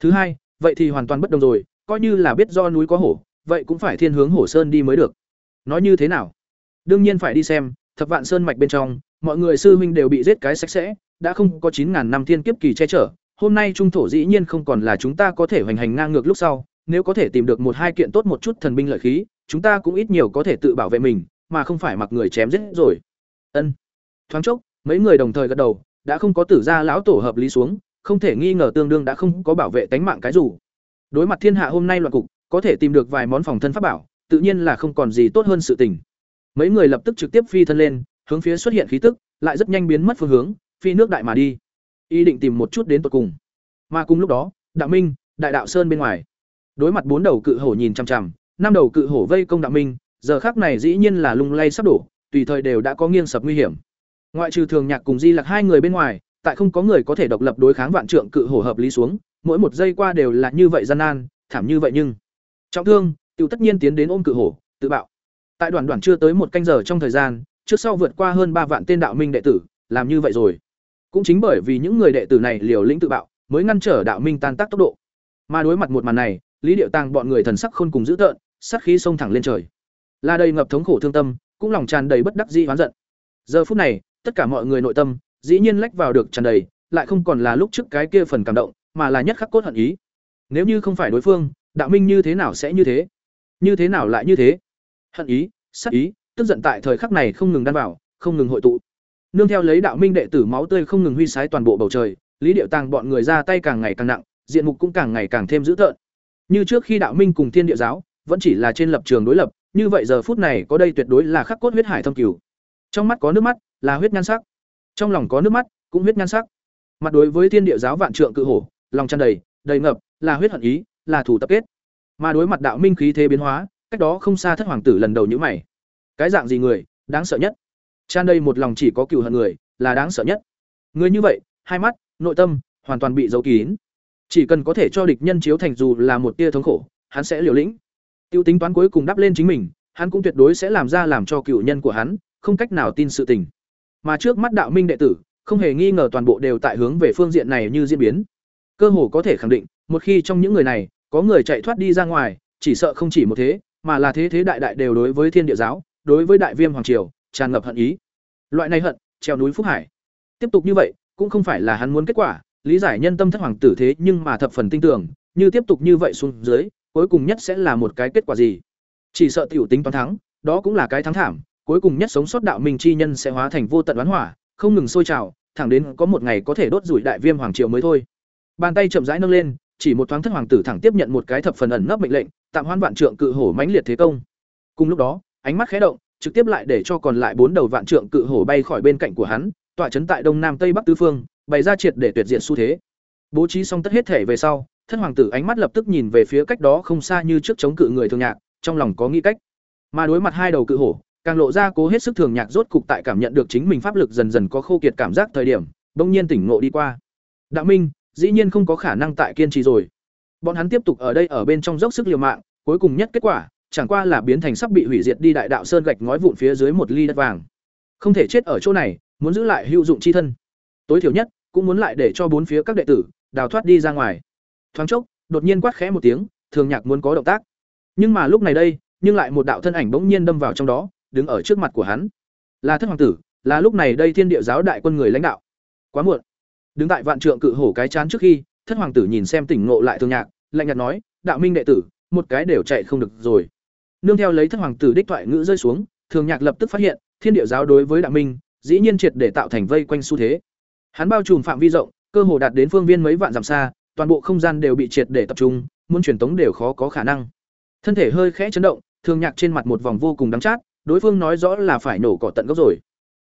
Thứ hai, vậy thì hoàn toàn bất đồng rồi, coi như là biết do núi có hổ, vậy cũng phải thiên hướng hổ sơn đi mới được. Nói như thế nào? Đương nhiên phải đi xem, thập vạn sơn mạch bên trong, mọi người sư huynh đều bị giết cái sạch sẽ, đã không có chín ngàn năm thiên kiếp kỳ che chở, hôm nay trung thổ dĩ nhiên không còn là chúng ta có thể hoành hành ngang ngược lúc sau, nếu có thể tìm được một hai kiện tốt một chút thần binh lợi khí, chúng ta cũng ít nhiều có thể tự bảo vệ mình, mà không phải mặc người chém giết rồi. Ân. Thoáng chốc, mấy người đồng thời gật đầu, đã không có tử gia lão tổ hợp lý xuống, không thể nghi ngờ tương đương đã không có bảo vệ tánh mạng cái rủ. Đối mặt thiên hạ hôm nay loạn cục, có thể tìm được vài món phòng thân pháp bảo, tự nhiên là không còn gì tốt hơn sự tình. Mấy người lập tức trực tiếp phi thân lên, hướng phía xuất hiện khí tức, lại rất nhanh biến mất phương hướng, phi nước đại mà đi. Ý định tìm một chút đến tận cùng. Mà cùng lúc đó, Đạo Minh, Đại Đạo Sơn bên ngoài, đối mặt bốn đầu cự hổ nhìn chằm chằm, năm đầu cự hổ vây công Đạo Minh, giờ khắc này dĩ nhiên là lung lay sắp đổ, tùy thời đều đã có nghiêng sập nguy hiểm. Ngoại trừ Thường Nhạc cùng Di Lặc hai người bên ngoài, tại không có người có thể độc lập đối kháng vạn trượng cự hổ hợp lý xuống, mỗi một giây qua đều là như vậy gian nan, thảm như vậy nhưng trọng thương, tiêu tất nhiên tiến đến ôm cự hổ, tự bạo. Tại đoàn đoàn chưa tới một canh giờ trong thời gian, trước sau vượt qua hơn ba vạn tên đạo minh đệ tử, làm như vậy rồi. Cũng chính bởi vì những người đệ tử này liều lĩnh tự bạo, mới ngăn trở đạo minh tan tác tốc độ. Mà đối mặt một màn này, Lý Điệu Tàng bọn người thần sắc khôn cùng dữ tợn, sát khí xông thẳng lên trời. La đầy ngập thống khổ thương tâm, cũng lòng tràn đầy bất đắc dĩ oán giận. Giờ phút này, tất cả mọi người nội tâm, dĩ nhiên lách vào được tràn đầy, lại không còn là lúc trước cái kia phần cảm động, mà là nhất khắc cốt hận ý. Nếu như không phải đối phương, đạo minh như thế nào sẽ như thế? Như thế nào lại như thế? Hận ý, sát ý, tức giận tại thời khắc này không ngừng đan vào, không ngừng hội tụ. Nương theo lấy đạo minh đệ tử máu tươi không ngừng huy sái toàn bộ bầu trời, Lý Điệu Tàng bọn người ra tay càng ngày càng nặng, diện mục cũng càng ngày càng thêm dữ tợn. Như trước khi đạo minh cùng Thiên Địa giáo vẫn chỉ là trên lập trường đối lập, như vậy giờ phút này có đây tuyệt đối là khắc cốt huyết hải thâm cửu. Trong mắt có nước mắt, là huyết nhan sắc. Trong lòng có nước mắt, cũng huyết nhan sắc. Mặt đối với Thiên Địa giáo vạn trượng cự hổ, lòng tràn đầy, đầy ngập, là huyết hận ý, là thủ tập kết. Mà đối mặt đạo minh khí thế biến hóa, cách đó không xa thất hoàng tử lần đầu nhíu mày. Cái dạng gì người, đáng sợ nhất? Tràn đây một lòng chỉ có cừu hận người, là đáng sợ nhất. Người như vậy, hai mắt, nội tâm hoàn toàn bị giấu kín. Chỉ cần có thể cho địch nhân chiếu thành dù là một tia thống khổ, hắn sẽ liều lĩnh. Tiêu tính toán cuối cùng đáp lên chính mình, hắn cũng tuyệt đối sẽ làm ra làm cho cựu nhân của hắn không cách nào tin sự tình. Mà trước mắt đạo minh đệ tử, không hề nghi ngờ toàn bộ đều tại hướng về phương diện này như diễn biến. Cơ hồ có thể khẳng định, một khi trong những người này có người chạy thoát đi ra ngoài, chỉ sợ không chỉ một thế, mà là thế thế đại đại đều đối với Thiên Địa giáo, đối với Đại Viêm hoàng triều, tràn ngập hận ý. Loại này hận, treo núi Phúc Hải. Tiếp tục như vậy, cũng không phải là hắn muốn kết quả, lý giải nhân tâm thất hoàng tử thế nhưng mà thập phần tin tưởng, như tiếp tục như vậy xuống dưới, cuối cùng nhất sẽ là một cái kết quả gì? Chỉ sợ tiểu tính toán thắng, đó cũng là cái thắng thảm, cuối cùng nhất sống sót đạo minh chi nhân sẽ hóa thành vô tận oán hỏa, không ngừng sôi trào, thẳng đến có một ngày có thể đốt rủi đại viêm hoàng triều mới thôi. Bàn tay chậm rãi nâng lên, chỉ một thoáng thất hoàng tử thẳng tiếp nhận một cái thập phần ẩn nấp mệnh lệnh, tạm hoãn vạn trượng cự hổ mãnh liệt thế công. Cùng lúc đó, ánh mắt khẽ động, trực tiếp lại để cho còn lại bốn đầu vạn trượng cự hổ bay khỏi bên cạnh của hắn, tọa chấn tại đông nam tây bắc tứ phương, bày ra triệt để tuyệt diện xu thế. Bố trí xong tất hết thể về sau, thân hoàng tử ánh mắt lập tức nhìn về phía cách đó không xa như trước chống cự người thường nhạc, trong lòng có nghĩ cách. Mà đối mặt hai đầu cự hổ, càng lộ ra cố hết sức thường nhạc rốt cục tại cảm nhận được chính mình pháp lực dần dần có khô kiệt cảm giác thời điểm, bỗng nhiên tỉnh ngộ đi qua. Đạo Minh, dĩ nhiên không có khả năng tại kiên trì rồi. Bọn hắn tiếp tục ở đây ở bên trong dốc sức liều mạng, cuối cùng nhất kết quả, chẳng qua là biến thành sắp bị hủy diệt đi đại đạo sơn gạch ngói vụn phía dưới một ly đất vàng. Không thể chết ở chỗ này, muốn giữ lại hữu dụng chi thân. Tối thiểu nhất, cũng muốn lại để cho bốn phía các đệ tử đào thoát đi ra ngoài. Thoáng chốc, đột nhiên quát khẽ một tiếng, Thường Nhạc muốn có động tác. Nhưng mà lúc này đây, nhưng lại một đạo thân ảnh bỗng nhiên đâm vào trong đó, đứng ở trước mặt của hắn. Là Thất hoàng tử, là lúc này đây Thiên Địa giáo đại quân người lãnh đạo. Quá muộn. Đứng tại vạn trượng cự hổ cái chán trước khi, Thất hoàng tử nhìn xem tỉnh ngộ lại Thường Nhạc, lạnh nhạt nói, "Đạo minh đệ tử, một cái đều chạy không được rồi." Nương theo lấy Thất hoàng tử đích thoại ngữ rơi xuống, Thường Nhạc lập tức phát hiện, Thiên Địa giáo đối với Đạo minh, dĩ nhiên triệt để tạo thành vây quanh xu thế. Hắn bao trùm phạm vi rộng, cơ hồ đạt đến phương viên mấy vạn dặm xa, toàn bộ không gian đều bị triệt để tập trung, muốn truyền tống đều khó có khả năng. Thân thể hơi khẽ chấn động, Thường Nhạc trên mặt một vòng vô cùng đắng chát, đối phương nói rõ là phải nổ cỏ tận gốc rồi.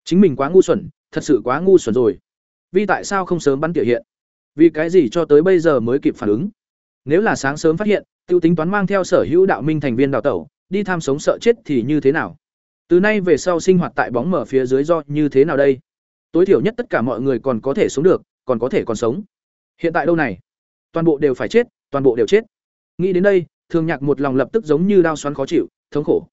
Chính mình quá ngu xuẩn, thật sự quá ngu xuẩn rồi. Vì tại sao không sớm bắn tiểu hiện? Vì cái gì cho tới bây giờ mới kịp phản ứng? Nếu là sáng sớm phát hiện, tiêu tính toán mang theo sở hữu đạo minh thành viên đào tẩu, đi tham sống sợ chết thì như thế nào? Từ nay về sau sinh hoạt tại bóng mở phía dưới do như thế nào đây? Tối thiểu nhất tất cả mọi người còn có thể sống được, còn có thể còn sống. Hiện tại đâu này? Toàn bộ đều phải chết, toàn bộ đều chết. Nghĩ đến đây, thường nhạc một lòng lập tức giống như đau xoắn khó chịu thống khổ.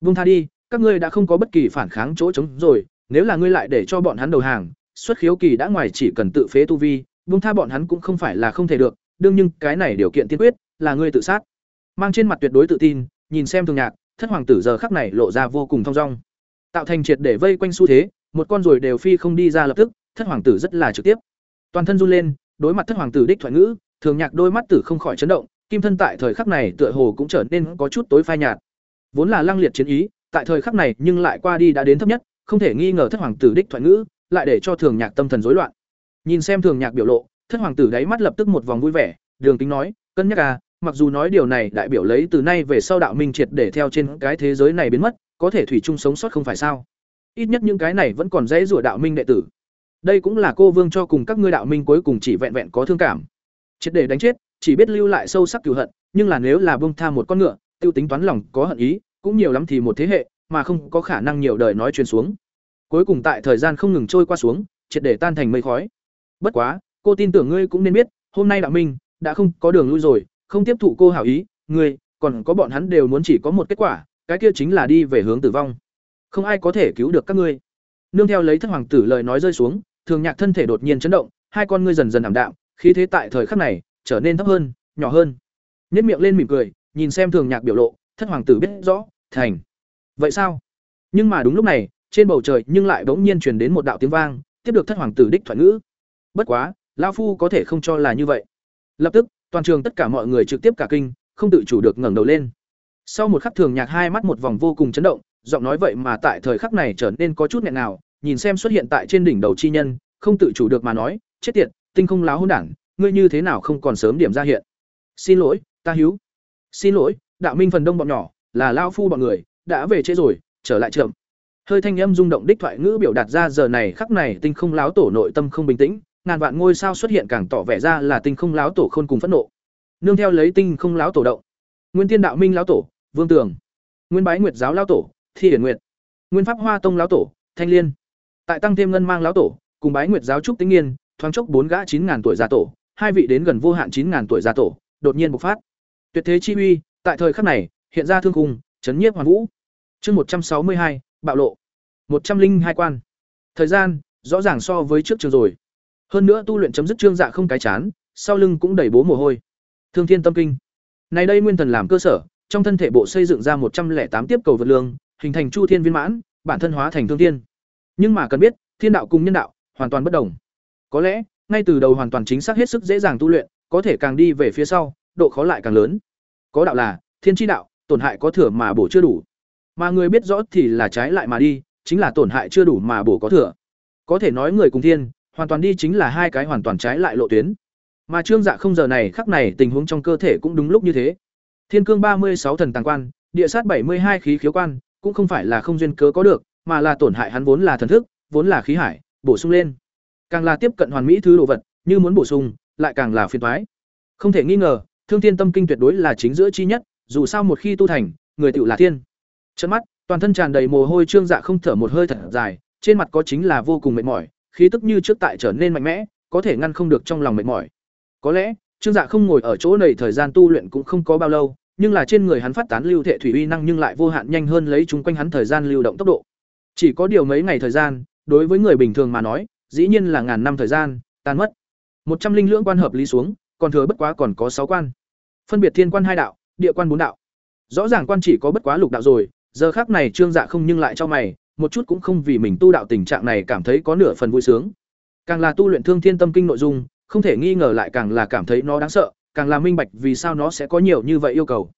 Vung tha đi các ngươi đã không có bất kỳ phản kháng chỗ chống rồi nếu là ngươi lại để cho bọn hắn đầu hàng xuất khiếu kỳ đã ngoài chỉ cần tự phế tu vi vung tha bọn hắn cũng không phải là không thể được đương nhưng cái này điều kiện tiên quyết là ngươi tự sát. Mang trên mặt tuyệt đối tự tin nhìn xem thường nhạc thất hoàng tử giờ khắc này lộ ra vô cùng thong dong. Tạo thành triệt để vây quanh xu thế một con rồi đều phi không đi ra lập tức thất hoàng tử rất là trực tiếp. Toàn thân run lên đối mặt thất hoàng tử đích thoại ngữ thường nhạc đôi mắt tử không khỏi chấn động, kim thân tại thời khắc này tựa hồ cũng trở nên có chút tối phai nhạt. Vốn là lăng liệt chiến ý, tại thời khắc này nhưng lại qua đi đã đến thấp nhất, không thể nghi ngờ thất hoàng tử đích thoại ngữ, lại để cho thường nhạc tâm thần rối loạn. Nhìn xem thường nhạc biểu lộ, thất hoàng tử đáy mắt lập tức một vòng vui vẻ, đường tính nói, cân nhắc à mặc dù nói điều này đại biểu lấy từ nay về sau đạo minh triệt để theo trên cái thế giới này biến mất, có thể thủy chung sống sót không phải sao? Ít nhất những cái này vẫn còn dễ rủa đạo minh đệ tử. Đây cũng là cô vương cho cùng các ngươi đạo minh cuối cùng chỉ vẹn vẹn có thương cảm triệt để đánh chết, chỉ biết lưu lại sâu sắc cửu hận, nhưng là nếu là bông tha một con ngựa, tiêu tính toán lòng có hận ý, cũng nhiều lắm thì một thế hệ, mà không có khả năng nhiều đời nói truyền xuống. Cuối cùng tại thời gian không ngừng trôi qua xuống, triệt để tan thành mây khói. Bất quá, cô tin tưởng ngươi cũng nên biết, hôm nay đạo minh đã không có đường lui rồi, không tiếp thụ cô hảo ý, ngươi, còn có bọn hắn đều muốn chỉ có một kết quả, cái kia chính là đi về hướng tử vong. Không ai có thể cứu được các ngươi. Nương theo lấy thất hoàng tử lời nói rơi xuống, thường nhạc thân thể đột nhiên chấn động, hai con ngươi dần dần ảm đạm khí thế tại thời khắc này trở nên thấp hơn, nhỏ hơn. Nhất miệng lên mỉm cười, nhìn xem thường nhạc biểu lộ, thất hoàng tử biết rõ, thành. Vậy sao? Nhưng mà đúng lúc này, trên bầu trời nhưng lại bỗng nhiên truyền đến một đạo tiếng vang, tiếp được thất hoàng tử đích thoại ngữ. Bất quá, lão phu có thể không cho là như vậy. Lập tức, toàn trường tất cả mọi người trực tiếp cả kinh, không tự chủ được ngẩng đầu lên. Sau một khắc thường nhạc hai mắt một vòng vô cùng chấn động, giọng nói vậy mà tại thời khắc này trở nên có chút nghẹn nào nhìn xem xuất hiện tại trên đỉnh đầu chi nhân, không tự chủ được mà nói, chết tiệt tinh không láo hôn đảng ngươi như thế nào không còn sớm điểm ra hiện? Xin lỗi, ta hiếu. Xin lỗi, đạo minh phần đông bọn nhỏ, là lao phu bọn người, đã về trễ rồi, trở lại trường. Hơi thanh âm rung động đích thoại ngữ biểu đạt ra giờ này khắc này tinh không láo tổ nội tâm không bình tĩnh, ngàn vạn ngôi sao xuất hiện càng tỏ vẻ ra là tinh không láo tổ khôn cùng phẫn nộ. Nương theo lấy tinh không láo tổ động. Nguyên tiên đạo minh láo tổ, vương tường. Nguyên bái nguyệt giáo lao tổ, thi hiển nguyệt. Nguyên pháp hoa tông láo tổ, thanh liên. Tại tăng thêm ngân mang láo tổ, cùng bái nguyệt giáo trúc tĩnh nghiên thoáng chốc bốn gã chín ngàn tuổi gia tổ, hai vị đến gần vô hạn chín ngàn tuổi gia tổ, đột nhiên bộc phát. Tuyệt thế chi uy, tại thời khắc này, hiện ra thương khung, chấn nhiếp hoàn vũ. Chương một trăm sáu mươi hai, bạo lộ. một trăm linh hai quan. Thời gian, rõ ràng so với trước trường rồi. Hơn nữa tu luyện chấm dứt chương dạ không cái chán, sau lưng cũng đầy bố mồ hôi. Thương thiên tâm kinh. Này đây nguyên thần làm cơ sở, trong thân thể bộ xây dựng ra một trăm lẻ tám tiếp cầu vật lương, hình thành chu thiên viên mãn, bản thân hóa thành thương thiên. Nhưng mà cần biết, thiên đạo cùng nhân đạo, hoàn toàn bất đồng có lẽ, ngay từ đầu hoàn toàn chính xác hết sức dễ dàng tu luyện, có thể càng đi về phía sau, độ khó lại càng lớn. Có đạo là, thiên tri đạo, tổn hại có thừa mà bổ chưa đủ. Mà người biết rõ thì là trái lại mà đi, chính là tổn hại chưa đủ mà bổ có thừa. Có thể nói người cùng thiên, hoàn toàn đi chính là hai cái hoàn toàn trái lại lộ tuyến. Mà trương dạ không giờ này, khắc này tình huống trong cơ thể cũng đúng lúc như thế. Thiên cương ba mươi sáu thần tàng quan, địa sát bảy mươi hai khí khiếu quan, cũng không phải là không duyên cớ có được, mà là tổn hại hắn vốn là thần thức, vốn là khí hải, bổ sung lên càng là tiếp cận hoàn mỹ thứ đồ vật, như muốn bổ sung, lại càng là phiền toái. Không thể nghi ngờ, thương thiên tâm kinh tuyệt đối là chính giữa chi nhất, dù sao một khi tu thành, người tựu là thiên. Chân mắt, toàn thân tràn đầy mồ hôi trương dạ không thở một hơi thật dài, trên mặt có chính là vô cùng mệt mỏi, khí tức như trước tại trở nên mạnh mẽ, có thể ngăn không được trong lòng mệt mỏi. Có lẽ, trương dạ không ngồi ở chỗ này thời gian tu luyện cũng không có bao lâu, nhưng là trên người hắn phát tán lưu thể thủy uy năng nhưng lại vô hạn nhanh hơn lấy chúng quanh hắn thời gian lưu động tốc độ. Chỉ có điều mấy ngày thời gian, đối với người bình thường mà nói dĩ nhiên là ngàn năm thời gian, tan mất. Một trăm linh lưỡng quan hợp lý xuống, còn thừa bất quá còn có sáu quan. Phân biệt thiên quan hai đạo, địa quan bốn đạo. Rõ ràng quan chỉ có bất quá lục đạo rồi, giờ khác này trương dạ không nhưng lại cho mày, một chút cũng không vì mình tu đạo tình trạng này cảm thấy có nửa phần vui sướng. Càng là tu luyện thương thiên tâm kinh nội dung, không thể nghi ngờ lại càng là cảm thấy nó đáng sợ, càng là minh bạch vì sao nó sẽ có nhiều như vậy yêu cầu.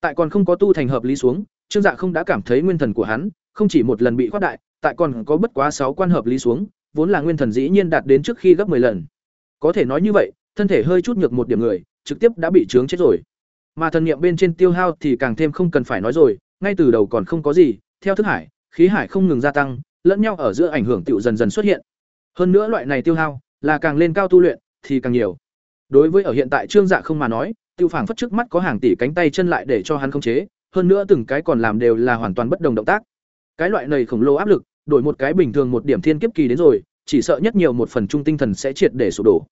Tại còn không có tu thành hợp lý xuống, trương dạ không đã cảm thấy nguyên thần của hắn, không chỉ một lần bị khoát đại, tại còn có bất quá sáu quan hợp lý xuống vốn là nguyên thần dĩ nhiên đạt đến trước khi gấp 10 lần. Có thể nói như vậy, thân thể hơi chút nhược một điểm người, trực tiếp đã bị trướng chết rồi. Mà thần niệm bên trên tiêu hao thì càng thêm không cần phải nói rồi, ngay từ đầu còn không có gì, theo thức hải, khí hải không ngừng gia tăng, lẫn nhau ở giữa ảnh hưởng tiểu dần dần xuất hiện. Hơn nữa loại này tiêu hao, là càng lên cao tu luyện, thì càng nhiều. Đối với ở hiện tại trương dạ không mà nói, tiêu phảng phất trước mắt có hàng tỷ cánh tay chân lại để cho hắn khống chế, hơn nữa từng cái còn làm đều là hoàn toàn bất đồng động tác. Cái loại này khổng lồ áp lực đổi một cái bình thường một điểm thiên kiếp kỳ đến rồi chỉ sợ nhất nhiều một phần trung tinh thần sẽ triệt để sụp đổ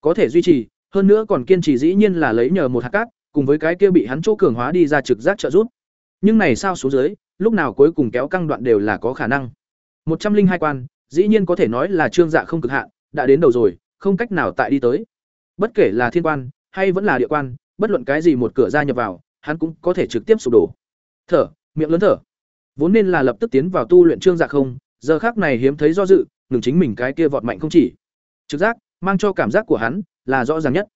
có thể duy trì hơn nữa còn kiên trì dĩ nhiên là lấy nhờ một hạt cát cùng với cái kia bị hắn chỗ cường hóa đi ra trực giác trợ giúp. Nhưng này sao xuống dưới, lúc nào cuối cùng kéo căng đoạn đều là có khả năng. Một trăm linh hai quan, dĩ nhiên có thể nói là trương dạ không cực hạn, đã đến đầu rồi, không cách nào tại đi tới. Bất kể là thiên quan hay vẫn là địa quan, bất luận cái gì một cửa ra nhập vào, hắn cũng có thể trực tiếp sụp đổ. Thở, miệng lớn thở. Vốn nên là lập tức tiến vào tu luyện trương dạ không, giờ khác này hiếm thấy do dự, ngừng chính mình cái kia vọt mạnh không chỉ. Trực giác, mang cho cảm giác của hắn là rõ ràng nhất.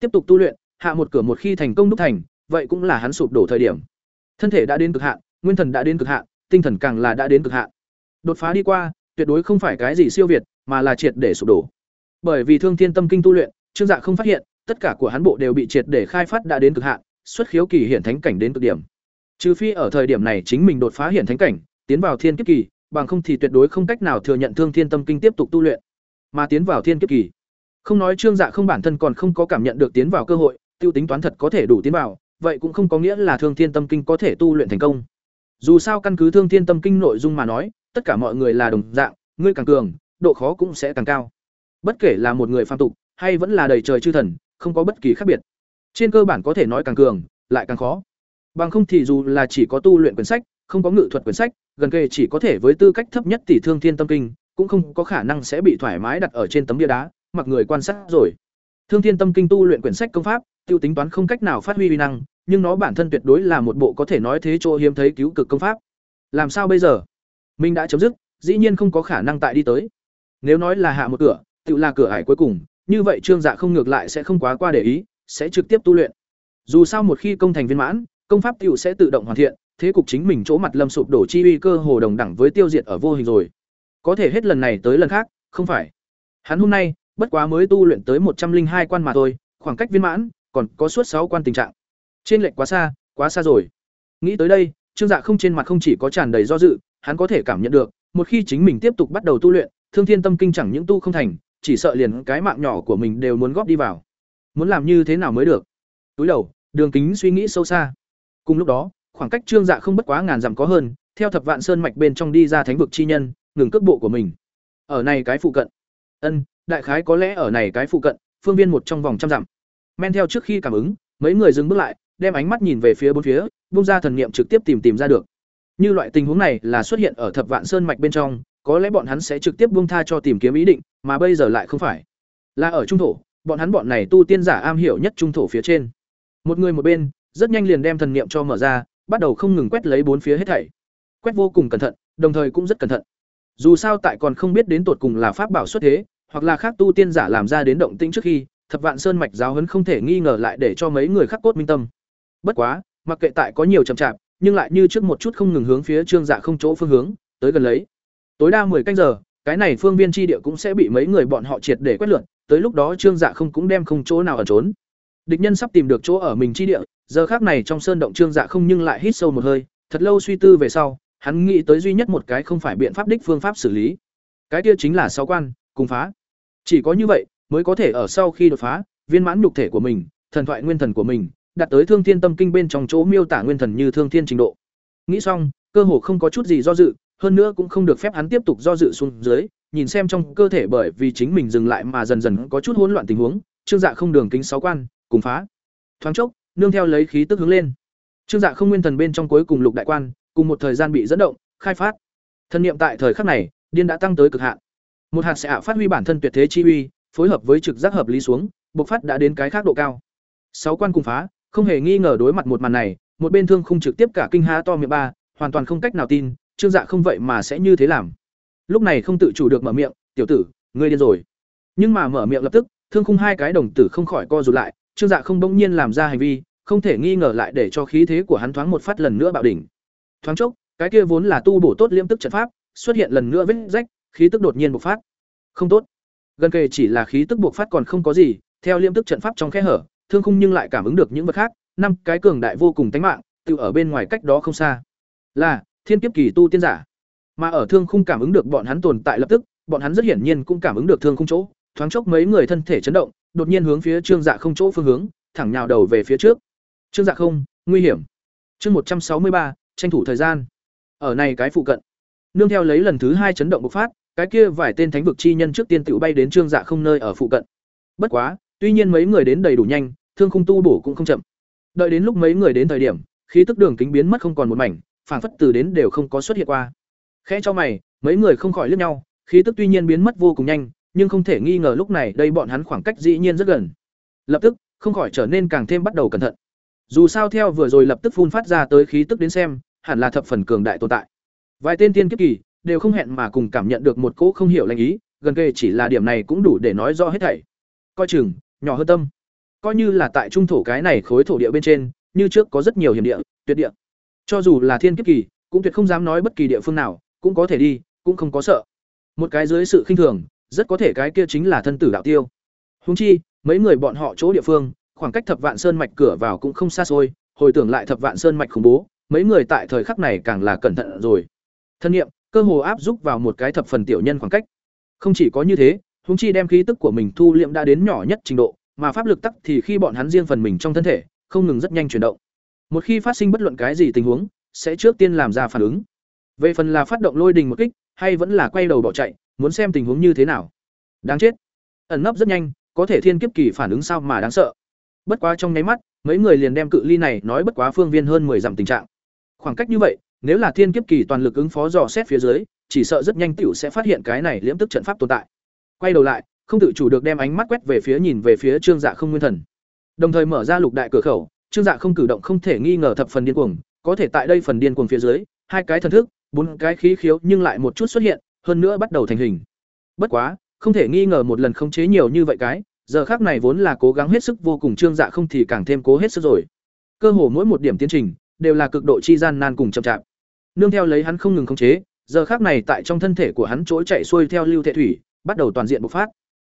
Tiếp tục tu luyện, hạ một cửa một khi thành công đúc thành, vậy cũng là hắn sụp đổ thời điểm. Thân thể đã đến cực hạn, nguyên thần đã đến cực hạn, tinh thần càng là đã đến cực hạn. Đột phá đi qua, tuyệt đối không phải cái gì siêu việt, mà là triệt để sụp đổ. Bởi vì Thương Thiên Tâm Kinh tu luyện, Trương Dạ không phát hiện, tất cả của hắn bộ đều bị triệt để khai phát đã đến cực hạn, xuất khiếu kỳ hiển thánh cảnh đến cực điểm. Trừ phi ở thời điểm này chính mình đột phá hiển thánh cảnh, tiến vào thiên kiếp kỳ, bằng không thì tuyệt đối không cách nào thừa nhận Thương Thiên Tâm Kinh tiếp tục tu luyện, mà tiến vào thiên kiếp kỳ. Không nói Trương Dạ không bản thân còn không có cảm nhận được tiến vào cơ hội, tiêu tính toán thật có thể đủ tiến vào, vậy cũng không có nghĩa là Thương Thiên Tâm Kinh có thể tu luyện thành công. Dù sao căn cứ Thương Thiên Tâm Kinh nội dung mà nói, tất cả mọi người là đồng dạng, ngươi càng cường, độ khó cũng sẽ càng cao. Bất kể là một người phàm tục, hay vẫn là đầy trời chư thần, không có bất kỳ khác biệt. Trên cơ bản có thể nói càng cường, lại càng khó. Bằng không thì dù là chỉ có tu luyện quyển sách, không có ngự thuật quyển sách, gần kề chỉ có thể với tư cách thấp nhất tỷ thương thiên tâm kinh, cũng không có khả năng sẽ bị thoải mái đặt ở trên tấm bia đá, mặc người quan sát rồi. Thương Thiên Tâm Kinh tu luyện quyển sách công pháp, tiêu tính toán không cách nào phát huy uy năng, nhưng nó bản thân tuyệt đối là một bộ có thể nói thế chỗ hiếm thấy cứu cực công pháp. Làm sao bây giờ? mình đã chấm dứt, dĩ nhiên không có khả năng tại đi tới. Nếu nói là hạ một cửa, tự là cửa ải cuối cùng, như vậy Trương Dạ không ngược lại sẽ không quá qua để ý, sẽ trực tiếp tu luyện. Dù sao một khi công thành viên mãn, công pháp tiểu sẽ tự động hoàn thiện, thế cục chính mình chỗ mặt lâm sụp đổ chi uy cơ hồ đồng đẳng với tiêu diệt ở vô hình rồi. Có thể hết lần này tới lần khác, không phải. Hắn hôm nay, bất quá mới tu luyện tới một trăm linh hai quan mà thôi, khoảng cách viên mãn, còn có suốt sáu quan tình trạng. Trên lệch quá xa, quá xa rồi. Nghĩ tới đây, Trương Dạ không trên mặt không chỉ có tràn đầy do dự, hắn có thể cảm nhận được, một khi chính mình tiếp tục bắt đầu tu luyện, Thương Thiên Tâm Kinh chẳng những tu không thành, chỉ sợ liền cái mạng nhỏ của mình đều muốn góp đi vào. Muốn làm như thế nào mới được? Túi đầu, Đường Kính suy nghĩ sâu xa. Cùng lúc đó, khoảng cách Trương Dạ không bất quá ngàn dặm có hơn, theo thập vạn sơn mạch bên trong đi ra thánh vực chi nhân, ngừng cước bộ của mình. Ở này cái phụ cận. Ân, đại khái có lẽ ở này cái phụ cận, phương viên một trong vòng trăm dặm. Men theo trước khi cảm ứng, mấy người dừng bước lại, đem ánh mắt nhìn về phía bốn phía, bung ra thần niệm trực tiếp tìm tìm ra được. Như loại tình huống này là xuất hiện ở Thập Vạn Sơn mạch bên trong, có lẽ bọn hắn sẽ trực tiếp buông tha cho tìm kiếm ý định, mà bây giờ lại không phải. Là ở trung thổ, bọn hắn bọn này tu tiên giả am hiểu nhất trung thổ phía trên. Một người một bên, rất nhanh liền đem thần niệm cho mở ra, bắt đầu không ngừng quét lấy bốn phía hết thảy. Quét vô cùng cẩn thận, đồng thời cũng rất cẩn thận. Dù sao tại còn không biết đến tột cùng là pháp bảo xuất thế, hoặc là khác tu tiên giả làm ra đến động tĩnh trước khi, Thập Vạn Sơn mạch giáo huấn không thể nghi ngờ lại để cho mấy người khắc cốt minh tâm. Bất quá, mặc kệ tại có nhiều chậm chạp, nhưng lại như trước một chút không ngừng hướng phía Trương Dạ không chỗ phương hướng, tới gần lấy. Tối đa 10 canh giờ, cái này phương viên chi địa cũng sẽ bị mấy người bọn họ triệt để quét lượt, tới lúc đó Trương Dạ không cũng đem không chỗ nào ở trốn. Địch nhân sắp tìm được chỗ ở mình chi địa, giờ khác này trong sơn động Trương Dạ không nhưng lại hít sâu một hơi, thật lâu suy tư về sau, hắn nghĩ tới duy nhất một cái không phải biện pháp đích phương pháp xử lý. Cái kia chính là sáu quan, cùng phá. Chỉ có như vậy, mới có thể ở sau khi đột phá, viên mãn nhục thể của mình, thần thoại nguyên thần của mình, đạt tới thương thiên tâm kinh bên trong chỗ miêu tả nguyên thần như thương thiên trình độ. Nghĩ xong, cơ hồ không có chút gì do dự, hơn nữa cũng không được phép hắn tiếp tục do dự xuống dưới, nhìn xem trong cơ thể bởi vì chính mình dừng lại mà dần dần có chút hỗn loạn tình huống, Trương Dạ không đường kính sáu quan, cùng phá. Thoáng chốc, nương theo lấy khí tức hướng lên. Trương Dạ không nguyên thần bên trong cuối cùng lục đại quan, cùng một thời gian bị dẫn động, khai phát. Thân niệm tại thời khắc này, điên đã tăng tới cực hạn. Một hạt sẽ ạ phát huy bản thân tuyệt thế chi uy, phối hợp với trực giác hợp lý xuống, bộc phát đã đến cái khác độ cao. Sáu quan cùng phá, không hề nghi ngờ đối mặt một màn này, một bên thương không trực tiếp cả kinh há to miệng ba, hoàn toàn không cách nào tin, Trương Dạ không vậy mà sẽ như thế làm. Lúc này không tự chủ được mở miệng, "Tiểu tử, ngươi điên rồi." Nhưng mà mở miệng lập tức, thương khung hai cái đồng tử không khỏi co rụt lại, Trương Dạ không bỗng nhiên làm ra hành vi, không thể nghi ngờ lại để cho khí thế của hắn thoáng một phát lần nữa bạo đỉnh. Thoáng chốc, cái kia vốn là tu bổ tốt liêm tức trận pháp, xuất hiện lần nữa vết rách, khí tức đột nhiên bộc phát. Không tốt. Gần kề chỉ là khí tức bộc phát còn không có gì, theo liêm tức trận pháp trong khe hở, thương khung nhưng lại cảm ứng được những vật khác, năm cái cường đại vô cùng tánh mạng, tự ở bên ngoài cách đó không xa. Là thiên kiếp kỳ tu tiên giả. Mà ở thương khung cảm ứng được bọn hắn tồn tại lập tức, bọn hắn rất hiển nhiên cũng cảm ứng được thương khung chỗ, thoáng chốc mấy người thân thể chấn động, đột nhiên hướng phía Trương Dạ không chỗ phương hướng, thẳng nhào đầu về phía trước. Trương Dạ không, nguy hiểm. Chương một trăm sáu mươi ba tranh thủ thời gian. Ở này cái phụ cận, nương theo lấy lần thứ hai chấn động bộc phát, cái kia vài tên thánh vực chi nhân trước tiên tự bay đến Trương Dạ không nơi ở phụ cận. Bất quá, tuy nhiên mấy người đến đầy đủ nhanh, thương khung tu bổ cũng không chậm. Đợi đến lúc mấy người đến thời điểm, khí tức đường kính biến mất không còn một mảnh, phản phất từ đến đều không có xuất hiện qua. Khẽ cho mày, mấy người không khỏi liếc nhau, khí tức tuy nhiên biến mất vô cùng nhanh, nhưng không thể nghi ngờ lúc này đây bọn hắn khoảng cách dĩ nhiên rất gần. Lập tức, không khỏi trở nên càng thêm bắt đầu cẩn thận. Dù sao theo vừa rồi lập tức phun phát ra tới khí tức đến xem, hẳn là thập phần cường đại tồn tại. Vài tên tiên kiếp kỳ đều không hẹn mà cùng cảm nhận được một cỗ không hiểu lành ý, gần kề chỉ là điểm này cũng đủ để nói rõ hết thảy. Coi chừng, nhỏ hơn tâm. Coi như là tại trung thổ cái này khối thổ địa bên trên, như trước có rất nhiều hiểm địa, tuyệt địa. Cho dù là thiên kiếp kỳ, cũng tuyệt không dám nói bất kỳ địa phương nào, cũng có thể đi, cũng không có sợ. Một cái dưới sự khinh thường, rất có thể cái kia chính là thân tử đạo tiêu. Huống chi, mấy người bọn họ chỗ địa phương, khoảng cách Thập Vạn Sơn mạch cửa vào cũng không xa xôi, hồi tưởng lại Thập Vạn Sơn mạch khủng bố, mấy người tại thời khắc này càng là cẩn thận rồi. Thân niệm, cơ hồ áp giúp vào một cái thập phần tiểu nhân khoảng cách. Không chỉ có như thế, huống chi đem khí tức của mình thu liệm đã đến nhỏ nhất trình độ, mà pháp lực tắc thì khi bọn hắn riêng phần mình trong thân thể, không ngừng rất nhanh chuyển động. Một khi phát sinh bất luận cái gì tình huống, sẽ trước tiên làm ra phản ứng. Về phần là phát động lôi đình một kích, hay vẫn là quay đầu bỏ chạy, muốn xem tình huống như thế nào. Đáng chết. Ẩn nấp rất nhanh, có thể thiên kiếp kỳ phản ứng sao mà đáng sợ. Bất quá trong nháy mắt, mấy người liền đem cự ly này nói bất quá phương viên hơn 10 dặm tình trạng. Khoảng cách như vậy, nếu là thiên kiếp kỳ toàn lực ứng phó dò xét phía dưới, chỉ sợ rất nhanh tiểu sẽ phát hiện cái này liễm tức trận pháp tồn tại. Quay đầu lại, không tự chủ được đem ánh mắt quét về phía nhìn về phía Trương Dạ không nguyên thần. Đồng thời mở ra lục đại cửa khẩu, Trương Dạ không cử động không thể nghi ngờ thập phần điên cuồng, có thể tại đây phần điên cuồng phía dưới, hai cái thần thức, bốn cái khí khiếu nhưng lại một chút xuất hiện, hơn nữa bắt đầu thành hình. Bất quá, không thể nghi ngờ một lần khống chế nhiều như vậy cái, giờ khác này vốn là cố gắng hết sức vô cùng Trương Dạ không thì càng thêm cố hết sức rồi. Cơ hồ mỗi một điểm tiến trình đều là cực độ chi gian nan cùng chậm chạp. Nương theo lấy hắn không ngừng khống chế, giờ khác này tại trong thân thể của hắn trỗi chạy xuôi theo lưu thể thủy, bắt đầu toàn diện bộc phát.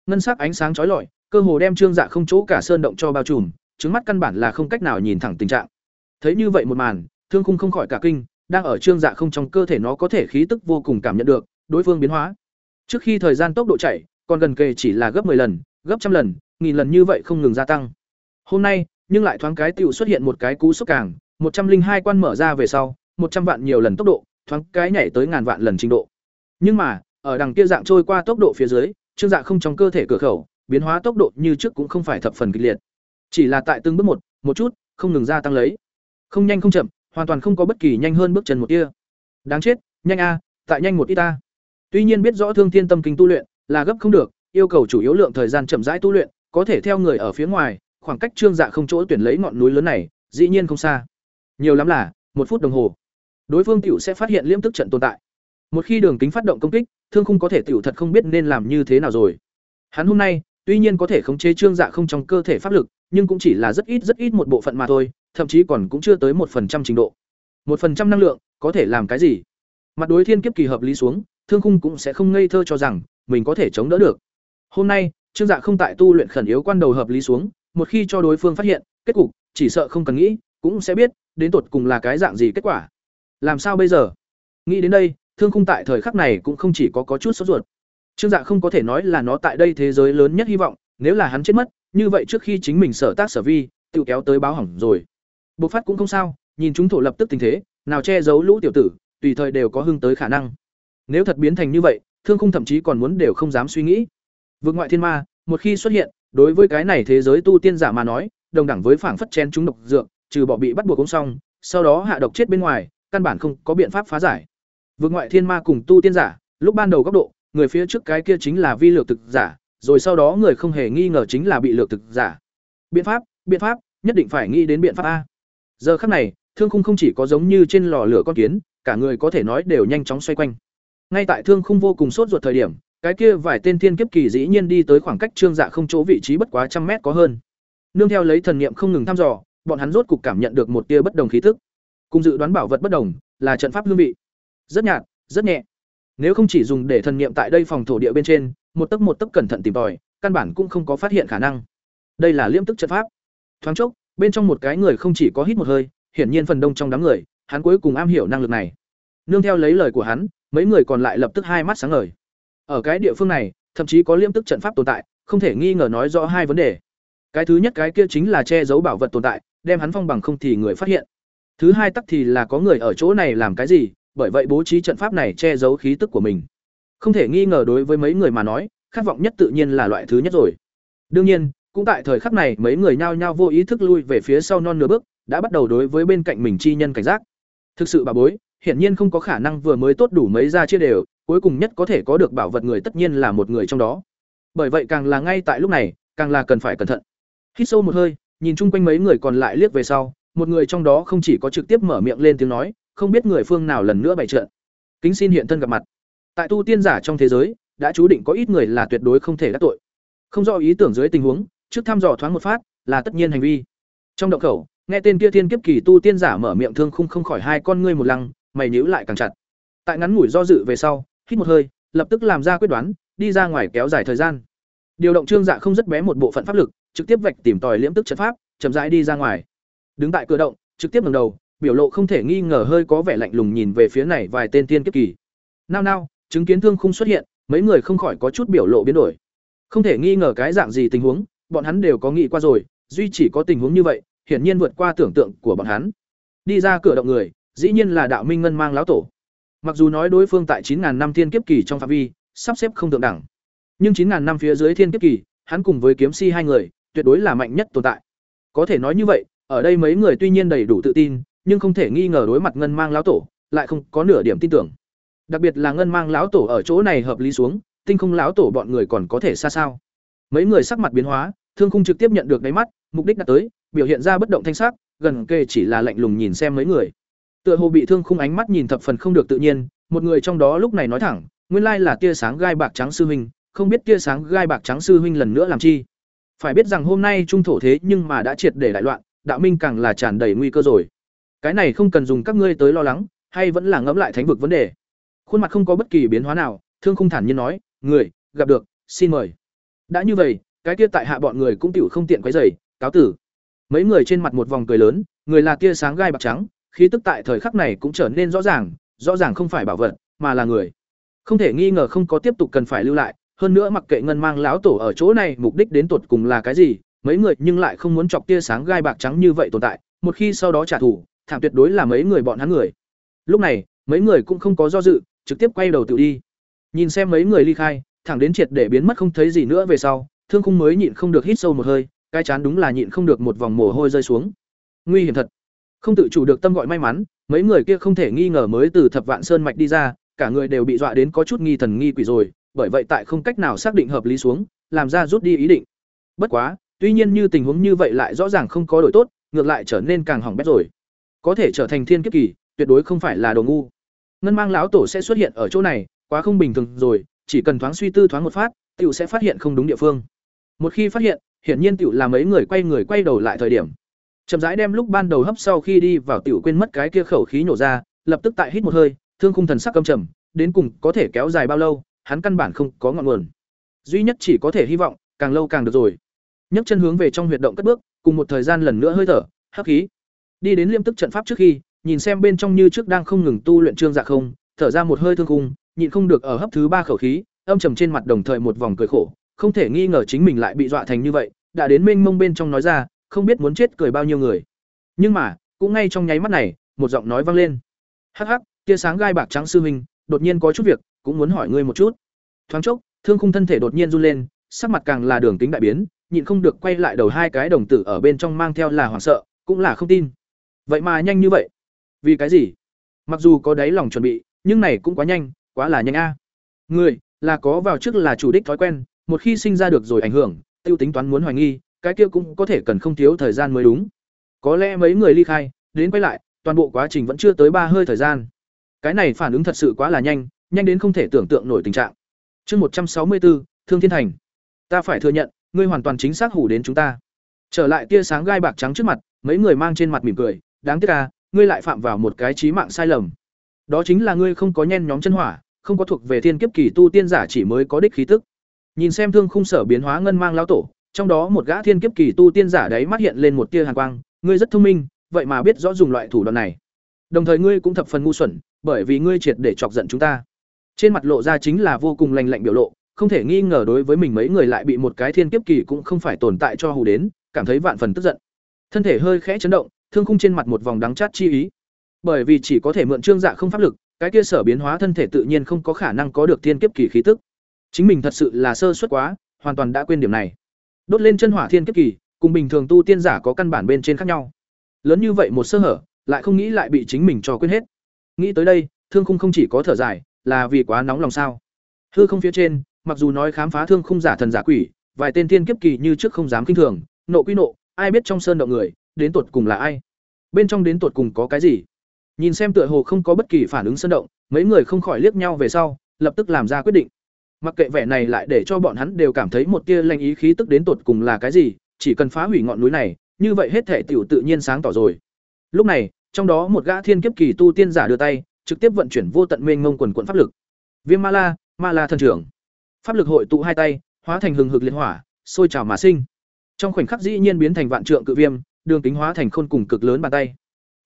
Ngân sắc ánh sáng chói lọi, cơ hồ đem Trương Dạ không chỗ cả sơn động cho bao trùm, trứng mắt căn bản là không cách nào nhìn thẳng tình trạng. Thấy như vậy một màn, Thương Khung không khỏi cả kinh, đang ở Trương Dạ không trong cơ thể nó có thể khí tức vô cùng cảm nhận được, đối phương biến hóa. Trước khi thời gian tốc độ chạy, còn gần kề chỉ là gấp 10 lần, gấp trăm lần, nghìn lần như vậy không ngừng gia tăng. Hôm nay, nhưng lại thoáng cái tiểu xuất hiện một cái cú sốc càng, một trăm linh hai quan mở ra về sau, một trăm vạn nhiều lần tốc độ, thoáng cái nhảy tới ngàn vạn lần trình độ. Nhưng mà, ở đằng kia dạng trôi qua tốc độ phía dưới, trương dạ không trong cơ thể cửa khẩu, biến hóa tốc độ như trước cũng không phải thập phần kịch liệt. Chỉ là tại từng bước một, một chút, không ngừng gia tăng lấy. Không nhanh không chậm, hoàn toàn không có bất kỳ nhanh hơn bước chân một tia. Đáng chết, nhanh a, tại nhanh một ít ta. Tuy nhiên biết rõ Thương Thiên Tâm Kinh tu luyện là gấp không được, yêu cầu chủ yếu lượng thời gian chậm rãi tu luyện, có thể theo người ở phía ngoài, khoảng cách Trương Dạ không chỗ tuyển lấy ngọn núi lớn này, dĩ nhiên không xa. Nhiều lắm là một phút đồng hồ. Đối phương tiểu sẽ phát hiện liễm tức trận tồn tại. Một khi đường kính phát động công kích, thương không có thể tiểu thật không biết nên làm như thế nào rồi. Hắn hôm nay, tuy nhiên có thể khống chế Trương Dạ không trong cơ thể pháp lực, nhưng cũng chỉ là rất ít rất ít một bộ phận mà thôi, thậm chí còn cũng chưa tới một phần trăm trình độ. Một phần trăm năng lượng, có thể làm cái gì? Mặt đối thiên kiếp kỳ hợp lý xuống, Thương Khung cũng sẽ không ngây thơ cho rằng mình có thể chống đỡ được. Hôm nay, Trương Dạ không tại tu luyện khẩn yếu quan đầu hợp lý xuống, một khi cho đối phương phát hiện, kết cục chỉ sợ không cần nghĩ, cũng sẽ biết đến tột cùng là cái dạng gì kết quả. Làm sao bây giờ? Nghĩ đến đây, Thương Khung tại thời khắc này cũng không chỉ có có chút sốt ruột. Trương Dạ không có thể nói là nó tại đây thế giới lớn nhất hy vọng, nếu là hắn chết mất, như vậy trước khi chính mình sở tác sở vi, tự kéo tới báo hỏng rồi. Bộc phát cũng không sao, nhìn chúng thổ lập tức tình thế, nào che giấu lũ tiểu tử, tùy thời đều có hưng tới khả năng. Nếu thật biến thành như vậy, Thương Khung thậm chí còn muốn đều không dám suy nghĩ. Vượt ngoại thiên ma, một khi xuất hiện, đối với cái này thế giới tu tiên giả mà nói, đồng đẳng với phảng phất chen chúng độc dược, trừ bỏ bị bắt buộc cũng xong, sau đó hạ độc chết bên ngoài, căn bản không có biện pháp phá giải. Vượt ngoại thiên ma cùng tu tiên giả, lúc ban đầu góc độ, người phía trước cái kia chính là vi lược thực giả, rồi sau đó người không hề nghi ngờ chính là bị lược thực giả. Biện pháp, biện pháp, nhất định phải nghĩ đến biện pháp a. Giờ khắc này, Thương Khung không chỉ có giống như trên lò lửa con kiến, cả người có thể nói đều nhanh chóng xoay quanh. Ngay tại Thương Khung vô cùng sốt ruột thời điểm, cái kia vài tên thiên kiếp kỳ dĩ nhiên đi tới khoảng cách trương dạ không chỗ vị trí bất quá trăm mét có hơn. Nương theo lấy thần niệm không ngừng thăm dò bọn hắn rốt cục cảm nhận được một tia bất đồng khí thức cùng dự đoán bảo vật bất đồng là trận pháp hương vị. Rất nhạt rất nhẹ. Nếu không chỉ dùng để thần niệm tại đây phòng thổ địa bên trên một tấc một tấc cẩn thận tìm tòi căn bản cũng không có phát hiện khả năng. Đây là liêm tức trận pháp. Thoáng chốc bên trong một cái người không chỉ có hít một hơi hiển nhiên phần đông trong đám người hắn cuối cùng am hiểu năng lực này. Nương theo lấy lời của hắn mấy người còn lại lập tức hai mắt sáng ngời ở cái địa phương này, thậm chí có liêm tức trận pháp tồn tại, không thể nghi ngờ nói rõ hai vấn đề. Cái thứ nhất cái kia chính là che giấu bảo vật tồn tại, đem hắn phong bằng không thì người phát hiện. Thứ hai tắc thì là có người ở chỗ này làm cái gì, bởi vậy bố trí trận pháp này che giấu khí tức của mình. Không thể nghi ngờ đối với mấy người mà nói, khát vọng nhất tự nhiên là loại thứ nhất rồi. Đương nhiên, cũng tại thời khắc này mấy người nhao nhao vô ý thức lui về phía sau non nửa bước đã bắt đầu đối với bên cạnh mình chi nhân cảnh giác thực sự bà bối hiển nhiên không có khả năng vừa mới tốt đủ mấy ra chia đều, cuối cùng nhất có thể có được bảo vật người tất nhiên là một người trong đó. Bởi vậy càng là ngay tại lúc này, càng là cần phải cẩn thận. Hít sâu một hơi, nhìn chung quanh mấy người còn lại liếc về sau, một người trong đó không chỉ có trực tiếp mở miệng lên tiếng nói, không biết người phương nào lần nữa bày trận. Kính xin hiện thân gặp mặt. Tại tu tiên giả trong thế giới, đã chú định có ít người là tuyệt đối không thể đắc tội. Không do ý tưởng dưới tình huống, trước thăm dò thoáng một phát, là tất nhiên hành vi. Trong động khẩu, nghe tên kia thiên kiếp kỳ tu tiên giả mở miệng thương khung không khỏi hai con ngươi một lăng mày nhíu lại càng chặt. Tại ngắn ngủi do dự về sau, hít một hơi, lập tức làm ra quyết đoán, đi ra ngoài kéo dài thời gian. Điều động trương dạ không rất bé một bộ phận pháp lực, trực tiếp vạch tìm tòi liễm tức trận pháp, chậm rãi đi ra ngoài. Đứng tại cửa động, trực tiếp ngẩng đầu, biểu lộ không thể nghi ngờ hơi có vẻ lạnh lùng nhìn về phía này vài tên tiên kiếp kỳ. Nao nao, chứng kiến thương khung xuất hiện, mấy người không khỏi có chút biểu lộ biến đổi. Không thể nghi ngờ cái dạng gì tình huống, bọn hắn đều có nghĩ qua rồi, duy chỉ có tình huống như vậy, hiển nhiên vượt qua tưởng tượng của bọn hắn. Đi ra cửa động người dĩ nhiên là đạo minh ngân mang lão tổ. Mặc dù nói đối phương tại chín ngàn năm thiên kiếp kỳ trong phạm vi, sắp xếp không thượng đẳng, nhưng chín ngàn năm phía dưới thiên kiếp kỳ, hắn cùng với kiếm si hai người, tuyệt đối là mạnh nhất tồn tại. Có thể nói như vậy, ở đây mấy người tuy nhiên đầy đủ tự tin, nhưng không thể nghi ngờ đối mặt ngân mang lão tổ, lại không có nửa điểm tin tưởng. Đặc biệt là ngân mang lão tổ ở chỗ này hợp lý xuống, tinh không lão tổ bọn người còn có thể xa sao? Mấy người sắc mặt biến hóa, thương khung trực tiếp nhận được đáy mắt, mục đích đã tới, biểu hiện ra bất động thanh sắc, gần kề chỉ là lạnh lùng nhìn xem mấy người tựa hồ bị thương khung ánh mắt nhìn thập phần không được tự nhiên, một người trong đó lúc này nói thẳng, nguyên lai là tia sáng gai bạc trắng sư huynh, không biết tia sáng gai bạc trắng sư huynh lần nữa làm chi? Phải biết rằng hôm nay trung thổ thế nhưng mà đã triệt để đại loạn, đạo minh càng là tràn đầy nguy cơ rồi. Cái này không cần dùng các ngươi tới lo lắng, hay vẫn là ngẫm lại thánh vực vấn đề. Khuôn mặt không có bất kỳ biến hóa nào, thương không thản nhiên nói, người, gặp được, xin mời. Đã như vậy, cái kia tại hạ bọn người cũng tiểu không tiện quấy rầy, cáo tử. Mấy người trên mặt một vòng cười lớn, người là tia sáng gai bạc trắng khí tức tại thời khắc này cũng trở nên rõ ràng rõ ràng không phải bảo vật, mà là người. Không thể nghi ngờ không có tiếp tục cần phải lưu lại, hơn nữa mặc kệ ngân mang lão tổ ở chỗ này mục đích đến tột cùng là cái gì, mấy người nhưng lại không muốn chọc tia sáng gai bạc trắng như vậy tồn tại, một khi sau đó trả thù, thảm tuyệt đối là mấy người bọn hắn người. Lúc này, mấy người cũng không có do dự, trực tiếp quay đầu tự đi. Nhìn xem mấy người ly khai, thẳng đến triệt để biến mất không thấy gì nữa về sau, thương khung mới nhịn không được hít sâu một hơi, cái chán đúng là nhịn không được một vòng mồ hôi rơi xuống. Nguy hiểm thật không tự chủ được tâm gọi may mắn, mấy người kia không thể nghi ngờ mới từ thập vạn sơn mạch đi ra, cả người đều bị dọa đến có chút nghi thần nghi quỷ rồi, bởi vậy tại không cách nào xác định hợp lý xuống, làm ra rút đi ý định. Bất quá, tuy nhiên như tình huống như vậy lại rõ ràng không có đổi tốt, ngược lại trở nên càng hỏng bét rồi. Có thể trở thành thiên kiếp kỳ, tuyệt đối không phải là đồ ngu. Ngân mang lão tổ sẽ xuất hiện ở chỗ này, quá không bình thường rồi, chỉ cần thoáng suy tư thoáng một phát, tiểu sẽ phát hiện không đúng địa phương. Một khi phát hiện, hiển nhiên tiểu là mấy người quay người quay đầu lại thời điểm chậm rãi đem lúc ban đầu hấp sau khi đi vào tiểu quên mất cái kia khẩu khí nhổ ra, lập tức tại hít một hơi, thương khung thần sắc cầm trầm, đến cùng có thể kéo dài bao lâu, hắn căn bản không có ngọn nguồn. Duy nhất chỉ có thể hy vọng, càng lâu càng được rồi. Nhấc chân hướng về trong huyệt động cất bước, cùng một thời gian lần nữa hơi thở, hấp khí. Đi đến liêm tức trận pháp trước khi, nhìn xem bên trong như trước đang không ngừng tu luyện trương dạ không, thở ra một hơi thương khung, nhịn không được ở hấp thứ ba khẩu khí, âm trầm trên mặt đồng thời một vòng cười khổ, không thể nghi ngờ chính mình lại bị dọa thành như vậy, đã đến mênh mông bên trong nói ra không biết muốn chết cười bao nhiêu người. Nhưng mà, cũng ngay trong nháy mắt này, một giọng nói vang lên. Hắc hắc, tia sáng gai bạc trắng sư huynh, đột nhiên có chút việc, cũng muốn hỏi ngươi một chút. Thoáng chốc, thương khung thân thể đột nhiên run lên, sắc mặt càng là đường tính đại biến, nhịn không được quay lại đầu hai cái đồng tử ở bên trong mang theo là hoảng sợ, cũng là không tin. Vậy mà nhanh như vậy? Vì cái gì? Mặc dù có đáy lòng chuẩn bị, nhưng này cũng quá nhanh, quá là nhanh a. Người là có vào trước là chủ đích thói quen, một khi sinh ra được rồi ảnh hưởng, tiêu tính toán muốn hoài nghi cái kia cũng có thể cần không thiếu thời gian mới đúng. Có lẽ mấy người ly khai, đến quay lại, toàn bộ quá trình vẫn chưa tới ba hơi thời gian. Cái này phản ứng thật sự quá là nhanh nhanh đến không thể tưởng tượng nổi tình trạng. Chương một trăm sáu mươi bốn thương thiên thành. Ta phải thừa nhận, ngươi hoàn toàn chính xác hủ đến chúng ta. Trở lại tia sáng gai bạc trắng trước mặt, mấy người mang trên mặt mỉm cười, đáng tiếc à ngươi lại phạm vào một cái chí mạng sai lầm. Đó chính là ngươi không có nhen nhóm chân hỏa, không có thuộc về thiên kiếp kỳ tu tiên giả chỉ mới có đích khí tức. Nhìn xem thương khung sở biến hóa ngân mang lão tổ trong đó một gã thiên kiếp kỳ tu tiên giả đấy mắt hiện lên một tia hàn quang, ngươi rất thông minh, vậy mà biết rõ dùng loại thủ đoạn này. Đồng thời ngươi cũng thập phần ngu xuẩn, bởi vì ngươi triệt để chọc giận chúng ta. Trên mặt lộ ra chính là vô cùng lành lạnh biểu lộ, không thể nghi ngờ đối với mình mấy người lại bị một cái thiên kiếp kỳ cũng không phải tồn tại cho hù đến, cảm thấy vạn phần tức giận. Thân thể hơi khẽ chấn động, thương khung trên mặt một vòng đắng chát chi ý. Bởi vì chỉ có thể mượn trương dạ không pháp lực, cái kia sở biến hóa thân thể tự nhiên không có khả năng có được thiên kiếp kỳ khí tức. Chính mình thật sự là sơ suất quá, hoàn toàn đã quên điểm này. Đốt lên chân hỏa thiên kiếp kỳ, cùng bình thường tu tiên giả có căn bản bên trên khác nhau. Lớn như vậy một sơ hở, lại không nghĩ lại bị chính mình cho quên hết. Nghĩ tới đây, Thương Khung không chỉ có thở dài, là vì quá nóng lòng sao? Hư không phía trên, mặc dù nói khám phá thương khung giả thần giả quỷ, vài tên thiên kiếp kỳ như trước không dám kinh thường, nộ quy nộ, ai biết trong sơn động người, đến tột cùng là ai? Bên trong đến tột cùng có cái gì? Nhìn xem tựa hồ không có bất kỳ phản ứng sơn động, mấy người không khỏi liếc nhau về sau, lập tức làm ra quyết định. Mặc kệ vẻ này lại để cho bọn hắn đều cảm thấy một tia lanh ý khí tức đến tột cùng là cái gì, chỉ cần phá hủy ngọn núi này, như vậy hết thể tiểu tự nhiên sáng tỏ rồi. Lúc này, trong đó một gã thiên kiếp kỳ tu tiên giả đưa tay, trực tiếp vận chuyển vô tận mênh ngông quần quần pháp lực. Viêm Ma La, Ma La thần trưởng. Pháp lực hội tụ hai tay, hóa thành hừng hực liệt hỏa, sôi trào mà sinh. Trong khoảnh khắc dĩ nhiên biến thành vạn trượng cự viêm, đường kính hóa thành khôn cùng cực lớn bàn tay.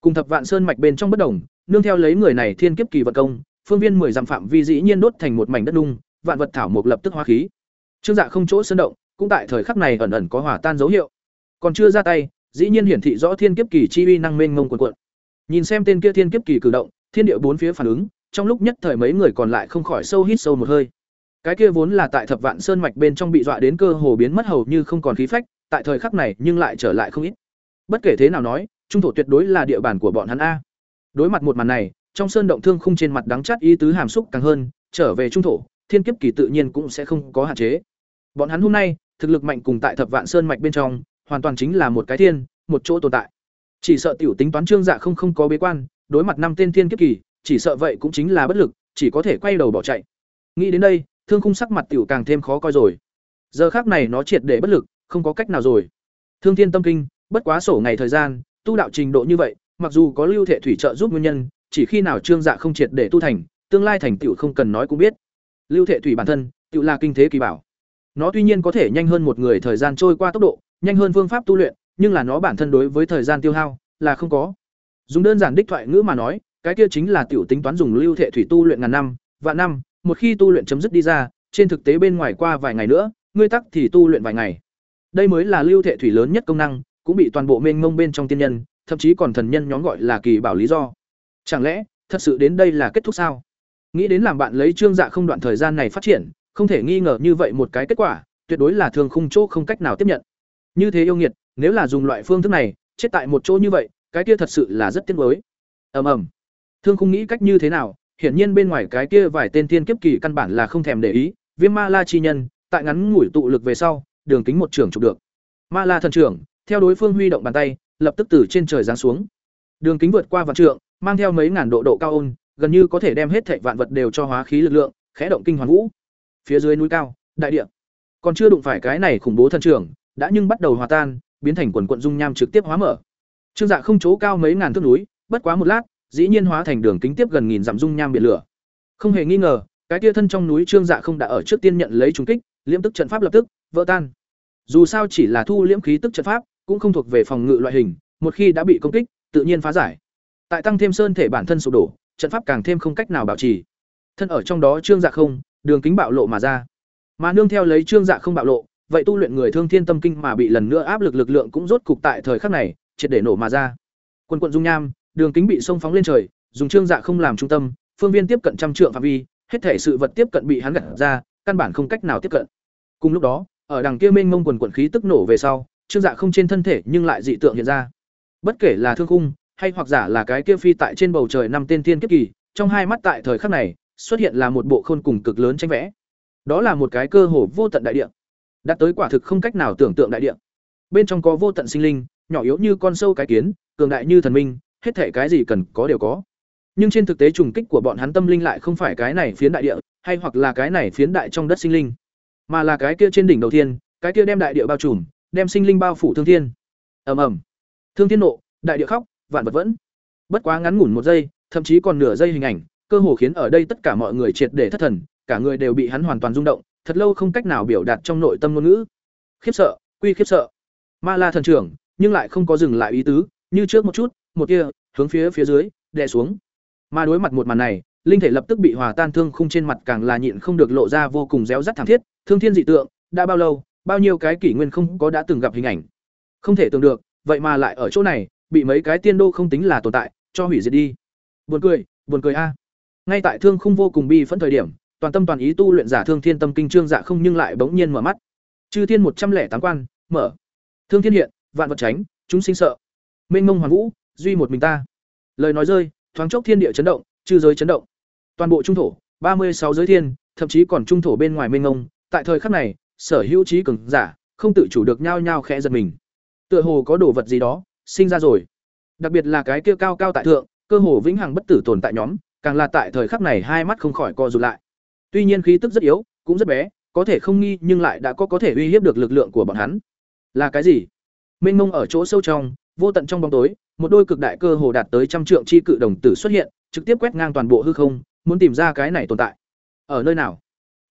Cùng thập vạn sơn mạch bên trong bất đồng, nương theo lấy người này thiên kiếp kỳ vận công, phương viên mười dặm phạm vi dĩ nhiên đốt thành một mảnh đất nung, vạn vật thảo mục lập tức hóa khí. Trương Dạ không chỗ sơn động, cũng tại thời khắc này ẩn ẩn có hỏa tan dấu hiệu. Còn chưa ra tay, dĩ nhiên hiển thị rõ thiên kiếp kỳ chi uy năng mênh mông cuồn cuộn. Nhìn xem tên kia thiên kiếp kỳ cử động, thiên địa bốn phía phản ứng, trong lúc nhất thời mấy người còn lại không khỏi sâu hít sâu một hơi. Cái kia vốn là tại Thập Vạn Sơn mạch bên trong bị dọa đến cơ hồ biến mất hầu như không còn khí phách, tại thời khắc này nhưng lại trở lại không ít. Bất kể thế nào nói, trung thổ tuyệt đối là địa bàn của bọn hắn a. Đối mặt một màn này, trong sơn động thương khung trên mặt đắng chát ý tứ hàm xúc càng hơn, trở về trung thổ, thiên kiếp kỳ tự nhiên cũng sẽ không có hạn chế. Bọn hắn hôm nay, thực lực mạnh cùng tại Thập Vạn Sơn mạch bên trong, hoàn toàn chính là một cái thiên, một chỗ tồn tại. Chỉ sợ tiểu tính toán Trương Dạ không không có bế quan, đối mặt năm tên thiên kiếp kỳ, chỉ sợ vậy cũng chính là bất lực, chỉ có thể quay đầu bỏ chạy. Nghĩ đến đây, Thương Khung sắc mặt tiểu càng thêm khó coi rồi. Giờ khác này nó triệt để bất lực, không có cách nào rồi. Thương Thiên tâm kinh, bất quá sổ ngày thời gian, tu đạo trình độ như vậy, mặc dù có lưu thể thủy trợ giúp nguyên nhân, chỉ khi nào Trương Dạ không triệt để tu thành, tương lai thành tựu không cần nói cũng biết. Lưu thể thủy bản thân, tự là kinh thế kỳ bảo. Nó tuy nhiên có thể nhanh hơn một người thời gian trôi qua tốc độ, nhanh hơn phương pháp tu luyện, nhưng là nó bản thân đối với thời gian tiêu hao là không có. Dùng đơn giản đích thoại ngữ mà nói, cái kia chính là tiểu tính toán dùng lưu thể thủy tu luyện ngàn năm, vạn năm, một khi tu luyện chấm dứt đi ra, trên thực tế bên ngoài qua vài ngày nữa, ngươi tắc thì tu luyện vài ngày. Đây mới là lưu thể thủy lớn nhất công năng, cũng bị toàn bộ mênh mông bên trong tiên nhân, thậm chí còn thần nhân nhóm gọi là kỳ bảo lý do. Chẳng lẽ, thật sự đến đây là kết thúc sao? Nghĩ đến làm bạn lấy Trương Dạ không đoạn thời gian này phát triển, không thể nghi ngờ như vậy một cái kết quả, tuyệt đối là thường khung chỗ không cách nào tiếp nhận. Như thế yêu nghiệt, nếu là dùng loại phương thức này, chết tại một chỗ như vậy, cái kia thật sự là rất tiếc mới Ầm ầm. Thương không nghĩ cách như thế nào, hiển nhiên bên ngoài cái kia vài tên thiên kiếp kỳ căn bản là không thèm để ý, Viêm Ma La chi nhân, tại ngắn ngủi tụ lực về sau, đường kính một trường chụp được. Ma La thần trưởng, theo đối phương huy động bàn tay, lập tức từ trên trời giáng xuống. Đường kính vượt qua vạn trượng, mang theo mấy ngàn độ độ cao ôn, gần như có thể đem hết thảy vạn vật đều cho hóa khí lực lượng, khẽ động kinh hoàn vũ. Phía dưới núi cao, đại địa, còn chưa đụng phải cái này khủng bố thần trưởng, đã nhưng bắt đầu hòa tan, biến thành quần quận dung nham trực tiếp hóa mở. Trương Dạ không chỗ cao mấy ngàn thước núi, bất quá một lát, dĩ nhiên hóa thành đường kính tiếp gần nghìn dặm dung nham biển lửa. Không hề nghi ngờ, cái kia thân trong núi Trương Dạ không đã ở trước tiên nhận lấy trùng kích, liễm tức trận pháp lập tức vỡ tan. Dù sao chỉ là thu liễm khí tức trận pháp, cũng không thuộc về phòng ngự loại hình, một khi đã bị công kích, tự nhiên phá giải. Tại tăng thêm sơn thể bản thân sụp đổ, trận pháp càng thêm không cách nào bảo trì. Thân ở trong đó Trương Dạ không, đường kính bạo lộ mà ra. Mà nương theo lấy Trương Dạ không bạo lộ, vậy tu luyện người thương thiên tâm kinh mà bị lần nữa áp lực lực lượng cũng rốt cục tại thời khắc này, triệt để nổ mà ra. Quân quận dung nham, đường kính bị sông phóng lên trời, dùng Trương Dạ không làm trung tâm, phương viên tiếp cận trăm trượng phạm vi, hết thể sự vật tiếp cận bị hắn gặt ra, căn bản không cách nào tiếp cận. Cùng lúc đó, ở đằng kia mênh mông quần quần khí tức nổ về sau, Trương Dạ không trên thân thể nhưng lại dị tượng hiện ra. Bất kể là thương khung, hay hoặc giả là cái kia phi tại trên bầu trời năm tên thiên kiếp kỳ, trong hai mắt tại thời khắc này, xuất hiện là một bộ khôn cùng cực lớn tranh vẽ. Đó là một cái cơ hồ vô tận đại địa. Đạt tới quả thực không cách nào tưởng tượng đại địa. Bên trong có vô tận sinh linh, nhỏ yếu như con sâu cái kiến, cường đại như thần minh, hết thể cái gì cần có đều có. Nhưng trên thực tế trùng kích của bọn hắn tâm linh lại không phải cái này phiến đại địa, hay hoặc là cái này phiến đại trong đất sinh linh, mà là cái kia trên đỉnh đầu tiên, cái kia đem đại địa bao trùm, đem sinh linh bao phủ thương thiên. Ầm ầm. Thương thiên nộ, đại địa khóc, vạn vật vẫn. Bất quá ngắn ngủn một giây, thậm chí còn nửa giây hình ảnh, cơ hồ khiến ở đây tất cả mọi người triệt để thất thần, cả người đều bị hắn hoàn toàn rung động, thật lâu không cách nào biểu đạt trong nội tâm ngôn ngữ. Khiếp sợ, quy khiếp sợ. Ma La thần trưởng, nhưng lại không có dừng lại ý tứ, như trước một chút, một kia, hướng phía phía dưới, đè xuống. Mà đối mặt một màn này, linh thể lập tức bị hòa tan thương khung trên mặt càng là nhịn không được lộ ra vô cùng réo rắt thảm thiết, thương thiên dị tượng, đã bao lâu, bao nhiêu cái kỷ nguyên không có đã từng gặp hình ảnh. Không thể tưởng được, vậy mà lại ở chỗ này, bị mấy cái tiên đô không tính là tồn tại, cho hủy diệt đi. Buồn cười, buồn cười a. Ngay tại thương khung vô cùng bi phẫn thời điểm, toàn tâm toàn ý tu luyện giả thương thiên tâm kinh trương dạ không nhưng lại bỗng nhiên mở mắt. Chư thiên một trăm lẻ tám quan, mở. Thương thiên hiện, vạn vật tránh, chúng sinh sợ. Mênh mông hoàn vũ, duy một mình ta. Lời nói rơi, thoáng chốc thiên địa chấn động, chư giới chấn động. Toàn bộ trung thổ, ba mươi sáu giới thiên, thậm chí còn trung thổ bên ngoài mênh mông, tại thời khắc này, sở hữu trí cường giả, không tự chủ được nhao nhao khẽ giật mình. Tựa hồ có đồ vật gì đó sinh ra rồi. Đặc biệt là cái kia cao cao tại thượng, cơ hồ vĩnh hằng bất tử tồn tại nhóm, càng là tại thời khắc này hai mắt không khỏi co rụt lại. Tuy nhiên khí tức rất yếu, cũng rất bé, có thể không nghi nhưng lại đã có có thể uy hiếp được lực lượng của bọn hắn. Là cái gì? Mênh mông ở chỗ sâu trong, vô tận trong bóng tối, một đôi cực đại cơ hồ đạt tới trăm trượng chi cự đồng tử xuất hiện, trực tiếp quét ngang toàn bộ hư không, muốn tìm ra cái này tồn tại. Ở nơi nào?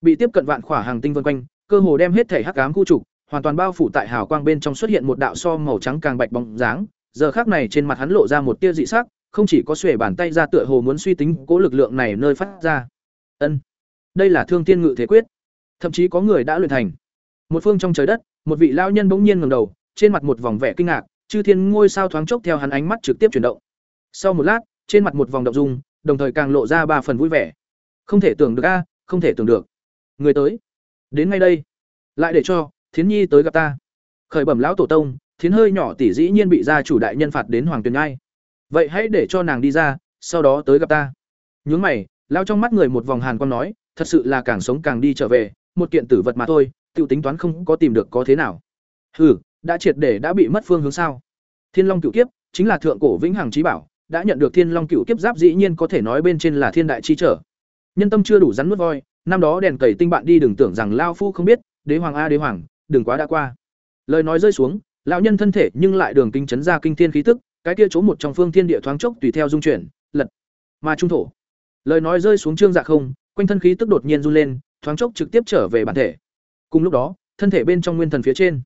Bị tiếp cận vạn khỏa hàng tinh vân quanh, cơ hồ đem hết thể hắc ám khu trục, hoàn toàn bao phủ tại hào quang bên trong xuất hiện một đạo so màu trắng càng bạch bóng dáng, giờ khắc này trên mặt hắn lộ ra một tia dị sắc, không chỉ có xuề bàn tay ra tựa hồ muốn suy tính cố lực lượng này nơi phát ra. Ân, đây là Thương Tiên Ngự Thế Quyết, thậm chí có người đã luyện thành. Một phương trong trời đất, một vị lão nhân bỗng nhiên ngẩng đầu, trên mặt một vòng vẻ kinh ngạc, chư thiên ngôi sao thoáng chốc theo hắn ánh mắt trực tiếp chuyển động. Sau một lát, trên mặt một vòng động dung, đồng thời càng lộ ra ba phần vui vẻ. Không thể tưởng được a, không thể tưởng được. Người tới, đến ngay đây, lại để cho Thiến Nhi tới gặp ta. Khởi bẩm lão tổ tông, Thiến hơi nhỏ tỷ dĩ nhiên bị gia chủ đại nhân phạt đến Hoàng Tuyền Ngai. Vậy hãy để cho nàng đi ra, sau đó tới gặp ta. Nhướng mày, lao trong mắt người một vòng hàn quan nói, thật sự là càng sống càng đi trở về, một kiện tử vật mà thôi, tự tính toán không có tìm được có thế nào. Hừ, đã triệt để đã bị mất phương hướng sao? Thiên Long cựu Kiếp chính là thượng cổ vĩnh hằng trí bảo, đã nhận được Thiên Long cựu Kiếp giáp dĩ nhiên có thể nói bên trên là thiên đại chi trở. Nhân tâm chưa đủ rắn nuốt voi, năm đó đèn cầy tinh bạn đi đừng tưởng rằng lao phu không biết, đế hoàng a đế hoàng, đừng quá đã qua. Lời nói rơi xuống, lão nhân thân thể nhưng lại đường kinh chấn ra kinh thiên khí tức, cái kia chỗ một trong phương thiên địa thoáng chốc tùy theo dung chuyển, lật. Mà trung thổ. Lời nói rơi xuống trương dạ không, quanh thân khí tức đột nhiên run lên, thoáng chốc trực tiếp trở về bản thể. Cùng lúc đó, thân thể bên trong nguyên thần phía trên,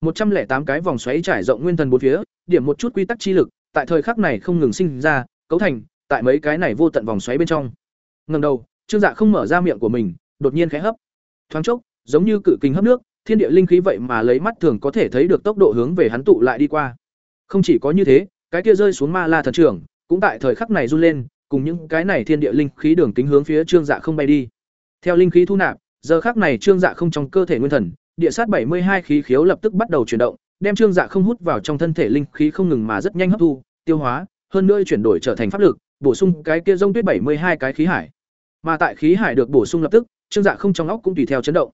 một trăm lẻ tám cái vòng xoáy trải rộng nguyên thần bốn phía, điểm một chút quy tắc chi lực, tại thời khắc này không ngừng sinh ra, cấu thành, tại mấy cái này vô tận vòng xoáy bên trong. Ngẩng đầu, Trương Dạ không mở ra miệng của mình, đột nhiên khẽ hấp. Thoáng chốc, giống như cự kình hấp nước, thiên địa linh khí vậy mà lấy mắt thường có thể thấy được tốc độ hướng về hắn tụ lại đi qua. Không chỉ có như thế, cái kia rơi xuống ma la thần trưởng, cũng tại thời khắc này run lên, cùng những cái này thiên địa linh khí đường kính hướng phía Trương Dạ không bay đi. Theo linh khí thu nạp, giờ khắc này Trương Dạ không trong cơ thể nguyên thần, địa sát bảy mươi hai khí khiếu lập tức bắt đầu chuyển động, đem Trương Dạ không hút vào trong thân thể linh khí không ngừng mà rất nhanh hấp thu, tiêu hóa, hơn nữa chuyển đổi trở thành pháp lực, bổ sung cái kia rông tuyết bảy mươi hai cái khí hải. Mà tại khí hải được bổ sung lập tức, Trương Dạ không trong óc cũng tùy theo chấn động.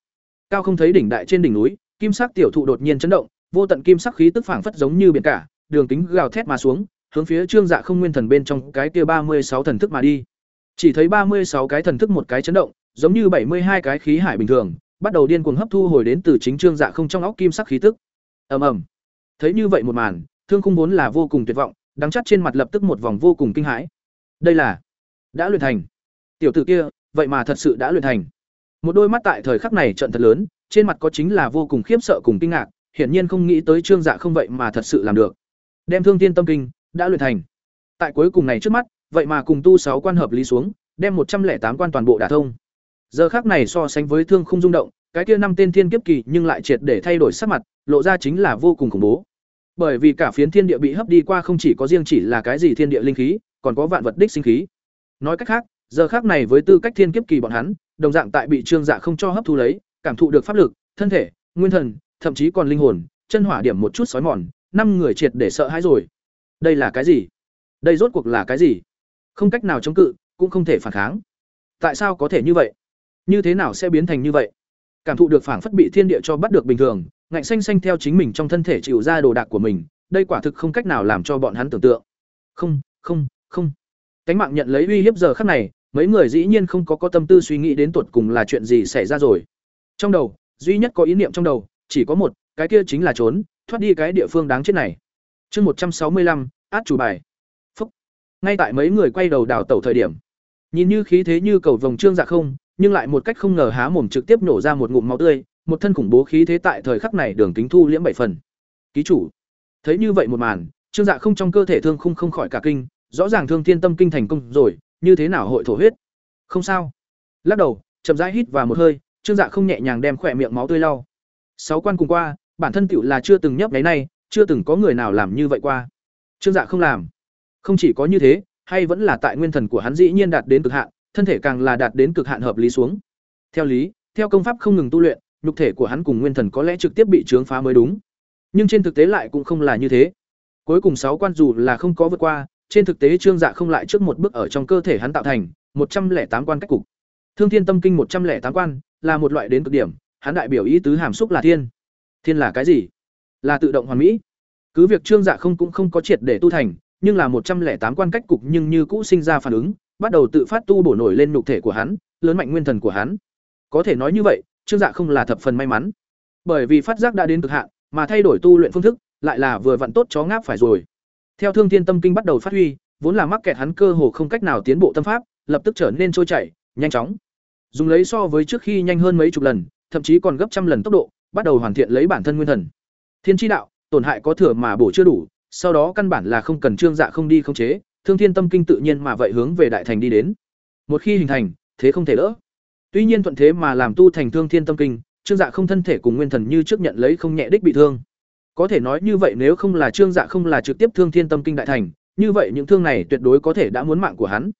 Cao không thấy đỉnh đại trên đỉnh núi, kim sắc tiểu thụ đột nhiên chấn động, vô tận kim sắc khí tức phảng phất giống như biển cả, đường kính gào thét mà xuống, hướng phía Trương Dạ không nguyên thần bên trong cái kia ba mươi sáu thần thức mà đi. Chỉ thấy ba mươi sáu cái thần thức một cái chấn động, giống như bảy mươi hai cái khí hải bình thường, bắt đầu điên cuồng hấp thu hồi đến từ chính Trương Dạ không trong óc kim sắc khí tức. Ầm ầm. Thấy như vậy một màn, Thương Khung vốn là vô cùng tuyệt vọng, đắng chắt trên mặt lập tức một vòng vô cùng kinh hãi. Đây là đã luyện thành. Tiểu tử kia, vậy mà thật sự đã luyện thành. Một đôi mắt tại thời khắc này trận thật lớn, trên mặt có chính là vô cùng khiếp sợ cùng kinh ngạc, hiển nhiên không nghĩ tới Trương Dạ không vậy mà thật sự làm được. Đem Thương Tiên Tâm Kinh đã luyện thành. Tại cuối cùng này trước mắt, vậy mà cùng tu sáu quan hợp lý xuống, đem một trăm lẻ tám quan toàn bộ đả thông. Giờ khắc này so sánh với Thương không rung động, cái kia năm tên thiên kiếp kỳ nhưng lại triệt để thay đổi sắc mặt, lộ ra chính là vô cùng khủng bố. Bởi vì cả phiến thiên địa bị hấp đi qua không chỉ có riêng chỉ là cái gì thiên địa linh khí, còn có vạn vật đích sinh khí. Nói cách khác, giờ khắc này với tư cách thiên kiếp kỳ bọn hắn, đồng dạng tại bị Trương Dạ không cho hấp thu lấy, cảm thụ được pháp lực, thân thể, nguyên thần, thậm chí còn linh hồn, chân hỏa điểm một chút sói mòn, năm người triệt để sợ hãi rồi. Đây là cái gì? Đây rốt cuộc là cái gì? Không cách nào chống cự, cũng không thể phản kháng. Tại sao có thể như vậy? Như thế nào sẽ biến thành như vậy? Cảm thụ được phảng phất bị thiên địa cho bắt được bình thường, ngạnh xanh xanh theo chính mình trong thân thể chịu ra đồ đạc của mình, đây quả thực không cách nào làm cho bọn hắn tưởng tượng. Không, không, không. Cánh mạng nhận lấy uy hiếp giờ khắc này, mấy người dĩ nhiên không có có tâm tư suy nghĩ đến tuột cùng là chuyện gì xảy ra rồi. Trong đầu, duy nhất có ý niệm trong đầu, chỉ có một, cái kia chính là trốn, thoát đi cái địa phương đáng chết này. Chương một trăm sáu mươi lăm, át chủ bài. Phúc. Ngay tại mấy người quay đầu đào tẩu thời điểm, nhìn như khí thế như cầu vồng trương dạ không, nhưng lại một cách không ngờ há mồm trực tiếp nổ ra một ngụm máu tươi, một thân khủng bố khí thế tại thời khắc này đường kính thu liễm bảy phần. Ký chủ, thấy như vậy một màn, trương dạ không trong cơ thể thương không không khỏi cả kinh, rõ ràng thương thiên tâm kinh thành công rồi, như thế nào hội thổ huyết? Không sao. Lắc đầu, chậm rãi hít vào một hơi, trương dạ không nhẹ nhàng đem khỏe miệng máu tươi lau. Sáu quan cùng qua, bản thân tựu là chưa từng nhấp đáy này, chưa từng có người nào làm như vậy qua. Trương Dạ không làm. Không chỉ có như thế, hay vẫn là tại nguyên thần của hắn dĩ nhiên đạt đến cực hạn, thân thể càng là đạt đến cực hạn hợp lý xuống. Theo lý, theo công pháp không ngừng tu luyện, nhục thể của hắn cùng nguyên thần có lẽ trực tiếp bị trướng phá mới đúng. Nhưng trên thực tế lại cũng không là như thế. Cuối cùng sáu quan dù là không có vượt qua, trên thực tế Trương Dạ không lại trước một bước ở trong cơ thể hắn tạo thành một trăm lẻ tám quan cách cục. Thương Thiên Tâm Kinh một trăm lẻ tám quan là một loại đến cực điểm, hắn đại biểu ý tứ hàm xúc là thiên. Thiên là cái gì? Là tự động hoàn mỹ. Cứ việc Trương Dạ không cũng không có triệt để tu thành, nhưng là một trăm lẻ tám quan cách cục nhưng như cũ sinh ra phản ứng, bắt đầu tự phát tu bổ nổi lên nhục thể của hắn, lớn mạnh nguyên thần của hắn. Có thể nói như vậy, Trương Dạ không là thập phần may mắn. Bởi vì phát giác đã đến cực hạn, mà thay đổi tu luyện phương thức, lại là vừa vặn tốt chó ngáp phải rồi. Theo Thương Thiên Tâm Kinh bắt đầu phát huy, vốn là mắc kẹt hắn cơ hồ không cách nào tiến bộ tâm pháp, lập tức trở nên trôi chảy, nhanh chóng. Dùng lấy so với trước khi nhanh hơn mấy chục lần, thậm chí còn gấp trăm lần tốc độ, bắt đầu hoàn thiện lấy bản thân nguyên thần. Thiên chi đạo, tổn hại có thừa mà bổ chưa đủ, sau đó căn bản là không cần trương dạ không đi không chế, Thương Thiên Tâm Kinh tự nhiên mà vậy hướng về đại thành đi đến. Một khi hình thành, thế không thể đỡ. Tuy nhiên thuận thế mà làm tu thành Thương Thiên Tâm Kinh, Trương Dạ không thân thể cùng nguyên thần như trước nhận lấy không nhẹ đích bị thương. Có thể nói như vậy nếu không là Trương Dạ không là trực tiếp Thương Thiên Tâm Kinh đại thành, như vậy những thương này tuyệt đối có thể đã muốn mạng của hắn.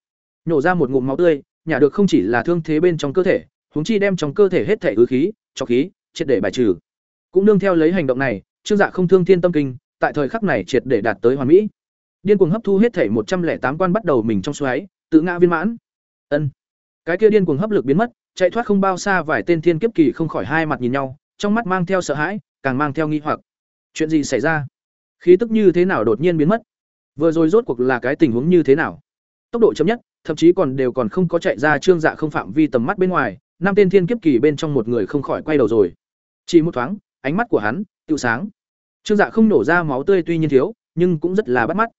Nhổ ra một ngụm máu tươi, nhả được không chỉ là thương thế bên trong cơ thể, huống chi đem trong cơ thể hết thể ứ khí, cho khí, triệt để bài trừ. Cũng nương theo lấy hành động này, Trương Dạ không thương thiên tâm kinh, tại thời khắc này triệt để đạt tới hoàn mỹ. Điên cuồng hấp thu hết thể một trăm lẻ tám quan bắt đầu mình trong xoáy, tự ngã viên mãn. Ân. Cái kia điên cuồng hấp lực biến mất, chạy thoát không bao xa vài tên thiên kiếp kỳ không khỏi hai mặt nhìn nhau, trong mắt mang theo sợ hãi, càng mang theo nghi hoặc. Chuyện gì xảy ra? Khí tức như thế nào đột nhiên biến mất? Vừa rồi rốt cuộc là cái tình huống như thế nào? Tốc độ chậm nhất, thậm chí còn đều còn không có chạy ra trương dạ không phạm vi tầm mắt bên ngoài, năm tên thiên kiếp kỳ bên trong một người không khỏi quay đầu rồi. Chỉ một thoáng, ánh mắt của hắn tiêu sáng. Trương Dạ không nổ ra máu tươi tuy nhiên thiếu, nhưng cũng rất là bắt mắt.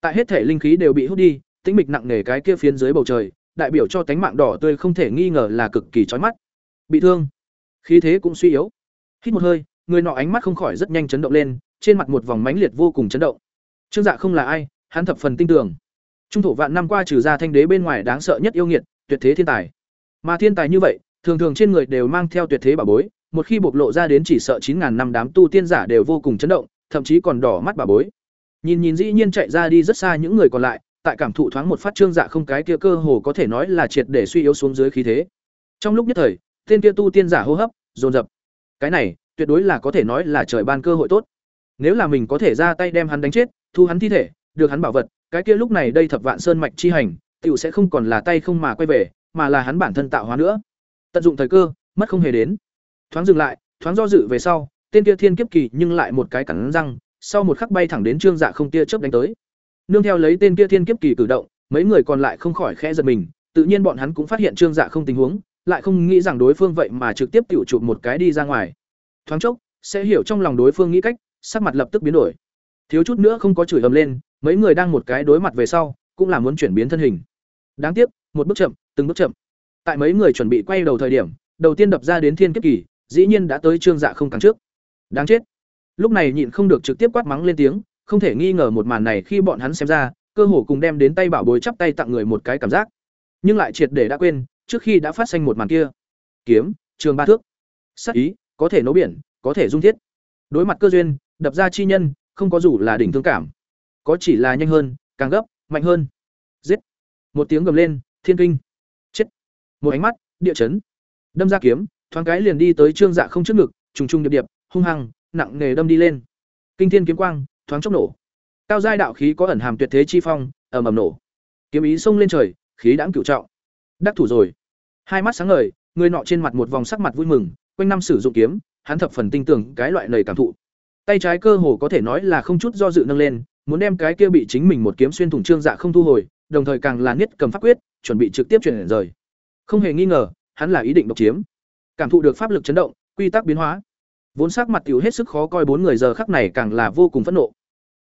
Tại hết thể linh khí đều bị hút đi, tĩnh mịch nặng nề cái kia phiến dưới bầu trời, đại biểu cho tánh mạng đỏ tươi không thể nghi ngờ là cực kỳ chói mắt. Bị thương, khí thế cũng suy yếu. Hít một hơi, người nọ ánh mắt không khỏi rất nhanh chấn động lên, trên mặt một vòng mãnh liệt vô cùng chấn động. Trương Dạ không là ai, hắn thập phần tin tưởng. Trung thổ vạn năm qua trừ ra thanh đế bên ngoài đáng sợ nhất yêu nghiệt, tuyệt thế thiên tài. Mà thiên tài như vậy, thường thường trên người đều mang theo tuyệt thế bảo bối, một khi bộc lộ ra đến chỉ sợ chín ngàn năm đám tu tiên giả đều vô cùng chấn động, thậm chí còn đỏ mắt bảo bối. Nhìn nhìn dĩ nhiên chạy ra đi rất xa những người còn lại, tại cảm thụ thoáng một phát trương dạ không cái kia cơ hồ có thể nói là triệt để suy yếu xuống dưới khí thế. Trong lúc nhất thời, tên kia tu tiên giả hô hấp dồn dập. Cái này, tuyệt đối là có thể nói là trời ban cơ hội tốt. Nếu là mình có thể ra tay đem hắn đánh chết, thu hắn thi thể, được hắn bảo vật, cái kia lúc này đây thập vạn sơn mạch chi hành, tiểu sẽ không còn là tay không mà quay về, mà là hắn bản thân tạo hóa nữa. Tận dụng thời cơ, mất không hề đến. Thoáng dừng lại, thoáng do dự về sau, tên kia thiên kiếp kỳ nhưng lại một cái cắn răng, sau một khắc bay thẳng đến Trương Dạ không tia chớp đánh tới. Nương theo lấy tên kia thiên kiếp kỳ cử động, mấy người còn lại không khỏi khẽ giật mình, tự nhiên bọn hắn cũng phát hiện Trương Dạ không tình huống, lại không nghĩ rằng đối phương vậy mà trực tiếp tiểu chụp một cái đi ra ngoài. Thoáng chốc, sẽ hiểu trong lòng đối phương nghĩ cách, sắc mặt lập tức biến đổi. Thiếu chút nữa không có chửi ầm lên, mấy người đang một cái đối mặt về sau, cũng là muốn chuyển biến thân hình. Đáng tiếc, một bước chậm, từng bước chậm. Tại mấy người chuẩn bị quay đầu thời điểm, đầu tiên đập ra đến thiên kiếp kỳ, dĩ nhiên đã tới Trương Dạ không càng trước. Đáng chết. Lúc này nhịn không được trực tiếp quát mắng lên tiếng, không thể nghi ngờ một màn này khi bọn hắn xem ra, cơ hồ cùng đem đến tay bảo bối chắp tay tặng người một cái cảm giác. Nhưng lại triệt để đã quên, trước khi đã phát sinh một màn kia. Kiếm, trường ba thước. sắc ý, có thể nấu biển, có thể dung thiết. Đối mặt cơ duyên, đập ra chi nhân, không có dù là đỉnh thương cảm, có chỉ là nhanh hơn, càng gấp, mạnh hơn. Giết. Một tiếng gầm lên, thiên kinh. Chết. Một ánh mắt, địa chấn. Đâm ra kiếm, thoáng cái liền đi tới trương dạ không trước ngực, trùng trùng điệp điệp, hung hăng, nặng nề đâm đi lên. Kinh thiên kiếm quang, thoáng chốc nổ. Cao giai đạo khí có ẩn hàm tuyệt thế chi phong, ầm ầm nổ. Kiếm ý xông lên trời, khí đãng cửu trọng. Đắc thủ rồi. Hai mắt sáng ngời, người nọ trên mặt một vòng sắc mặt vui mừng, quanh năm sử dụng kiếm, hắn thập phần tinh tưởng cái loại lời cảm thụ. Tay trái cơ hồ có thể nói là không chút do dự nâng lên, muốn đem cái kia bị chính mình một kiếm xuyên thủng trương dạ không thu hồi, đồng thời càng là niết cầm pháp quyết, chuẩn bị trực tiếp chuyển rời. Không hề nghi ngờ, hắn là ý định độc chiếm. Cảm thụ được pháp lực chấn động, quy tắc biến hóa. Vốn sắc mặt tiểu hết sức khó coi bốn người giờ khắc này càng là vô cùng phẫn nộ.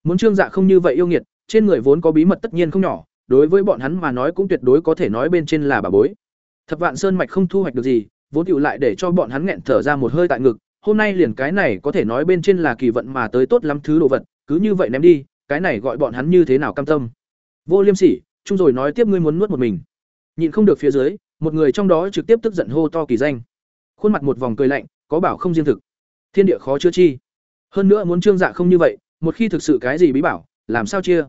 Muốn trương dạ không như vậy yêu nghiệt, trên người vốn có bí mật tất nhiên không nhỏ, đối với bọn hắn mà nói cũng tuyệt đối có thể nói bên trên là bà bối. Thập vạn sơn mạch không thu hoạch được gì, vốn tựu lại để cho bọn hắn nghẹn thở ra một hơi tại ngực, hôm nay liền cái này có thể nói bên trên là kỳ vận mà tới tốt lắm thứ đồ vật, cứ như vậy ném đi, cái này gọi bọn hắn như thế nào cam tâm. Vô Liêm Sỉ, chung rồi nói tiếp ngươi muốn nuốt một mình. Nhìn không được phía dưới, một người trong đó trực tiếp tức giận hô to kỳ danh. Khuôn mặt một vòng cười lạnh, có bảo không riêng thực. Thiên địa khó chữa chi. Hơn nữa muốn trương dạ không như vậy, một khi thực sự cái gì bí bảo, làm sao chia?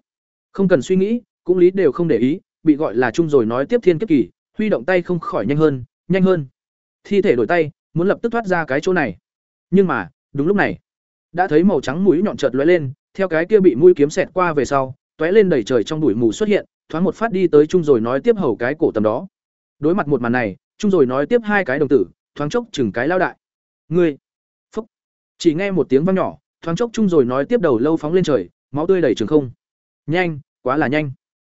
Không cần suy nghĩ, cũng lý đều không để ý, bị gọi là chung rồi nói tiếp thiên kiếp kỳ, huy động tay không khỏi nhanh hơn, nhanh hơn. Thi thể đổi tay, muốn lập tức thoát ra cái chỗ này. Nhưng mà, đúng lúc này, đã thấy màu trắng mũi nhọn chợt lóe lên, theo cái kia bị mũi kiếm xẹt qua về sau, tóe lên đầy trời trong đùi mù xuất hiện, thoáng một phát đi tới chung rồi nói tiếp hầu cái cổ tầm đó. Đối mặt một màn này, chung rồi nói tiếp hai cái đồng tử, thoáng chốc chừng cái lao đại. Ngươi! Phúc! Chỉ nghe một tiếng vang nhỏ, thoáng chốc chung rồi nói tiếp đầu lâu phóng lên trời, máu tươi đầy trường không. Nhanh, quá là nhanh.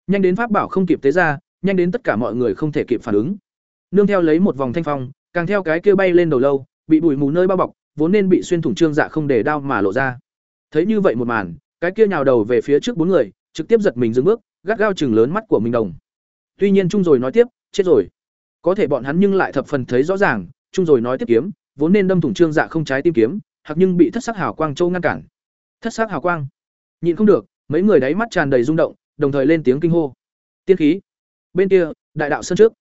Nhanh đến pháp bảo không kịp tế ra, nhanh đến tất cả mọi người không thể kịp phản ứng. Nương theo lấy một vòng thanh phong, càng theo cái kia bay lên đầu lâu, bị bụi mù nơi bao bọc, vốn nên bị xuyên thủng trương dạ không để đao mà lộ ra. Thấy như vậy một màn, cái kia nhào đầu về phía trước bốn người, trực tiếp giật mình dừng bước, gắt gao chừng lớn mắt của mình đồng. Tuy nhiên trung rồi nói tiếp, chết rồi. Có thể bọn hắn nhưng lại thập phần thấy rõ ràng, trung rồi nói tiếp kiếm, vốn nên đâm thủng trương dạ không trái tim kiếm, hoặc nhưng bị thất sắc hào quang châu ngăn cản. Thất sắc hào quang. Nhịn không được, mấy người đáy mắt tràn đầy rung động, đồng thời lên tiếng kinh hô. Tiên khí. Bên kia, đại đạo sơn trước.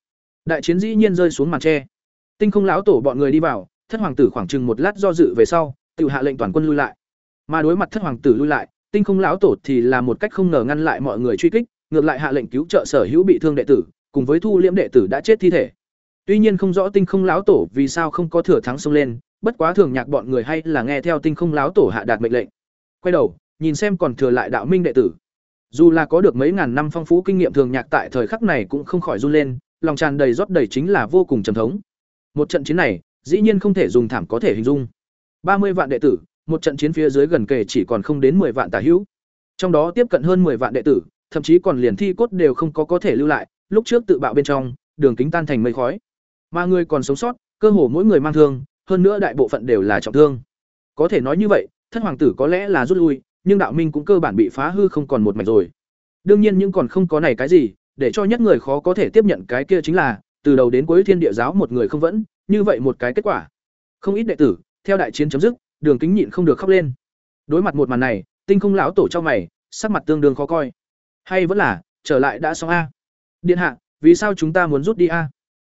Đại chiến dĩ nhiên rơi xuống màn tre. Tinh không lão tổ bọn người đi vào, thất hoàng tử khoảng chừng một lát do dự về sau, tự hạ lệnh toàn quân lui lại. Mà đối mặt thất hoàng tử lui lại, tinh không lão tổ thì là một cách không ngờ ngăn lại mọi người truy kích, ngược lại hạ lệnh cứu trợ sở hữu bị thương đệ tử, cùng với thu liễm đệ tử đã chết thi thể. Tuy nhiên không rõ tinh không lão tổ vì sao không có thừa thắng xông lên, bất quá thường nhạc bọn người hay là nghe theo tinh không lão tổ hạ đạt mệnh lệnh. Quay đầu, nhìn xem còn thừa lại đạo minh đệ tử. Dù là có được mấy ngàn năm phong phú kinh nghiệm thường nhạc tại thời khắc này cũng không khỏi run lên, lòng tràn đầy rót đầy chính là vô cùng trầm thống. Một trận chiến này, dĩ nhiên không thể dùng thảm có thể hình dung. ba mươi vạn đệ tử, một trận chiến phía dưới gần kề chỉ còn không đến 10 vạn tà hữu. Trong đó tiếp cận hơn 10 vạn đệ tử, thậm chí còn liền thi cốt đều không có có thể lưu lại, lúc trước tự bạo bên trong, đường kính tan thành mây khói. Mà người còn sống sót, cơ hồ mỗi người mang thương, hơn nữa đại bộ phận đều là trọng thương. Có thể nói như vậy, thất hoàng tử có lẽ là rút lui, nhưng đạo minh cũng cơ bản bị phá hư không còn một mảnh rồi. Đương nhiên những còn không có này cái gì, để cho nhất người khó có thể tiếp nhận cái kia chính là, từ đầu đến cuối thiên địa giáo một người không vẫn, như vậy một cái kết quả. Không ít đệ tử, theo đại chiến chấm dứt, đường kính nhịn không được khóc lên. Đối mặt một màn này tinh không lão tổ cho mày sắc mặt tương đương khó coi. Hay vẫn là trở lại đã xong a. Điện hạ vì sao chúng ta muốn rút đi a?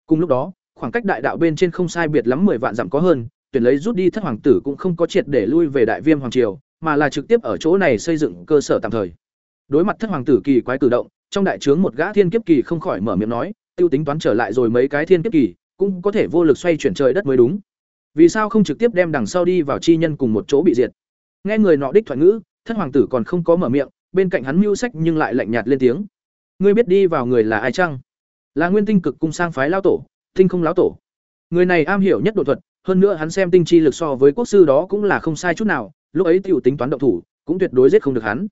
Cùng lúc đó khoảng cách đại đạo bên trên không sai biệt lắm mười vạn dặm có hơn tuyển lấy rút đi thất hoàng tử cũng không có triệt để lui về đại viêm hoàng triều mà là trực tiếp ở chỗ này xây dựng cơ sở tạm thời. Đối mặt thất hoàng tử kỳ quái cử động trong đại trướng một gã thiên kiếp kỳ không khỏi mở miệng nói tiêu tính toán trở lại rồi mấy cái thiên kiếp kỳ, cũng có thể vô lực xoay chuyển trời đất mới đúng. Vì sao không trực tiếp đem đằng sau đi vào chi nhân cùng một chỗ bị diệt? Nghe người nọ đích thoại ngữ, thất hoàng tử còn không có mở miệng, bên cạnh hắn mưu sách nhưng lại lạnh nhạt lên tiếng. Ngươi biết đi vào người là ai chăng? Là nguyên tinh cực cung sang phái lao tổ, tinh không lão tổ. Người này am hiểu nhất độ thuật, hơn nữa hắn xem tinh chi lực so với quốc sư đó cũng là không sai chút nào, lúc ấy tiểu tính toán động thủ, cũng tuyệt đối giết không được hắn.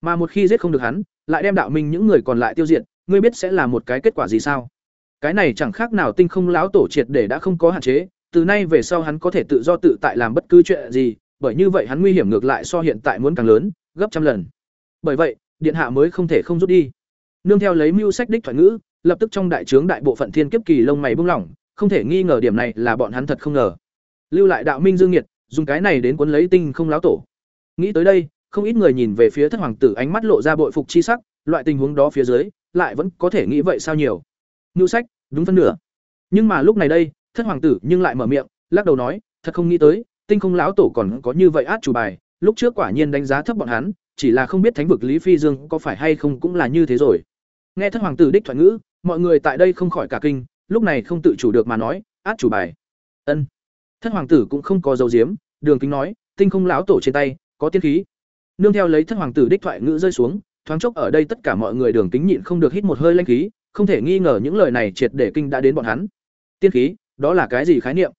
Mà một khi giết không được hắn, lại đem đạo minh những người còn lại tiêu diệt ngươi biết sẽ là một cái kết quả gì sao cái này chẳng khác nào tinh không lão tổ triệt để đã không có hạn chế từ nay về sau hắn có thể tự do tự tại làm bất cứ chuyện gì, bởi như vậy hắn nguy hiểm ngược lại so hiện tại muốn càng lớn, gấp trăm lần. Bởi vậy, điện hạ mới không thể không rút đi. Nương theo lấy mưu sách đích thoại ngữ, lập tức trong đại trướng đại bộ phận thiên kiếp kỳ lông mày buông lỏng, không thể nghi ngờ điểm này là bọn hắn thật không ngờ. Lưu lại đạo minh dương nhiệt, dùng cái này đến cuốn lấy tinh không láo tổ. Nghĩ tới đây, không ít người nhìn về phía thất hoàng tử ánh mắt lộ ra bội phục chi sắc, loại tình huống đó phía dưới, lại vẫn có thể nghĩ vậy sao nhiều. ngưu sách, đúng phân nửa. Nhưng mà lúc này đây, thất hoàng tử nhưng lại mở miệng lắc đầu nói thật không nghĩ tới tinh không lão tổ còn có như vậy át chủ bài lúc trước quả nhiên đánh giá thấp bọn hắn chỉ là không biết thánh vực lý phi dương có phải hay không cũng là như thế rồi nghe thất hoàng tử đích thoại ngữ mọi người tại đây không khỏi cả kinh lúc này không tự chủ được mà nói át chủ bài ân thất hoàng tử cũng không có dấu diếm đường kính nói tinh không lão tổ trên tay có tiên khí nương theo lấy thất hoàng tử đích thoại ngữ rơi xuống thoáng chốc ở đây tất cả mọi người đường kính nhịn không được hít một hơi lanh khí, không thể nghi ngờ những lời này triệt để kinh đã đến bọn hắn. Tiên khí, đó là cái gì khái niệm?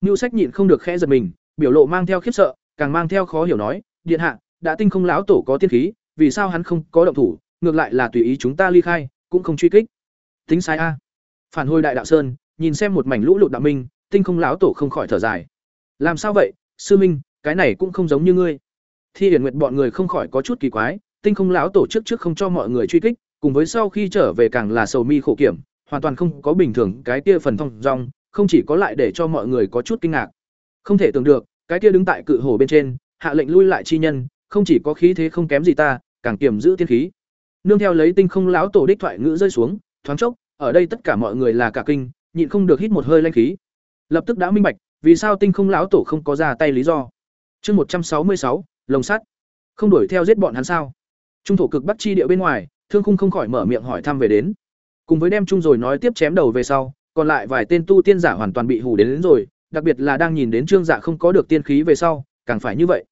Ngưu sách nhịn không được khẽ giật mình, biểu lộ mang theo khiếp sợ, càng mang theo khó hiểu nói, điện hạ, đã tinh không lão tổ có tiên khí, vì sao hắn không có động thủ, ngược lại là tùy ý chúng ta ly khai, cũng không truy kích. Tính sai a. Phản hồi đại đạo sơn, nhìn xem một mảnh lũ lụt đạo minh, tinh không lão tổ không khỏi thở dài. Làm sao vậy, sư minh, cái này cũng không giống như ngươi. Thi hiển nguyện bọn người không khỏi có chút kỳ quái tinh không lão tổ trước trước không cho mọi người truy kích, cùng với sau khi trở về càng là sầu mi khổ kiểm, hoàn toàn không có bình thường cái kia phần thông rong không chỉ có lại để cho mọi người có chút kinh ngạc. Không thể tưởng được, cái kia đứng tại cự hồ bên trên, hạ lệnh lui lại chi nhân, không chỉ có khí thế không kém gì ta, càng kiềm giữ tiên khí. Nương theo lấy tinh không lão tổ đích thoại ngữ rơi xuống, thoáng chốc, ở đây tất cả mọi người là cả kinh, nhịn không được hít một hơi lanh khí. Lập tức đã minh bạch, vì sao tinh không lão tổ không có ra tay lý do. Chương một trăm sáu mươi sáu, lồng sắt. Không đuổi theo giết bọn hắn sao? Trung thổ cực bắc chi địa bên ngoài thương khung không khỏi mở miệng hỏi thăm về đến cùng với đem chung rồi nói tiếp chém đầu về sau còn lại vài tên tu tiên giả hoàn toàn bị hù đến, đến rồi đặc biệt là đang nhìn đến Trương Dạ không có được tiên khí về sau, càng phải như vậy.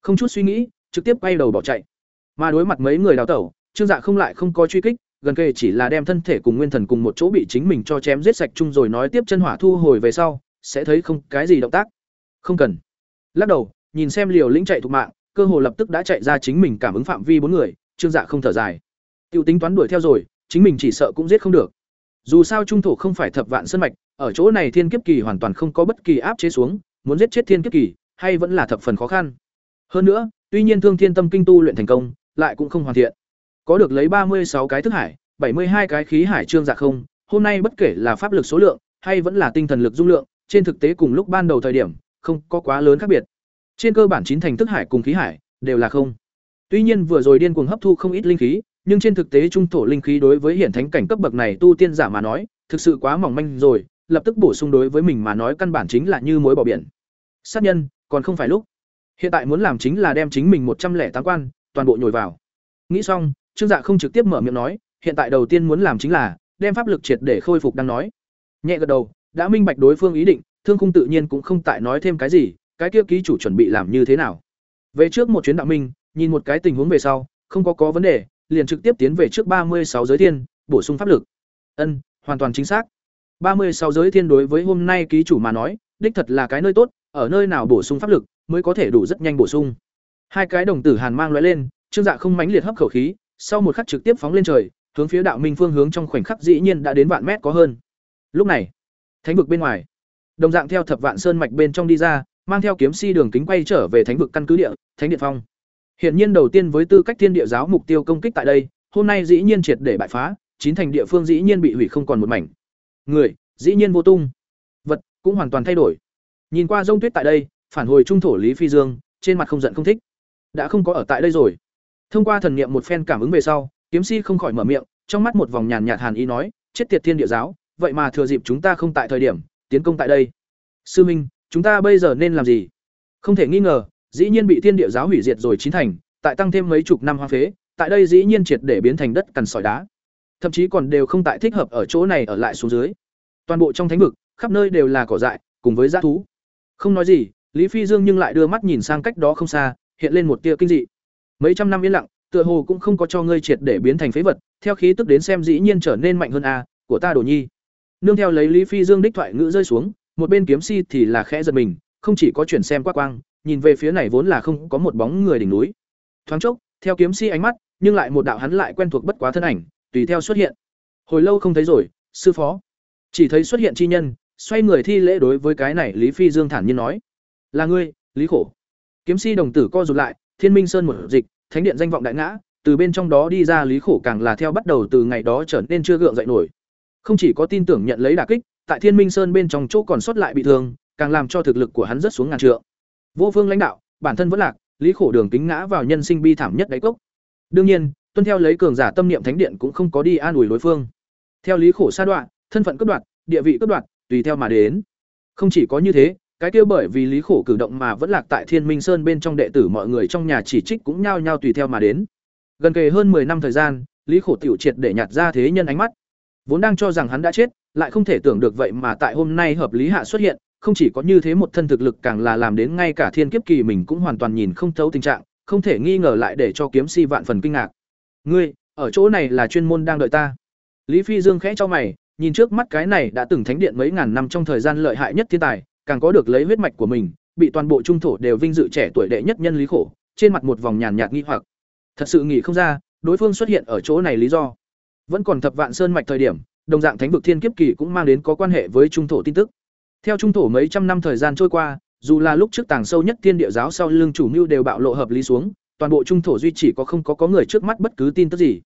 Không chút suy nghĩ, trực tiếp quay đầu bỏ chạy. Mà đối mặt mấy người đào tẩu, Trương Dạ không lại không có truy kích, gần kề chỉ là đem thân thể cùng nguyên thần cùng một chỗ bị chính mình cho chém giết sạch chung rồi nói tiếp chân hỏa thu hồi về sau, sẽ thấy không cái gì động tác. Không cần. Lắc đầu, nhìn xem Liều Lĩnh chạy thục mạng, cơ hồ lập tức đã chạy ra chính mình cảm ứng phạm vi bốn người, Trương Dạ không thở dài. Tiêu tính toán đuổi theo rồi, chính mình chỉ sợ cũng giết không được. Dù sao trung thổ không phải thập vạn sơn mạch, ở chỗ này thiên kiếp kỳ hoàn toàn không có bất kỳ áp chế xuống, muốn giết chết thiên kiếp kỳ, hay vẫn là thập phần khó khăn. Hơn nữa, tuy nhiên Thương Thiên Tâm kinh tu luyện thành công, lại cũng không hoàn thiện. Có được lấy ba mươi sáu cái thức hải, bảy mươi hai cái khí hải trương dạ không, hôm nay bất kể là pháp lực số lượng hay vẫn là tinh thần lực dung lượng, trên thực tế cùng lúc ban đầu thời điểm, không có quá lớn khác biệt. Trên cơ bản chín thành thức hải cùng khí hải đều là không. Tuy nhiên vừa rồi điên cuồng hấp thu không ít linh khí, nhưng trên thực tế trung thổ linh khí đối với hiển thánh cảnh cấp bậc này tu tiên giả mà nói, thực sự quá mỏng manh rồi, lập tức bổ sung đối với mình mà nói căn bản chính là như mối bỏ biển. Sát nhân, còn không phải lúc. Hiện tại muốn làm chính là đem chính mình một trăm lẻ tám quan, toàn bộ nhồi vào. Nghĩ xong, Trương Dạ không trực tiếp mở miệng nói, hiện tại đầu tiên muốn làm chính là đem pháp lực triệt để khôi phục đang nói. Nhẹ gật đầu, đã minh bạch đối phương ý định, Thương Khung tự nhiên cũng không tại nói thêm cái gì, cái kia ký chủ chuẩn bị làm như thế nào. Về trước một chuyến đạo minh, nhìn một cái tình huống về sau, không có có vấn đề, liền trực tiếp tiến về trước ba mươi sáu giới thiên, bổ sung pháp lực. Ân, hoàn toàn chính xác. ba mươi sáu giới thiên đối với hôm nay ký chủ mà nói, đích thật là cái nơi tốt, ở nơi nào bổ sung pháp lực mới có thể đủ rất nhanh bổ sung. Hai cái đồng tử hàn mang lóe lên, Trương Dạ không mãnh liệt hấp khẩu khí, sau một khắc trực tiếp phóng lên trời, hướng phía đạo minh phương hướng trong khoảnh khắc dĩ nhiên đã đến vạn mét có hơn. Lúc này, thánh vực bên ngoài, đồng dạng theo thập vạn sơn mạch bên trong đi ra, mang theo kiếm si đường kính quay trở về thánh vực căn cứ địa, thánh điện phong. Hiện nhiên đầu tiên với tư cách thiên địa giáo mục tiêu công kích tại đây, hôm nay dĩ nhiên triệt để bại phá, chín thành địa phương dĩ nhiên bị hủy không còn một mảnh. Người, dĩ nhiên vô tung. Vật cũng hoàn toàn thay đổi. Nhìn qua rông tuyết tại đây, phản hồi trung thổ Lý Phi Dương, trên mặt không giận không thích. Đã không có ở tại đây rồi. Thông qua thần niệm một phen cảm ứng về sau, kiếm si không khỏi mở miệng, trong mắt một vòng nhàn nhạt hàn ý nói, chết tiệt thiên địa giáo, vậy mà thừa dịp chúng ta không tại thời điểm, tiến công tại đây. Sư Minh, chúng ta bây giờ nên làm gì? Không thể nghi ngờ, dĩ nhiên bị thiên địa giáo hủy diệt rồi chín thành, tại tăng thêm mấy chục năm hoang phế, tại đây dĩ nhiên triệt để biến thành đất cằn sỏi đá. Thậm chí còn đều không tại thích hợp ở chỗ này ở lại xuống dưới. Toàn bộ trong thánh vực, khắp nơi đều là cỏ dại, cùng với dã thú. Không nói gì, Lý Phi Dương nhưng lại đưa mắt nhìn sang cách đó không xa, hiện lên một tia kinh dị. Mấy trăm năm yên lặng, tựa hồ cũng không có cho ngươi triệt để biến thành phế vật, theo khí tức đến xem dĩ nhiên trở nên mạnh hơn a, của ta Đồ Nhi. Nương theo lấy Lý Phi Dương đích thoại ngữ rơi xuống, một bên kiếm si thì là khẽ giật mình, không chỉ có chuyển xem qua quang, nhìn về phía này vốn là không có một bóng người đỉnh núi. Thoáng chốc, theo kiếm si ánh mắt, nhưng lại một đạo hắn lại quen thuộc bất quá thân ảnh, tùy theo xuất hiện. Hồi lâu không thấy rồi, sư phó. Chỉ thấy xuất hiện chi nhân, xoay người thi lễ đối với cái này Lý Phi Dương thản nhiên nói: "Là ngươi, Lý Khổ." Kiếm si đồng tử co rụt lại, Thiên Minh Sơn một dịch, thánh điện danh vọng đại ngã, từ bên trong đó đi ra Lý Khổ càng là theo bắt đầu từ ngày đó trở nên chưa gượng dậy nổi. Không chỉ có tin tưởng nhận lấy đả kích, tại Thiên Minh Sơn bên trong chỗ còn sót lại bị thương, càng làm cho thực lực của hắn rất xuống ngàn trượng. Vô phương lãnh đạo, bản thân vẫn lạc, Lý Khổ đường kính ngã vào nhân sinh bi thảm nhất đáy cốc. Đương nhiên, tuân theo lấy cường giả tâm niệm thánh điện cũng không có đi an ủi đối phương. Theo Lý Khổ sa đoạn, thân phận cấp đoạt, địa vị cấp đoạt, tùy theo mà đến. Không chỉ có như thế, cái kia bởi vì Lý Khổ cử động mà vẫn lạc tại Thiên Minh Sơn bên trong đệ tử mọi người trong nhà chỉ trích cũng nhao nhao tùy theo mà đến. Gần kề hơn 10 năm thời gian, Lý Khổ tiểu triệt để nhạt ra thế nhân ánh mắt. Vốn đang cho rằng hắn đã chết, lại không thể tưởng được vậy mà tại hôm nay hợp lý hạ xuất hiện, không chỉ có như thế một thân thực lực càng là làm đến ngay cả thiên kiếp kỳ mình cũng hoàn toàn nhìn không thấu tình trạng, không thể nghi ngờ lại để cho kiếm si vạn phần kinh ngạc. Ngươi, ở chỗ này là chuyên môn đang đợi ta. Lý Phi Dương khẽ cho mày, nhìn trước mắt cái này đã từng thánh điện mấy ngàn năm trong thời gian lợi hại nhất thiên tài, càng có được lấy huyết mạch của mình, bị toàn bộ trung thổ đều vinh dự trẻ tuổi đệ nhất nhân lý khổ, trên mặt một vòng nhàn nhạt nghi hoặc. Thật sự nghĩ không ra, đối phương xuất hiện ở chỗ này lý do. Vẫn còn thập vạn sơn mạch thời điểm, đồng dạng thánh vực thiên kiếp kỳ cũng mang đến có quan hệ với trung thổ tin tức. Theo trung thổ mấy trăm năm thời gian trôi qua, dù là lúc trước tàng sâu nhất thiên địa giáo sau lưng chủ mưu đều bạo lộ hợp lý xuống, toàn bộ trung thổ duy chỉ có không có có người trước mắt bất cứ tin tức gì.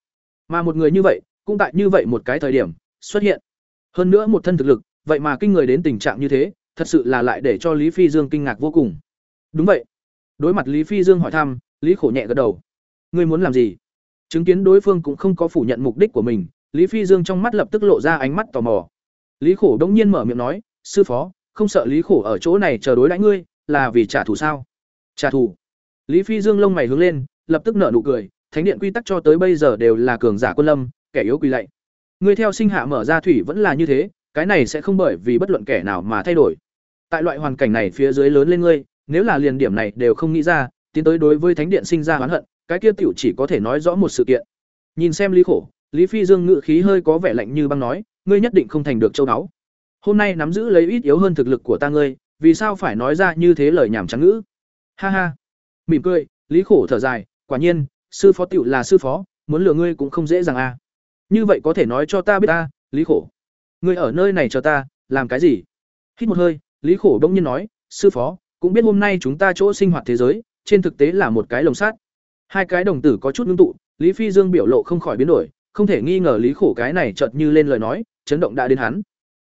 Mà một người như vậy, cũng tại như vậy một cái thời điểm xuất hiện. Hơn nữa một thân thực lực, vậy mà kinh người đến tình trạng như thế, thật sự là lại để cho Lý Phi Dương kinh ngạc vô cùng. Đúng vậy. Đối mặt Lý Phi Dương hỏi thăm, Lý Khổ nhẹ gật đầu. Ngươi muốn làm gì? Chứng kiến đối phương cũng không có phủ nhận mục đích của mình, Lý Phi Dương trong mắt lập tức lộ ra ánh mắt tò mò. Lý Khổ đống nhiên mở miệng nói, "Sư phó, không sợ Lý Khổ ở chỗ này chờ đối đãi ngươi, là vì trả thù sao?" "Trả thù?" Lý Phi Dương lông mày hướng lên, lập tức nở nụ cười, thánh điện quy tắc cho tới bây giờ đều là cường giả quân lâm, kẻ yếu quy lạy. Ngươi theo sinh hạ mở ra thủy vẫn là như thế, cái này sẽ không bởi vì bất luận kẻ nào mà thay đổi. tại loại hoàn cảnh này phía dưới lớn lên ngươi nếu là liền điểm này đều không nghĩ ra tiến tới đối với thánh điện sinh ra oán hận cái kia tiểu chỉ có thể nói rõ một sự kiện nhìn xem lý khổ lý phi dương ngữ khí hơi có vẻ lạnh như băng nói, ngươi nhất định không thành được châu Đáo. hôm nay nắm giữ lấy ít yếu hơn thực lực của ta ngươi, vì sao phải nói ra như thế lời nhảm trắng ngữ ha ha mỉm cười, lý khổ thở dài, quả nhiên, sư phó tiểu là sư phó, muốn lừa ngươi cũng không dễ dàng à? như vậy có thể nói cho ta biết ta, lý khổ ngươi ở nơi này chờ ta, làm cái gì hít một hơi, lý khổ bỗng nhiên nói, sư phó, cũng biết hôm nay chúng ta chỗ sinh hoạt thế giới, trên thực tế là một cái lồng sắt. hai cái đồng tử có chút ngưng tụ, lý phi dương biểu lộ không khỏi biến đổi không thể nghi ngờ lý khổ cái này chợt như lên lời nói, chấn động đã đến hắn.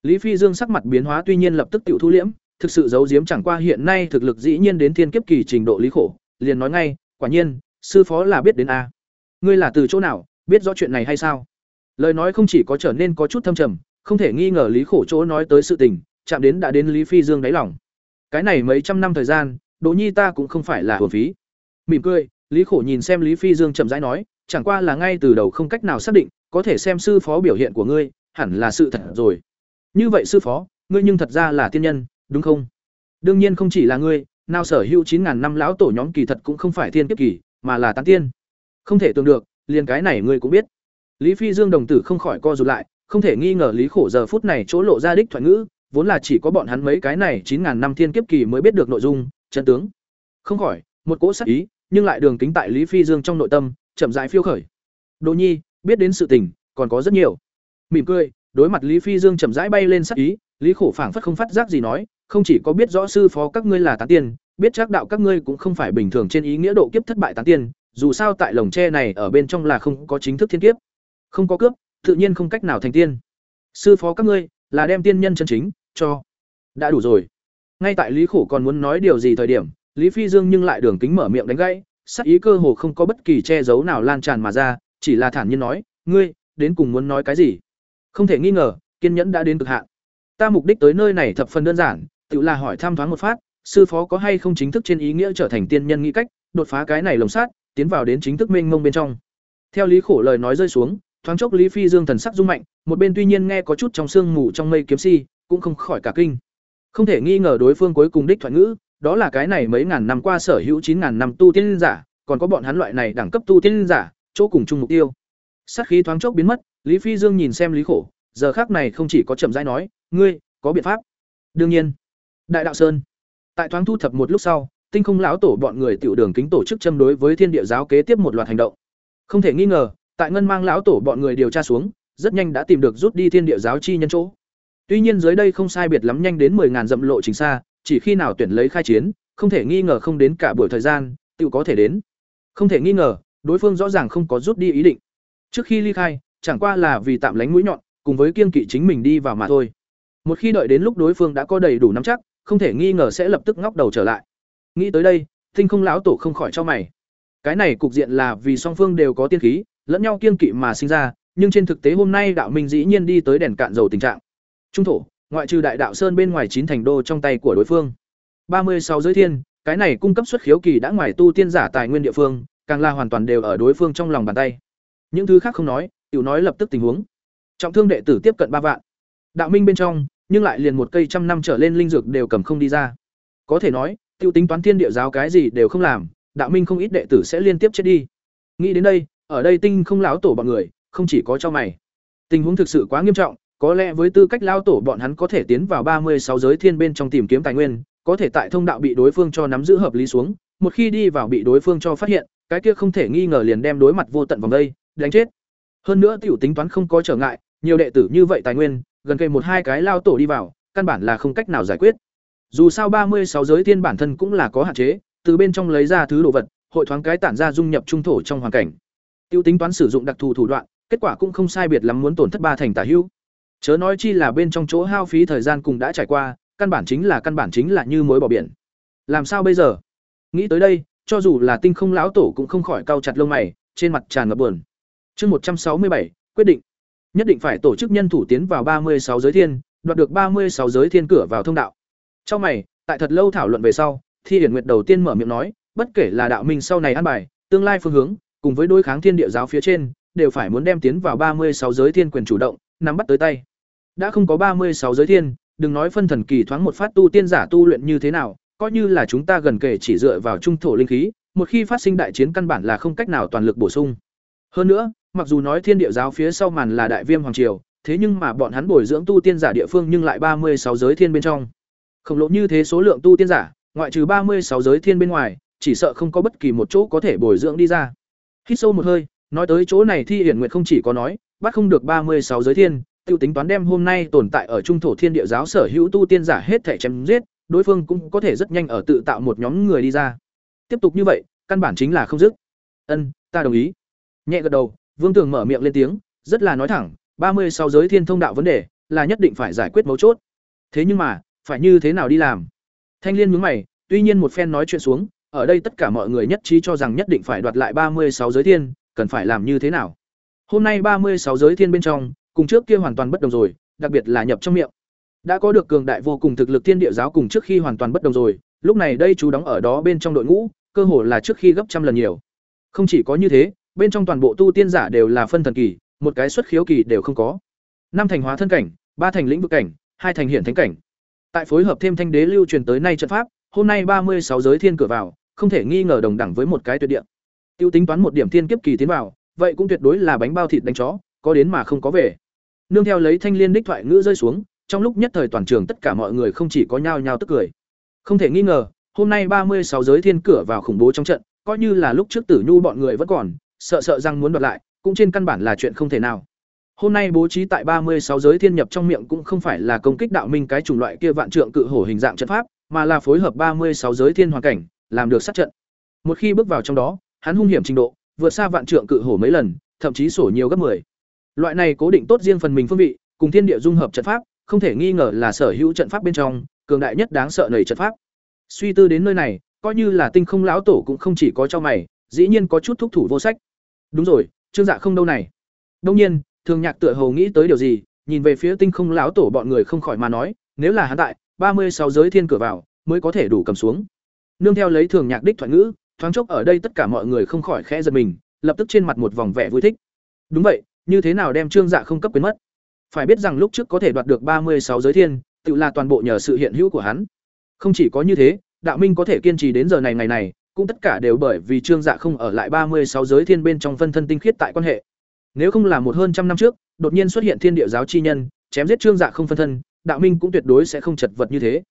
Lý phi dương sắc mặt biến hóa tuy nhiên lập tức tiểu thu liễm, thực sự giấu giếm chẳng qua hiện nay thực lực dĩ nhiên đến thiên kiếp kỳ trình độ lý khổ, liền nói ngay, quả nhiên, sư phó là biết đến a. Ngươi là từ chỗ nào, biết rõ chuyện này hay sao? Lời nói không chỉ có trở nên có chút thâm trầm, không thể nghi ngờ lý khổ chỗ nói tới sự tình, chạm đến đã đến lý phi dương đáy lòng. Cái này mấy trăm năm thời gian, đỗ nhi ta cũng không phải là hồn phí. Mỉm cười, lý khổ nhìn xem lý phi dương chậm rãi nói chẳng qua là ngay từ đầu không cách nào xác định, có thể xem sư phó biểu hiện của ngươi, hẳn là sự thật rồi. Như vậy sư phó, ngươi nhưng thật ra là tiên nhân, đúng không? Đương nhiên không chỉ là ngươi, nào sở hữu chín ngàn năm lão tổ nhóm kỳ thật cũng không phải thiên kiếp kỳ, mà là tán tiên. Không thể tưởng được, liền cái này ngươi cũng biết. Lý phi dương đồng tử không khỏi co rụt lại, không thể nghi ngờ lý khổ giờ phút này chỗ lộ ra đích thoại ngữ, vốn là chỉ có bọn hắn mấy cái này chín ngàn năm thiên kiếp kỳ mới biết được nội dung, chân tướng. Không khỏi, một cỗ sắc ý, nhưng lại đường kính tại lý phi dương trong nội tâm chậm rãi phiêu khởi. Đỗ nhi, biết đến sự tình, còn có rất nhiều. Mỉm cười, đối mặt lý phi dương chậm rãi bay lên sắc ý, lý khổ phảng phất không phát giác gì nói, không chỉ có biết rõ sư phó các ngươi là tán tiên, biết chắc đạo các ngươi cũng không phải bình thường trên ý nghĩa độ kiếp thất bại tán tiên, dù sao tại lồng tre này ở bên trong là không có chính thức thiên kiếp. Không có cướp, tự nhiên không cách nào thành tiên. Sư phó các ngươi là đem tiên nhân chân chính cho. Đã đủ rồi. Ngay tại lý khổ còn muốn nói điều gì thời điểm, lý phi dương nhưng lại đường kính mở miệng đánh gãy sắc ý cơ hồ không có bất kỳ che giấu nào lan tràn mà ra, chỉ là thản nhiên nói, ngươi, đến cùng muốn nói cái gì? Không thể nghi ngờ, kiên nhẫn đã đến cực hạn. Ta mục đích tới nơi này thập phần đơn giản, tự là hỏi tham thoáng một phát, sư phó có hay không chính thức trên ý nghĩa trở thành tiên nhân nghĩ cách, đột phá cái này lồng sát tiến vào đến chính thức mênh mông bên trong. Theo lý khổ lời nói rơi xuống, thoáng chốc lý phi dương thần sắc rung mạnh, một bên tuy nhiên nghe có chút trong sương mù trong mây kiếm si, cũng không khỏi cả kinh. Không thể nghi ngờ đối phương cuối cùng đích thoại ngữ đó là cái này mấy ngàn năm qua sở hữu chín ngàn năm tu tiên giả, còn có bọn hắn loại này đẳng cấp tu tiên giả, chỗ cùng chung mục tiêu. Sát khí thoáng chốc biến mất, lý phi dương nhìn xem lý khổ, giờ khắc này không chỉ có chậm rãi nói, ngươi, có biện pháp. Đương nhiên. Đại đạo sơn. Tại thoáng thu thập một lúc sau, tinh không lão tổ bọn người tiểu đường kính tổ chức châm đối với thiên địa giáo kế tiếp một loạt hành động. Không thể nghi ngờ, tại ngân mang lão tổ bọn người điều tra xuống, rất nhanh đã tìm được rút đi thiên địa giáo chi nhân chỗ. Tuy nhiên dưới đây không sai biệt lắm nhanh đến mười ngàn dặm lộ trình xa chỉ khi nào tuyển lấy khai chiến, không thể nghi ngờ không đến cả buổi thời gian tự có thể đến. Không thể nghi ngờ, đối phương rõ ràng không có rút đi ý định. Trước khi ly khai, chẳng qua là vì tạm lánh mũi nhọn, cùng với kiên kỵ chính mình đi vào mà thôi. Một khi đợi đến lúc đối phương đã có đầy đủ nắm chắc, không thể nghi ngờ sẽ lập tức ngóc đầu trở lại. Nghĩ tới đây, tinh không lão tổ không khỏi cho mày. Cái này cục diện là vì song phương đều có tiên khí, lẫn nhau kiên kỵ mà sinh ra, nhưng trên thực tế hôm nay đạo minh dĩ nhiên đi tới đèn cạn dầu tình trạng. Trung thổ ngoại trừ đại đạo sơn bên ngoài chín thành đô trong tay của đối phương. Ba mươi sáu giới thiên, cái này cung cấp xuất khiếu kỳ đã ngoài tu tiên giả tài nguyên địa phương, càng là hoàn toàn đều ở đối phương trong lòng bàn tay. Những thứ khác không nói, tiểu nói lập tức tình huống. Trọng thương đệ tử tiếp cận ba vạn. Đạo minh bên trong, nhưng lại liền một cây trăm năm trở lên linh dược đều cầm không đi ra. Có thể nói, tiêu tính toán thiên địa giáo cái gì đều không làm, đạo minh không ít đệ tử sẽ liên tiếp chết đi. Nghĩ đến đây, ở đây tinh không lão tổ bọn người, không chỉ có cho mày. Tình huống thực sự quá nghiêm trọng có lẽ với tư cách lao tổ bọn hắn có thể tiến vào ba mươi sáu giới thiên bên trong tìm kiếm tài nguyên, có thể tại thông đạo bị đối phương cho nắm giữ hợp lý xuống, một khi đi vào bị đối phương cho phát hiện, cái kia không thể nghi ngờ liền đem đối mặt vô tận vòng đây, đánh chết. Hơn nữa tiểu tính toán không có trở ngại, nhiều đệ tử như vậy tài nguyên, gần kề một hai cái lao tổ đi vào, căn bản là không cách nào giải quyết. Dù sao ba mươi sáu giới thiên bản thân cũng là có hạn chế, từ bên trong lấy ra thứ đồ vật, hội thoáng cái tản ra dung nhập trung thổ trong hoàn cảnh. Tiêu tính toán sử dụng đặc thù thủ đoạn, kết quả cũng không sai biệt lắm muốn tổn thất ba thành tả hữu chớ nói chi là bên trong chỗ hao phí thời gian cùng đã trải qua, căn bản chính là căn bản chính là như mối bỏ biển. Làm sao bây giờ? Nghĩ tới đây, cho dù là tinh không lão tổ cũng không khỏi cau chặt lông mày, trên mặt tràn ngập buồn. Chương một trăm sáu mươi bảy, quyết định. Nhất định phải tổ chức nhân thủ tiến vào ba mươi sáu giới thiên, đoạt được ba mươi sáu giới thiên cửa vào thông đạo. Trong mày, tại thật lâu thảo luận về sau, thi hiển nguyệt đầu tiên mở miệng nói, bất kể là đạo minh sau này ăn bài, tương lai phương hướng, cùng với đối kháng thiên địa giáo phía trên, đều phải muốn đem tiến vào ba mươi sáu giới thiên quyền chủ động, nắm bắt tới tay đã không có ba mươi sáu giới thiên đừng nói phân thần kỳ thoáng một phát tu tiên giả tu luyện như thế nào, coi như là chúng ta gần kể chỉ dựa vào trung thổ linh khí, một khi phát sinh đại chiến căn bản là không cách nào toàn lực bổ sung. Hơn nữa, mặc dù nói Thiên Địa giáo phía sau màn là Đại Viêm hoàng triều, thế nhưng mà bọn hắn bồi dưỡng tu tiên giả địa phương nhưng lại ba mươi sáu giới thiên bên trong. Khổng lồ như thế số lượng tu tiên giả, ngoại trừ ba mươi sáu giới thiên bên ngoài, chỉ sợ không có bất kỳ một chỗ có thể bồi dưỡng đi ra. Hít sâu một hơi, nói tới chỗ này Thi Hiển Nguyệt không chỉ có nói, bắt không được ba mươi sáu giới thiên, tiêu tính toán đem hôm nay tồn tại ở trung thổ thiên địa giáo sở hữu tu tiên giả hết thể chém giết, đối phương cũng có thể rất nhanh ở tự tạo một nhóm người đi ra. Tiếp tục như vậy, căn bản chính là không dứt. Ân, ta đồng ý. Nhẹ gật đầu, Vương Tường mở miệng lên tiếng, rất là nói thẳng, ba mươi sáu giới thiên thông đạo vấn đề, là nhất định phải giải quyết mấu chốt. Thế nhưng mà, phải như thế nào đi làm? Thanh Liên nhướng mày, tuy nhiên một phen nói chuyện xuống, ở đây tất cả mọi người nhất trí cho rằng nhất định phải đoạt lại ba mươi sáu giới thiên, cần phải làm như thế nào? Hôm nay ba mươi sáu giới thiên bên trong, cùng trước kia hoàn toàn bất đồng rồi, đặc biệt là nhập trong miệng. Đã có được cường đại vô cùng thực lực thiên địa giáo cùng trước khi hoàn toàn bất đồng rồi, lúc này đây chú đóng ở đó bên trong đội ngũ, cơ hồ là trước khi gấp trăm lần nhiều. Không chỉ có như thế, bên trong toàn bộ tu tiên giả đều là phân thần kỳ, một cái xuất khiếu kỳ đều không có. Năm thành hóa thân cảnh, ba thành lĩnh vực cảnh, hai thành hiển thánh cảnh. Tại phối hợp thêm thanh đế lưu truyền tới nay trận pháp, hôm nay ba mươi sáu giới thiên cửa vào, không thể nghi ngờ đồng đẳng với một cái tuyệt địa. Tiêu tính toán một điểm thiên kiếp kỳ tiến vào, vậy cũng tuyệt đối là bánh bao thịt đánh chó, có đến mà không có về. Nương theo lấy thanh liên đích thoại ngữ rơi xuống, trong lúc nhất thời toàn trường tất cả mọi người không chỉ có nhao nhao tức cười. Không thể nghi ngờ, hôm nay ba mươi sáu giới thiên cửa vào khủng bố trong trận, coi như là lúc trước Tử Nhu bọn người vẫn còn, sợ sợ rằng muốn đoạt lại, cũng trên căn bản là chuyện không thể nào. Hôm nay bố trí tại ba mươi sáu giới thiên nhập trong miệng cũng không phải là công kích đạo minh cái chủng loại kia vạn trượng cự hổ hình dạng trận pháp, mà là phối hợp ba mươi sáu giới thiên hoàn cảnh, làm được sát trận. Một khi bước vào trong đó, hắn hung hiểm trình độ vượt xa vạn trượng cự hổ mấy lần, thậm chí sổ nhiều gấp 10. Loại này cố định tốt riêng phần mình phương vị, cùng thiên địa dung hợp trận pháp, không thể nghi ngờ là sở hữu trận pháp bên trong, cường đại nhất đáng sợ nảy trận pháp. Suy tư đến nơi này, coi như là tinh không lão tổ cũng không chỉ có cho mày, dĩ nhiên có chút thúc thủ vô sách. Đúng rồi, Trương Dạ không đâu này. Đương nhiên, Thường Nhạc tựa hồ nghĩ tới điều gì, nhìn về phía tinh không lão tổ bọn người không khỏi mà nói, nếu là hắn tại, ba mươi sáu giới thiên cửa vào, mới có thể đủ cầm xuống. Nương theo lấy Thường Nhạc đích thoại ngữ, thoáng chốc ở đây tất cả mọi người không khỏi khẽ giật mình, lập tức trên mặt một vòng vẻ vui thích. Đúng vậy, như thế nào đem Trương Dạ không cấp quyến mất? Phải biết rằng lúc trước có thể đoạt được ba mươi sáu giới thiên, tự là toàn bộ nhờ sự hiện hữu của hắn. Không chỉ có như thế, Đạo Minh có thể kiên trì đến giờ này ngày này, cũng tất cả đều bởi vì Trương Dạ không ở lại ba mươi sáu giới thiên bên trong phân thân tinh khiết tại quan hệ. Nếu không là một hơn trăm năm trước, đột nhiên xuất hiện Thiên Địa giáo chi nhân, chém giết Trương Dạ không phân thân, Đạo Minh cũng tuyệt đối sẽ không chật vật như thế.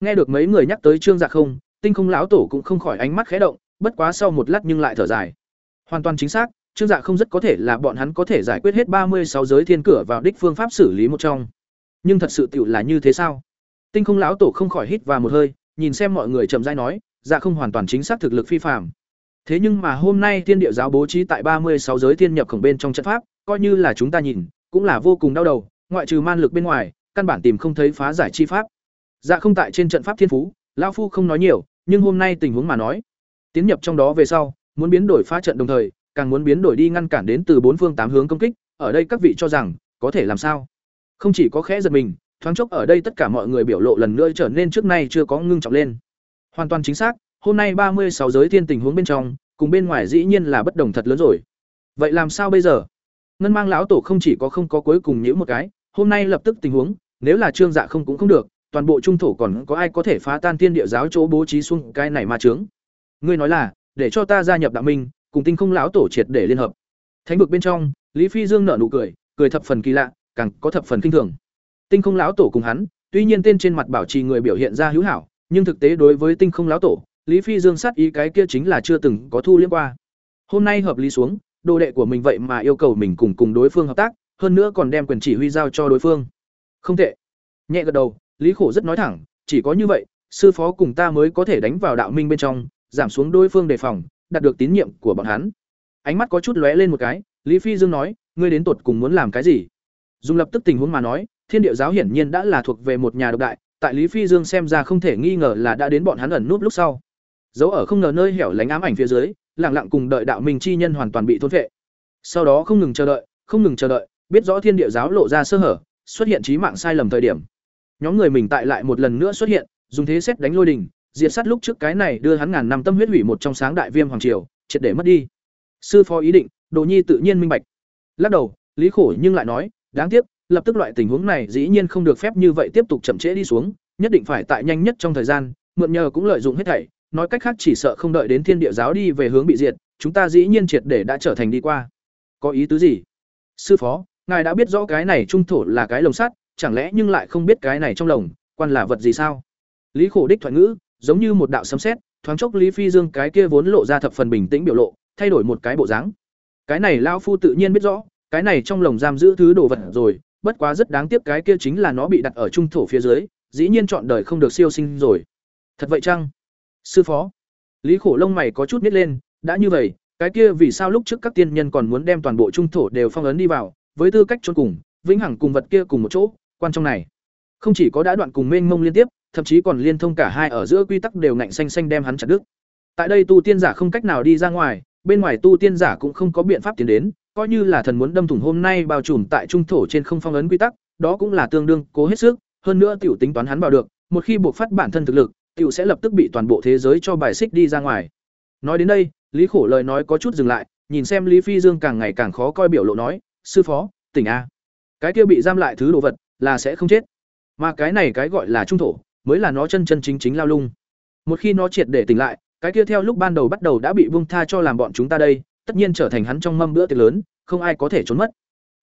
Nghe được mấy người nhắc tới Trương Dạ không, Tinh Không lão tổ cũng không khỏi ánh mắt khẽ động, bất quá sau một lát nhưng lại thở dài. Hoàn toàn chính xác, Trương Dạ không rất có thể là bọn hắn có thể giải quyết hết ba mươi sáu giới thiên cửa vào đích phương pháp xử lý một trong. Nhưng thật sự tiểu là như thế sao? Tinh Không lão tổ không khỏi hít vào một hơi, nhìn xem mọi người chậm rãi nói, dạ không hoàn toàn chính xác thực lực phi phàm. Thế nhưng mà hôm nay Thiên Địa giáo bố trí tại ba mươi sáu giới thiên nhập khổng bên trong trận pháp, coi như là chúng ta nhìn, cũng là vô cùng đau đầu, ngoại trừ man lực bên ngoài, căn bản tìm không thấy phá giải chi pháp. Dạ không tại trên trận pháp thiên phú, lão phu không nói nhiều, nhưng hôm nay tình huống mà nói, tiến nhập trong đó về sau, muốn biến đổi phá trận đồng thời, càng muốn biến đổi đi ngăn cản đến từ bốn phương tám hướng công kích, ở đây các vị cho rằng có thể làm sao? Không chỉ có khẽ giật mình, thoáng chốc ở đây tất cả mọi người biểu lộ lần nữa trở nên trước nay chưa có ngưng trọng lên. Hoàn toàn chính xác, hôm nay ba mươi sáu giới thiên tình huống bên trong, cùng bên ngoài dĩ nhiên là bất đồng thật lớn rồi. Vậy làm sao bây giờ? Ngân Mang lão tổ không chỉ có không có cuối cùng nhíu một cái, hôm nay lập tức tình huống, nếu là Trương Dạ không cũng không được, toàn bộ trung thổ còn có ai có thể phá tan thiên địa giáo chỗ bố trí xuống cái này mà chướng. Ngươi nói là, để cho ta gia nhập đạo minh, cùng tinh không lão tổ triệt để liên hợp. Thánh vực bên trong, Lý Phi Dương nở nụ cười, cười thập phần kỳ lạ, càng có thập phần kinh thường. Tinh không lão tổ cùng hắn, tuy nhiên tên trên mặt bảo trì người biểu hiện ra hữu hảo, nhưng thực tế đối với tinh không lão tổ, Lý Phi Dương sát ý cái kia chính là chưa từng có thu liên qua. Hôm nay hợp lý xuống, đồ đệ của mình vậy mà yêu cầu mình cùng cùng đối phương hợp tác, hơn nữa còn đem quyền chỉ huy giao cho đối phương. Không tệ. Nhẹ gật đầu, Lý Khổ rất nói thẳng, chỉ có như vậy, sư phó cùng ta mới có thể đánh vào đạo minh bên trong, giảm xuống đối phương đề phòng, đạt được tín nhiệm của bọn hắn. Ánh mắt có chút lóe lên một cái, Lý Phi Dương nói, ngươi đến tột cùng muốn làm cái gì? Dùng lập tức tình huống mà nói, Thiên Điệu giáo hiển nhiên đã là thuộc về một nhà độc đại, tại Lý Phi Dương xem ra không thể nghi ngờ là đã đến bọn hắn ẩn núp lúc sau. Dấu ở không ngờ nơi hẻo lánh ám ảnh phía dưới, lặng lặng cùng đợi đạo minh chi nhân hoàn toàn bị thôn phệ. Sau đó không ngừng chờ đợi, không ngừng chờ đợi, biết rõ Thiên Điệu giáo lộ ra sơ hở, xuất hiện chí mạng sai lầm thời điểm. Nhóm người mình tại lại một lần nữa xuất hiện, dùng thế xét đánh lôi đình, diệt sát lúc trước cái này đưa hắn ngàn năm tâm huyết hủy một trong sáng đại viêm hoàng triều, triệt để mất đi. Sư phó ý định, Đồ Nhi tự nhiên minh bạch. Lắc đầu, Lý Khổ nhưng lại nói, đáng tiếc, lập tức loại tình huống này dĩ nhiên không được phép như vậy tiếp tục chậm trễ đi xuống, nhất định phải tại nhanh nhất trong thời gian, mượn nhờ cũng lợi dụng hết thảy, nói cách khác chỉ sợ không đợi đến Thiên Địa giáo đi về hướng bị diệt, chúng ta dĩ nhiên triệt để đã trở thành đi qua. Có ý tứ gì? Sư phó, ngài đã biết rõ cái này trung thổ là cái lồng sắt, chẳng lẽ nhưng lại không biết cái này trong lồng, quan là vật gì sao? Lý Khổ đích thoại ngữ, giống như một đạo sấm sét, thoáng chốc Lý Phi Dương cái kia vốn lộ ra thập phần bình tĩnh biểu lộ, thay đổi một cái bộ dáng. Cái này lão phu tự nhiên biết rõ, cái này trong lồng giam giữ thứ đồ vật rồi, bất quá rất đáng tiếc cái kia chính là nó bị đặt ở trung thổ phía dưới, dĩ nhiên chọn đời không được siêu sinh rồi. Thật vậy chăng? Sư phó. Lý Khổ lông mày có chút nhếch lên, đã như vậy, cái kia vì sao lúc trước các tiên nhân còn muốn đem toàn bộ trung thổ đều phong ấn đi vào, với tư cách chôn cùng, vĩnh hằng cùng vật kia cùng một chỗ, quan trong này. Không chỉ có đã đoạn cùng mênh mông liên tiếp, thậm chí còn liên thông cả hai ở giữa quy tắc đều ngạnh xanh xanh đem hắn chặt đứt. Tại đây tu tiên giả không cách nào đi ra ngoài, bên ngoài tu tiên giả cũng không có biện pháp tiến đến, coi như là thần muốn đâm thủng hôm nay bao trùm tại trung thổ trên không phong ấn quy tắc, đó cũng là tương đương cố hết sức, hơn nữa tiểu tính toán hắn vào được, một khi buộc phát bản thân thực lực, tiểu sẽ lập tức bị toàn bộ thế giới cho bài xích đi ra ngoài. Nói đến đây, Lý Khổ lời nói có chút dừng lại, nhìn xem Lý Phi Dương càng ngày càng khó coi biểu lộ nói, "Sư phó, tỉnh a. Cái kia bị giam lại thứ đồ vật là sẽ không chết, mà cái này cái gọi là trung thổ, mới là nó chân chân chính chính lao lung. Một khi nó triệt để tỉnh lại, cái kia theo lúc ban đầu bắt đầu đã bị vung tha cho làm bọn chúng ta đây, tất nhiên trở thành hắn trong mâm bữa tiệc lớn, không ai có thể trốn mất.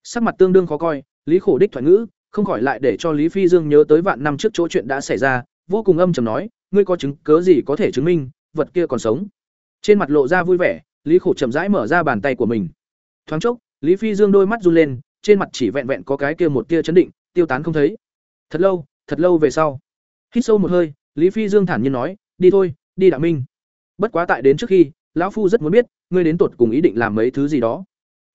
Sắc mặt tương đương khó coi, Lý Khổ đích thoại ngữ, không khỏi lại để cho Lý Phi Dương nhớ tới vạn năm trước chỗ chuyện đã xảy ra, vô cùng âm trầm nói, ngươi có chứng cớ gì có thể chứng minh, vật kia còn sống. Trên mặt lộ ra vui vẻ, Lý Khổ chậm rãi mở ra bàn tay của mình. Thoáng chốc, Lý Phi Dương đôi mắt run lên, trên mặt chỉ vẹn vẹn có cái kia một tia chấn định, tiêu tán không thấy. Thật lâu, thật lâu về sau. Hít sâu một hơi, Lý Phi Dương thản nhiên nói, "Đi thôi, đi Đạo Minh." Bất quá tại đến trước khi, lão phu rất muốn biết, ngươi đến tột cùng ý định làm mấy thứ gì đó.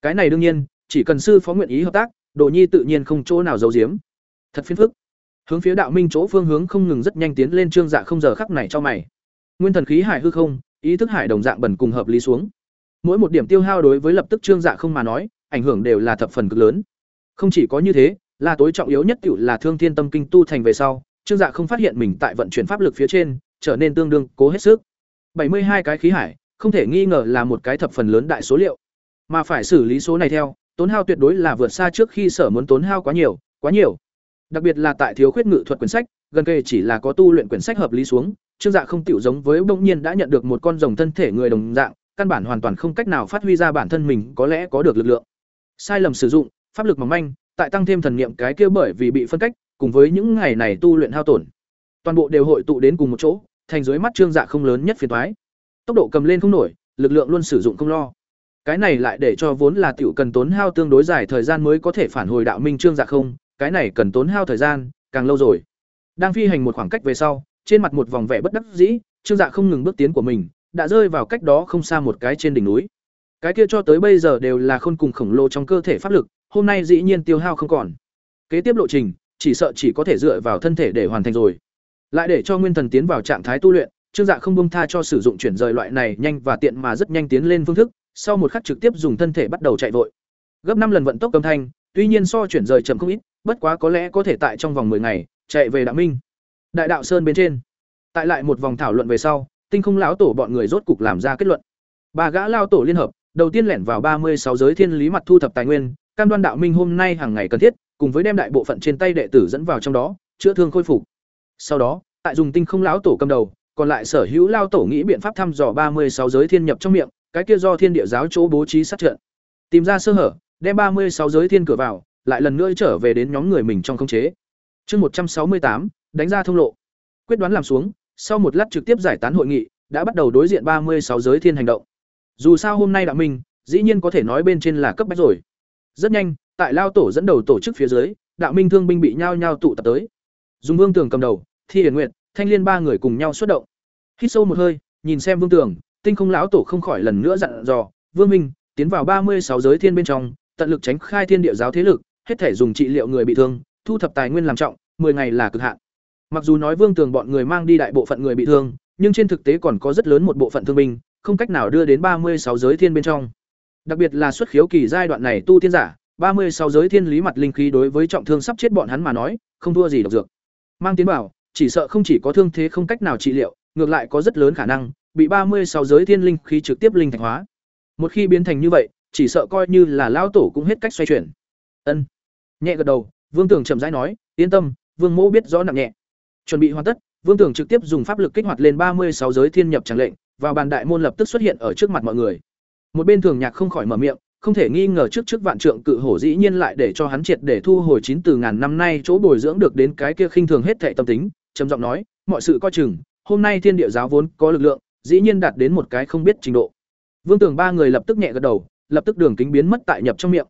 Cái này đương nhiên, chỉ cần sư phó nguyện ý hợp tác, Đồ Nhi tự nhiên không chỗ nào giấu giếm. Thật phiền phức. Hướng phía Đạo Minh chỗ phương hướng không ngừng rất nhanh tiến lên trương dạ không giờ khắc này cho mày. Nguyên thần khí hải hư không, ý thức hải đồng dạng bẩn cùng hợp lý xuống. Mỗi một điểm tiêu hao đối với lập tức trương dạ không mà nói, ảnh hưởng đều là thập phần cực lớn. Không chỉ có như thế, là tối trọng yếu nhất tiểu là thương thiên tâm kinh tu thành về sau, trương dạ không phát hiện mình tại vận chuyển pháp lực phía trên, trở nên tương đương cố hết sức. bảy mươi hai cái khí hải, không thể nghi ngờ là một cái thập phần lớn đại số liệu. Mà phải xử lý số này theo, tốn hao tuyệt đối là vượt xa trước khi sở muốn tốn hao quá nhiều, quá nhiều. Đặc biệt là tại thiếu khuyết ngự thuật quyển sách, gần kề chỉ là có tu luyện quyển sách hợp lý xuống, Trương Dạ không tiểu giống với bỗng nhiên đã nhận được một con rồng thân thể người đồng dạng, căn bản hoàn toàn không cách nào phát huy ra bản thân mình có lẽ có được lực lượng. Sai lầm sử dụng, pháp lực mỏng manh, tại tăng thêm thần niệm cái kia bởi vì bị phân cách, cùng với những ngày này tu luyện hao tổn, toàn bộ đều hội tụ đến cùng một chỗ, thành dưới mắt Trương Dạ không lớn nhất phiền toái. Tốc độ cầm lên không nổi, lực lượng luôn sử dụng không lo. Cái này lại để cho vốn là tiểu cần tốn hao tương đối dài thời gian mới có thể phản hồi đạo minh Trương Dạ không, cái này cần tốn hao thời gian, càng lâu rồi. Đang phi hành một khoảng cách về sau, trên mặt một vòng vẻ bất đắc dĩ, Trương Dạ không ngừng bước tiến của mình, đã rơi vào cách đó không xa một cái trên đỉnh núi. Cái kia cho tới bây giờ đều là khôn cùng khổng lồ trong cơ thể pháp lực, hôm nay dĩ nhiên tiêu hao không còn. Kế tiếp lộ trình, chỉ sợ chỉ có thể dựa vào thân thể để hoàn thành rồi. Lại để cho nguyên thần tiến vào trạng thái tu luyện, Trương Dạ không buông tha cho sử dụng chuyển rời loại này nhanh và tiện mà rất nhanh tiến lên phương thức, sau một khắc trực tiếp dùng thân thể bắt đầu chạy vội. Gấp năm lần vận tốc âm thanh, tuy nhiên so chuyển rời chậm không ít, bất quá có lẽ có thể tại trong vòng 10 ngày chạy về Đạo Minh. Đại đạo sơn bên trên. Tại lại một vòng thảo luận về sau, Tinh Không lão tổ bọn người rốt cục làm ra kết luận. Ba gã lao tổ liên hợp, đầu tiên lẻn vào ba mươi sáu giới thiên lý mặt thu thập tài nguyên, cam đoan đạo minh hôm nay hàng ngày cần thiết, cùng với đem đại bộ phận trên tay đệ tử dẫn vào trong đó, chữa thương khôi phục. Sau đó, tại dùng Tinh Không lão tổ cầm đầu, còn lại sở hữu lao tổ nghĩ biện pháp thăm dò ba mươi sáu giới thiên nhập trong miệng, cái kia do thiên địa giáo chỗ bố trí sát trận. Tìm ra sơ hở, đem ba mươi sáu giới thiên cửa vào, lại lần nữa trở về đến nhóm người mình trong khống chế. Chương một trăm sáu mươi tám đánh ra thông lộ. Quyết đoán làm xuống, sau một lát trực tiếp giải tán hội nghị, đã bắt đầu đối diện ba mươi sáu giới thiên hành động. Dù sao hôm nay đạo minh, dĩ nhiên có thể nói bên trên là cấp bách rồi. Rất nhanh, tại lao tổ dẫn đầu tổ chức phía dưới, đạo minh thương binh bị nhao nhao tụ tập tới. Dùng Vương Tường cầm đầu, Thi Hiển nguyện Thanh Liên ba người cùng nhau xuất động. Hít sâu một hơi, nhìn xem Vương Tường, Tinh Không lão tổ không khỏi lần nữa dặn dò, "Vương Minh, tiến vào ba mươi sáu giới thiên bên trong, tận lực tránh khai thiên địa giáo thế lực, hết thể dùng trị liệu người bị thương, thu thập tài nguyên làm trọng, 10 ngày là cực hạn." Mặc dù nói Vương Tường bọn người mang đi đại bộ phận người bị thương, nhưng trên thực tế còn có rất lớn một bộ phận thương binh, không cách nào đưa đến ba mươi sáu giới thiên bên trong. Đặc biệt là xuất khiếu kỳ giai đoạn này tu tiên giả, ba mươi sáu giới thiên lý mặt linh khí đối với trọng thương sắp chết bọn hắn mà nói, không thua gì độc dược. Mang tiến bảo, chỉ sợ không chỉ có thương thế không cách nào trị liệu, ngược lại có rất lớn khả năng bị ba mươi sáu giới thiên linh khí trực tiếp linh thành hóa. Một khi biến thành như vậy, chỉ sợ coi như là lão tổ cũng hết cách xoay chuyển. Ân. Nhẹ gật đầu, Vương Tưởng chậm rãi nói, "Yên tâm, Vương Mỗ biết rõ nặng nhẹ." Chuẩn bị hoàn tất, Vương Tưởng trực tiếp dùng pháp lực kích hoạt lên ba mươi sáu giới thiên nhập chẳng lệnh, vào bàn đại môn lập tức xuất hiện ở trước mặt mọi người. Một bên Thường Nhạc không khỏi mở miệng, không thể nghi ngờ trước trước vạn trượng cự hổ dĩ nhiên lại để cho hắn triệt để thu hồi chín từ ngàn năm nay chỗ bồi dưỡng được đến cái kia khinh thường hết thệ tâm tính, trầm giọng nói, mọi sự coi chừng, hôm nay thiên địa giáo vốn có lực lượng, dĩ nhiên đạt đến một cái không biết trình độ. Vương Tưởng ba người lập tức nhẹ gật đầu, lập tức đường kính biến mất tại nhập trong miệng.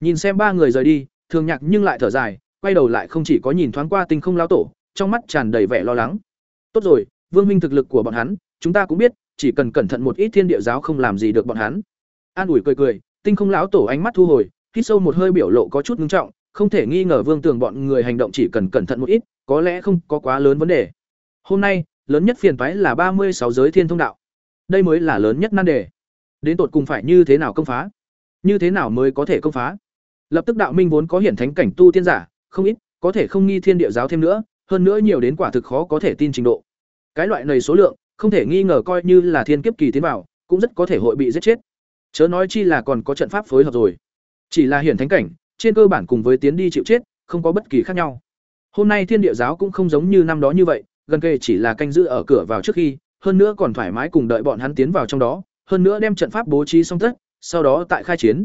Nhìn xem ba người rời đi, Thường Nhạc nhưng lại thở dài, quay đầu lại không chỉ có nhìn thoáng qua Tinh Không lão tổ, trong mắt tràn đầy vẻ lo lắng. Tốt rồi, Vương minh thực lực của bọn hắn, chúng ta cũng biết, chỉ cần cẩn thận một ít thiên địa giáo không làm gì được bọn hắn. An ủi cười cười, Tinh Không lão tổ ánh mắt thu hồi, hít sâu một hơi biểu lộ có chút ngưng trọng, không thể nghi ngờ Vương Tường bọn người hành động chỉ cần cẩn thận một ít, có lẽ không có quá lớn vấn đề. Hôm nay, lớn nhất phiền toái là ba mươi sáu giới thiên thông đạo. Đây mới là lớn nhất nan đề. Đến tột cùng phải như thế nào công phá? Như thế nào mới có thể công phá? Lập tức đạo minh vốn có hiển thánh cảnh tu tiên giả, không ít, có thể không nghi thiên địa giáo thêm nữa, hơn nữa nhiều đến quả thực khó có thể tin trình độ. Cái loại này số lượng, không thể nghi ngờ coi như là thiên kiếp kỳ tiến vào, cũng rất có thể hội bị giết chết. Chớ nói chi là còn có trận pháp phối hợp rồi. Chỉ là hiển thánh cảnh, trên cơ bản cùng với tiến đi chịu chết, không có bất kỳ khác nhau. Hôm nay Thiên Địa giáo cũng không giống như năm đó như vậy, gần kề chỉ là canh giữ ở cửa vào trước khi, hơn nữa còn thoải mái cùng đợi bọn hắn tiến vào trong đó, hơn nữa đem trận pháp bố trí xong tất, sau đó tại khai chiến.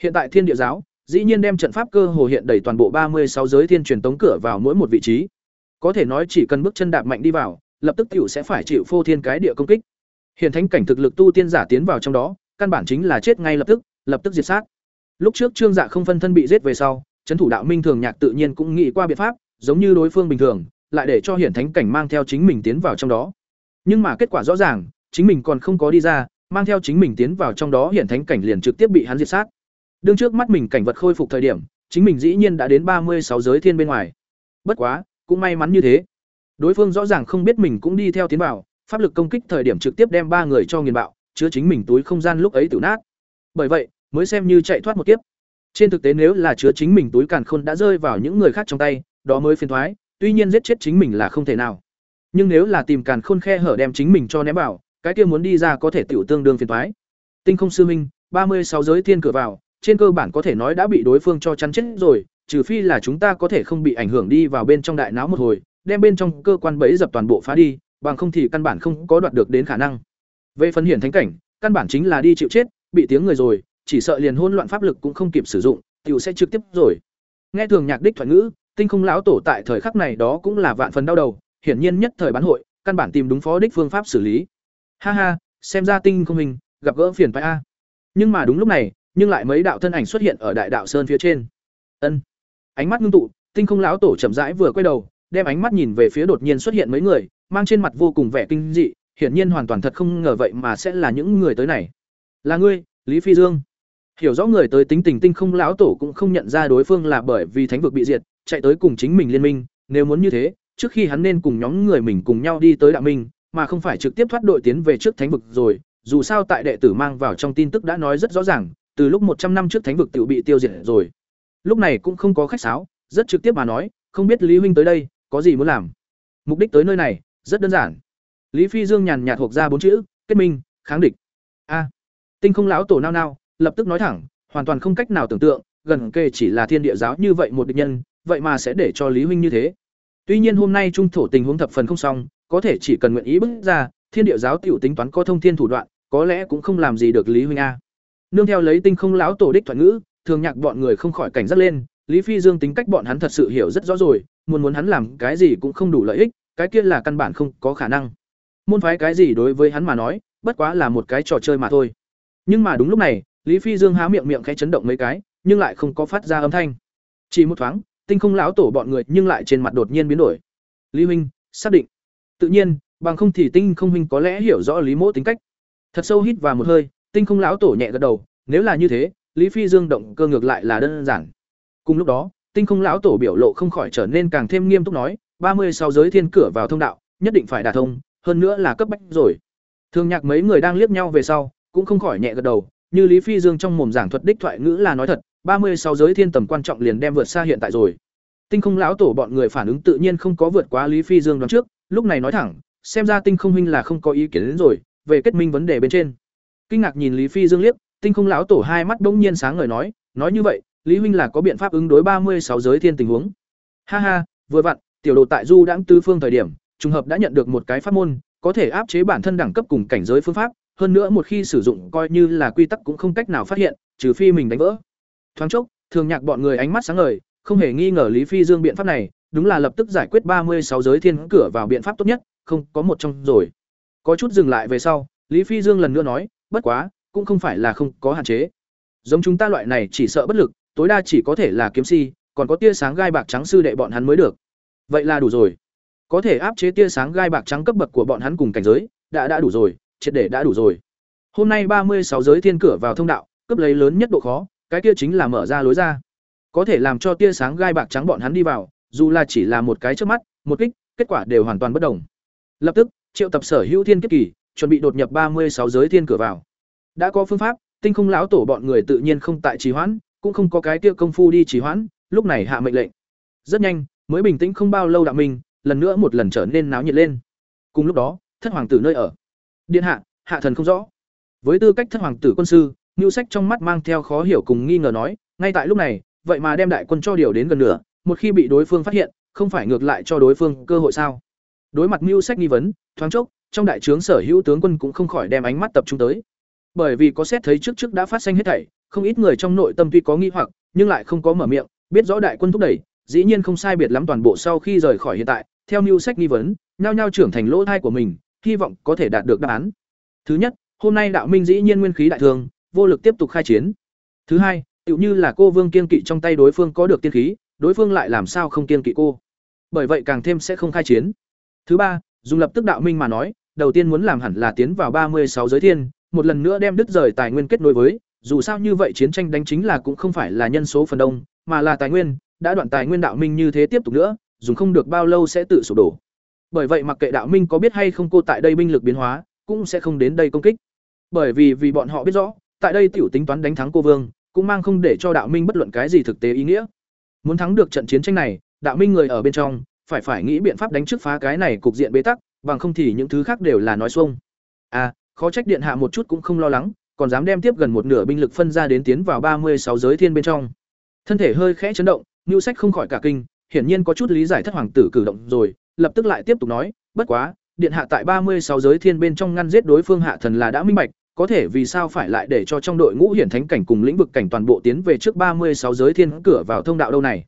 Hiện tại Thiên Địa giáo, dĩ nhiên đem trận pháp cơ hồ hiện đầy toàn bộ ba mươi sáu giới thiên truyền tống cửa vào mỗi một vị trí. Có thể nói chỉ cần bước chân đạp mạnh đi vào, lập tức tiểu sẽ phải chịu phô thiên cái địa công kích. Hiện thánh cảnh thực lực tu tiên giả tiến vào trong đó, căn bản chính là chết ngay lập tức, lập tức diệt sát. Lúc trước Trương Dạ không phân thân bị giết về sau, trấn thủ đạo minh thường nhạc tự nhiên cũng nghĩ qua biện pháp, giống như đối phương bình thường, lại để cho hiển thánh cảnh mang theo chính mình tiến vào trong đó. Nhưng mà kết quả rõ ràng, chính mình còn không có đi ra, mang theo chính mình tiến vào trong đó hiển thánh cảnh liền trực tiếp bị hắn diệt sát. Đương trước mắt mình cảnh vật khôi phục thời điểm, chính mình dĩ nhiên đã đến ba mươi sáu giới thiên bên ngoài. Bất quá, cũng may mắn như thế. Đối phương rõ ràng không biết mình cũng đi theo tiến vào, pháp lực công kích thời điểm trực tiếp đem ba người cho nghiền bạo, chứa chính mình túi không gian lúc ấy tự nát. Bởi vậy, mới xem như chạy thoát một kiếp. Trên thực tế nếu là chứa chính mình túi càn khôn đã rơi vào những người khác trong tay, đó mới phiền thoái, tuy nhiên giết chết chính mình là không thể nào. Nhưng nếu là tìm càn khôn khe hở đem chính mình cho ném vào, cái kia muốn đi ra có thể tiểu tương đương phiền thoái. Tinh không sư minh, ba mươi sáu giới thiên cửa vào, trên cơ bản có thể nói đã bị đối phương cho chắn chết rồi, trừ phi là chúng ta có thể không bị ảnh hưởng đi vào bên trong đại não một hồi, đem bên trong cơ quan bẫy dập toàn bộ phá đi, bằng không thì căn bản không có đoạt được đến khả năng. Về phần hiển thánh cảnh, căn bản chính là đi chịu chết, bị tiếng người rồi, chỉ sợ liền hỗn loạn pháp lực cũng không kịp sử dụng, tiểu sẽ trực tiếp rồi. Nghe thường nhạc đích thoại ngữ, tinh không lão tổ tại thời khắc này đó cũng là vạn phần đau đầu, hiển nhiên nhất thời bán hội, căn bản tìm đúng phó đích phương pháp xử lý. Ha ha, xem ra tinh không hình, gặp gỡ phiền phải a. Nhưng mà đúng lúc này, nhưng lại mấy đạo thân ảnh xuất hiện ở đại đạo sơn phía trên. Ân. Ánh mắt ngưng tụ, tinh không lão tổ chậm rãi vừa quay đầu, đem ánh mắt nhìn về phía đột nhiên xuất hiện mấy người, mang trên mặt vô cùng vẻ kinh dị, hiển nhiên hoàn toàn thật không ngờ vậy mà sẽ là những người tới này. Là ngươi, Lý Phi Dương. Hiểu rõ người tới tính tình tinh không lão tổ cũng không nhận ra đối phương là bởi vì thánh vực bị diệt, chạy tới cùng chính mình liên minh, nếu muốn như thế, trước khi hắn nên cùng nhóm người mình cùng nhau đi tới đạo minh, mà không phải trực tiếp thoát đội tiến về trước thánh vực rồi, dù sao tại đệ tử mang vào trong tin tức đã nói rất rõ ràng, từ lúc một trăm năm trước thánh vực tự bị tiêu diệt rồi. Lúc này cũng không có khách sáo, rất trực tiếp mà nói, không biết Lý huynh tới đây, có gì muốn làm? Mục đích tới nơi này, rất đơn giản. Lý Phi Dương nhàn nhạt thuộc ra bốn chữ, kết minh, kháng địch. A. Tinh không lão tổ nao nao, lập tức nói thẳng, hoàn toàn không cách nào tưởng tượng, gần kề chỉ là thiên địa giáo như vậy một địch nhân, vậy mà sẽ để cho Lý huynh như thế. Tuy nhiên hôm nay trung thổ tình huống thập phần không xong, có thể chỉ cần nguyện ý bước ra, thiên địa giáo tiểu tính toán có thông thiên thủ đoạn, có lẽ cũng không làm gì được Lý huynh a. Nương theo lấy tinh không lão tổ đích thuận ngữ, thường nhạc bọn người không khỏi cảnh giác lên, Lý Phi Dương tính cách bọn hắn thật sự hiểu rất rõ rồi, muốn muốn hắn làm cái gì cũng không đủ lợi ích, cái kia là căn bản không có khả năng. Môn phái cái gì đối với hắn mà nói, bất quá là một cái trò chơi mà thôi. Nhưng mà đúng lúc này, Lý Phi Dương há miệng miệng khẽ chấn động mấy cái, nhưng lại không có phát ra âm thanh. Chỉ một thoáng, tinh không lão tổ bọn người nhưng lại trên mặt đột nhiên biến đổi. Lý huynh, xác định. Tự nhiên, bằng không thì tinh không huynh có lẽ hiểu rõ Lý Mỗ tính cách. Thật sâu hít vào một hơi, tinh không lão tổ nhẹ gật đầu, nếu là như thế, Lý Phi Dương động cơ ngược lại là đơn giản. Cùng lúc đó, tinh không lão tổ biểu lộ không khỏi trở nên càng thêm nghiêm túc nói, ba mươi sau giới thiên cửa vào thông đạo, nhất định phải đả thông, hơn nữa là cấp bách rồi. Thường nhạc mấy người đang liếc nhau về sau, cũng không khỏi nhẹ gật đầu, như Lý Phi Dương trong mồm giảng thuật đích thoại ngữ là nói thật, ba mươi sáu giới thiên tầm quan trọng liền đem vượt xa hiện tại rồi. Tinh không lão tổ bọn người phản ứng tự nhiên không có vượt quá Lý Phi Dương đoán trước, lúc này nói thẳng, xem ra Tinh không huynh là không có ý kiến đến rồi, về kết minh vấn đề bên trên. Kinh ngạc nhìn Lý Phi Dương liếc, Tinh không lão tổ hai mắt bỗng nhiên sáng ngời nói, nói như vậy, lý huynh là có biện pháp ứng đối ba mươi sáu giới thiên tình huống ha ha vừa vặn tiểu đồ tại du đãng tư phương thời điểm trùng hợp đã nhận được một cái pháp môn, có thể áp chế bản thân đẳng cấp cùng cảnh giới phương pháp, hơn nữa một khi sử dụng coi như là quy tắc cũng không cách nào phát hiện, trừ phi mình đánh vỡ. Thoáng chốc, thường nhạc bọn người ánh mắt sáng ngời, không hề nghi ngờ lý phi dương biện pháp này, đúng là lập tức giải quyết ba mươi sáu giới thiên cửa vào biện pháp tốt nhất, không có một trong rồi. Có chút dừng lại về sau, lý phi dương lần nữa nói, bất quá, cũng không phải là không có hạn chế. Giống chúng ta loại này chỉ sợ bất lực, tối đa chỉ có thể là kiếm si, còn có tia sáng gai bạc trắng sư đệ bọn hắn mới được. Vậy là đủ rồi có thể áp chế tia sáng gai bạc trắng cấp bậc của bọn hắn cùng cảnh giới, đã đã đủ rồi, triệt để đã đủ rồi. Hôm nay ba mươi sáu giới thiên cửa vào thông đạo cấp lấy lớn nhất độ khó, cái kia chính là mở ra lối ra. Có thể làm cho tia sáng gai bạc trắng bọn hắn đi vào, dù là chỉ là một cái trước mắt, một kích, kết quả đều hoàn toàn bất đồng. Lập tức, triệu tập sở hữu thiên kiếp kỳ, chuẩn bị đột nhập ba mươi sáu giới thiên cửa vào. Đã có phương pháp, tinh không lão tổ bọn người tự nhiên không tại trì hoãn, cũng không có cái kia công phu đi trì hoãn, lúc này hạ mệnh lệnh. Rất nhanh, mới bình tĩnh không bao lâu đạo minh lần nữa một lần trở nên náo nhiệt lên. Cùng lúc đó, thất hoàng tử nơi ở. Điện hạ hạ thần không rõ. Với tư cách thất hoàng tử quân sư ngưu sách trong mắt mang theo khó hiểu cùng nghi ngờ nói, ngay tại lúc này, vậy mà đem đại quân cho điều đến gần nửa, một khi bị đối phương phát hiện, không phải ngược lại cho đối phương cơ hội sao? Đối mặt ngưu sách nghi vấn, thoáng chốc, trong đại trướng sở hữu tướng quân cũng không khỏi đem ánh mắt tập trung tới. Bởi vì có xét thấy trước trước đã phát sinh hết thảy, không ít người trong nội tâm tuy có nghi hoặc, nhưng lại không có mở miệng, biết rõ đại quân thúc đẩy, dĩ nhiên không sai biệt lắm toàn bộ sau khi rời khỏi hiện tại theo mưu sách nghi vấn, nhao nhao trưởng thành lỗ thai của mình, hy vọng có thể đạt được đáp án. Thứ nhất, hôm nay đạo minh dĩ nhiên nguyên khí đại thương vô lực tiếp tục khai chiến. Thứ hai, tựu như là cô vương kiên kỵ trong tay đối phương có được tiên khí, đối phương lại làm sao không kiên kỵ cô? Bởi vậy càng thêm sẽ không khai chiến. Thứ ba, dùng lập tức đạo minh mà nói, đầu tiên muốn làm hẳn là tiến vào ba mươi sáu giới thiên, một lần nữa đem đứt rời tài nguyên kết nối với, dù sao như vậy chiến tranh đánh chính là cũng không phải là nhân số phần đông, mà là tài nguyên, đã đoạn tài nguyên đạo minh như thế tiếp tục nữa dùng không được bao lâu sẽ tự sụp đổ. Bởi vậy mặc kệ đạo minh có biết hay không cô tại đây binh lực biến hóa, cũng sẽ không đến đây công kích. Bởi vì vì bọn họ biết rõ, tại đây tiểu tính toán đánh thắng cô vương, cũng mang không để cho đạo minh bất luận cái gì thực tế ý nghĩa. Muốn thắng được trận chiến tranh này, đạo minh người ở bên trong, phải phải nghĩ biện pháp đánh trước phá cái này cục diện bế tắc, bằng không thì những thứ khác đều là nói xuông. À khó trách điện hạ một chút cũng không lo lắng, còn dám đem tiếp gần một nửa binh lực phân ra đến tiến vào ba mươi sáu giới thiên bên trong. Thân thể hơi khẽ chấn động, Nưu sách không khỏi cả kinh hiển nhiên có chút lý giải thất hoàng tử cử động rồi, lập tức lại tiếp tục nói, bất quá, điện hạ tại ba mươi sáu giới thiên bên trong ngăn giết đối phương hạ thần là đã minh bạch, có thể vì sao phải lại để cho trong đội ngũ hiển thánh cảnh cùng lĩnh vực cảnh toàn bộ tiến về trước ba mươi sáu giới thiên cửa vào thông đạo đâu này?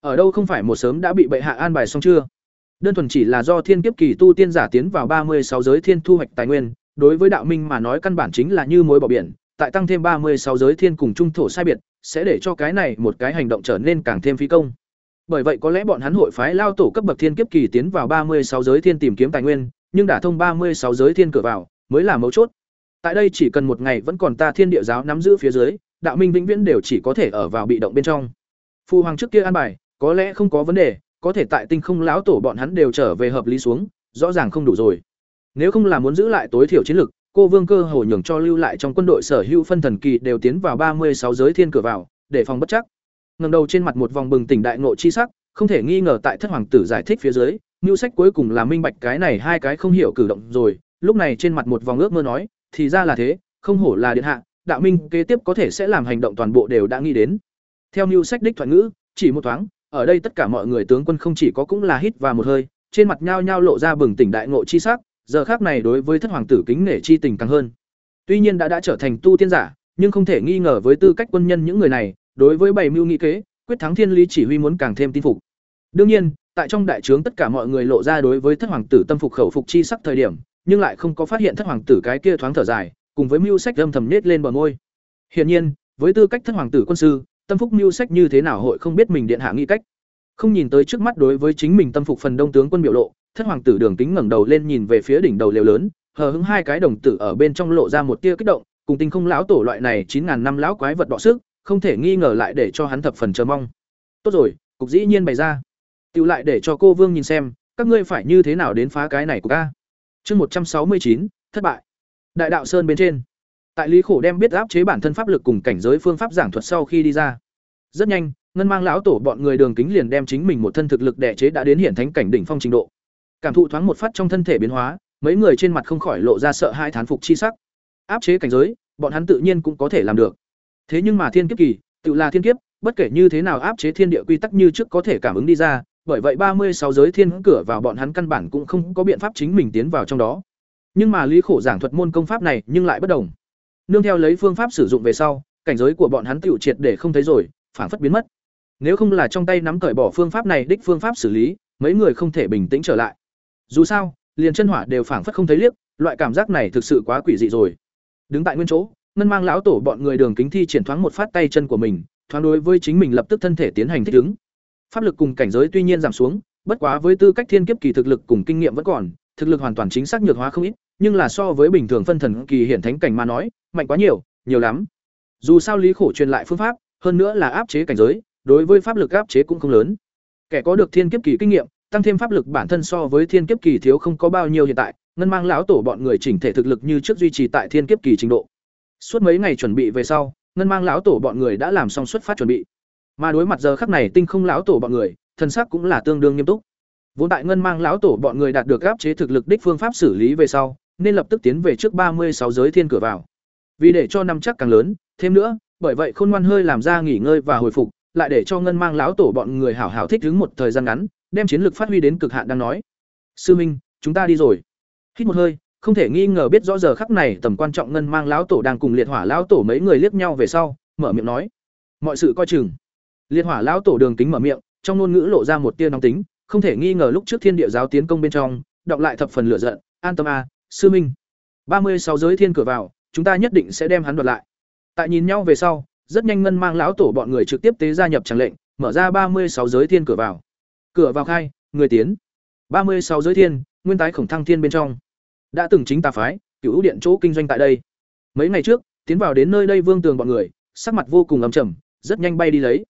Ở đâu không phải một sớm đã bị bệ hạ an bài xong chưa? Đơn thuần chỉ là do thiên kiếp kỳ tu tiên giả tiến vào ba mươi sáu giới thiên thu hoạch tài nguyên, đối với đạo minh mà nói căn bản chính là như mối bỏ biển, tại tăng thêm ba mươi sáu giới thiên cùng trung thổ sai biệt, sẽ để cho cái này một cái hành động trở nên càng thêm phí công bởi vậy có lẽ bọn hắn hội phái lao tổ cấp bậc thiên kiếp kỳ tiến vào ba mươi sáu giới thiên tìm kiếm tài nguyên nhưng đã thông ba mươi sáu giới thiên cửa vào mới là mấu chốt. Tại đây chỉ cần một ngày vẫn còn ta thiên địa giáo nắm giữ phía dưới đạo minh vĩnh viễn đều chỉ có thể ở vào bị động bên trong. Phu hoàng trước kia an bài có lẽ không có vấn đề có thể tại tinh không lão tổ bọn hắn đều trở về hợp lý xuống rõ ràng không đủ rồi. Nếu không là muốn giữ lại tối thiểu chiến lực, cô Vương cơ hồ nhường cho lưu lại trong quân đội sở hữu phân thần kỳ đều tiến vào ba mươi sáu giới thiên cửa vào, để phòng bất chắc. Ngẩng đầu trên mặt một vòng bừng tỉnh đại ngộ chi sắc, không thể nghi ngờ tại thất hoàng tử giải thích phía dưới, Nưu Sách cuối cùng là minh bạch cái này hai cái không hiểu cử động rồi, lúc này trên mặt một vòng ước mơ nói, thì ra là thế, không hổ là điện hạ, đạo minh kế tiếp có thể sẽ làm hành động toàn bộ đều đã nghĩ đến. Theo Nưu Sách đích thoại ngữ, chỉ một thoáng, ở đây tất cả mọi người tướng quân không chỉ có cũng là hít và một hơi, trên mặt nhao nhao lộ ra bừng tỉnh đại ngộ chi sắc, giờ khác này đối với thất hoàng tử kính nể chi tình càng hơn tuy nhiên đã đã trở thành tu tiên giả nhưng không thể nghi ngờ với tư cách quân nhân những người này đối với bảy mưu nghị kế, quyết thắng thiên lý chỉ huy muốn càng thêm tin phục. Đương nhiên, tại trong đại trướng tất cả mọi người lộ ra đối với thất hoàng tử tâm phục khẩu phục chi sắc thời điểm, nhưng lại không có phát hiện thất hoàng tử cái kia thoáng thở dài, cùng với mưu sách âm thầm nết lên bờ môi. Hiển nhiên, với tư cách thất hoàng tử quân sư, tâm phúc mưu sách như thế nào hội không biết mình điện hạ nghĩ cách. Không nhìn tới trước mắt đối với chính mình tâm phục phần đông tướng quân biểu lộ, thất hoàng tử đường tính ngẩng đầu lên nhìn về phía đỉnh đầu lều lớn, hờ hững hai cái đồng tử ở bên trong lộ ra một tia kích động, cùng tinh không lão tổ loại này chín ngàn năm lão quái vật đọ sức không thể nghi ngờ lại để cho hắn thập phần chờ mong. Tốt rồi, cục dĩ nhiên bày ra. Tiểu lại để cho cô vương nhìn xem, các ngươi phải như thế nào đến phá cái này của ta. chương một trăm sáu mươi chín, thất bại. Đại đạo sơn bên trên. Tại lý khổ đem biết áp chế bản thân pháp lực cùng cảnh giới phương pháp giảng thuật sau khi đi ra. Rất nhanh, ngân mang lão tổ bọn người đường kính liền đem chính mình một thân thực lực đè chế đã đến hiển thánh cảnh đỉnh phong trình độ. Cảm thụ thoáng một phát trong thân thể biến hóa, mấy người trên mặt không khỏi lộ ra sợ hai thán phục chi sắc. Áp chế cảnh giới, bọn hắn tự nhiên cũng có thể làm được thế nhưng mà thiên kiếp kỳ tự là thiên kiếp bất kể như thế nào áp chế thiên địa quy tắc như trước có thể cảm ứng đi ra, bởi vậy ba mươi sáu giới thiên cửa vào bọn hắn căn bản cũng không có biện pháp chính mình tiến vào trong đó. Nhưng mà Lý Khổ giảng thuật môn công pháp này nhưng lại bất đồng. Nương theo lấy phương pháp sử dụng về sau, cảnh giới của bọn hắn tiểu triệt để không thấy rồi, phản phất biến mất. Nếu không là trong tay nắm cởi bỏ phương pháp này đích phương pháp xử lý, mấy người không thể bình tĩnh trở lại. Dù sao, liền chân hỏa đều phản phất không thấy liếc, loại cảm giác này thực sự quá quỷ dị rồi. Đứng tại nguyên chỗ, ngân mang lão tổ bọn người đường kính thi triển thoáng một phát tay chân của mình, thoáng đối với chính mình lập tức thân thể tiến hành thích ứng. Pháp lực cùng cảnh giới tuy nhiên giảm xuống, bất quá với tư cách thiên kiếp kỳ thực lực cùng kinh nghiệm vẫn còn, thực lực hoàn toàn chính xác nhược hóa không ít, nhưng là so với bình thường phân thần kỳ hiển thánh cảnh mà nói, mạnh quá nhiều, nhiều lắm. Dù sao lý khổ truyền lại phương pháp, hơn nữa là áp chế cảnh giới, đối với pháp lực áp chế cũng không lớn. Kẻ có được thiên kiếp kỳ kinh nghiệm, tăng thêm pháp lực bản thân so với thiên kiếp kỳ thiếu không có bao nhiêu hiện tại, ngân mang lão tổ bọn người chỉnh thể thực lực như trước duy trì tại thiên kiếp kỳ trình độ. Suốt mấy ngày chuẩn bị về sau, ngân mang lão tổ bọn người đã làm xong xuất phát chuẩn bị. Mà đối mặt giờ khắc này tinh không lão tổ bọn người, thần sắc cũng là tương đương nghiêm túc. Vốn tại ngân mang lão tổ bọn người đạt được áp chế thực lực đích phương pháp xử lý về sau, nên lập tức tiến về trước ba mươi sáu giới thiên cửa vào. Vì để cho năm chắc càng lớn, thêm nữa, bởi vậy khôn ngoan hơi làm ra nghỉ ngơi và hồi phục, lại để cho ngân mang lão tổ bọn người hảo hảo thích ứng một thời gian ngắn, đem chiến lược phát huy đến cực hạn đang nói. Sư Minh, chúng ta đi rồi. Hít một hơi, không thể nghi ngờ biết rõ giờ khắc này tầm quan trọng ngân mang lão tổ đang cùng liệt hỏa lão tổ mấy người liếc nhau về sau, mở miệng nói: "Mọi sự coi chừng." Liệt hỏa lão tổ đường kính mở miệng, trong ngôn ngữ lộ ra một tia nóng tính, không thể nghi ngờ lúc trước thiên địa giáo tiến công bên trong, đọc lại thập phần lửa giận, an tâm a, sư minh. ba mươi sáu giới thiên cửa vào, chúng ta nhất định sẽ đem hắn đoạt lại. Tại nhìn nhau về sau, rất nhanh ngân mang lão tổ bọn người trực tiếp tế gia nhập tràng lệnh, mở ra ba mươi sáu giới thiên cửa vào. Cửa vào khai, người tiến. ba mươi sáu giới thiên, nguyên tái khổng thăng thiên bên trong. Đã từng chính tà phái, cựu ưu điện chỗ kinh doanh tại đây. Mấy ngày trước, tiến vào đến nơi đây Vương Tường bọn người, sắc mặt vô cùng ấm trầm, rất nhanh bay đi lấy.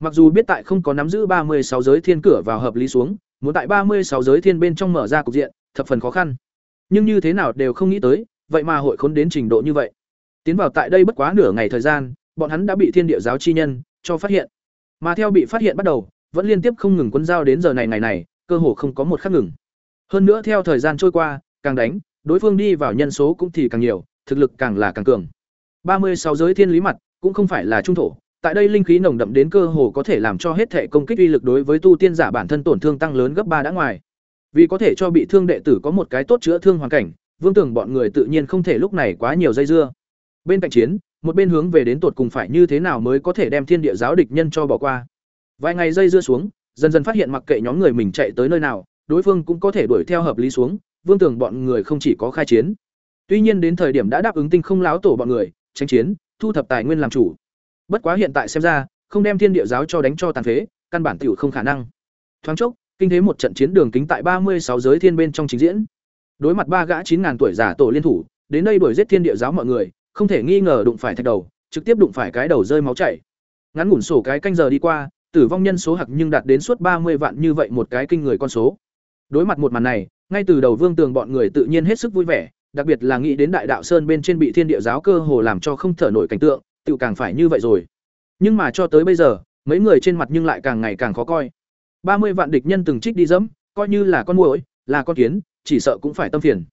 Mặc dù biết tại không có nắm giữ ba mươi sáu giới thiên cửa vào hợp lý xuống, muốn tại ba mươi sáu giới thiên bên trong mở ra cục diện, thập phần khó khăn. Nhưng như thế nào đều không nghĩ tới, vậy mà hội khốn đến trình độ như vậy. Tiến vào tại đây bất quá nửa ngày thời gian, bọn hắn đã bị thiên địa giáo chi nhân cho phát hiện. Mà theo bị phát hiện bắt đầu, vẫn liên tiếp không ngừng quân giao đến giờ này ngày này, cơ hồ không có một khắc ngừng. Hơn nữa theo thời gian trôi qua, càng đánh, đối phương đi vào nhân số cũng thì càng nhiều, thực lực càng là càng cường. ba mươi sáu giới thiên lý mặt, cũng không phải là trung thổ, tại đây linh khí nồng đậm đến cơ hồ có thể làm cho hết thể công kích uy lực đối với tu tiên giả bản thân tổn thương tăng lớn gấp ba đã ngoài. Vì có thể cho bị thương đệ tử có một cái tốt chữa thương hoàn cảnh, Vương Tưởng bọn người tự nhiên không thể lúc này quá nhiều dây dưa. Bên cạnh chiến, một bên hướng về đến tột cùng phải như thế nào mới có thể đem thiên địa giáo địch nhân cho bỏ qua. Vài ngày dây dưa xuống, dần dần phát hiện mặc kệ nhóm người mình chạy tới nơi nào, đối phương cũng có thể đuổi theo hợp lý xuống, Vương Tưởng bọn người không chỉ có khai chiến. Tuy nhiên đến thời điểm đã đáp ứng tinh không láo tổ bọn người, tránh chiến, thu thập tài nguyên làm chủ. Bất quá hiện tại xem ra, không đem thiên địa giáo cho đánh cho tàn phế, căn bản tiểu không khả năng. Thoáng chốc, kinh thế một trận chiến đường kính tại ba mươi sáu giới thiên bên trong trình diễn. Đối mặt ba gã chín ngàn tuổi giả tổ liên thủ, đến đây đuổi giết thiên địa giáo mọi người, không thể nghi ngờ đụng phải thạch đầu, trực tiếp đụng phải cái đầu rơi máu chảy. Ngắn ngủn sổ cái canh giờ đi qua, tử vong nhân số hặc nhưng đạt đến suốt ba mươi vạn như vậy một cái kinh người con số. Đối mặt một màn này, ngay từ đầu Vương Tường bọn người tự nhiên hết sức vui vẻ, đặc biệt là nghĩ đến Đại Đạo Sơn bên trên bị Thiên Địa giáo cơ hồ làm cho không thở nổi cảnh tượng, tự càng phải như vậy rồi. Nhưng mà cho tới bây giờ, mấy người trên mặt nhưng lại càng ngày càng khó coi. ba mươi vạn địch nhân từng trích đi dẫm, coi như là con muỗi, là con kiến, chỉ sợ cũng phải tâm phiền.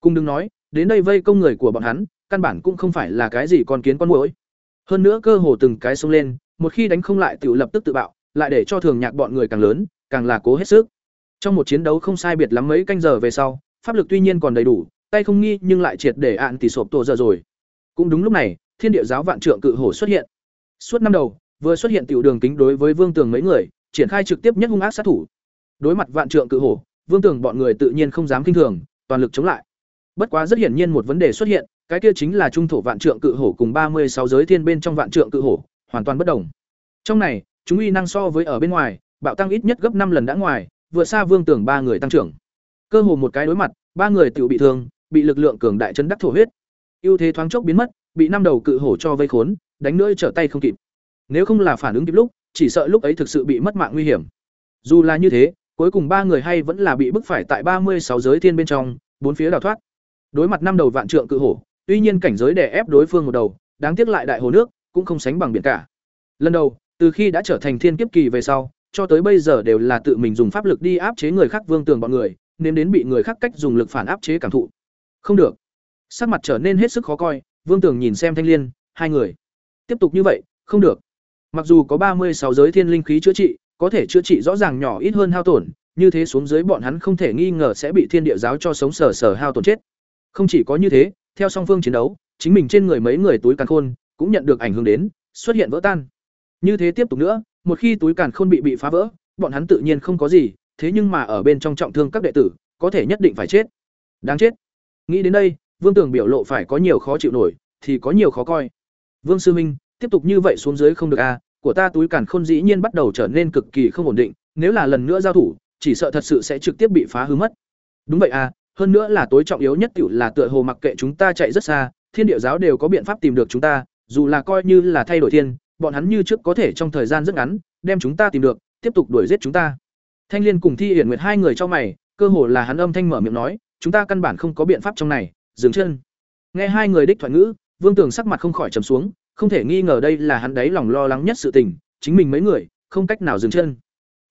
Cùng đừng nói, đến đây vây công người của bọn hắn, căn bản cũng không phải là cái gì con kiến con muỗi. Hơn nữa cơ hồ từng cái xông lên, một khi đánh không lại tiểu lập tức tự bạo, lại để cho thường nhạc bọn người càng lớn, càng là cố hết sức. Trong một chiến đấu không sai biệt lắm mấy canh giờ về sau, pháp lực tuy nhiên còn đầy đủ, tay không nghi nhưng lại triệt để ạn tỷ sộp tổ giờ rồi. Cũng đúng lúc này, Thiên địa giáo vạn trượng cự hổ xuất hiện. Suốt năm đầu, vừa xuất hiện tiểu đường kính đối với Vương Tường mấy người, triển khai trực tiếp nhất hung ác sát thủ. Đối mặt vạn trượng cự hổ, Vương Tường bọn người tự nhiên không dám kinh thường, toàn lực chống lại. Bất quá rất hiển nhiên một vấn đề xuất hiện, cái kia chính là trung thổ vạn trượng cự hổ cùng ba mươi sáu giới thiên bên trong vạn trượng cự hổ, hoàn toàn bất đồng. Trong này, chúng uy năng so với ở bên ngoài, bạo tăng ít nhất gấp năm lần đã ngoài, vượt xa Vương tưởng ba người tăng trưởng. Cơ hồ một cái đối mặt, ba người tiểu bị thương, bị lực lượng cường đại chấn đắc thổ huyết. ưu thế thoáng chốc biến mất, bị năm đầu cự hổ cho vây khốn, đánh nữa trở tay không kịp. Nếu không là phản ứng kịp lúc, chỉ sợ lúc ấy thực sự bị mất mạng nguy hiểm. Dù là như thế, cuối cùng ba người hay vẫn là bị bức phải tại ba mươi sáu giới thiên bên trong, bốn phía đào thoát. Đối mặt năm đầu vạn trượng cự hổ, tuy nhiên cảnh giới đè ép đối phương một đầu, đáng tiếc lại đại hồ nước, cũng không sánh bằng biển cả. Lần đầu, từ khi đã trở thành thiên kiếp kỳ về sau, cho tới bây giờ đều là tự mình dùng pháp lực đi áp chế người khác vương tường bọn người, nên đến bị người khác cách dùng lực phản áp chế cảm thụ. Không được. Sắc mặt trở nên hết sức khó coi, Vương Tường nhìn xem Thanh Liên, hai người. Tiếp tục như vậy, không được. Mặc dù có ba mươi sáu giới thiên linh khí chữa trị, có thể chữa trị rõ ràng nhỏ ít hơn hao tổn, như thế xuống dưới bọn hắn không thể nghi ngờ sẽ bị thiên địa giáo cho sống sờ sờ hao tổn chết. Không chỉ có như thế, theo song phương chiến đấu, chính mình trên người mấy người túi càn khôn cũng nhận được ảnh hưởng đến, xuất hiện vỡ tan. Như thế tiếp tục nữa, một khi túi càn khôn bị bị phá vỡ, bọn hắn tự nhiên không có gì, thế nhưng mà ở bên trong trọng thương các đệ tử, có thể nhất định phải chết. Đáng chết. Nghĩ đến đây, Vương Tường biểu lộ phải có nhiều khó chịu nổi, thì có nhiều khó coi. Vương sư minh, tiếp tục như vậy xuống dưới không được a, à, của ta túi càn khôn dĩ nhiên bắt đầu trở nên cực kỳ không ổn định, nếu là lần nữa giao thủ, chỉ sợ thật sự sẽ trực tiếp bị phá hư mất. Đúng vậy à, hơn nữa là tối trọng yếu nhất tiểu là tựa hồ mặc kệ chúng ta chạy rất xa, thiên địa giáo đều có biện pháp tìm được chúng ta, dù là coi như là thay đổi thiên, bọn hắn như trước có thể trong thời gian rất ngắn đem chúng ta tìm được, tiếp tục đuổi giết chúng ta. Thanh Liên cùng Thi Hiển Nguyệt hai người cho mày, cơ hồ là hắn âm thanh mở miệng nói, chúng ta căn bản không có biện pháp trong này, dừng chân. Nghe hai người đích thoại ngữ, Vương Tường sắc mặt không khỏi trầm xuống, không thể nghi ngờ đây là hắn đấy lòng lo lắng nhất sự tình, chính mình mấy người, không cách nào dừng chân.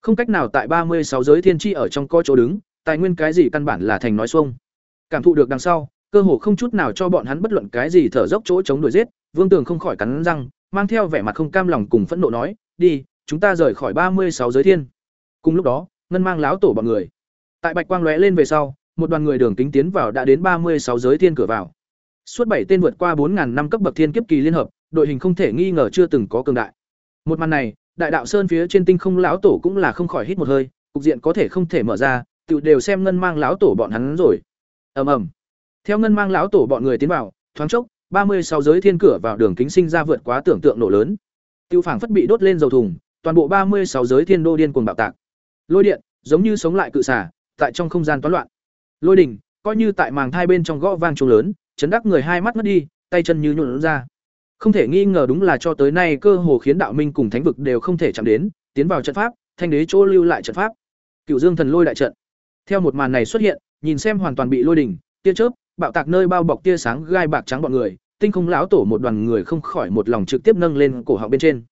Không cách nào tại ba mươi sáu giới thiên chi ở trong co chỗ đứng, tài nguyên cái gì căn bản là thành nói xuông. Cảm thụ được đằng sau, cơ hồ không chút nào cho bọn hắn bất luận cái gì thở dốc chỗ chống đuổi giết, Vương Tường không khỏi cắn răng, mang theo vẻ mặt không cam lòng cùng phẫn nộ nói, "Đi, chúng ta rời khỏi ba mươi sáu giới thiên." Cùng lúc đó, ngân mang láo tổ bọn người. Tại bạch quang lóe lên về sau, một đoàn người đường kính tiến vào đã đến ba mươi sáu giới thiên cửa vào. Suốt bảy tên vượt qua bốn ngàn năm cấp bậc thiên kiếp kỳ liên hợp, đội hình không thể nghi ngờ chưa từng có cường đại. Một màn này, đại đạo sơn phía trên tinh không lão tổ cũng là không khỏi hít một hơi, cục diện có thể không thể mở ra, tự đều xem ngân mang lão tổ bọn hắn rồi. Ầm ầm. Theo ngân mang lão tổ bọn người tiến vào, thoáng chốc, ba mươi sáu giới thiên cửa vào đường kính sinh ra vượt quá tưởng tượng nổ lớn. Tiêu phảng phất bị đốt lên dầu thùng, toàn bộ ba mươi sáu giới thiên đô điên cuồng bạo tạc. Lôi điện, giống như sống lại cự xả, tại trong không gian toán loạn. Lôi đỉnh, coi như tại màng thai bên trong gõ vang trống lớn, chấn đắc người hai mắt mất đi, tay chân như nhũn ra. Không thể nghi ngờ đúng là cho tới nay cơ hồ khiến đạo minh cùng thánh vực đều không thể chạm đến, tiến vào trận pháp, thanh đế chỗ lưu lại trận pháp. Cựu Dương thần lôi đại trận. Theo một màn này xuất hiện, nhìn xem hoàn toàn bị lôi đỉnh, tia chớp, bạo tạc nơi bao bọc tia sáng gai bạc trắng bọn người, tinh không lão tổ một đoàn người không khỏi một lòng trực tiếp nâng lên cổ họng bên trên.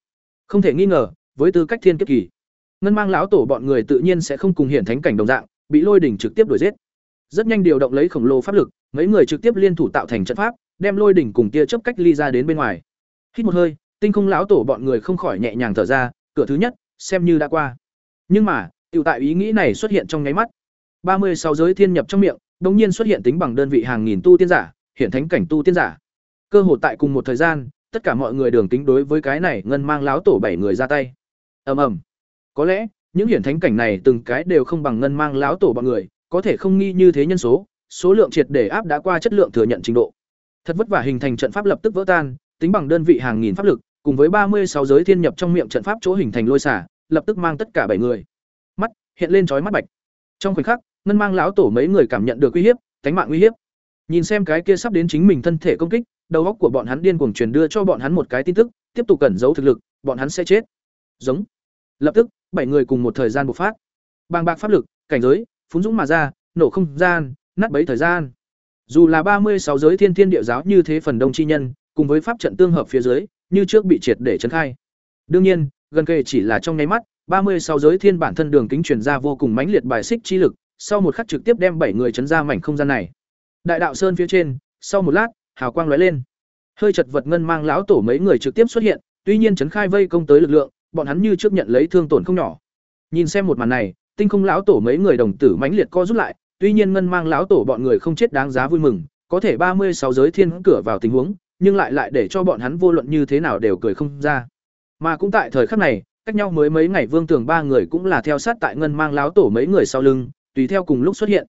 Không thể nghi ngờ, với tư cách thiên kiếp kỳ, ngân mang lão tổ bọn người tự nhiên sẽ không cùng hiển thánh cảnh đồng dạng, bị lôi đỉnh trực tiếp đuổi giết. Rất nhanh điều động lấy khổng lồ pháp lực, mấy người trực tiếp liên thủ tạo thành trận pháp, đem lôi đỉnh cùng tia chớp cách ly ra đến bên ngoài. Hít một hơi, tinh không lão tổ bọn người không khỏi nhẹ nhàng thở ra, cửa thứ nhất xem như đã qua. Nhưng mà, tiểu tại ý nghĩ này xuất hiện trong nháy mắt. ba mươi sáu giới thiên nhập trong miệng, đột nhiên xuất hiện tính bằng đơn vị hàng nghìn tu tiên giả, hiện thánh cảnh tu tiên giả. Cơ hội tại cùng một thời gian, tất cả mọi người đường tính đối với cái này ngân mang lão tổ bảy người ra tay. Ầm ầm. Có lẽ, những hiển thánh cảnh này từng cái đều không bằng ngân mang lão tổ bọn người, có thể không nghi như thế nhân số, số lượng triệt để áp đã qua chất lượng thừa nhận trình độ. Thật vất vả hình thành trận pháp lập tức vỡ tan, tính bằng đơn vị hàng nghìn pháp lực, cùng với ba mươi sáu giới thiên nhập trong miệng trận pháp chỗ hình thành lôi xả, lập tức mang tất cả bảy người. Mắt hiện lên chói mắt bạch. Trong khoảnh khắc, ngân mang lão tổ mấy người cảm nhận được uy hiếp, tánh mạng uy hiếp. Nhìn xem cái kia sắp đến chính mình thân thể công kích, đầu óc của bọn hắn điên cuồng truyền đưa cho bọn hắn một cái tin tức, tiếp tục cẩn giấu thực lực, bọn hắn sẽ chết. Giống. Lập tức, bảy người cùng một thời gian bộc phát. Bàng bạc pháp lực, cảnh giới, phúng dũng mà ra, nổ không gian, nát bấy thời gian. Dù là ba mươi sáu giới thiên thiên địa giáo như thế phần đông chi nhân, cùng với pháp trận tương hợp phía dưới, như trước bị triệt để chấn khai. Đương nhiên, gần kề chỉ là trong nháy mắt, ba mươi sáu giới thiên bản thân đường kính truyền ra vô cùng mãnh liệt bài xích chi lực, sau một khắc trực tiếp đem bảy người chấn ra mảnh không gian này. Đại đạo sơn phía trên, sau một lát, hào quang lóe lên. Hơi chật vật ngân mang lão tổ mấy người trực tiếp xuất hiện, tuy nhiên chấn khai vây công tới lực lượng, bọn hắn như trước nhận lấy thương tổn không nhỏ. Nhìn xem một màn này, tinh không lão tổ mấy người đồng tử mãnh liệt co rút lại, tuy nhiên ngân mang lão tổ bọn người không chết đáng giá vui mừng, có thể ba mươi sáu giới thiên cửa vào tình huống, nhưng lại lại để cho bọn hắn vô luận như thế nào đều cười không ra. Mà cũng tại thời khắc này, cách nhau mới mấy ngày Vương Tường ba người cũng là theo sát tại ngân mang lão tổ mấy người sau lưng, tùy theo cùng lúc xuất hiện.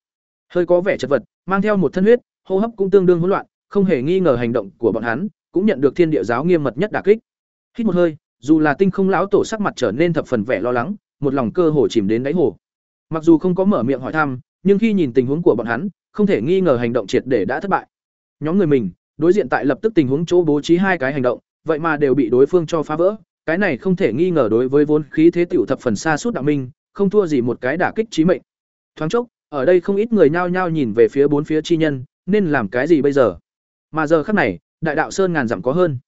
Hơi có vẻ chật vật, mang theo một thân huyết, hô hấp cũng tương đương hỗn loạn, không hề nghi ngờ hành động của bọn hắn, cũng nhận được thiên địa giáo nghiêm mật nhất đả kích. Hít một hơi, dù là tinh không lão tổ sắc mặt trở nên thập phần vẻ lo lắng, một lòng cơ hồ chìm đến đáy hồ. Mặc dù không có mở miệng hỏi thăm, nhưng khi nhìn tình huống của bọn hắn, không thể nghi ngờ hành động triệt để đã thất bại. Nhóm người mình, đối diện tại lập tức tình huống chỗ bố trí hai cái hành động, vậy mà đều bị đối phương cho phá vỡ, cái này không thể nghi ngờ đối với vốn khí thế tiểu thập phần xa suốt đạo minh, không thua gì một cái đả kích chí mệnh. Thoáng chốc, ở đây không ít người nhao nhao nhìn về phía bốn phía chi nhân, nên làm cái gì bây giờ? Mà giờ khắc này, đại đạo sơn ngàn dặm có hơn.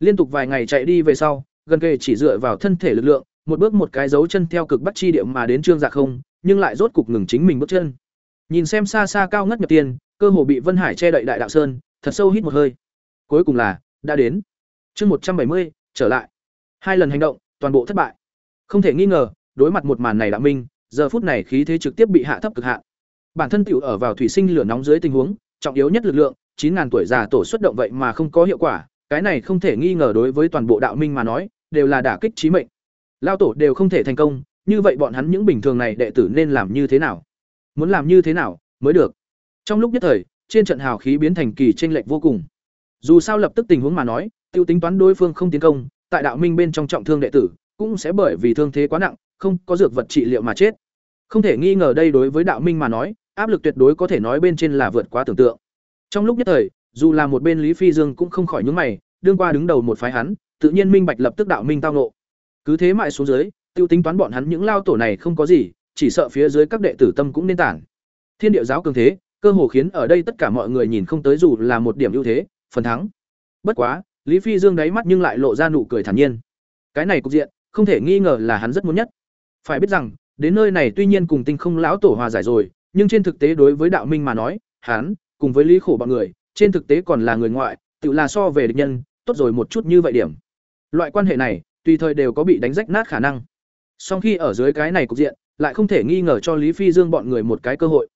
Liên tục vài ngày chạy đi về sau, gần kề chỉ dựa vào thân thể lực lượng, một bước một cái dấu chân theo cực bắc chi địa mà đến trương dạ không, nhưng lại rốt cục ngừng chính mình bước chân. Nhìn xem xa xa cao ngất nhập tiền, cơ hồ bị Vân Hải che đậy đại đạo sơn, thật sâu hít một hơi. Cuối cùng là đã đến. Chương một trăm bảy mươi trở lại. Hai lần hành động, toàn bộ thất bại. Không thể nghi ngờ, đối mặt một màn này là minh, giờ phút này khí thế trực tiếp bị hạ thấp cực hạn. Bản thân tiểu ở vào thủy sinh lửa nóng dưới tình huống, trọng yếu nhất lực lượng, 9000 tuổi già tổ xuất động vậy mà không có hiệu quả, cái này không thể nghi ngờ đối với toàn bộ đạo minh mà nói, đều là đả kích chí mệnh. Lao tổ đều không thể thành công, như vậy bọn hắn những bình thường này đệ tử nên làm như thế nào? Muốn làm như thế nào mới được? Trong lúc nhất thời, trên trận hào khí biến thành kỳ chênh lệch vô cùng. Dù sao lập tức tình huống mà nói, tiêu tính toán đối phương không tiến công, tại đạo minh bên trong trọng thương đệ tử, cũng sẽ bởi vì thương thế quá nặng, không có dược vật trị liệu mà chết. Không thể nghi ngờ đây đối với đạo minh mà nói, áp lực tuyệt đối có thể nói bên trên là vượt quá tưởng tượng. Trong lúc nhất thời, dù là một bên Lý Phi Dương cũng không khỏi nhướng mày, đương qua đứng đầu một phái hắn, tự nhiên minh bạch lập tức đạo minh tao nộ. Cứ thế mãi xuống dưới, tiêu tính toán bọn hắn những lao tổ này không có gì, chỉ sợ phía dưới các đệ tử tâm cũng nên tản. Thiên địa giáo cường thế, cơ hồ khiến ở đây tất cả mọi người nhìn không tới dù là một điểm ưu thế, phần thắng. Bất quá, Lý Phi Dương đáy mắt nhưng lại lộ ra nụ cười thản nhiên. Cái này cục diện, không thể nghi ngờ là hắn rất muốn nhất. Phải biết rằng, đến nơi này tuy nhiên cùng Tinh Không lão tổ hòa giải rồi, nhưng trên thực tế đối với đạo minh mà nói, hắn cùng với Lý Khổ bọn người, trên thực tế còn là người ngoại, tự là so về địch nhân, tốt rồi một chút như vậy điểm. Loại quan hệ này, tùy thời đều có bị đánh rách nát khả năng. Song khi ở dưới cái này cục diện, lại không thể nghi ngờ cho Lý Phi Dương bọn người một cái cơ hội.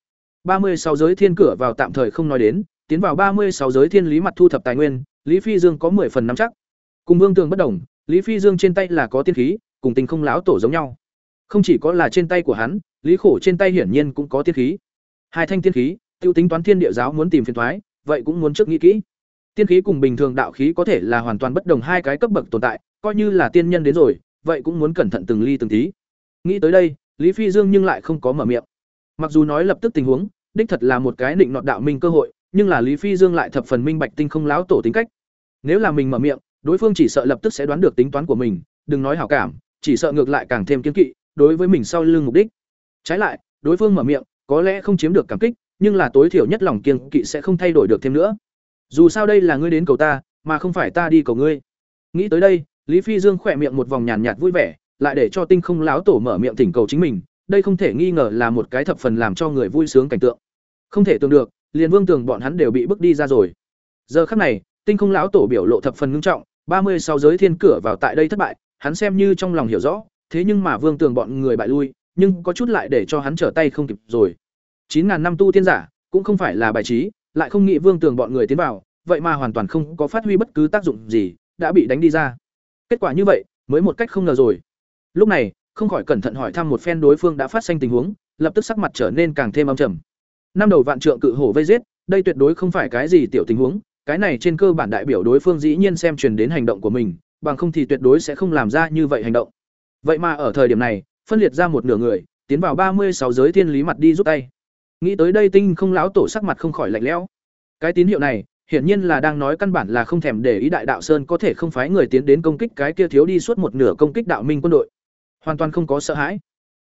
ba mươi sáu giới thiên cửa vào tạm thời không nói đến, tiến vào ba mươi sáu giới thiên lý mặt thu thập tài nguyên, Lý Phi Dương có 10 phần nắm chắc. Cùng Vương Tường bất đồng, Lý Phi Dương trên tay là có tiên khí, cùng Tình Không lão tổ giống nhau. Không chỉ có là trên tay của hắn, Lý Khổ trên tay hiển nhiên cũng có tiên khí. Hai thanh tiên khí, tiêu tính toán thiên địa giáo muốn tìm phiền toái, vậy cũng muốn trước nghĩ kỹ. Tiên khí cùng bình thường đạo khí có thể là hoàn toàn bất đồng hai cái cấp bậc tồn tại, coi như là tiên nhân đến rồi, vậy cũng muốn cẩn thận từng ly từng tí. Nghĩ tới đây, Lý Phi Dương nhưng lại không có mở miệng. Mặc dù nói lập tức tình huống, đích thật là một cái định nọt đạo minh cơ hội, nhưng là Lý Phi Dương lại thập phần minh bạch tinh không láo tổ tính cách. Nếu là mình mở miệng, đối phương chỉ sợ lập tức sẽ đoán được tính toán của mình, đừng nói hảo cảm, chỉ sợ ngược lại càng thêm kiên kỵ, đối với mình sau lưng mục đích. Trái lại, đối phương mở miệng, có lẽ không chiếm được cảm kích, nhưng là tối thiểu nhất lòng kiên kỵ sẽ không thay đổi được thêm nữa. Dù sao đây là ngươi đến cầu ta, mà không phải ta đi cầu ngươi. Nghĩ tới đây, Lý Phi Dương khỏe miệng một vòng nhàn nhạt vui vẻ, lại để cho Tinh Không lão tổ mở miệng thỉnh cầu chính mình, đây không thể nghi ngờ là một cái thập phần làm cho người vui sướng cảnh tượng. Không thể tưởng được, liền Vương Tường bọn hắn đều bị bước đi ra rồi. Giờ khắc này, Tinh Không lão tổ biểu lộ thập phần ngưng trọng, ba mươi sáu giới thiên cửa vào tại đây thất bại, hắn xem như trong lòng hiểu rõ, thế nhưng mà Vương Tường bọn người bại lui, nhưng có chút lại để cho hắn trở tay không kịp rồi. Chín ngàn năm tu tiên giả, cũng không phải là bài trí, lại không nghĩ Vương Tường bọn người tiến vào, vậy mà hoàn toàn không có phát huy bất cứ tác dụng gì, đã bị đánh đi ra. Kết quả như vậy, mới một cách không ngờ rồi. Lúc này, không khỏi cẩn thận hỏi thăm một phen đối phương đã phát sinh tình huống, lập tức sắc mặt trở nên càng thêm âm trầm. Năm đầu vạn trượng cự hổ vây giết, đây tuyệt đối không phải cái gì tiểu tình huống, cái này trên cơ bản đại biểu đối phương dĩ nhiên xem truyền đến hành động của mình, bằng không thì tuyệt đối sẽ không làm ra như vậy hành động. Vậy mà ở thời điểm này, phân liệt ra một nửa người, tiến vào ba mươi sáu giới thiên lý mặt đi giúp tay. Nghĩ tới đây Tinh Không lão tổ sắc mặt không khỏi lạnh lẽo. Cái tín hiệu này, hiển nhiên là đang nói căn bản là không thèm để ý đại đạo sơn có thể không phái người tiến đến công kích cái kia thiếu đi suốt một nửa công kích đạo minh quân đội hoàn toàn không có sợ hãi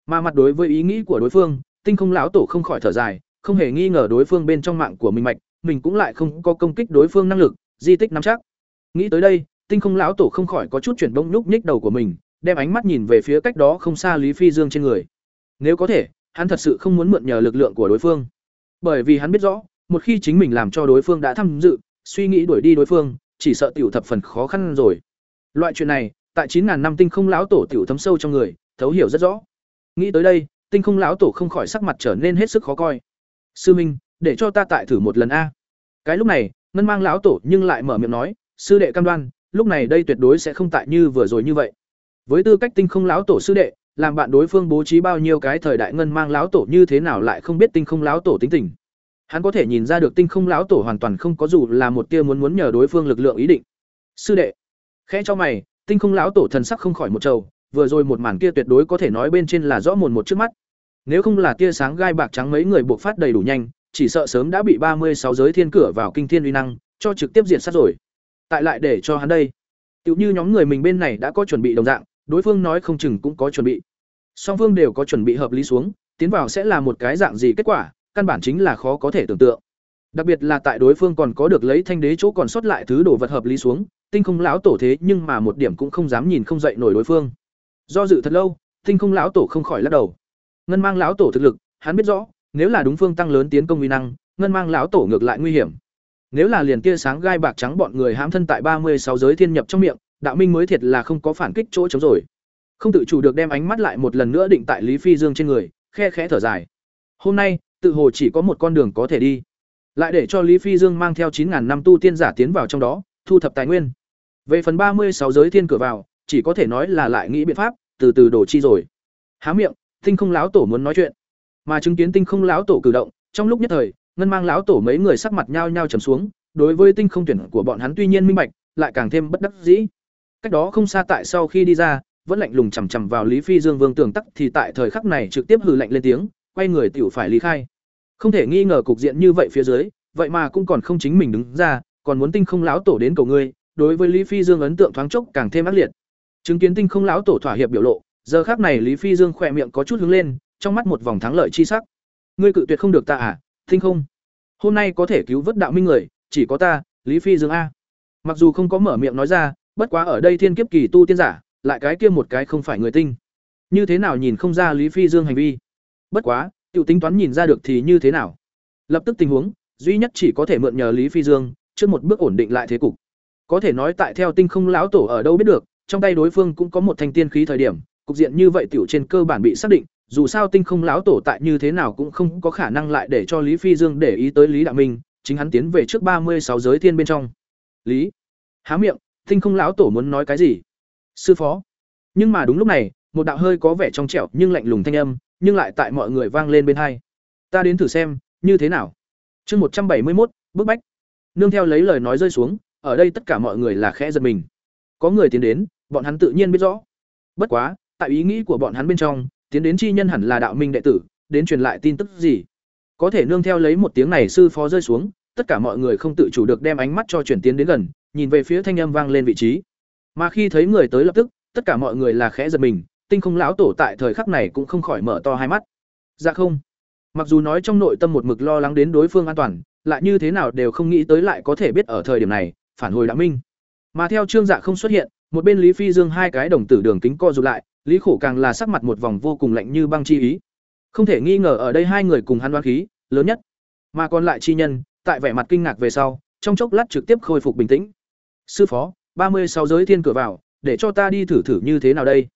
mà mặt đối với ý nghĩ của đối phương tinh không lão tổ không khỏi thở dài không hề nghi ngờ đối phương bên trong mạng của mình mạch mình cũng lại không có công kích đối phương năng lực di tích nắm chắc nghĩ tới đây tinh không lão tổ không khỏi có chút chuyển bông nhúc nhích đầu của mình đem ánh mắt nhìn về phía cách đó không xa lý phi dương trên người. Nếu có thể, hắn thật sự không muốn mượn nhờ lực lượng của đối phương. Bởi vì hắn biết rõ, một khi chính mình làm cho đối phương đã tham dự, suy nghĩ đuổi đi đối phương, chỉ sợ tiểu thập phần khó khăn rồi. Loại chuyện này, tại chín ngàn năm tinh không lão tổ tiểu thấm sâu trong người, thấu hiểu rất rõ. Nghĩ tới đây, tinh không lão tổ không khỏi sắc mặt trở nên hết sức khó coi. Sư minh, để cho ta tại thử một lần a. Cái lúc này, ngân mang lão tổ nhưng lại mở miệng nói, sư đệ cam đoan, lúc này đây tuyệt đối sẽ không tại như vừa rồi như vậy với tư cách tinh không lão tổ sư đệ, làm bạn đối phương bố trí bao nhiêu cái thời đại ngân mang lão tổ như thế nào lại không biết tinh không lão tổ tính tình. Hắn có thể nhìn ra được tinh không lão tổ hoàn toàn không có dù là một tia muốn muốn nhờ đối phương lực lượng ý định. Sư đệ, khẽ cho mày, tinh không lão tổ thần sắc không khỏi một trầu, vừa rồi một màn kia tuyệt đối có thể nói bên trên là rõ mồn một trước mắt. Nếu không là tia sáng gai bạc trắng mấy người buộc phát đầy đủ nhanh, chỉ sợ sớm đã bị ba mươi sáu giới thiên cửa vào kinh thiên uy năng, cho trực tiếp diện sát rồi. Tại lại để cho hắn đây. Tựu như nhóm người mình bên này đã có chuẩn bị đồng dạng đối phương nói không chừng cũng có chuẩn bị. Song phương đều có chuẩn bị hợp lý xuống, tiến vào sẽ là một cái dạng gì kết quả, căn bản chính là khó có thể tưởng tượng. Đặc biệt là tại đối phương còn có được lấy thanh đế chỗ còn sót lại thứ đồ vật hợp lý xuống, tinh không lão tổ thế nhưng mà một điểm cũng không dám nhìn không dậy nổi đối phương. Do dự thật lâu, tinh không lão tổ không khỏi lắc đầu. Ngân mang lão tổ thực lực, hắn biết rõ, nếu là đúng phương tăng lớn tiến công uy năng, ngân mang lão tổ ngược lại nguy hiểm. Nếu là liền kia sáng gai bạc trắng bọn người hãm thân tại ba mươi sáu giới thiên nhập trong miệng đạo minh mới thiệt là không có phản kích chỗ chống rồi. Không tự chủ được đem ánh mắt lại một lần nữa định tại lý phi dương trên người, khe khẽ thở dài. Hôm nay, tự hồ chỉ có một con đường có thể đi. Lại để cho lý phi dương mang theo chín ngàn năm tu tiên giả tiến vào trong đó, thu thập tài nguyên. Về phần ba mươi sáu giới thiên cửa vào, chỉ có thể nói là lại nghĩ biện pháp, từ từ đổ chi rồi. Há miệng, tinh không lão tổ muốn nói chuyện. Mà chứng kiến tinh không lão tổ cử động, trong lúc nhất thời, ngân mang lão tổ mấy người sắc mặt nhao nhao trầm xuống, đối với tinh không tuyển của bọn hắn tuy nhiên minh bạch, lại càng thêm bất đắc dĩ cách đó không xa tại sau khi đi ra, vẫn lạnh lùng chằm chằm vào lý phi dương vương tường tắc thì tại thời khắc này trực tiếp hừ lạnh lên tiếng, quay người tiểu phải lý khai. Không thể nghi ngờ cục diện như vậy phía dưới, vậy mà cũng còn không chính mình đứng ra, còn muốn tinh không láo tổ đến cầu ngươi, đối với lý phi dương ấn tượng thoáng chốc càng thêm ác liệt. Chứng kiến tinh không láo tổ thỏa hiệp biểu lộ, giờ khác này lý phi dương khỏe miệng có chút hướng lên, trong mắt một vòng thắng lợi chi sắc. Ngươi cự tuyệt không được ta à tinh không? Hôm nay có thể cứu vớt đạo minh người, chỉ có ta, lý phi dương a. Mặc dù không có mở miệng nói ra bất quá ở đây thiên kiếp kỳ tu tiên giả, lại cái kia một cái không phải người tinh. Như thế nào nhìn không ra lý phi dương hành vi? Bất quá, tiểu tính toán nhìn ra được thì như thế nào? Lập tức tình huống, duy nhất chỉ có thể mượn nhờ lý phi dương, trước một bước ổn định lại thế cục. Có thể nói tại theo tinh không lão tổ ở đâu biết được, trong tay đối phương cũng có một thanh tiên khí thời điểm, cục diện như vậy tiểu trên cơ bản bị xác định, dù sao tinh không lão tổ tại như thế nào cũng không có khả năng lại để cho lý phi dương để ý tới lý đạo minh, chính hắn tiến về trước ba mươi sáu giới thiên bên trong. Lý, há miệng tinh không lão tổ muốn nói cái gì? Sư phó. Nhưng mà đúng lúc này, một đạo hơi có vẻ trong trẻo nhưng lạnh lùng thanh âm, nhưng lại tại mọi người vang lên bên hai. Ta đến thử xem, như thế nào? Chương một trăm bảy mươi một bức bách. Nương theo lấy lời nói rơi xuống, ở đây tất cả mọi người là khẽ giật mình. Có người tiến đến, bọn hắn tự nhiên biết rõ. Bất quá, tại ý nghĩ của bọn hắn bên trong, tiến đến chi nhân hẳn là đạo minh đệ tử, đến truyền lại tin tức gì? Có thể nương theo lấy một tiếng này sư phó rơi xuống, tất cả mọi người không tự chủ được đem ánh mắt cho chuyển tiến đến gần nhìn về phía thanh âm vang lên vị trí. Mà khi thấy người tới lập tức, tất cả mọi người là khẽ giật mình, tinh không lão tổ tại thời khắc này cũng không khỏi mở to hai mắt. Dạ không. Mặc dù nói trong nội tâm một mực lo lắng đến đối phương an toàn, lại như thế nào đều không nghĩ tới lại có thể biết ở thời điểm này, phản hồi đã minh. Mà theo trương dạ không xuất hiện, một bên lý phi dương hai cái đồng tử đường kính co rụt lại, lý khổ càng là sắc mặt một vòng vô cùng lạnh như băng chi ý. Không thể nghi ngờ ở đây hai người cùng hắn đoán khí, lớn nhất. Mà còn lại chi nhân, tại vẻ mặt kinh ngạc về sau, trong chốc lát trực tiếp khôi phục bình tĩnh sư phó, ba mươi sáu giới thiên cửa vào, để cho ta đi thử thử như thế nào đây?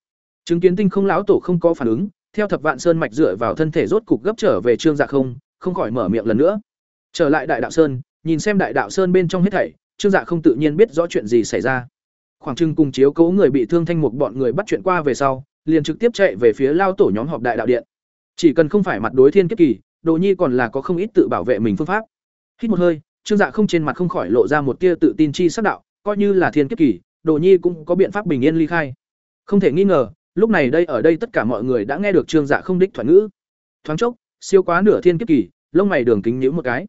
Chứng kiến tinh không lão tổ không có phản ứng, theo thập vạn sơn mạch dựa vào thân thể rốt cục gấp trở về trương dạ không không khỏi mở miệng lần nữa. Trở lại đại đạo sơn, nhìn xem đại đạo sơn bên trong hết thảy, trương dạ không tự nhiên biết rõ chuyện gì xảy ra. Khoảng trưng cùng chiếu cố người bị thương thanh mục bọn người bắt chuyện qua về sau, liền trực tiếp chạy về phía lao tổ nhóm họp đại đạo điện. Chỉ cần không phải mặt đối thiên kiếp kỳ, đồ nhi còn là có không ít tự bảo vệ mình phương pháp. Hít một hơi, trương dạ không trên mặt không khỏi lộ ra một tia tự tin chi sắc đạo coi như là thiên kiếp kỳ, đồ nhi cũng có biện pháp bình yên ly khai. Không thể nghi ngờ, lúc này đây ở đây tất cả mọi người đã nghe được trương dạ không đích thoại ngữ. Thoáng chốc, siêu quá nửa thiên kiếp kỳ, lông mày đường kính nhíu một cái.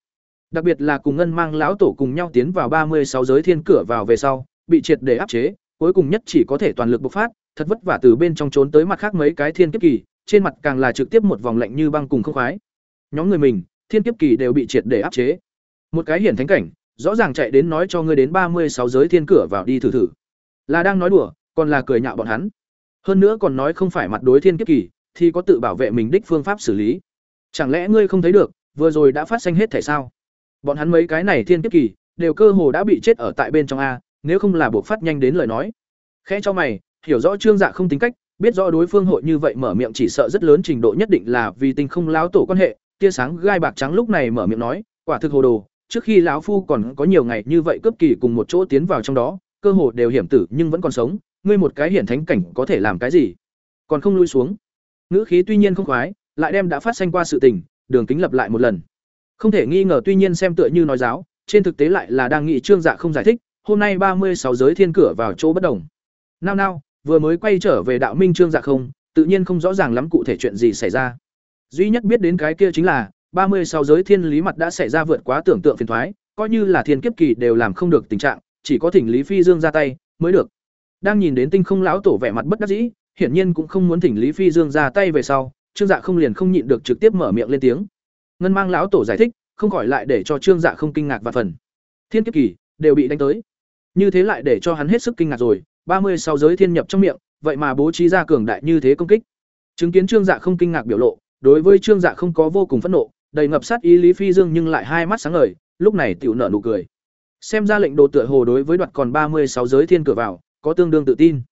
Đặc biệt là cùng ngân mang lão tổ cùng nhau tiến vào ba mươi sáu giới thiên cửa vào về sau, bị triệt để áp chế, cuối cùng nhất chỉ có thể toàn lực bộc phát, thật vất vả từ bên trong trốn tới mặt khác mấy cái thiên kiếp kỳ, trên mặt càng là trực tiếp một vòng lạnh như băng cùng không khoái. Nhóm người mình, thiên kiếp kỳ đều bị triệt để áp chế. Một cái hiển thánh cảnh rõ ràng chạy đến nói cho ngươi đến ba mươi sáu giới thiên cửa vào đi thử thử. Là đang nói đùa, còn là cười nhạo bọn hắn. Hơn nữa còn nói không phải mặt đối thiên kiếp kỳ, thì có tự bảo vệ mình đích phương pháp xử lý. Chẳng lẽ ngươi không thấy được, vừa rồi đã phát sinh hết thể sao? Bọn hắn mấy cái này thiên kiếp kỳ, đều cơ hồ đã bị chết ở tại bên trong a, nếu không là buộc phát nhanh đến lời nói. Khẽ cho mày, hiểu rõ trương dạ không tính cách, biết rõ đối phương hội như vậy mở miệng chỉ sợ rất lớn trình độ nhất định là vì tình không láo tổ quan hệ, tia sáng gai bạc trắng lúc này mở miệng nói, quả thực hồ đồ trước khi lão phu còn có nhiều ngày như vậy cướp kỳ cùng một chỗ tiến vào trong đó, cơ hồ đều hiểm tử nhưng vẫn còn sống, ngươi một cái hiển thánh cảnh có thể làm cái gì? Còn không lui xuống. Ngữ khí tuy nhiên không khoái, lại đem đã phát sanh qua sự tình, đường kính lập lại một lần. Không thể nghi ngờ tuy nhiên xem tựa như nói giáo, trên thực tế lại là đang nghị trương dạ không giải thích, hôm nay ba mươi sáu giới thiên cửa vào chỗ bất đồng. Nao nao, vừa mới quay trở về đạo minh trương dạ không, tự nhiên không rõ ràng lắm cụ thể chuyện gì xảy ra. Duy nhất biết đến cái kia chính là ba mươi sáu giới thiên lý mặt đã xảy ra vượt quá tưởng tượng phiền thoái, coi như là thiên kiếp kỳ đều làm không được tình trạng, chỉ có thỉnh lý phi dương ra tay mới được. Đang nhìn đến tinh không lão tổ vẻ mặt bất đắc dĩ, hiển nhiên cũng không muốn thỉnh lý phi dương ra tay về sau, trương dạ không liền không nhịn được trực tiếp mở miệng lên tiếng. Ngân mang lão tổ giải thích, không khỏi lại để cho trương dạ không kinh ngạc và phần. Thiên kiếp kỳ, đều bị đánh tới. Như thế lại để cho hắn hết sức kinh ngạc rồi, ba mươi sáu giới thiên nhập trong miệng, vậy mà bố trí ra cường đại như thế công kích. Chứng kiến trương dạ không kinh ngạc biểu lộ, đối với trương dạ không có vô cùng phẫn nộ đầy ngập sát ý lý phi dương nhưng lại hai mắt sáng ngời lúc này tiểu nở nụ cười xem ra lệnh đồ tựa hồ đối với đoạt còn ba mươi sáu giới thiên cửa vào có tương đương tự tin.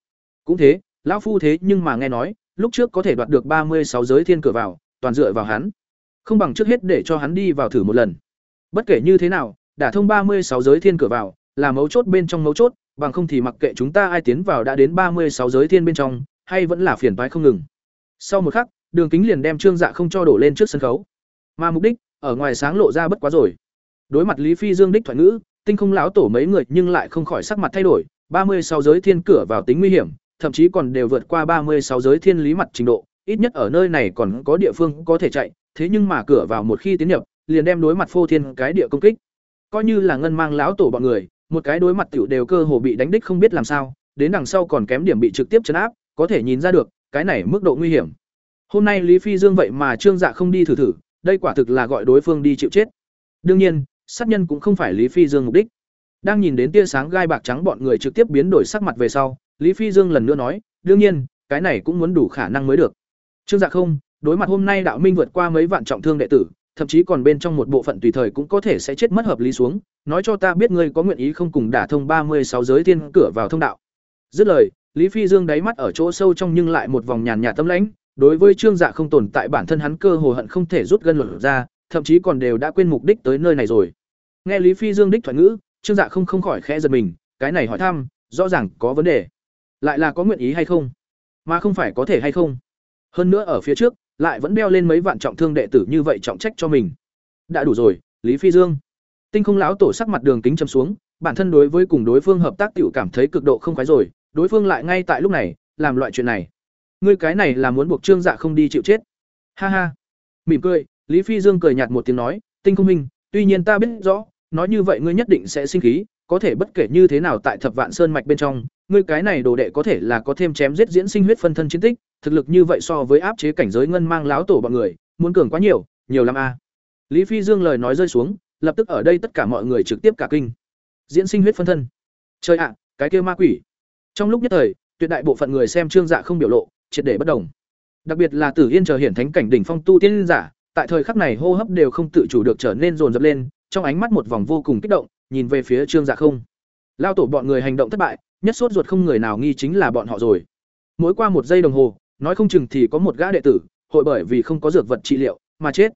Cũng thế, lão phu thế nhưng mà nghe nói, lúc trước có thể đoạt được ba mươi sáu giới thiên cửa vào, toàn dựa vào hắn. Không bằng trước hết để cho hắn đi vào thử một lần. Bất kể như thế nào, đã thông ba mươi sáu giới thiên cửa vào, là mấu chốt bên trong mấu chốt, bằng không thì mặc kệ chúng ta ai tiến vào đã đến ba mươi sáu giới thiên bên trong, hay vẫn là phiền toái không ngừng. Sau một khắc, Đường Kính liền đem Trương Dạ không cho đổ lên trước sân khấu. Mà mục đích, ở ngoài sáng lộ ra bất quá rồi. Đối mặt Lý Phi Dương đích thoại ngữ, tinh không lão tổ mấy người nhưng lại không khỏi sắc mặt thay đổi, ba mươi sáu giới thiên cửa vào tính nguy hiểm, thậm chí còn đều vượt qua ba mươi sáu giới thiên lý mặt trình độ, ít nhất ở nơi này còn có địa phương có thể chạy, thế nhưng mà cửa vào một khi tiến nhập, liền đem đối mặt phô thiên cái địa công kích. Coi như là ngân mang lão tổ bọn người, một cái đối mặt tiểu đều cơ hồ bị đánh đích không biết làm sao, đến đằng sau còn kém điểm bị trực tiếp chấn áp, có thể nhìn ra được, cái này mức độ nguy hiểm. Hôm nay Lý Phi Dương vậy mà Trương Dạ không đi thử thử, đây quả thực là gọi đối phương đi chịu chết. Đương nhiên, sát nhân cũng không phải Lý Phi Dương mục đích. Đang nhìn đến tia sáng gai bạc trắng bọn người trực tiếp biến đổi sắc mặt về sau, Lý Phi Dương lần nữa nói, đương nhiên, cái này cũng muốn đủ khả năng mới được. Trương Dạ không, đối mặt hôm nay đạo minh vượt qua mấy vạn trọng thương đệ tử, thậm chí còn bên trong một bộ phận tùy thời cũng có thể sẽ chết mất hợp lý xuống, nói cho ta biết ngươi có nguyện ý không cùng đả thông ba mươi sáu giới thiên cửa vào thông đạo. Dứt lời, Lý Phi Dương đáy mắt ở chỗ sâu trong nhưng lại một vòng nhàn nhạt tâm lãnh, đối với Trương Dạ không tồn tại bản thân hắn cơ hồ hận không thể rút gân luận ra, thậm chí còn đều đã quên mục đích tới nơi này rồi. Nghe Lý Phi Dương đích thoại ngữ, Trương Dạ không không khỏi khẽ giật mình, cái này hỏi thăm, rõ ràng có vấn đề. Lại là có nguyện ý hay không, mà không phải có thể hay không. Hơn nữa ở phía trước, lại vẫn đeo lên mấy vạn trọng thương đệ tử như vậy trọng trách cho mình. Đã đủ rồi, Lý Phi Dương. Tinh Không lão tổ sắc mặt đường kính châm xuống, bản thân đối với cùng đối phương hợp tác tiểu cảm thấy cực độ không khoái rồi, đối phương lại ngay tại lúc này làm loại chuyện này. Ngươi cái này là muốn buộc Trương Dạ không đi chịu chết. Ha ha. Mỉm cười, Lý Phi Dương cười nhạt một tiếng nói, "Tinh Không Minh, tuy nhiên ta biết rõ, nói như vậy ngươi nhất định sẽ sinh khí, có thể bất kể như thế nào tại Thập Vạn Sơn mạch bên trong, ngươi cái này đồ đệ có thể là có thêm chém giết diễn sinh huyết phân thân chiến tích, thực lực như vậy so với áp chế cảnh giới ngân mang láo tổ bọn người, muốn cường quá nhiều, nhiều lắm a. Lý Phi Dương lời nói rơi xuống, lập tức ở đây tất cả mọi người trực tiếp cả kinh. Diễn sinh huyết phân thân. Trời ạ, cái kia ma quỷ. Trong lúc nhất thời, tuyệt đại bộ phận người xem Trương Dạ không biểu lộ, triệt để bất đồng. Đặc biệt là Tử Yên chờ hiển thánh cảnh đỉnh phong tu tiên giả, tại thời khắc này hô hấp đều không tự chủ được trở nên dồn dập lên, trong ánh mắt một vòng vô cùng kích động, nhìn về phía Trương Dạ không. Lao tổ bọn người hành động thất bại, nhất suốt ruột không người nào nghi chính là bọn họ rồi. Mỗi qua một giây đồng hồ, nói không chừng thì có một gã đệ tử hội bởi vì không có dược vật trị liệu mà chết.